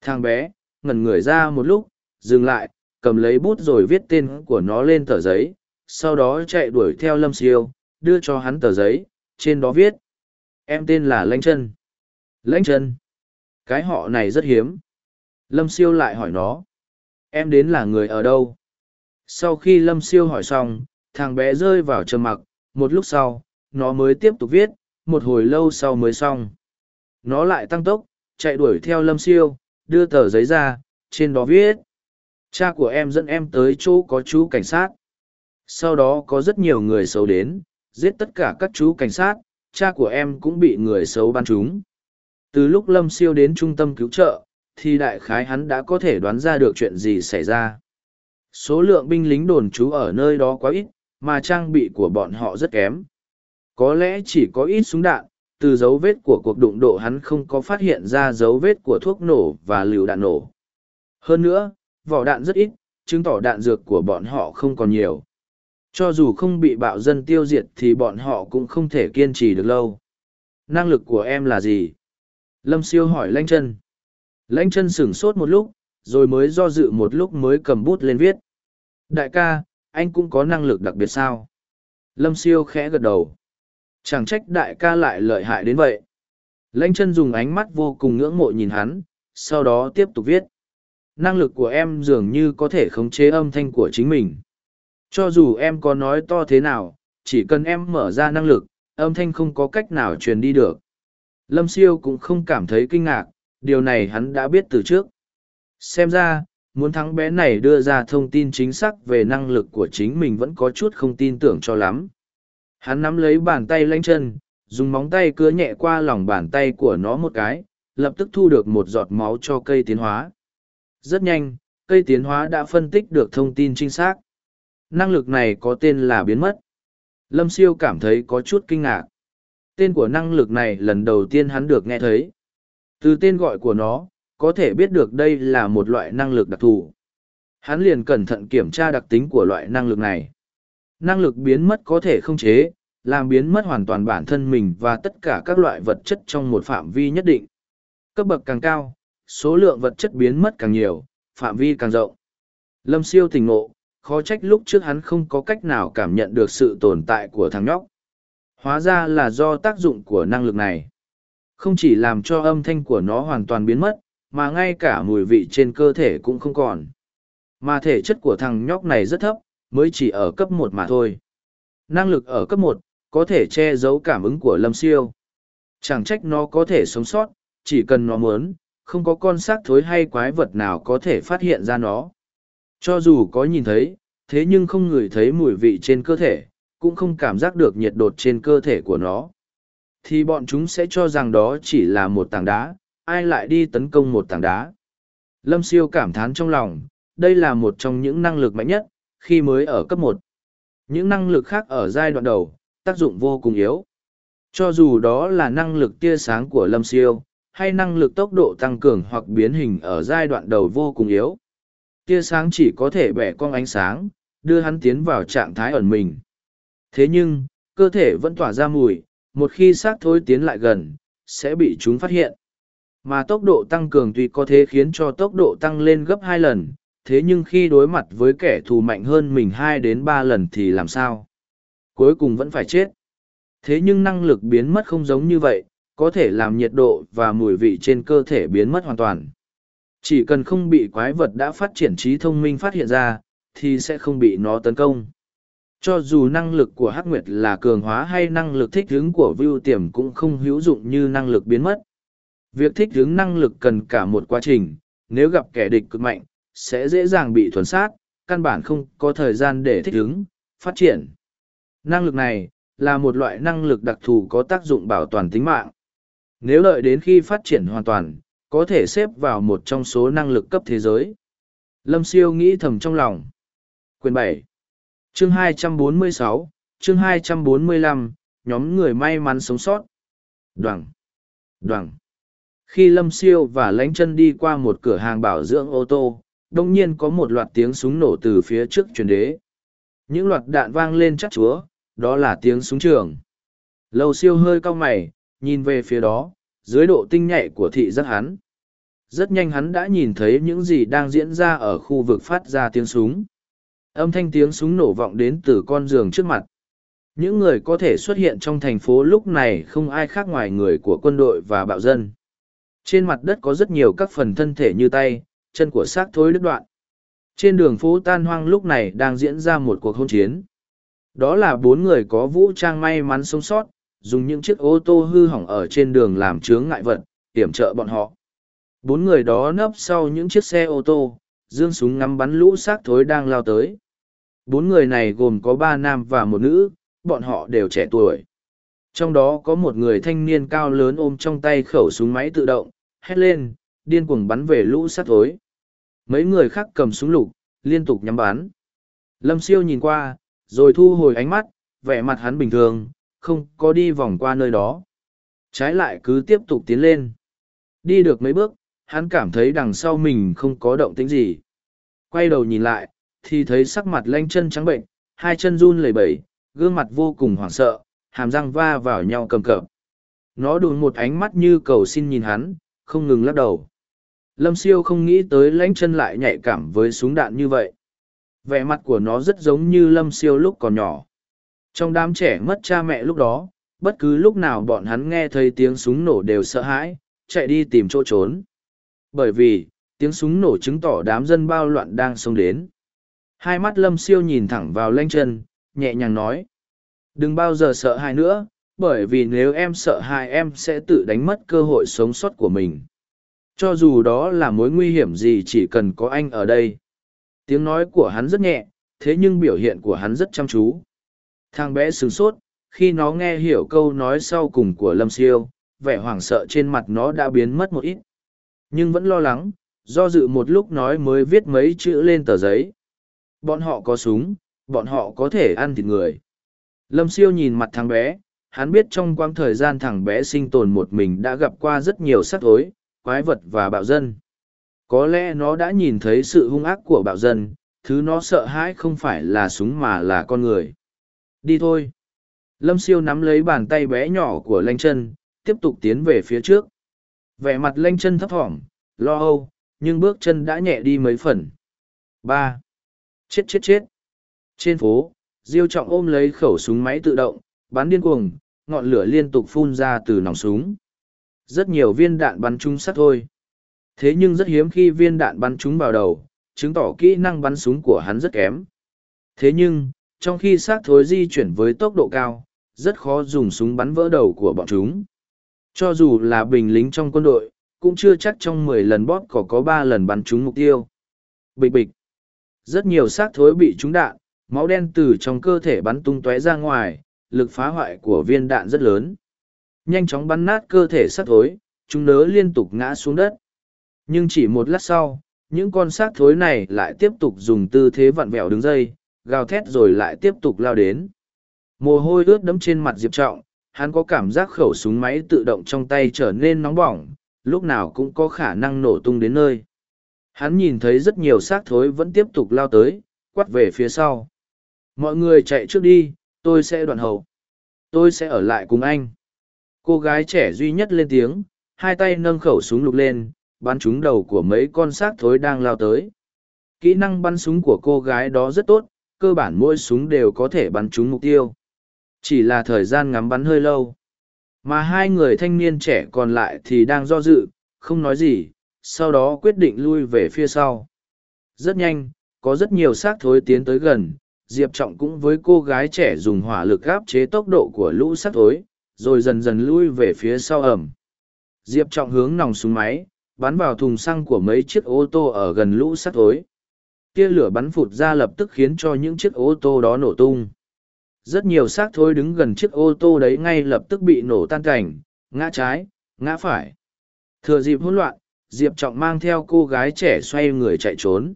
Thằng bé, ngẩn người ra một lúc, dừng lại, cầm lấy bút rồi viết tên của nó lên tờ giấy, sau đó chạy đuổi theo Lâm Siêu, đưa cho hắn tờ giấy, trên đó viết. Em tên là Lãnh Trân. Lãnh Trân. Cái họ này rất hiếm. Lâm Siêu lại hỏi nó. Em đến là người ở đâu? Sau khi Lâm Siêu hỏi xong, thằng bé rơi vào trầm mặc, một lúc sau, nó mới tiếp tục viết, một hồi lâu sau mới xong. Nó lại tăng tốc, chạy đuổi theo Lâm Siêu, đưa tờ giấy ra, trên đó viết. Cha của em dẫn em tới chỗ có chú cảnh sát. Sau đó có rất nhiều người xấu đến, giết tất cả các chú cảnh sát, cha của em cũng bị người xấu ban chúng. Từ lúc Lâm Siêu đến trung tâm cứu trợ, thì đại khái hắn đã có thể đoán ra được chuyện gì xảy ra. Số lượng binh lính đồn trú ở nơi đó quá ít, mà trang bị của bọn họ rất kém. Có lẽ chỉ có ít súng đạn, từ dấu vết của cuộc đụng độ hắn không có phát hiện ra dấu vết của thuốc nổ và lựu đạn nổ. Hơn nữa, vỏ đạn rất ít, chứng tỏ đạn dược của bọn họ không còn nhiều. Cho dù không bị bạo dân tiêu diệt thì bọn họ cũng không thể kiên trì được lâu. Năng lực của em là gì? Lâm siêu hỏi lanh chân. Lãnh chân sửng sốt một lúc, rồi mới do dự một lúc mới cầm bút lên viết. Đại ca, anh cũng có năng lực đặc biệt sao? Lâm siêu khẽ gật đầu. Chẳng trách đại ca lại lợi hại đến vậy. Lãnh chân dùng ánh mắt vô cùng ngưỡng mộ nhìn hắn, sau đó tiếp tục viết. Năng lực của em dường như có thể khống chế âm thanh của chính mình. Cho dù em có nói to thế nào, chỉ cần em mở ra năng lực, âm thanh không có cách nào truyền đi được. Lâm siêu cũng không cảm thấy kinh ngạc, điều này hắn đã biết từ trước. Xem ra, muốn thắng bé này đưa ra thông tin chính xác về năng lực của chính mình vẫn có chút không tin tưởng cho lắm. Hắn nắm lấy bàn tay lanh chân, dùng móng tay cứa nhẹ qua lòng bàn tay của nó một cái, lập tức thu được một giọt máu cho cây tiến hóa. Rất nhanh, cây tiến hóa đã phân tích được thông tin chính xác. Năng lực này có tên là biến mất. Lâm siêu cảm thấy có chút kinh ngạc. Tên của năng lực này lần đầu tiên hắn được nghe thấy. Từ tên gọi của nó, có thể biết được đây là một loại năng lực đặc thù. Hắn liền cẩn thận kiểm tra đặc tính của loại năng lực này. Năng lực biến mất có thể không chế, làm biến mất hoàn toàn bản thân mình và tất cả các loại vật chất trong một phạm vi nhất định. Cấp bậc càng cao, số lượng vật chất biến mất càng nhiều, phạm vi càng rộng. Lâm siêu tỉnh ngộ, khó trách lúc trước hắn không có cách nào cảm nhận được sự tồn tại của thằng nhóc. Hóa ra là do tác dụng của năng lực này. Không chỉ làm cho âm thanh của nó hoàn toàn biến mất, mà ngay cả mùi vị trên cơ thể cũng không còn. Mà thể chất của thằng nhóc này rất thấp, mới chỉ ở cấp một mà thôi. Năng lực ở cấp một có thể che giấu cảm ứng của lâm siêu. Chẳng trách nó có thể sống sót, chỉ cần nó muốn, không có con xác thối hay quái vật nào có thể phát hiện ra nó. Cho dù có nhìn thấy, thế nhưng không ngửi thấy mùi vị trên cơ thể, cũng không cảm giác được nhiệt đột trên cơ thể của nó thì bọn chúng sẽ cho rằng đó chỉ là một tảng đá, ai lại đi tấn công một tảng đá. Lâm siêu cảm thán trong lòng, đây là một trong những năng lực mạnh nhất, khi mới ở cấp một. Những năng lực khác ở giai đoạn đầu, tác dụng vô cùng yếu. Cho dù đó là năng lực tia sáng của lâm siêu, hay năng lực tốc độ tăng cường hoặc biến hình ở giai đoạn đầu vô cùng yếu. Tia sáng chỉ có thể bẻ cong ánh sáng, đưa hắn tiến vào trạng thái ẩn mình. Thế nhưng, cơ thể vẫn tỏa ra mùi, một khi xác thối tiến lại gần sẽ bị chúng phát hiện. Mà tốc độ tăng cường tuy có thể khiến cho tốc độ tăng lên gấp hai lần thế nhưng khi đối mặt với kẻ thù mạnh hơn mình hai đến ba lần thì làm sao? Cuối cùng vẫn phải chết. Thế nhưng năng lực biến mất không giống như vậy có thể làm nhiệt độ và mùi vị trên cơ thể biến mất hoàn toàn chỉ cần không bị quái vật đã phát triển trí thông minh phát hiện ra thì sẽ không bị nó tấn công. Cho dù năng lực của hắc nguyệt là cường hóa hay năng lực thích ứng của vưu tiềm cũng không hữu dụng như năng lực biến mất. Việc thích ứng năng lực cần cả một quá trình nếu gặp kẻ địch cực mạnh sẽ dễ dàng bị thuần sát căn bản không có thời gian để thích ứng phát triển. Năng lực này là một loại năng lực đặc thù có tác dụng bảo toàn tính mạng. Nếu đợi đến khi phát triển hoàn toàn, có thể xếp vào một trong số năng lực cấp thế giới. Lâm siêu nghĩ thầm trong lòng. Quyền bảy chương 246, chương 245, nhóm người may mắn sống sót. Đoằng, đoằng. Khi Lâm Siêu và Lánh chân đi qua một cửa hàng bảo dưỡng ô tô, đông nhiên có một loạt tiếng súng nổ từ phía trước truyền đế. Những loạt đạn vang lên chắc chúa, đó là tiếng súng trường. Lâu siêu hơi cau mày, nhìn về phía đó, dưới độ tinh nhạy của thị giác hắn. Rất nhanh hắn đã nhìn thấy những gì đang diễn ra ở khu vực phát ra tiếng súng. Âm thanh tiếng súng nổ vọng đến từ con giường trước mặt. Những người có thể xuất hiện trong thành phố lúc này không ai khác ngoài người của quân đội và bạo dân. Trên mặt đất có rất nhiều các phần thân thể như tay, chân của xác thối đứt đoạn. Trên đường phố tan hoang lúc này đang diễn ra một cuộc hôn chiến. Đó là bốn người có vũ trang may mắn sống sót, dùng những chiếc ô tô hư hỏng ở trên đường làm chướng ngại vật, hiểm trợ bọn họ. Bốn người đó nấp sau những chiếc xe ô tô, dương súng ngắm bắn lũ xác thối đang lao tới. Bốn người này gồm có ba nam và một nữ, bọn họ đều trẻ tuổi. Trong đó có một người thanh niên cao lớn ôm trong tay khẩu súng máy tự động, hét lên, điên cuồng bắn về lũ sát thối. Mấy người khác cầm súng lục, liên tục nhắm bắn. Lâm siêu nhìn qua, rồi thu hồi ánh mắt, vẻ mặt hắn bình thường, không có đi vòng qua nơi đó. Trái lại cứ tiếp tục tiến lên. Đi được mấy bước, hắn cảm thấy đằng sau mình không có động tĩnh gì. Quay đầu nhìn lại, thì thấy sắc mặt lanh chân trắng bệnh, hai chân run lẩy bẩy, gương mặt vô cùng hoảng sợ, hàm răng va vào nhau cầm cập. Nó đùn một ánh mắt như cầu xin nhìn hắn, không ngừng lắc đầu. Lâm siêu không nghĩ tới lãnh chân lại nhạy cảm với súng đạn như vậy. Vẻ mặt của nó rất giống như lâm siêu lúc còn nhỏ. Trong đám trẻ mất cha mẹ lúc đó, bất cứ lúc nào bọn hắn nghe thấy tiếng súng nổ đều sợ hãi, chạy đi tìm chỗ trốn. Bởi vì, tiếng súng nổ chứng tỏ đám dân bao loạn đang xông đến. Hai mắt lâm siêu nhìn thẳng vào lanh chân, nhẹ nhàng nói. Đừng bao giờ sợ hãi nữa, bởi vì nếu em sợ hãi em sẽ tự đánh mất cơ hội sống sót của mình. Cho dù đó là mối nguy hiểm gì chỉ cần có anh ở đây. Tiếng nói của hắn rất nhẹ, thế nhưng biểu hiện của hắn rất chăm chú. Thằng bé sửng sốt, khi nó nghe hiểu câu nói sau cùng của Lâm Siêu, vẻ hoảng sợ trên mặt nó đã biến mất một ít. Nhưng vẫn lo lắng, do dự một lúc nói mới viết mấy chữ lên tờ giấy. Bọn họ có súng, bọn họ có thể ăn thịt người. Lâm Siêu nhìn mặt thằng bé, hắn biết trong quãng thời gian thằng bé sinh tồn một mình đã gặp qua rất nhiều sắc tối quái vật và bạo dân. Có lẽ nó đã nhìn thấy sự hung ác của bạo dân, thứ nó sợ hãi không phải là súng mà là con người. Đi thôi. Lâm siêu nắm lấy bàn tay bé nhỏ của lanh chân, tiếp tục tiến về phía trước. Vẻ mặt lanh chân thấp thỏm, lo âu, nhưng bước chân đã nhẹ đi mấy phần. ba Chết chết chết. Trên phố, Diêu Trọng ôm lấy khẩu súng máy tự động, bắn điên cuồng, ngọn lửa liên tục phun ra từ nòng súng. Rất nhiều viên đạn bắn trúng sắt thôi. Thế nhưng rất hiếm khi viên đạn bắn trúng vào đầu, chứng tỏ kỹ năng bắn súng của hắn rất kém. Thế nhưng, trong khi xác thối di chuyển với tốc độ cao, rất khó dùng súng bắn vỡ đầu của bọn chúng. Cho dù là bình lính trong quân đội, cũng chưa chắc trong mười lần bóp có có ba lần bắn trúng mục tiêu. Bịch bịch. Rất nhiều xác thối bị trúng đạn, máu đen từ trong cơ thể bắn tung tóe ra ngoài, lực phá hoại của viên đạn rất lớn. Nhanh chóng bắn nát cơ thể xác thối, chúng nớ liên tục ngã xuống đất. Nhưng chỉ một lát sau, những con xác thối này lại tiếp tục dùng tư thế vặn vẹo đứng dây, gào thét rồi lại tiếp tục lao đến. Mồ hôi ướt đẫm trên mặt Diệp Trọng, hắn có cảm giác khẩu súng máy tự động trong tay trở nên nóng bỏng, lúc nào cũng có khả năng nổ tung đến nơi. Hắn nhìn thấy rất nhiều xác thối vẫn tiếp tục lao tới, quắt về phía sau. Mọi người chạy trước đi, tôi sẽ đoạn hậu. Tôi sẽ ở lại cùng anh. Cô gái trẻ duy nhất lên tiếng, hai tay nâng khẩu súng lục lên, bắn trúng đầu của mấy con xác thối đang lao tới. Kỹ năng bắn súng của cô gái đó rất tốt, cơ bản mỗi súng đều có thể bắn trúng mục tiêu. Chỉ là thời gian ngắm bắn hơi lâu. Mà hai người thanh niên trẻ còn lại thì đang do dự, không nói gì, sau đó quyết định lui về phía sau. Rất nhanh, có rất nhiều xác thối tiến tới gần, Diệp Trọng cũng với cô gái trẻ dùng hỏa lực gáp chế tốc độ của lũ xác thối, rồi dần dần lui về phía sau ẩm. Diệp Trọng hướng nòng súng máy, bắn vào thùng xăng của mấy chiếc ô tô ở gần lũ xác thối. Tia lửa bắn phụt ra lập tức khiến cho những chiếc ô tô đó nổ tung. Rất nhiều xác thối đứng gần chiếc ô tô đấy ngay lập tức bị nổ tan cảnh, ngã trái, ngã phải. Thừa dịp hỗn loạn, Diệp Trọng mang theo cô gái trẻ xoay người chạy trốn.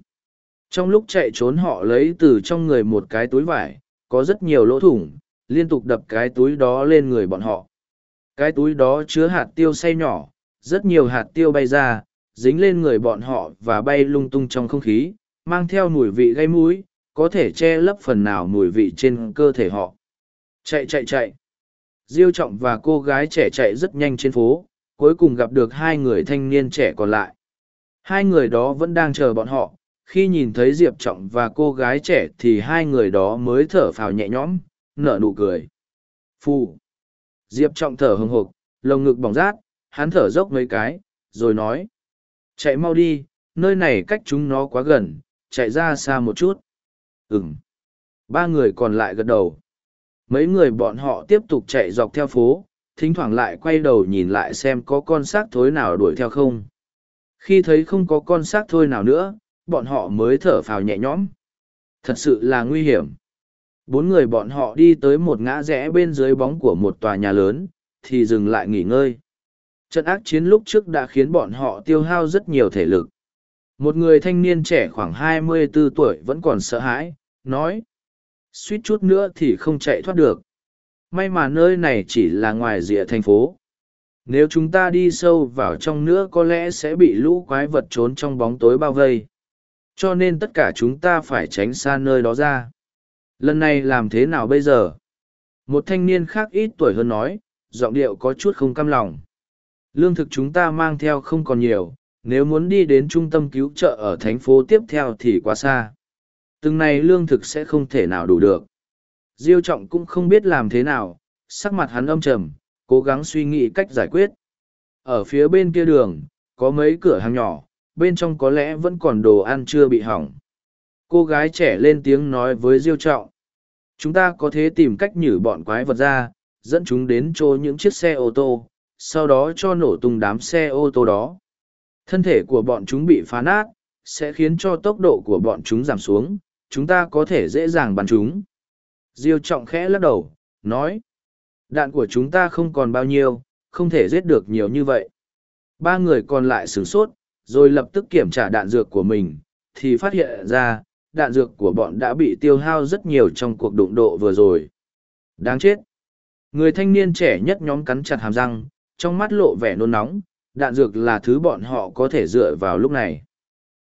Trong lúc chạy trốn họ lấy từ trong người một cái túi vải, có rất nhiều lỗ thủng, liên tục đập cái túi đó lên người bọn họ. Cái túi đó chứa hạt tiêu xay nhỏ, rất nhiều hạt tiêu bay ra, dính lên người bọn họ và bay lung tung trong không khí, mang theo mùi vị gây mũi, có thể che lấp phần nào mùi vị trên cơ thể họ. Chạy chạy chạy. Diêu trọng và cô gái trẻ chạy rất nhanh trên phố, cuối cùng gặp được hai người thanh niên trẻ còn lại. Hai người đó vẫn đang chờ bọn họ, khi nhìn thấy Diệp Trọng và cô gái trẻ thì hai người đó mới thở phào nhẹ nhõm, nở nụ cười. Phu. Diệp Trọng thở hừng hực, lồng ngực bỏng rát, hắn thở dốc mấy cái, rồi nói. Chạy mau đi, nơi này cách chúng nó quá gần, chạy ra xa một chút. Ừm. Ba người còn lại gật đầu. Mấy người bọn họ tiếp tục chạy dọc theo phố, thỉnh thoảng lại quay đầu nhìn lại xem có con xác thối nào đuổi theo không. Khi thấy không có con xác thối nào nữa, bọn họ mới thở phào nhẹ nhõm. Thật sự là nguy hiểm. Bốn người bọn họ đi tới một ngã rẽ bên dưới bóng của một tòa nhà lớn, thì dừng lại nghỉ ngơi. Trận ác chiến lúc trước đã khiến bọn họ tiêu hao rất nhiều thể lực. Một người thanh niên trẻ khoảng 24 tuổi vẫn còn sợ hãi, nói. Suýt chút nữa thì không chạy thoát được. May mà nơi này chỉ là ngoài rìa thành phố. Nếu chúng ta đi sâu vào trong nữa có lẽ sẽ bị lũ quái vật trốn trong bóng tối bao vây. Cho nên tất cả chúng ta phải tránh xa nơi đó ra. Lần này làm thế nào bây giờ? Một thanh niên khác ít tuổi hơn nói, giọng điệu có chút không căm lòng. Lương thực chúng ta mang theo không còn nhiều, nếu muốn đi đến trung tâm cứu trợ ở thành phố tiếp theo thì quá xa. Từng này lương thực sẽ không thể nào đủ được. Diêu trọng cũng không biết làm thế nào, sắc mặt hắn âm trầm, cố gắng suy nghĩ cách giải quyết. Ở phía bên kia đường, có mấy cửa hàng nhỏ, bên trong có lẽ vẫn còn đồ ăn chưa bị hỏng. Cô gái trẻ lên tiếng nói với Diêu trọng. Chúng ta có thể tìm cách nhử bọn quái vật ra, dẫn chúng đến chỗ những chiếc xe ô tô, sau đó cho nổ tung đám xe ô tô đó. Thân thể của bọn chúng bị phá nát, sẽ khiến cho tốc độ của bọn chúng giảm xuống, chúng ta có thể dễ dàng bắn chúng. Diêu trọng khẽ lắc đầu, nói. Đạn của chúng ta không còn bao nhiêu, không thể giết được nhiều như vậy. Ba người còn lại sửng sốt, rồi lập tức kiểm tra đạn dược của mình, thì phát hiện ra, đạn dược của bọn đã bị tiêu hao rất nhiều trong cuộc đụng độ vừa rồi. Đáng chết! Người thanh niên trẻ nhất nhóm cắn chặt hàm răng, trong mắt lộ vẻ nôn nóng, đạn dược là thứ bọn họ có thể dựa vào lúc này.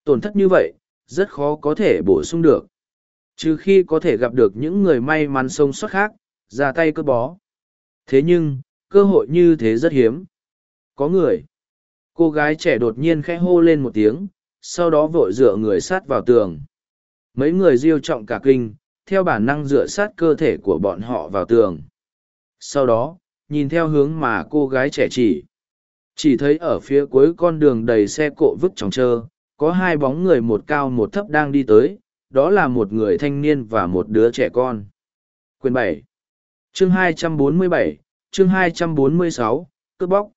Tổn thất như vậy, rất khó có thể bổ sung được. Trừ khi có thể gặp được những người may mắn sống sót khác, ra tay cơ bó. Thế nhưng, cơ hội như thế rất hiếm. Có người. Cô gái trẻ đột nhiên khẽ hô lên một tiếng, sau đó vội dựa người sát vào tường. Mấy người diêu trọng cả kinh, theo bản năng dựa sát cơ thể của bọn họ vào tường. Sau đó, nhìn theo hướng mà cô gái trẻ chỉ. Chỉ thấy ở phía cuối con đường đầy xe cộ vứt tròng trơ, có hai bóng người một cao một thấp đang đi tới, đó là một người thanh niên và một đứa trẻ con. Quyền bảy Chương hai trăm bốn mươi bảy chương hai trăm bốn mươi sáu cướp bóc.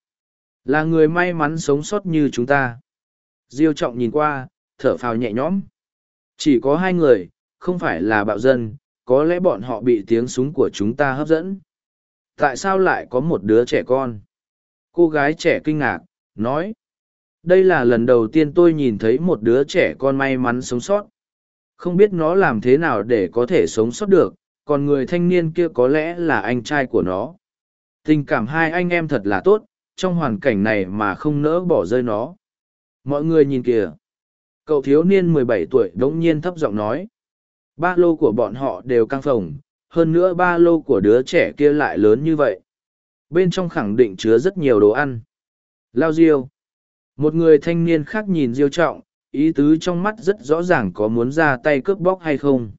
Là người may mắn sống sót như chúng ta. Diêu trọng nhìn qua, thở phào nhẹ nhõm. Chỉ có hai người, không phải là bạo dân, có lẽ bọn họ bị tiếng súng của chúng ta hấp dẫn. Tại sao lại có một đứa trẻ con? Cô gái trẻ kinh ngạc, nói. Đây là lần đầu tiên tôi nhìn thấy một đứa trẻ con may mắn sống sót. Không biết nó làm thế nào để có thể sống sót được, còn người thanh niên kia có lẽ là anh trai của nó. Tình cảm hai anh em thật là tốt, trong hoàn cảnh này mà không nỡ bỏ rơi nó. Mọi người nhìn kìa. Cậu thiếu niên mười bảy tuổi đống nhiên thấp giọng nói. Ba lô của bọn họ đều căng phồng, hơn nữa ba lô của đứa trẻ kia lại lớn như vậy. Bên trong khẳng định chứa rất nhiều đồ ăn. Lao Diêu. Một người thanh niên khác nhìn Diêu trọng, ý tứ trong mắt rất rõ ràng có muốn ra tay cướp bóc hay không.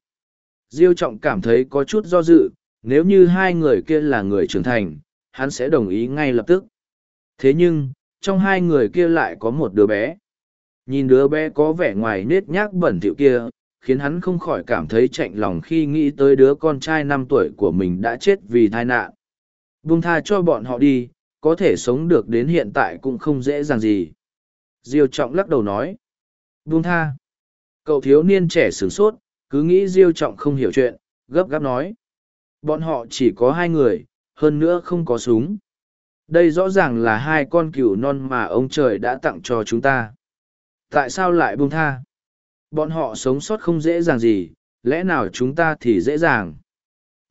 Diêu trọng cảm thấy có chút do dự, nếu như hai người kia là người trưởng thành, hắn sẽ đồng ý ngay lập tức. Thế nhưng, trong hai người kia lại có một đứa bé. Nhìn đứa bé có vẻ ngoài nết nhác bẩn thỉu kia, khiến hắn không khỏi cảm thấy chạnh lòng khi nghĩ tới đứa con trai năm tuổi của mình đã chết vì tai nạn. Buông tha cho bọn họ đi, có thể sống được đến hiện tại cũng không dễ dàng gì. Diêu trọng lắc đầu nói. Buông tha. Cậu thiếu niên trẻ sửng sốt, cứ nghĩ Diêu trọng không hiểu chuyện, gấp gáp nói. Bọn họ chỉ có hai người, hơn nữa không có súng. đây rõ ràng là hai con cừu non mà ông trời đã tặng cho chúng ta tại sao lại buông tha bọn họ sống sót không dễ dàng gì lẽ nào chúng ta thì dễ dàng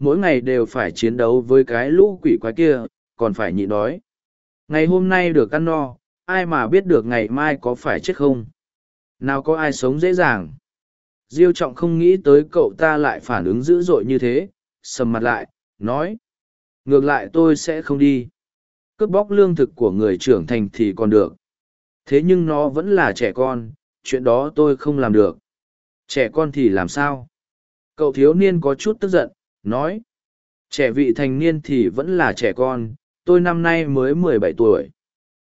mỗi ngày đều phải chiến đấu với cái lũ quỷ quái kia, còn phải nhịn đói. Ngày hôm nay được ăn no, ai mà biết được ngày mai có phải chết không? Nào có ai sống dễ dàng? Diêu trọng không nghĩ tới cậu ta lại phản ứng dữ dội như thế, sầm mặt lại, nói, ngược lại tôi sẽ không đi. Cướp bóc lương thực của người trưởng thành thì còn được. Thế nhưng nó vẫn là trẻ con, chuyện đó tôi không làm được. Trẻ con thì làm sao? Cậu thiếu niên có chút tức giận nói, trẻ vị thành niên thì vẫn là trẻ con, tôi năm nay mới mười bảy tuổi.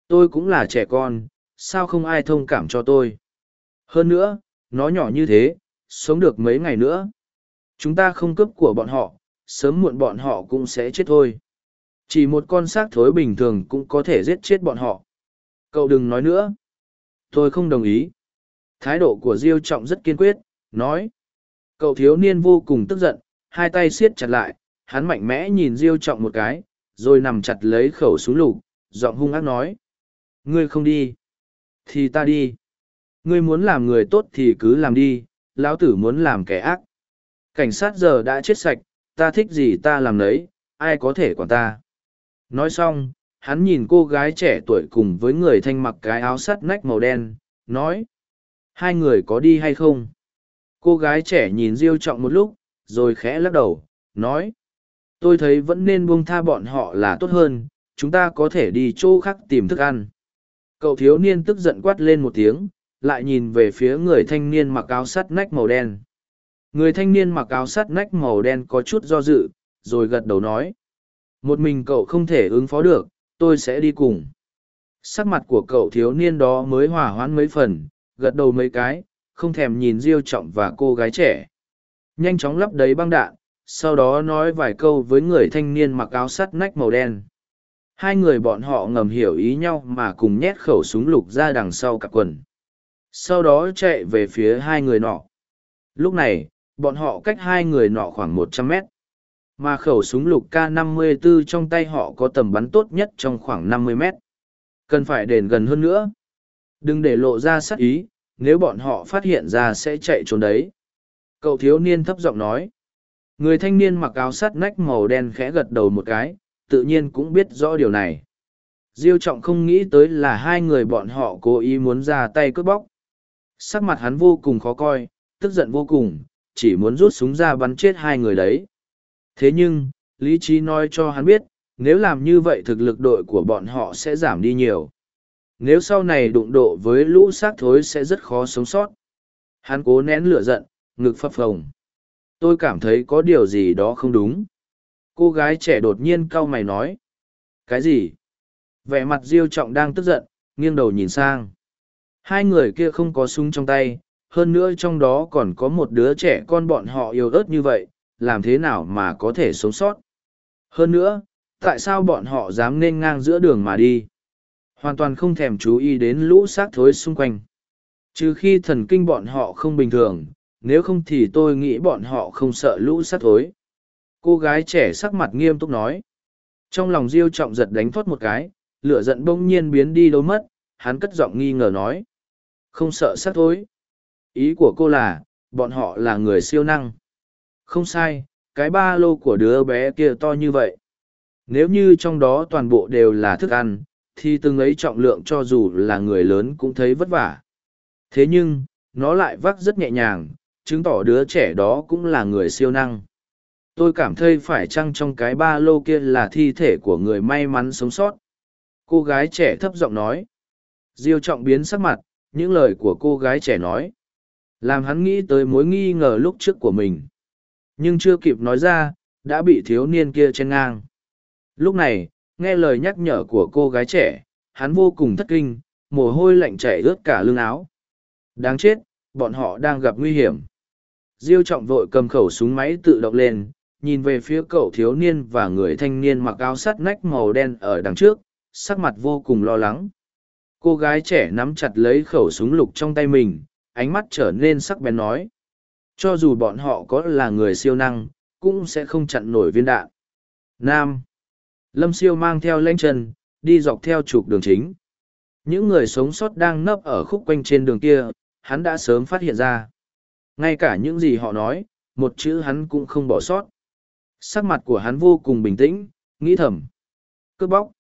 Tôi cũng là trẻ con, sao không ai thông cảm cho tôi? Hơn nữa, nó nhỏ như thế, sống được mấy ngày nữa? Chúng ta không cướp của bọn họ, sớm muộn bọn họ cũng sẽ chết thôi. Chỉ một con xác thối bình thường cũng có thể giết chết bọn họ. Cậu đừng nói nữa. Tôi không đồng ý. Thái độ của diêu trọng rất kiên quyết, nói, cậu thiếu niên vô cùng tức giận hai tay siết chặt lại, hắn mạnh mẽ nhìn diêu trọng một cái, rồi nằm chặt lấy khẩu súng lục, giọng hung ác nói. Ngươi không đi, thì ta đi. Ngươi muốn làm người tốt thì cứ làm đi, lão tử muốn làm kẻ ác. Cảnh sát giờ đã chết sạch, ta thích gì ta làm đấy ai có thể quản ta. Nói xong, hắn nhìn cô gái trẻ tuổi cùng với người thanh mặc cái áo sắt nách màu đen, nói. Hai người có đi hay không? Cô gái trẻ nhìn diêu trọng một lúc rồi khẽ lắc đầu, nói, tôi thấy vẫn nên buông tha bọn họ là tốt hơn, chúng ta có thể đi chỗ khác tìm thức ăn. Cậu thiếu niên tức giận quát lên một tiếng, lại nhìn về phía người thanh niên mặc áo sắt nách màu đen. Người thanh niên mặc áo sắt nách màu đen có chút do dự, rồi gật đầu nói, một mình cậu không thể ứng phó được, tôi sẽ đi cùng. Sắc mặt của cậu thiếu niên đó mới hỏa hoãn mấy phần, gật đầu mấy cái, không thèm nhìn diêu trọng và cô gái trẻ nhanh chóng lắp đầy băng đạn, sau đó nói vài câu với người thanh niên mặc áo sắt nách màu đen. Hai người bọn họ ngầm hiểu ý nhau mà cùng nhét khẩu súng lục ra đằng sau cặp quần. Sau đó chạy về phía hai người nọ. Lúc này, bọn họ cách hai người nọ khoảng một trăm mét. Mà khẩu súng lục k 54 trong tay họ có tầm bắn tốt nhất trong khoảng 50 mét. Cần phải đền gần hơn nữa. Đừng để lộ ra sát ý, nếu bọn họ phát hiện ra sẽ chạy trốn đấy cậu thiếu niên thấp giọng nói. Người thanh niên mặc áo sắt nách màu đen khẽ gật đầu một cái, tự nhiên cũng biết rõ điều này. Diêu trọng không nghĩ tới là hai người bọn họ cố ý muốn ra tay cướp bóc. Sắc mặt hắn vô cùng khó coi, tức giận vô cùng, chỉ muốn rút súng ra bắn chết hai người đấy. Thế nhưng, lý trí nói cho hắn biết, nếu làm như vậy thực lực đội của bọn họ sẽ giảm đi nhiều. Nếu sau này đụng độ với lũ xác thối sẽ rất khó sống sót. Hắn cố nén lửa giận ngực phập phồng. Tôi cảm thấy có điều gì đó không đúng. Cô gái trẻ đột nhiên cau mày nói. Cái gì? Vẻ mặt diêu trọng đang tức giận, nghiêng đầu nhìn sang. Hai người kia không có súng trong tay, hơn nữa trong đó còn có một đứa trẻ con bọn họ yêu ớt như vậy, làm thế nào mà có thể sống sót? Hơn nữa, tại sao bọn họ dám nên ngang giữa đường mà đi? Hoàn toàn không thèm chú ý đến lũ xác thối xung quanh. Trừ khi thần kinh bọn họ không bình thường nếu không thì tôi nghĩ bọn họ không sợ lũ sắt thối. Cô gái trẻ sắc mặt nghiêm túc nói. Trong lòng diêu trọng giật đánh thoát một cái, lửa giận bỗng nhiên biến đi đâu mất, hắn cất giọng nghi ngờ nói. Không sợ sắt thối. Ý của cô là, bọn họ là người siêu năng. Không sai, cái ba lô của đứa bé kia to như vậy. Nếu như trong đó toàn bộ đều là thức ăn, thì từng ấy trọng lượng cho dù là người lớn cũng thấy vất vả. Thế nhưng, nó lại vác rất nhẹ nhàng chứng tỏ đứa trẻ đó cũng là người siêu năng. Tôi cảm thấy phải chăng trong cái ba lô kia là thi thể của người may mắn sống sót? Cô gái trẻ thấp giọng nói. Diêu trọng biến sắc mặt, những lời của cô gái trẻ nói. Làm hắn nghĩ tới mối nghi ngờ lúc trước của mình. Nhưng chưa kịp nói ra, đã bị thiếu niên kia chen ngang. Lúc này, nghe lời nhắc nhở của cô gái trẻ, hắn vô cùng thất kinh, mồ hôi lạnh chảy ướt cả lưng áo. Đáng chết, bọn họ đang gặp nguy hiểm diêu trọng vội cầm khẩu súng máy tự động lên nhìn về phía cậu thiếu niên và người thanh niên mặc áo sắt nách màu đen ở đằng trước sắc mặt vô cùng lo lắng cô gái trẻ nắm chặt lấy khẩu súng lục trong tay mình ánh mắt trở nên sắc bén nói cho dù bọn họ có là người siêu năng cũng sẽ không chặn nổi viên đạn nam lâm siêu mang theo lãnh chân đi dọc theo trục đường chính. Những người sống sót đang nấp ở khúc quanh trên đường kia, hắn đã sớm phát hiện ra. Ngay cả những gì họ nói, một chữ hắn cũng không bỏ sót. Sắc mặt của hắn vô cùng bình tĩnh, nghĩ thầm. Cướp bóc.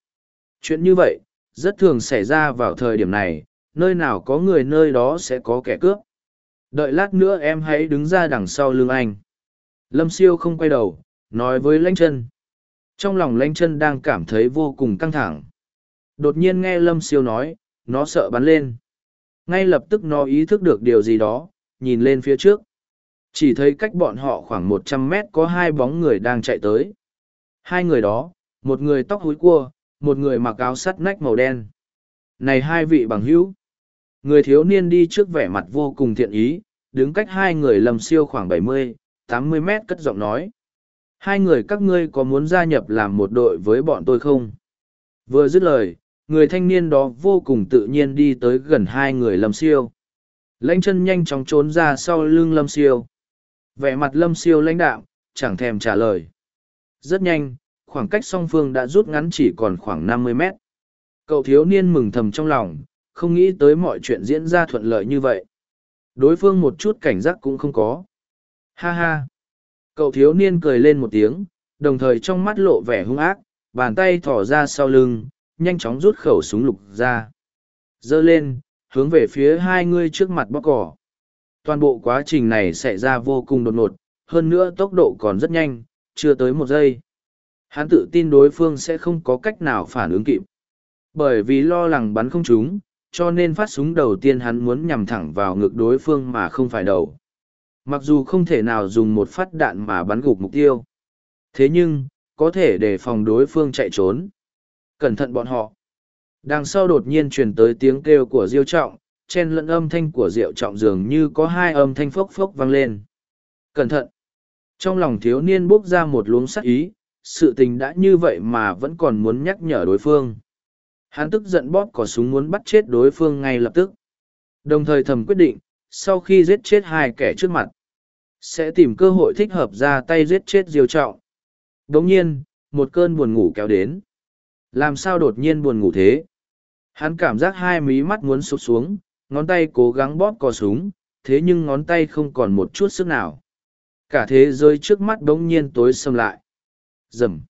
Chuyện như vậy, rất thường xảy ra vào thời điểm này, nơi nào có người nơi đó sẽ có kẻ cướp. Đợi lát nữa em hãy đứng ra đằng sau lưng anh. Lâm siêu không quay đầu, nói với lãnh chân. Trong lòng lãnh chân đang cảm thấy vô cùng căng thẳng. Đột nhiên nghe Lâm siêu nói, nó sợ bắn lên. Ngay lập tức nó ý thức được điều gì đó, nhìn lên phía trước. Chỉ thấy cách bọn họ khoảng một trăm mét có hai bóng người đang chạy tới. Hai người đó, một người tóc húi cua, một người mặc áo sắt nách màu đen. Này hai vị bằng hữu. Người thiếu niên đi trước vẻ mặt vô cùng thiện ý, đứng cách hai người lầm siêu khoảng bảy mươi, tám mươi mét cất giọng nói. Hai người các ngươi có muốn gia nhập làm một đội với bọn tôi không? Vừa dứt lời, người thanh niên đó vô cùng tự nhiên đi tới gần hai người lâm siêu. Lãnh chân nhanh chóng trốn ra sau lưng lâm siêu. Vẻ mặt lâm siêu lãnh đạo, chẳng thèm trả lời. Rất nhanh, khoảng cách song phương đã rút ngắn chỉ còn khoảng năm mươi mét. Cậu thiếu niên mừng thầm trong lòng, không nghĩ tới mọi chuyện diễn ra thuận lợi như vậy. Đối phương một chút cảnh giác cũng không có. Ha ha! Cậu thiếu niên cười lên một tiếng, đồng thời trong mắt lộ vẻ hung ác, bàn tay thỏ ra sau lưng, nhanh chóng rút khẩu súng lục ra. Dơ lên, hướng về phía hai người trước mặt bóc cỏ. Toàn bộ quá trình này xảy ra vô cùng đột ngột, hơn nữa tốc độ còn rất nhanh, chưa tới một giây. Hắn tự tin đối phương sẽ không có cách nào phản ứng kịp. Bởi vì lo lắng bắn không trúng, cho nên phát súng đầu tiên hắn muốn nhằm thẳng vào ngực đối phương mà không phải đầu. Mặc dù không thể nào dùng một phát đạn mà bắn gục mục tiêu. Thế nhưng, có thể để phòng đối phương chạy trốn. Cẩn thận bọn họ. Đằng sau đột nhiên truyền tới tiếng kêu của Diêu Trọng, chen lẫn âm thanh của Diệu Trọng dường như có hai âm thanh phốc phốc vang lên. Cẩn thận! Trong lòng thiếu niên bốc ra một luống sắc ý, sự tình đã như vậy mà vẫn còn muốn nhắc nhở đối phương. Hắn tức giận bóp cỏ súng muốn bắt chết đối phương ngay lập tức. Đồng thời thầm quyết định, sau khi giết chết hai kẻ trước mặt, sẽ tìm cơ hội thích hợp ra tay giết chết Diêu Trọng. Đồng nhiên, một cơn buồn ngủ kéo đến. Làm sao đột nhiên buồn ngủ thế? Hắn cảm giác hai mí mắt muốn sụp xuống, ngón tay cố gắng bóp cò súng, thế nhưng ngón tay không còn một chút sức nào. Cả thế giới trước mắt đống nhiên tối xâm lại. Rầm.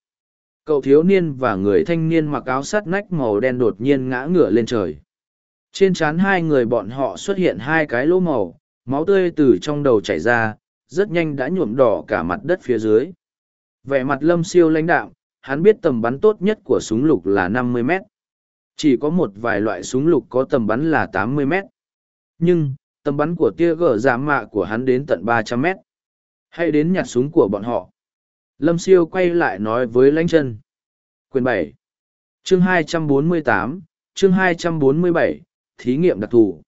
Cậu thiếu niên và người thanh niên mặc áo sắt nách màu đen đột nhiên ngã ngửa lên trời. Trên trán hai người bọn họ xuất hiện hai cái lỗ màu, máu tươi từ trong đầu chảy ra, rất nhanh đã nhuộm đỏ cả mặt đất phía dưới. Vẻ mặt lâm siêu lãnh đạo, hắn biết tầm bắn tốt nhất của súng lục là 50 mét. Chỉ có một vài loại súng lục có tầm bắn là 80 mét. Nhưng, tầm bắn của tia gở giảm dạ mạ của hắn đến tận 300 mét. Hãy đến nhặt súng của bọn họ. Lâm siêu quay lại nói với lãnh chân. Quyền bảy Chương 248, chương 247, thí nghiệm đặc thù.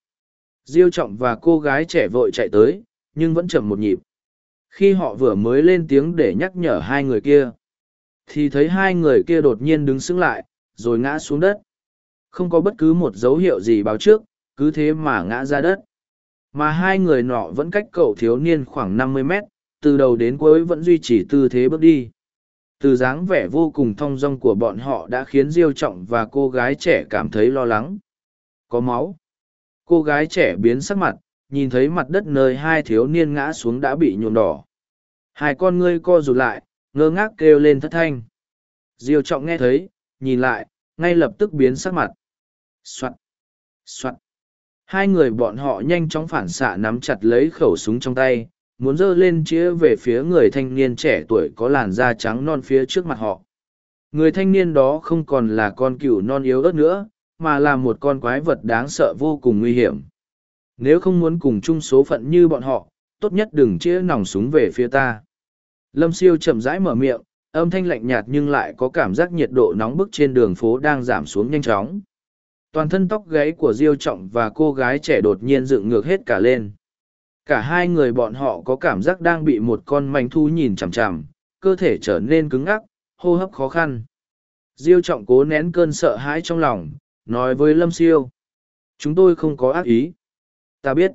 Diêu trọng và cô gái trẻ vội chạy tới, nhưng vẫn chậm một nhịp. Khi họ vừa mới lên tiếng để nhắc nhở hai người kia, thì thấy hai người kia đột nhiên đứng sững lại, rồi ngã xuống đất. Không có bất cứ một dấu hiệu gì báo trước, cứ thế mà ngã ra đất. Mà hai người nọ vẫn cách cậu thiếu niên khoảng năm mươi mét, từ đầu đến cuối vẫn duy trì tư thế bước đi. Từ dáng vẻ vô cùng thong dong của bọn họ đã khiến Diêu Trọng và cô gái trẻ cảm thấy lo lắng. Có máu. Cô gái trẻ biến sắc mặt, nhìn thấy mặt đất nơi hai thiếu niên ngã xuống đã bị nhuộm đỏ. Hai con ngươi co rụt lại, ngơ ngác kêu lên thất thanh. Diêu Trọng nghe thấy, nhìn lại, ngay lập tức biến sắc mặt. Soạn. Soạn. Hai người bọn họ nhanh chóng phản xạ nắm chặt lấy khẩu súng trong tay, muốn dơ lên chĩa về phía người thanh niên trẻ tuổi có làn da trắng non phía trước mặt họ. Người thanh niên đó không còn là con cừu non yếu ớt nữa, mà là một con quái vật đáng sợ vô cùng nguy hiểm. Nếu không muốn cùng chung số phận như bọn họ, tốt nhất đừng chĩa nòng súng về phía ta. Lâm siêu chậm rãi mở miệng, âm thanh lạnh nhạt nhưng lại có cảm giác nhiệt độ nóng bức trên đường phố đang giảm xuống nhanh chóng toàn thân tóc gáy của diêu trọng và cô gái trẻ đột nhiên dựng ngược hết cả lên. Cả hai người bọn họ có cảm giác đang bị một con manh thu nhìn chằm chằm, cơ thể trở nên cứng ngắc, hô hấp khó khăn. Diêu trọng cố nén cơn sợ hãi trong lòng, nói với lâm siêu, chúng tôi không có ác ý. Ta biết.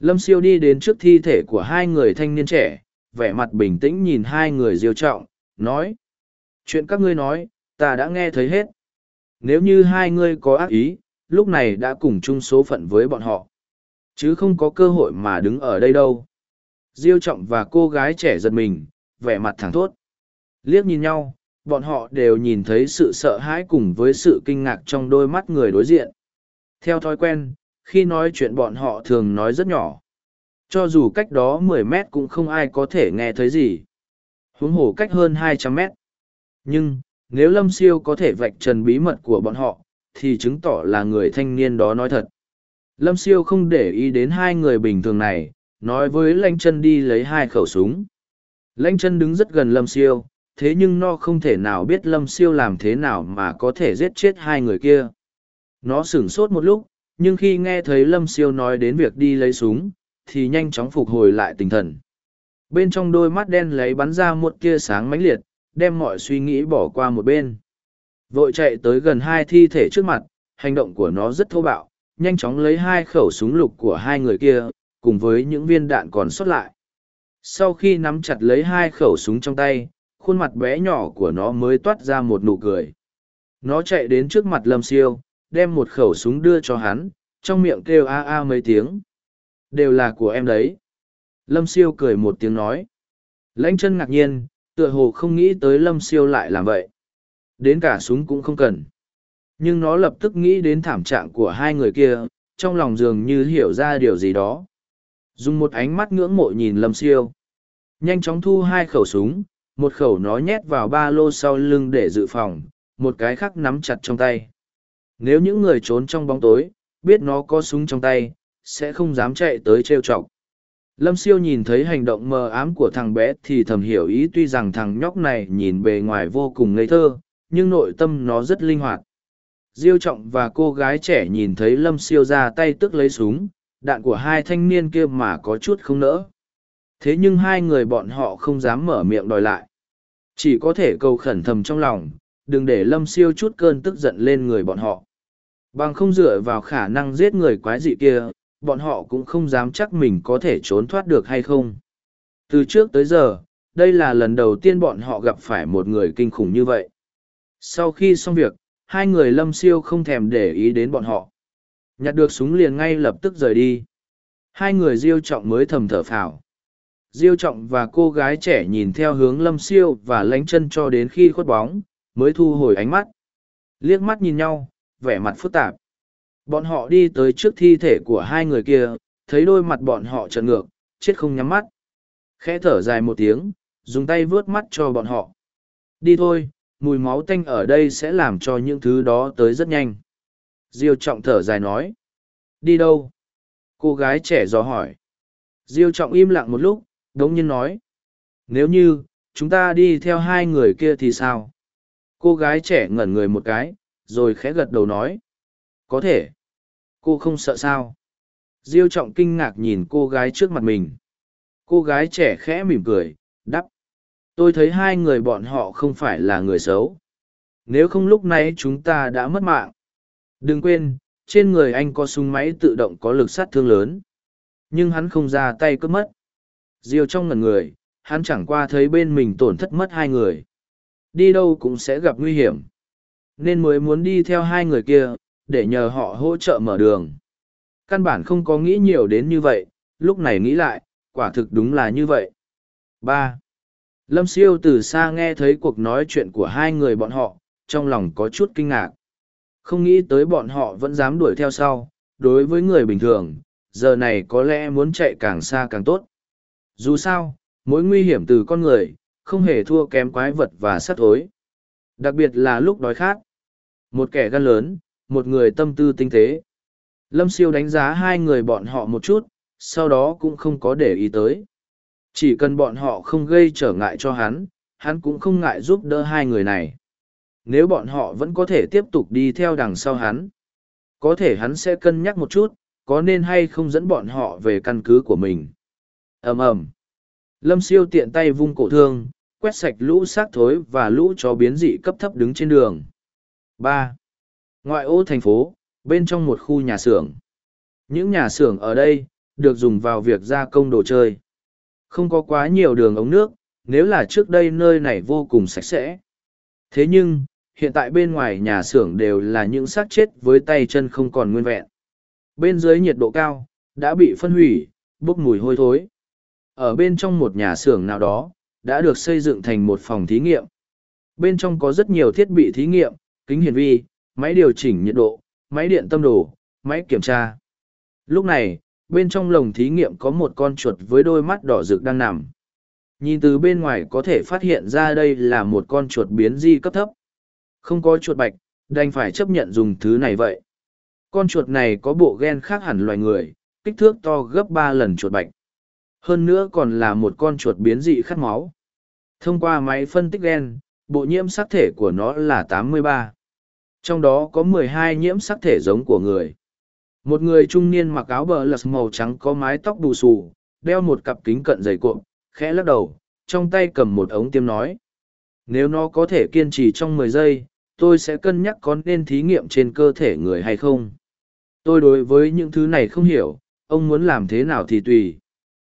Lâm siêu đi đến trước thi thể của hai người thanh niên trẻ, vẻ mặt bình tĩnh nhìn hai người diêu trọng, nói, chuyện các ngươi nói, ta đã nghe thấy hết nếu như hai ngươi có ác ý, lúc này đã cùng chung số phận với bọn họ. Chứ không có cơ hội mà đứng ở đây đâu. Diêu trọng và cô gái trẻ giật mình, vẻ mặt thẳng thốt. Liếc nhìn nhau, bọn họ đều nhìn thấy sự sợ hãi cùng với sự kinh ngạc trong đôi mắt người đối diện. Theo thói quen, khi nói chuyện bọn họ thường nói rất nhỏ. Cho dù cách đó mười mét cũng không ai có thể nghe thấy gì. Huống hồ cách hơn hai trăm mét. Nhưng, nếu Lâm Siêu có thể vạch trần bí mật của bọn họ, thì chứng tỏ là người thanh niên đó nói thật. Lâm Siêu không để ý đến hai người bình thường này, nói với Lanh chân đi lấy hai khẩu súng. Lanh chân đứng rất gần Lâm Siêu, thế nhưng nó không thể nào biết Lâm Siêu làm thế nào mà có thể giết chết hai người kia. Nó sửng sốt một lúc, nhưng khi nghe thấy Lâm Siêu nói đến việc đi lấy súng, thì nhanh chóng phục hồi lại tinh thần. Bên trong đôi mắt đen lấy bắn ra một tia sáng mãnh liệt, đem mọi suy nghĩ bỏ qua một bên. Vội chạy tới gần hai thi thể trước mặt, hành động của nó rất thô bạo, nhanh chóng lấy hai khẩu súng lục của hai người kia, cùng với những viên đạn còn sót lại. Sau khi nắm chặt lấy hai khẩu súng trong tay, khuôn mặt bé nhỏ của nó mới toát ra một nụ cười. Nó chạy đến trước mặt Lâm Siêu, đem một khẩu súng đưa cho hắn, trong miệng kêu a a mấy tiếng. Đều là của em đấy. Lâm Siêu cười một tiếng nói. Lãnh chân ngạc nhiên, tựa hồ không nghĩ tới Lâm Siêu lại làm vậy. Đến cả súng cũng không cần. Nhưng nó lập tức nghĩ đến thảm trạng của hai người kia, trong lòng dường như hiểu ra điều gì đó. Dùng một ánh mắt ngưỡng mộ nhìn Lâm Siêu. Nhanh chóng thu hai khẩu súng, một khẩu nó nhét vào ba lô sau lưng để dự phòng, một cái khác nắm chặt trong tay. Nếu những người trốn trong bóng tối, biết nó có súng trong tay, sẽ không dám chạy tới trêu chọc. Lâm siêu nhìn thấy hành động mờ ám của thằng bé thì thầm hiểu ý tuy rằng thằng nhóc này nhìn bề ngoài vô cùng ngây thơ, nhưng nội tâm nó rất linh hoạt. Diêu trọng và cô gái trẻ nhìn thấy lâm siêu ra tay tức lấy súng, đạn của hai thanh niên kia mà có chút không nỡ. Thế nhưng hai người bọn họ không dám mở miệng đòi lại. Chỉ có thể cầu khẩn thầm trong lòng, đừng để lâm siêu chút cơn tức giận lên người bọn họ. Bằng không dựa vào khả năng giết người quái dị kia, bọn họ cũng không dám chắc mình có thể trốn thoát được hay không. Từ trước tới giờ, đây là lần đầu tiên bọn họ gặp phải một người kinh khủng như vậy. Sau khi xong việc, hai người lâm siêu không thèm để ý đến bọn họ. Nhặt được súng liền ngay lập tức rời đi. Hai người diêu trọng mới thầm thở phào. Diêu trọng và cô gái trẻ nhìn theo hướng lâm siêu và lánh chân cho đến khi khuất bóng, mới thu hồi ánh mắt. Liếc mắt nhìn nhau, vẻ mặt phức tạp. Bọn họ đi tới trước thi thể của hai người kia, thấy đôi mặt bọn họ trợn ngược, chết không nhắm mắt. Khẽ thở dài một tiếng, dùng tay vướt mắt cho bọn họ. Đi thôi, mùi máu tanh ở đây sẽ làm cho những thứ đó tới rất nhanh. Diêu trọng thở dài nói. Đi đâu? Cô gái trẻ gió hỏi. Diêu trọng im lặng một lúc, đống nhiên nói. Nếu như, chúng ta đi theo hai người kia thì sao? Cô gái trẻ ngẩn người một cái, rồi khẽ gật đầu nói. Có thể. Cô không sợ sao? Diêu trọng kinh ngạc nhìn cô gái trước mặt mình. Cô gái trẻ khẽ mỉm cười, đắp. Tôi thấy hai người bọn họ không phải là người xấu. Nếu không lúc này chúng ta đã mất mạng. Đừng quên, trên người anh có súng máy tự động có lực sát thương lớn. Nhưng hắn không ra tay cướp mất. Diêu trong ngần người, hắn chẳng qua thấy bên mình tổn thất mất hai người. Đi đâu cũng sẽ gặp nguy hiểm. Nên mới muốn đi theo hai người kia, để nhờ họ hỗ trợ mở đường. Căn bản không có nghĩ nhiều đến như vậy, lúc này nghĩ lại, quả thực đúng là như vậy. ba Lâm siêu từ xa nghe thấy cuộc nói chuyện của hai người bọn họ, trong lòng có chút kinh ngạc. Không nghĩ tới bọn họ vẫn dám đuổi theo sau, đối với người bình thường, giờ này có lẽ muốn chạy càng xa càng tốt. Dù sao, mối nguy hiểm từ con người, không hề thua kém quái vật và sát thối. Đặc biệt là lúc đói khát. Một kẻ gan lớn, một người tâm tư tinh tế. Lâm siêu đánh giá hai người bọn họ một chút, sau đó cũng không có để ý tới. Chỉ cần bọn họ không gây trở ngại cho hắn, hắn cũng không ngại giúp đỡ hai người này. Nếu bọn họ vẫn có thể tiếp tục đi theo đằng sau hắn, có thể hắn sẽ cân nhắc một chút, có nên hay không dẫn bọn họ về căn cứ của mình. ầm ầm Lâm siêu tiện tay vung cổ thương, quét sạch lũ xác thối và lũ chó biến dị cấp thấp đứng trên đường. ba Ngoại ô thành phố, bên trong một khu nhà xưởng. Những nhà xưởng ở đây, được dùng vào việc gia công đồ chơi. Không có quá nhiều đường ống nước, nếu là trước đây nơi này vô cùng sạch sẽ. Thế nhưng, hiện tại bên ngoài nhà xưởng đều là những xác chết với tay chân không còn nguyên vẹn. Bên dưới nhiệt độ cao, đã bị phân hủy, bốc mùi hôi thối. Ở bên trong một nhà xưởng nào đó, đã được xây dựng thành một phòng thí nghiệm. Bên trong có rất nhiều thiết bị thí nghiệm, kính hiển vi, máy điều chỉnh nhiệt độ, máy điện tâm đồ, máy kiểm tra. Lúc này, bên trong lồng thí nghiệm có một con chuột với đôi mắt đỏ rực đang nằm. Nhìn từ bên ngoài có thể phát hiện ra đây là một con chuột biến di cấp thấp. Không có chuột bạch, đành phải chấp nhận dùng thứ này vậy. Con chuột này có bộ gen khác hẳn loài người, kích thước to gấp ba lần chuột bạch. Hơn nữa còn là một con chuột biến dị khát máu. Thông qua máy phân tích gen, bộ nhiễm sắc thể của nó là 83. Trong đó có 12 nhiễm sắc thể giống của người. Một người trung niên mặc áo bờ lật màu trắng có mái tóc bù xù, đeo một cặp kính cận dày cuộn, khẽ lắc đầu, trong tay cầm một ống tiêm nói. Nếu nó có thể kiên trì trong mười giây, tôi sẽ cân nhắc có nên thí nghiệm trên cơ thể người hay không. Tôi đối với những thứ này không hiểu, ông muốn làm thế nào thì tùy.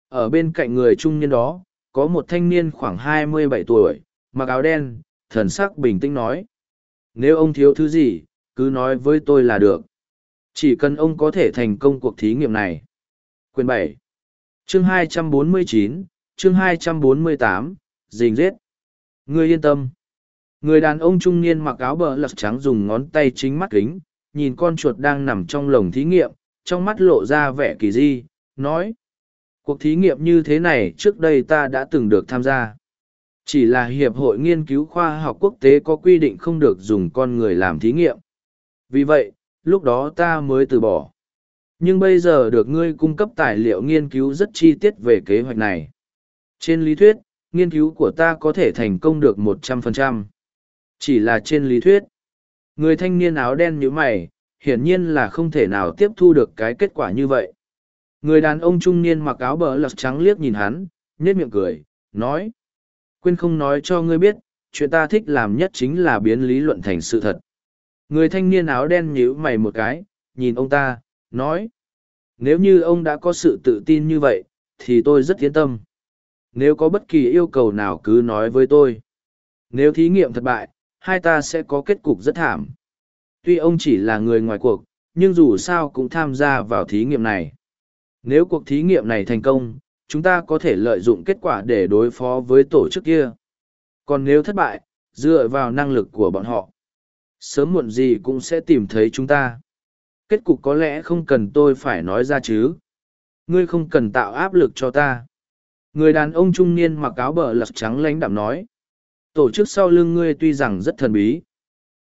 Ở bên cạnh người trung niên đó, có một thanh niên khoảng hai mươi bảy tuổi, mặc áo đen, thần sắc bình tĩnh nói. Nếu ông thiếu thứ gì, cứ nói với tôi là được. Chỉ cần ông có thể thành công cuộc thí nghiệm này. Quyền bảy chương hai trăm bốn mươi chín chương hai trăm bốn mươi tám dình giết người yên tâm người đàn ông trung niên mặc áo bờ lật trắng dùng ngón tay chính mắt kính nhìn con chuột đang nằm trong lồng thí nghiệm trong mắt lộ ra vẻ kỳ di nói cuộc thí nghiệm như thế này trước đây ta đã từng được tham gia chỉ là hiệp hội nghiên cứu khoa học quốc tế có quy định không được dùng con người làm thí nghiệm. Vì vậy, lúc đó ta mới từ bỏ. Nhưng bây giờ được ngươi cung cấp tài liệu nghiên cứu rất chi tiết về kế hoạch này. Trên lý thuyết, nghiên cứu của ta có thể thành công được một trăm phần trăm. Chỉ là trên lý thuyết, người thanh niên áo đen nhữ mày, hiển nhiên là không thể nào tiếp thu được cái kết quả như vậy. Người đàn ông trung niên mặc áo bờ lật trắng liếc nhìn hắn nhét miệng cười, nói quên không nói cho ngươi biết, chuyện ta thích làm nhất chính là biến lý luận thành sự thật. Người thanh niên áo đen nhíu mày một cái, nhìn ông ta, nói, nếu như ông đã có sự tự tin như vậy, thì tôi rất yên tâm. Nếu có bất kỳ yêu cầu nào cứ nói với tôi. Nếu thí nghiệm thất bại, hai ta sẽ có kết cục rất thảm. Tuy ông chỉ là người ngoài cuộc, nhưng dù sao cũng tham gia vào thí nghiệm này. Nếu cuộc thí nghiệm này thành công chúng ta có thể lợi dụng kết quả để đối phó với tổ chức kia. Còn nếu thất bại, dựa vào năng lực của bọn họ, sớm muộn gì cũng sẽ tìm thấy chúng ta. Kết cục có lẽ không cần tôi phải nói ra chứ. Ngươi không cần tạo áp lực cho ta. Người đàn ông trung niên mặc áo bờ lật trắng lãnh đạm nói, tổ chức sau lưng ngươi tuy rằng rất thần bí,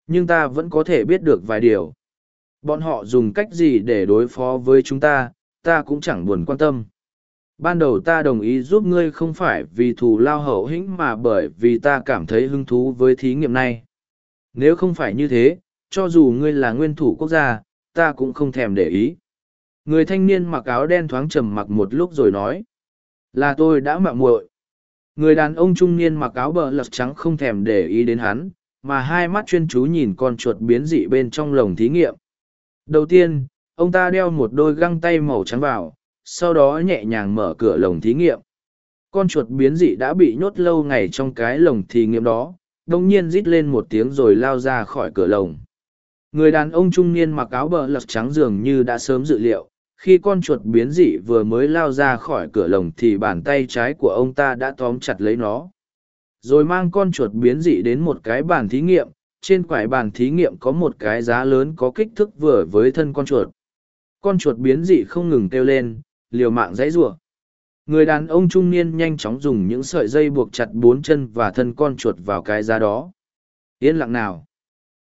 nhưng ta vẫn có thể biết được vài điều. Bọn họ dùng cách gì để đối phó với chúng ta ta cũng chẳng buồn quan tâm ban đầu ta đồng ý giúp ngươi không phải vì thù lao hậu hĩnh mà bởi vì ta cảm thấy hứng thú với thí nghiệm này. Nếu không phải như thế, cho dù ngươi là nguyên thủ quốc gia, ta cũng không thèm để ý. Người thanh niên mặc áo đen thoáng trầm mặc một lúc rồi nói, là tôi đã mạo muội. Người đàn ông trung niên mặc áo bờ lật trắng không thèm để ý đến hắn, mà hai mắt chuyên chú nhìn con chuột biến dị bên trong lồng thí nghiệm. Đầu tiên, ông ta đeo một đôi găng tay màu trắng vào sau đó nhẹ nhàng mở cửa lồng thí nghiệm. Con chuột biến dị đã bị nhốt lâu ngày trong cái lồng thí nghiệm đó đồng nhiên rít lên một tiếng rồi lao ra khỏi cửa lồng. Người đàn ông trung niên mặc áo bờ lật trắng dường như đã sớm dự liệu khi con chuột biến dị vừa mới lao ra khỏi cửa lồng thì bàn tay trái của ông ta đã tóm chặt lấy nó. Rồi mang con chuột biến dị đến một cái bàn thí nghiệm trên quải bàn thí nghiệm có một cái giá lớn có kích thước vừa với thân con chuột. Con chuột biến dị không ngừng kêu lên, liều mạng dãy rủa. Người đàn ông trung niên nhanh chóng dùng những sợi dây buộc chặt bốn chân và thân con chuột vào cái giá đó. Yên lặng nào.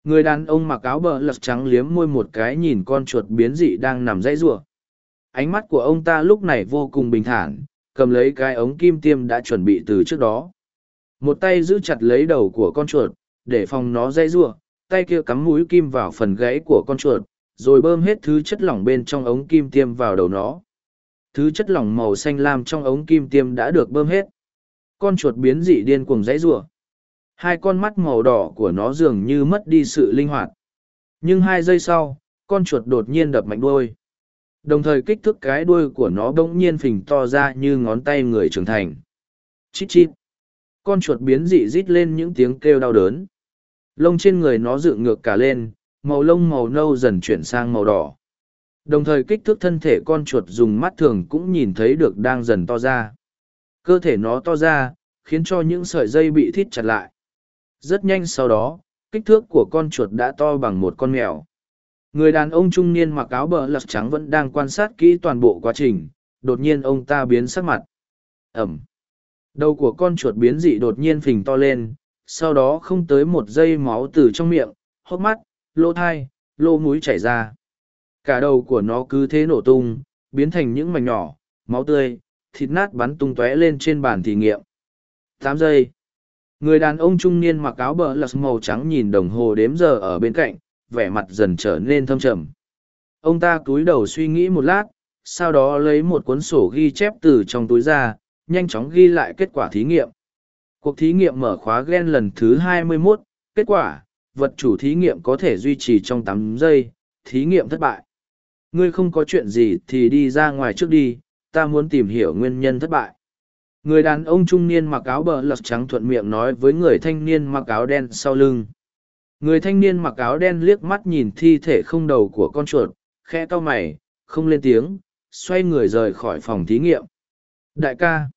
Người đàn ông mặc áo bờ lật trắng liếm môi một cái nhìn con chuột biến dị đang nằm dãy rủa. Ánh mắt của ông ta lúc này vô cùng bình thản, cầm lấy cái ống kim tiêm đã chuẩn bị từ trước đó. Một tay giữ chặt lấy đầu của con chuột, để phòng nó dãy rủa, tay kia cắm mũi kim vào phần gãy của con chuột, rồi bơm hết thứ chất lỏng bên trong ống kim tiêm vào đầu nó. Thứ chất lỏng màu xanh lam trong ống kim tiêm đã được bơm hết. Con chuột biến dị điên cuồng dãy rủa. Hai con mắt màu đỏ của nó dường như mất đi sự linh hoạt. Nhưng hai giây sau, con chuột đột nhiên đập mạnh đuôi. Đồng thời kích thước cái đuôi của nó bỗng nhiên phình to ra như ngón tay người trưởng thành. Chít chít. Con chuột biến dị rít lên những tiếng kêu đau đớn. Lông trên người nó dựng ngược cả lên, màu lông màu nâu dần chuyển sang màu đỏ. Đồng thời kích thước thân thể con chuột dùng mắt thường cũng nhìn thấy được đang dần to ra. Cơ thể nó to ra, khiến cho những sợi dây bị thít chặt lại. Rất nhanh sau đó, kích thước của con chuột đã to bằng một con mèo. Người đàn ông trung niên mặc áo bờ lật trắng vẫn đang quan sát kỹ toàn bộ quá trình, đột nhiên ông ta biến sắc mặt. Ẩm. Đầu của con chuột biến dị đột nhiên phình to lên, sau đó không tới một giây máu từ trong miệng, hốc mắt, lỗ thai, lỗ mũi chảy ra. Cả đầu của nó cứ thế nổ tung, biến thành những mảnh nhỏ, máu tươi, thịt nát bắn tung tóe lên trên bàn thí nghiệm. tám giây. Người đàn ông trung niên mặc áo bờ lật màu trắng nhìn đồng hồ đếm giờ ở bên cạnh, vẻ mặt dần trở nên thâm trầm. Ông ta cúi đầu suy nghĩ một lát, sau đó lấy một cuốn sổ ghi chép từ trong túi ra, nhanh chóng ghi lại kết quả thí nghiệm. Cuộc thí nghiệm mở khóa gen lần thứ 21, kết quả, vật chủ thí nghiệm có thể duy trì trong 8 giây, thí nghiệm thất bại. Ngươi không có chuyện gì thì đi ra ngoài trước đi, ta muốn tìm hiểu nguyên nhân thất bại. Người đàn ông trung niên mặc áo bờ lật trắng thuận miệng nói với người thanh niên mặc áo đen sau lưng. Người thanh niên mặc áo đen liếc mắt nhìn thi thể không đầu của con chuột, khẽ cau mày, không lên tiếng, xoay người rời khỏi phòng thí nghiệm. Đại ca,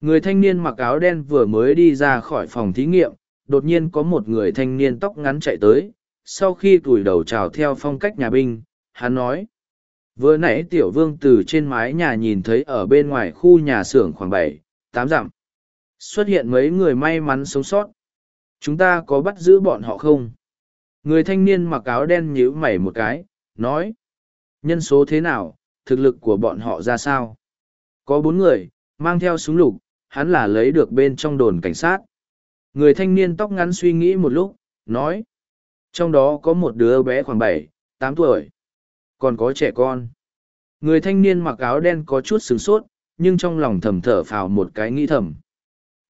người thanh niên mặc áo đen vừa mới đi ra khỏi phòng thí nghiệm, đột nhiên có một người thanh niên tóc ngắn chạy tới, sau khi cùi đầu chào theo phong cách nhà binh, hắn nói. Vừa nãy tiểu vương từ trên mái nhà nhìn thấy ở bên ngoài khu nhà xưởng khoảng bảy, tám dặm. Xuất hiện mấy người may mắn sống sót. Chúng ta có bắt giữ bọn họ không? Người thanh niên mặc áo đen nhíu mày một cái, nói. Nhân số thế nào, thực lực của bọn họ ra sao? Có bốn người, mang theo súng lục, hắn là lấy được bên trong đồn cảnh sát. Người thanh niên tóc ngắn suy nghĩ một lúc, nói. Trong đó có một đứa bé khoảng bảy, tám tuổi. Còn có trẻ con. Người thanh niên mặc áo đen có chút sửng sốt, nhưng trong lòng thầm thở phào một cái nghĩ thầm.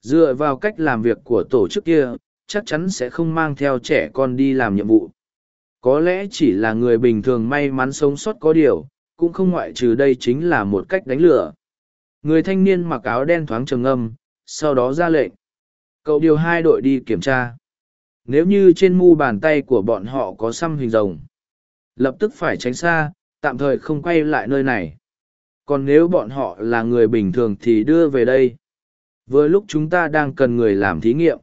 Dựa vào cách làm việc của tổ chức kia, chắc chắn sẽ không mang theo trẻ con đi làm nhiệm vụ. Có lẽ chỉ là người bình thường may mắn sống sót có điều, cũng không ngoại trừ đây chính là một cách đánh lửa. Người thanh niên mặc áo đen thoáng trầm ngâm, sau đó ra lệnh. Cậu điều hai đội đi kiểm tra. Nếu như trên mu bàn tay của bọn họ có xăm hình rồng, lập tức phải tránh xa, tạm thời không quay lại nơi này. Còn nếu bọn họ là người bình thường thì đưa về đây. Vừa lúc chúng ta đang cần người làm thí nghiệm.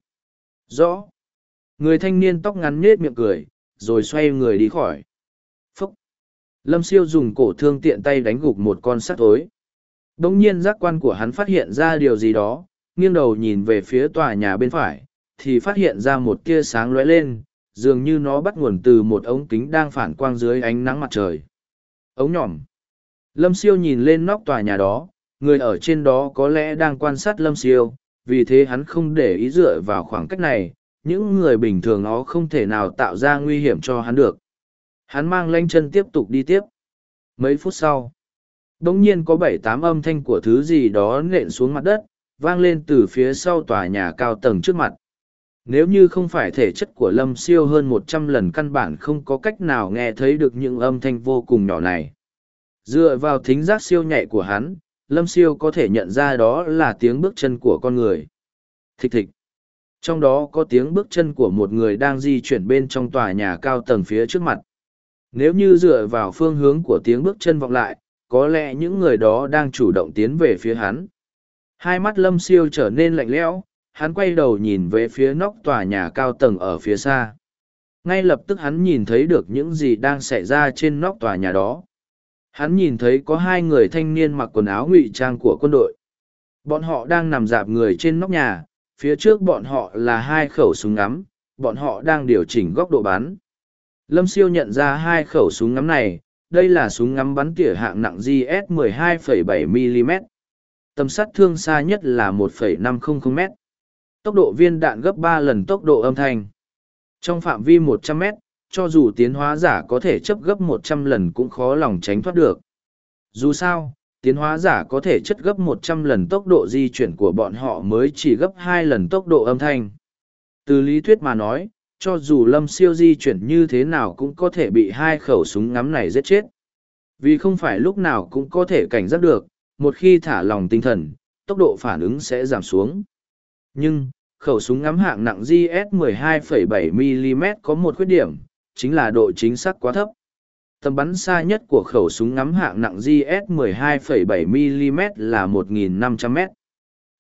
Rõ. Người thanh niên tóc ngắn nết miệng cười, rồi xoay người đi khỏi. Phúc. Lâm siêu dùng cổ thương tiện tay đánh gục một con sắt tối. Đông nhiên giác quan của hắn phát hiện ra điều gì đó, nghiêng đầu nhìn về phía tòa nhà bên phải, thì phát hiện ra một tia sáng lóe lên, dường như nó bắt nguồn từ một ống kính đang phản quang dưới ánh nắng mặt trời. Ống nhỏm. Lâm siêu nhìn lên nóc tòa nhà đó, người ở trên đó có lẽ đang quan sát lâm siêu, vì thế hắn không để ý dựa vào khoảng cách này, những người bình thường nó không thể nào tạo ra nguy hiểm cho hắn được. Hắn mang lanh chân tiếp tục đi tiếp. Mấy phút sau, đống nhiên có bảy tám âm thanh của thứ gì đó nện xuống mặt đất, vang lên từ phía sau tòa nhà cao tầng trước mặt. Nếu như không phải thể chất của Lâm Siêu hơn một trăm lần căn bản không có cách nào nghe thấy được những âm thanh vô cùng nhỏ này. Dựa vào thính giác siêu nhạy của hắn, Lâm Siêu có thể nhận ra đó là tiếng bước chân của con người. Thịch thịch. Trong đó có tiếng bước chân của một người đang di chuyển bên trong tòa nhà cao tầng phía trước mặt. Nếu như dựa vào phương hướng của tiếng bước chân vọng lại, có lẽ những người đó đang chủ động tiến về phía hắn. Hai mắt Lâm Siêu trở nên lạnh lẽo, hắn quay đầu nhìn về phía nóc tòa nhà cao tầng ở phía xa. Ngay lập tức hắn nhìn thấy được những gì đang xảy ra trên nóc tòa nhà đó. Hắn nhìn thấy có hai người thanh niên mặc quần áo ngụy trang của quân đội. Bọn họ đang nằm dạp người trên nóc nhà, phía trước bọn họ là hai khẩu súng ngắm, bọn họ đang điều chỉnh góc độ bắn. Lâm Siêu nhận ra hai khẩu súng ngắm này, đây là súng ngắm bắn tỉa hạng nặng GS 12,7mm. Tầm sát thương xa nhất là 1,500m. Tốc độ viên đạn gấp ba lần tốc độ âm thanh. Trong phạm vi 100 mét, cho dù tiến hóa giả có thể chấp gấp một trăm lần cũng khó lòng tránh thoát được. Dù sao, tiến hóa giả có thể chất gấp một trăm lần tốc độ di chuyển của bọn họ mới chỉ gấp hai lần tốc độ âm thanh. Từ lý thuyết mà nói, cho dù lâm siêu di chuyển như thế nào cũng có thể bị hai khẩu súng ngắm này giết chết. Vì không phải lúc nào cũng có thể cảnh giác được, một khi thả lòng tinh thần, tốc độ phản ứng sẽ giảm xuống. Nhưng, khẩu súng ngắm hạng nặng gs 12,7 mm có một khuyết điểm chính là độ chính xác quá thấp. Tầm bắn xa nhất của khẩu súng ngắm hạng nặng gs 12,7 mm là 1.500 m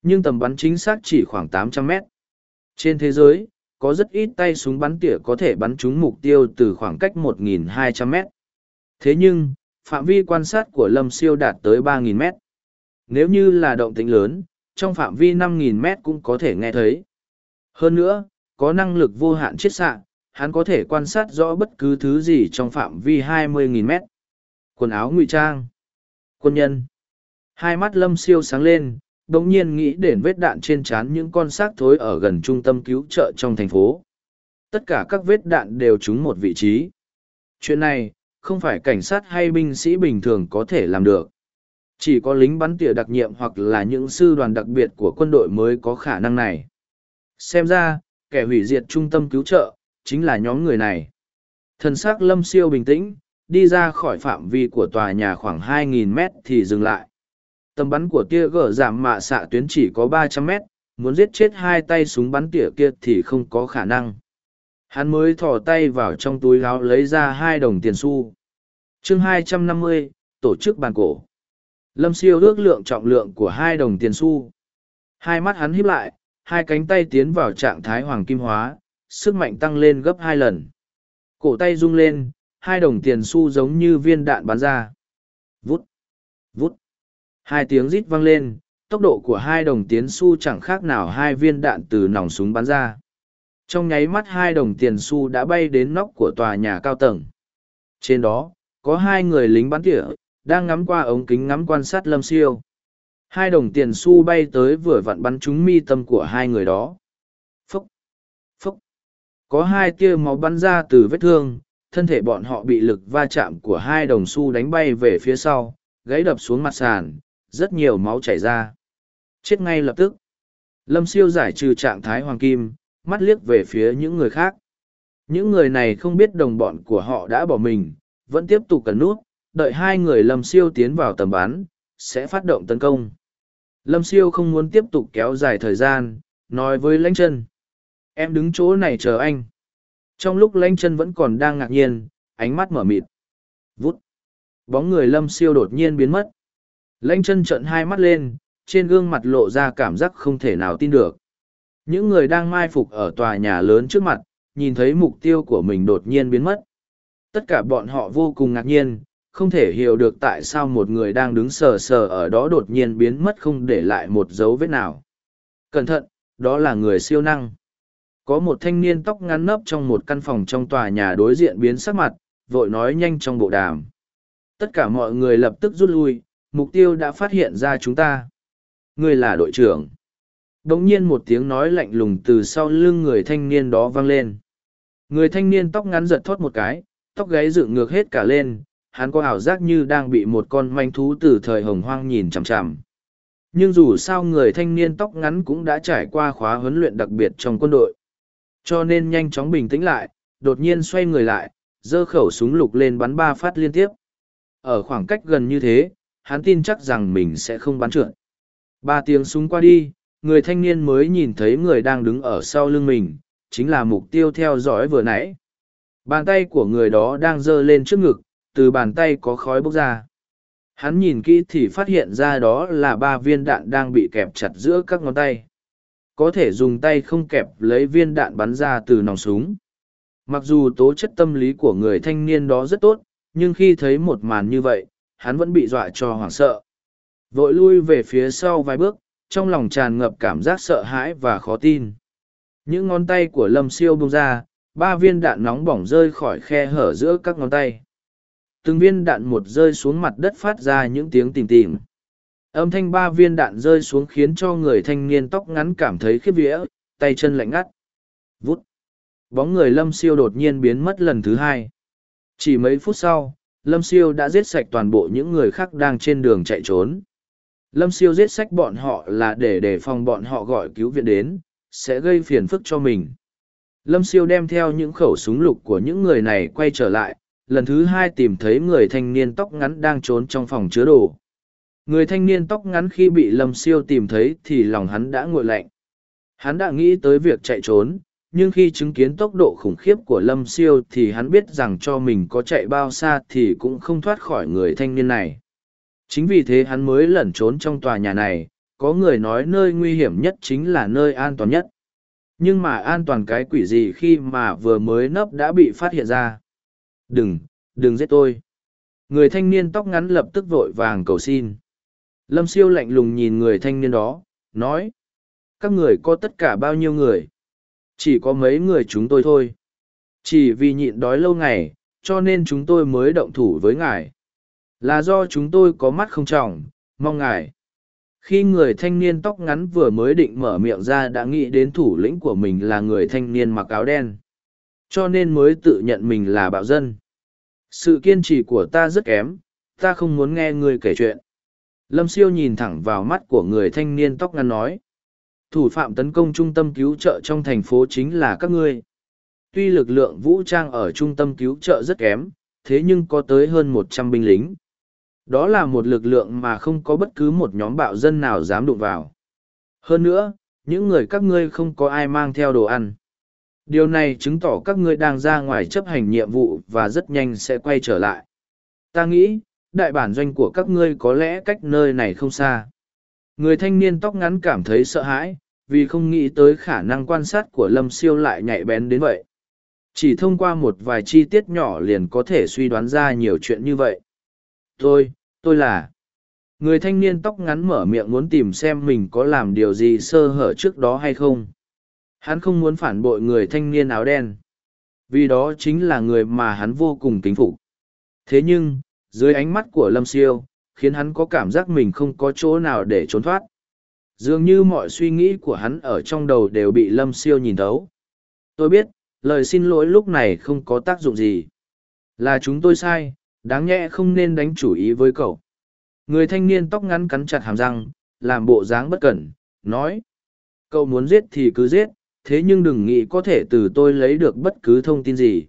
nhưng tầm bắn chính xác chỉ khoảng 800 m trên thế giới có rất ít tay súng bắn tỉa có thể bắn trúng mục tiêu từ khoảng cách 1.200 m thế nhưng phạm vi quan sát của lâm siêu đạt tới 3.000 m nếu như là động tĩnh lớn trong phạm vi 5.000 m cũng có thể nghe thấy hơn nữa có năng lực vô hạn chiết xạ hắn có thể quan sát rõ bất cứ thứ gì trong phạm vi 20.000 mét. Quần áo ngụy trang. Quân nhân. Hai mắt lâm siêu sáng lên, đồng nhiên nghĩ đến vết đạn trên trán những con xác thối ở gần trung tâm cứu trợ trong thành phố. Tất cả các vết đạn đều trúng một vị trí. Chuyện này, không phải cảnh sát hay binh sĩ bình thường có thể làm được. Chỉ có lính bắn tỉa đặc nhiệm hoặc là những sư đoàn đặc biệt của quân đội mới có khả năng này. Xem ra, kẻ hủy diệt trung tâm cứu trợ, chính là nhóm người này. Thần sắc lâm siêu bình tĩnh, đi ra khỏi phạm vi của tòa nhà khoảng 2.000 mét thì dừng lại. Tầm bắn của tia gở giảm mạ xạ tuyến chỉ có 300 mét, muốn giết chết hai tay súng bắn tỉa kia thì không có khả năng. Hắn mới thò tay vào trong túi áo lấy ra hai đồng tiền xu. chương 250, tổ chức bàn cổ. Lâm siêu ước lượng trọng lượng của hai đồng tiền xu. Hai mắt hắn híp lại, hai cánh tay tiến vào trạng thái hoàng kim hóa, sức mạnh tăng lên gấp hai lần. Cổ tay rung lên, hai đồng tiền xu giống như viên đạn bắn ra. Vút, vút. Hai tiếng rít vang lên, tốc độ của hai đồng tiền xu chẳng khác nào hai viên đạn từ nòng súng bắn ra. Trong nháy mắt hai đồng tiền xu đã bay đến nóc của tòa nhà cao tầng. Trên đó, có hai người lính bắn tỉa, đang ngắm qua ống kính ngắm quan sát lâm siêu. Hai đồng tiền xu bay tới vừa vặn bắn trúng mi tâm của hai người đó. Có hai tia máu bắn ra từ vết thương, thân thể bọn họ bị lực va chạm của hai đồng xu đánh bay về phía sau gãy đập xuống mặt sàn, rất nhiều máu chảy ra. Chết ngay lập tức! Lâm siêu giải trừ trạng thái hoàng kim, mắt liếc về phía những người khác. Những người này không biết đồng bọn của họ đã bỏ mình, vẫn tiếp tục cần nút đợi hai người lâm siêu tiến vào tầm bắn, sẽ phát động tấn công. Lâm siêu không muốn tiếp tục kéo dài thời gian, nói với lãnh chân. Em đứng chỗ này chờ anh. Trong lúc Lãnh chân vẫn còn đang ngạc nhiên, ánh mắt mở mịt. Vút. Bóng người lâm siêu đột nhiên biến mất. Lãnh chân trợn hai mắt lên, trên gương mặt lộ ra cảm giác không thể nào tin được. Những người đang mai phục ở tòa nhà lớn trước mặt, nhìn thấy mục tiêu của mình đột nhiên biến mất. Tất cả bọn họ vô cùng ngạc nhiên không thể hiểu được tại sao một người đang đứng sờ sờ ở đó đột nhiên biến mất không để lại một dấu vết nào cẩn thận đó là người siêu năng có một thanh niên tóc ngắn nấp trong một căn phòng trong tòa nhà đối diện biến sắc mặt, vội nói nhanh trong bộ đàm. Tất cả mọi người lập tức rút lui, mục tiêu đã phát hiện ra chúng ta. Người là đội trưởng. Đống nhiên một tiếng nói lạnh lùng từ sau lưng người thanh niên đó vang lên. Người thanh niên tóc ngắn giật thót một cái, tóc gáy dựng ngược hết cả lên, hắn có ảo giác như đang bị một con manh thú từ thời hồng hoang nhìn chằm chằm. Nhưng dù sao người thanh niên tóc ngắn cũng đã trải qua khóa huấn luyện đặc biệt trong quân đội. Cho nên nhanh chóng bình tĩnh lại, đột nhiên xoay người lại, giơ khẩu súng lục lên bắn ba phát liên tiếp. Ở khoảng cách gần như thế, hắn tin chắc rằng mình sẽ không bắn trượt. Ba tiếng súng qua đi, người thanh niên mới nhìn thấy người đang đứng ở sau lưng mình, chính là mục tiêu theo dõi vừa nãy. Bàn tay của người đó đang giơ lên trước ngực, từ bàn tay có khói bốc ra. Hắn nhìn kỹ thì phát hiện ra đó là ba viên đạn đang bị kẹp chặt giữa các ngón tay. Có thể dùng tay không kẹp lấy viên đạn bắn ra từ nòng súng. Mặc dù tố chất tâm lý của người thanh niên đó rất tốt, nhưng khi thấy một màn như vậy, hắn vẫn bị dọa cho hoảng sợ. Vội lui về phía sau vài bước, trong lòng tràn ngập cảm giác sợ hãi và khó tin. Những ngón tay của lâm siêu bông ra, ba viên đạn nóng bỏng rơi khỏi khe hở giữa các ngón tay từng viên đạn một rơi xuống mặt đất phát ra những tiếng tìm tìm. Âm thanh ba viên đạn rơi xuống khiến cho người thanh niên tóc ngắn cảm thấy khiếp vía, tay chân lạnh ngắt. Vút. Bóng người lâm siêu đột nhiên biến mất lần thứ hai. Chỉ mấy phút sau, lâm siêu đã giết sạch toàn bộ những người khác đang trên đường chạy trốn. Lâm siêu giết sạch bọn họ là để đề phòng bọn họ gọi cứu viện đến, sẽ gây phiền phức cho mình. Lâm siêu đem theo những khẩu súng lục của những người này quay trở lại lần thứ hai tìm thấy người thanh niên tóc ngắn đang trốn trong phòng chứa đồ. Người thanh niên tóc ngắn khi bị Lâm Siêu tìm thấy thì lòng hắn đã nguội lạnh. Hắn đã nghĩ tới việc chạy trốn, nhưng khi chứng kiến tốc độ khủng khiếp của lâm siêu thì hắn biết rằng cho mình có chạy bao xa thì cũng không thoát khỏi người thanh niên này. Chính vì thế hắn mới lẩn trốn trong tòa nhà này có người nói nơi nguy hiểm nhất chính là nơi an toàn nhất. Nhưng mà an toàn cái quỷ gì khi mà vừa mới nấp đã bị phát hiện ra? Đừng đừng giết tôi. Người thanh niên tóc ngắn lập tức vội vàng cầu xin. Lâm siêu lạnh lùng nhìn người thanh niên đó, nói, các người có tất cả bao nhiêu người? Chỉ có mấy người chúng tôi thôi. Chỉ vì nhịn đói lâu ngày, cho nên chúng tôi mới động thủ với ngài. Là do chúng tôi có mắt không trọng, mong ngài. Khi người thanh niên tóc ngắn vừa mới định mở miệng ra đã nghĩ đến thủ lĩnh của mình là người thanh niên mặc áo đen cho nên mới tự nhận mình là bạo dân. Sự kiên trì của ta rất kém, ta không muốn nghe ngươi kể chuyện. Lâm siêu nhìn thẳng vào mắt của người thanh niên tóc ngắn nói, thủ phạm tấn công trung tâm cứu trợ trong thành phố chính là các ngươi. Tuy lực lượng vũ trang ở trung tâm cứu trợ rất kém, thế nhưng có tới hơn một trăm binh lính. Đó là một lực lượng mà không có bất cứ một nhóm bạo dân nào dám đụng vào. Hơn nữa, những người các ngươi không có ai mang theo đồ ăn điều này chứng tỏ các ngươi đang ra ngoài chấp hành nhiệm vụ và rất nhanh sẽ quay trở lại. Ta nghĩ, đại bản doanh của các ngươi có lẽ cách nơi này không xa. Người thanh niên tóc ngắn cảm thấy sợ hãi, vì không nghĩ tới khả năng quan sát của lâm siêu lại nhạy bén đến vậy. Chỉ thông qua một vài chi tiết nhỏ liền có thể suy đoán ra nhiều chuyện như vậy. Tôi tôi là người thanh niên tóc ngắn mở miệng muốn tìm xem mình có làm điều gì sơ hở trước đó hay không hắn không muốn phản bội người thanh niên áo đen. Vì đó chính là người mà hắn vô cùng kính phục. Thế nhưng, dưới ánh mắt của lâm siêu, khiến hắn có cảm giác mình không có chỗ nào để trốn thoát. Dường như mọi suy nghĩ của hắn ở trong đầu đều bị lâm siêu nhìn thấu. Tôi biết, lời xin lỗi lúc này không có tác dụng gì. Là chúng tôi sai, đáng nhẽ không nên đánh chủ ý với cậu. Người thanh niên tóc ngắn cắn chặt hàm răng, làm bộ dáng bất cẩn, nói, cậu muốn giết thì cứ giết thế nhưng đừng nghĩ có thể từ tôi lấy được bất cứ thông tin gì.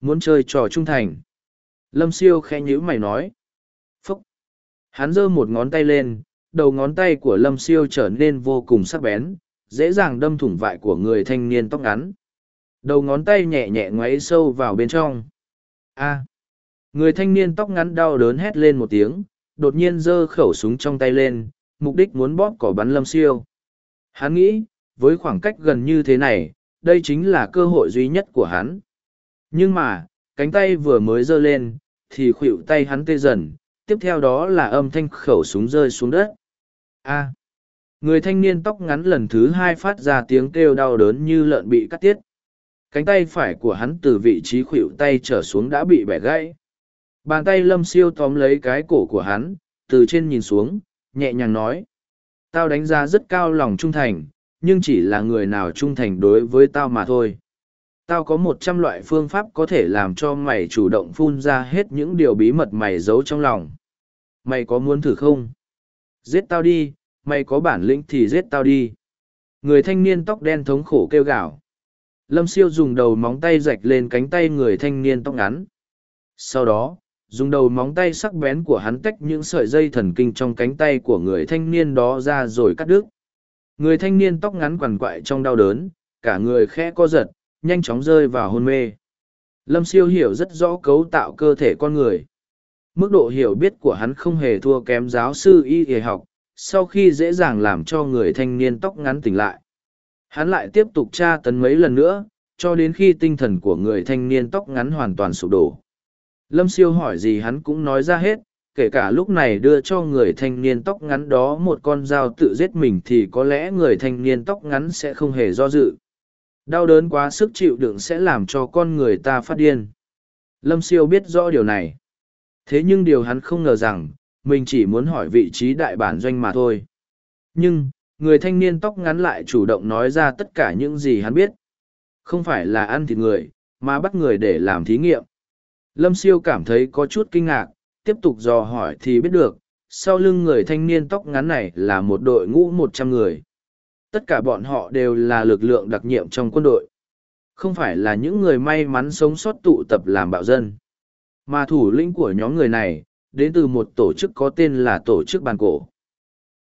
Muốn chơi trò trung thành. Lâm siêu khẽ nhữ mày nói. Phúc. Hắn giơ một ngón tay lên, đầu ngón tay của lâm siêu trở nên vô cùng sắc bén, dễ dàng đâm thủng vại của người thanh niên tóc ngắn. Đầu ngón tay nhẹ nhẹ ngoáy sâu vào bên trong. A. Người thanh niên tóc ngắn đau đớn hét lên một tiếng, đột nhiên giơ khẩu súng trong tay lên, mục đích muốn bóp cỏ bắn lâm siêu. Hắn nghĩ với khoảng cách gần như thế này, đây chính là cơ hội duy nhất của hắn. Nhưng mà, cánh tay vừa mới giơ lên, thì khuỵu tay hắn tê dần, tiếp theo đó là âm thanh khẩu súng rơi xuống đất. A. À. Người thanh niên tóc ngắn lần thứ hai phát ra tiếng kêu đau đớn như lợn bị cắt tiết. Cánh tay phải của hắn từ vị trí khuỵu tay trở xuống đã bị bẻ gãy. Bàn tay lâm siêu tóm lấy cái cổ của hắn, từ trên nhìn xuống, nhẹ nhàng nói, tao đánh giá rất cao lòng trung thành nhưng chỉ là người nào trung thành đối với tao mà thôi. Tao có một trăm loại phương pháp có thể làm cho mày chủ động phun ra hết những điều bí mật mày giấu trong lòng. Mày có muốn thử không? Giết tao đi, mày có bản lĩnh thì giết tao đi. Người thanh niên tóc đen thống khổ kêu gào. Lâm siêu dùng đầu móng tay rạch lên cánh tay người thanh niên tóc ngắn. Sau đó, dùng đầu móng tay sắc bén của hắn tách những sợi dây thần kinh trong cánh tay của người thanh niên đó ra rồi cắt đứt người thanh niên tóc ngắn quằn quại trong đau đớn, cả người khẽ co giật, nhanh chóng rơi vào hôn mê. Lâm siêu hiểu rất rõ cấu tạo cơ thể con người. Mức độ hiểu biết của hắn không hề thua kém giáo sư y y học, sau khi dễ dàng làm cho người thanh niên tóc ngắn tỉnh lại. Hắn lại tiếp tục tra tấn mấy lần nữa, cho đến khi tinh thần của người thanh niên tóc ngắn hoàn toàn sụp đổ. Lâm siêu hỏi gì hắn cũng nói ra hết kể cả lúc này đưa cho người thanh niên tóc ngắn đó một con dao tự giết mình thì có lẽ người thanh niên tóc ngắn sẽ không hề do dự. Đau đớn quá sức chịu đựng sẽ làm cho con người ta phát điên. Lâm siêu biết rõ điều này. Thế nhưng điều hắn không ngờ rằng, mình chỉ muốn hỏi vị trí đại bản doanh mà thôi. Nhưng, người thanh niên tóc ngắn lại chủ động nói ra tất cả những gì hắn biết. Không phải là ăn thịt người, mà bắt người để làm thí nghiệm. Lâm siêu cảm thấy có chút kinh ngạc tiếp tục dò hỏi thì biết được, sau lưng người thanh niên tóc ngắn này là một đội ngũ một trăm người. Tất cả bọn họ đều là lực lượng đặc nhiệm trong quân đội. Không phải là những người may mắn sống sót tụ tập làm bạo dân. Mà thủ lĩnh của nhóm người này, đến từ một tổ chức có tên là tổ chức bàn cổ.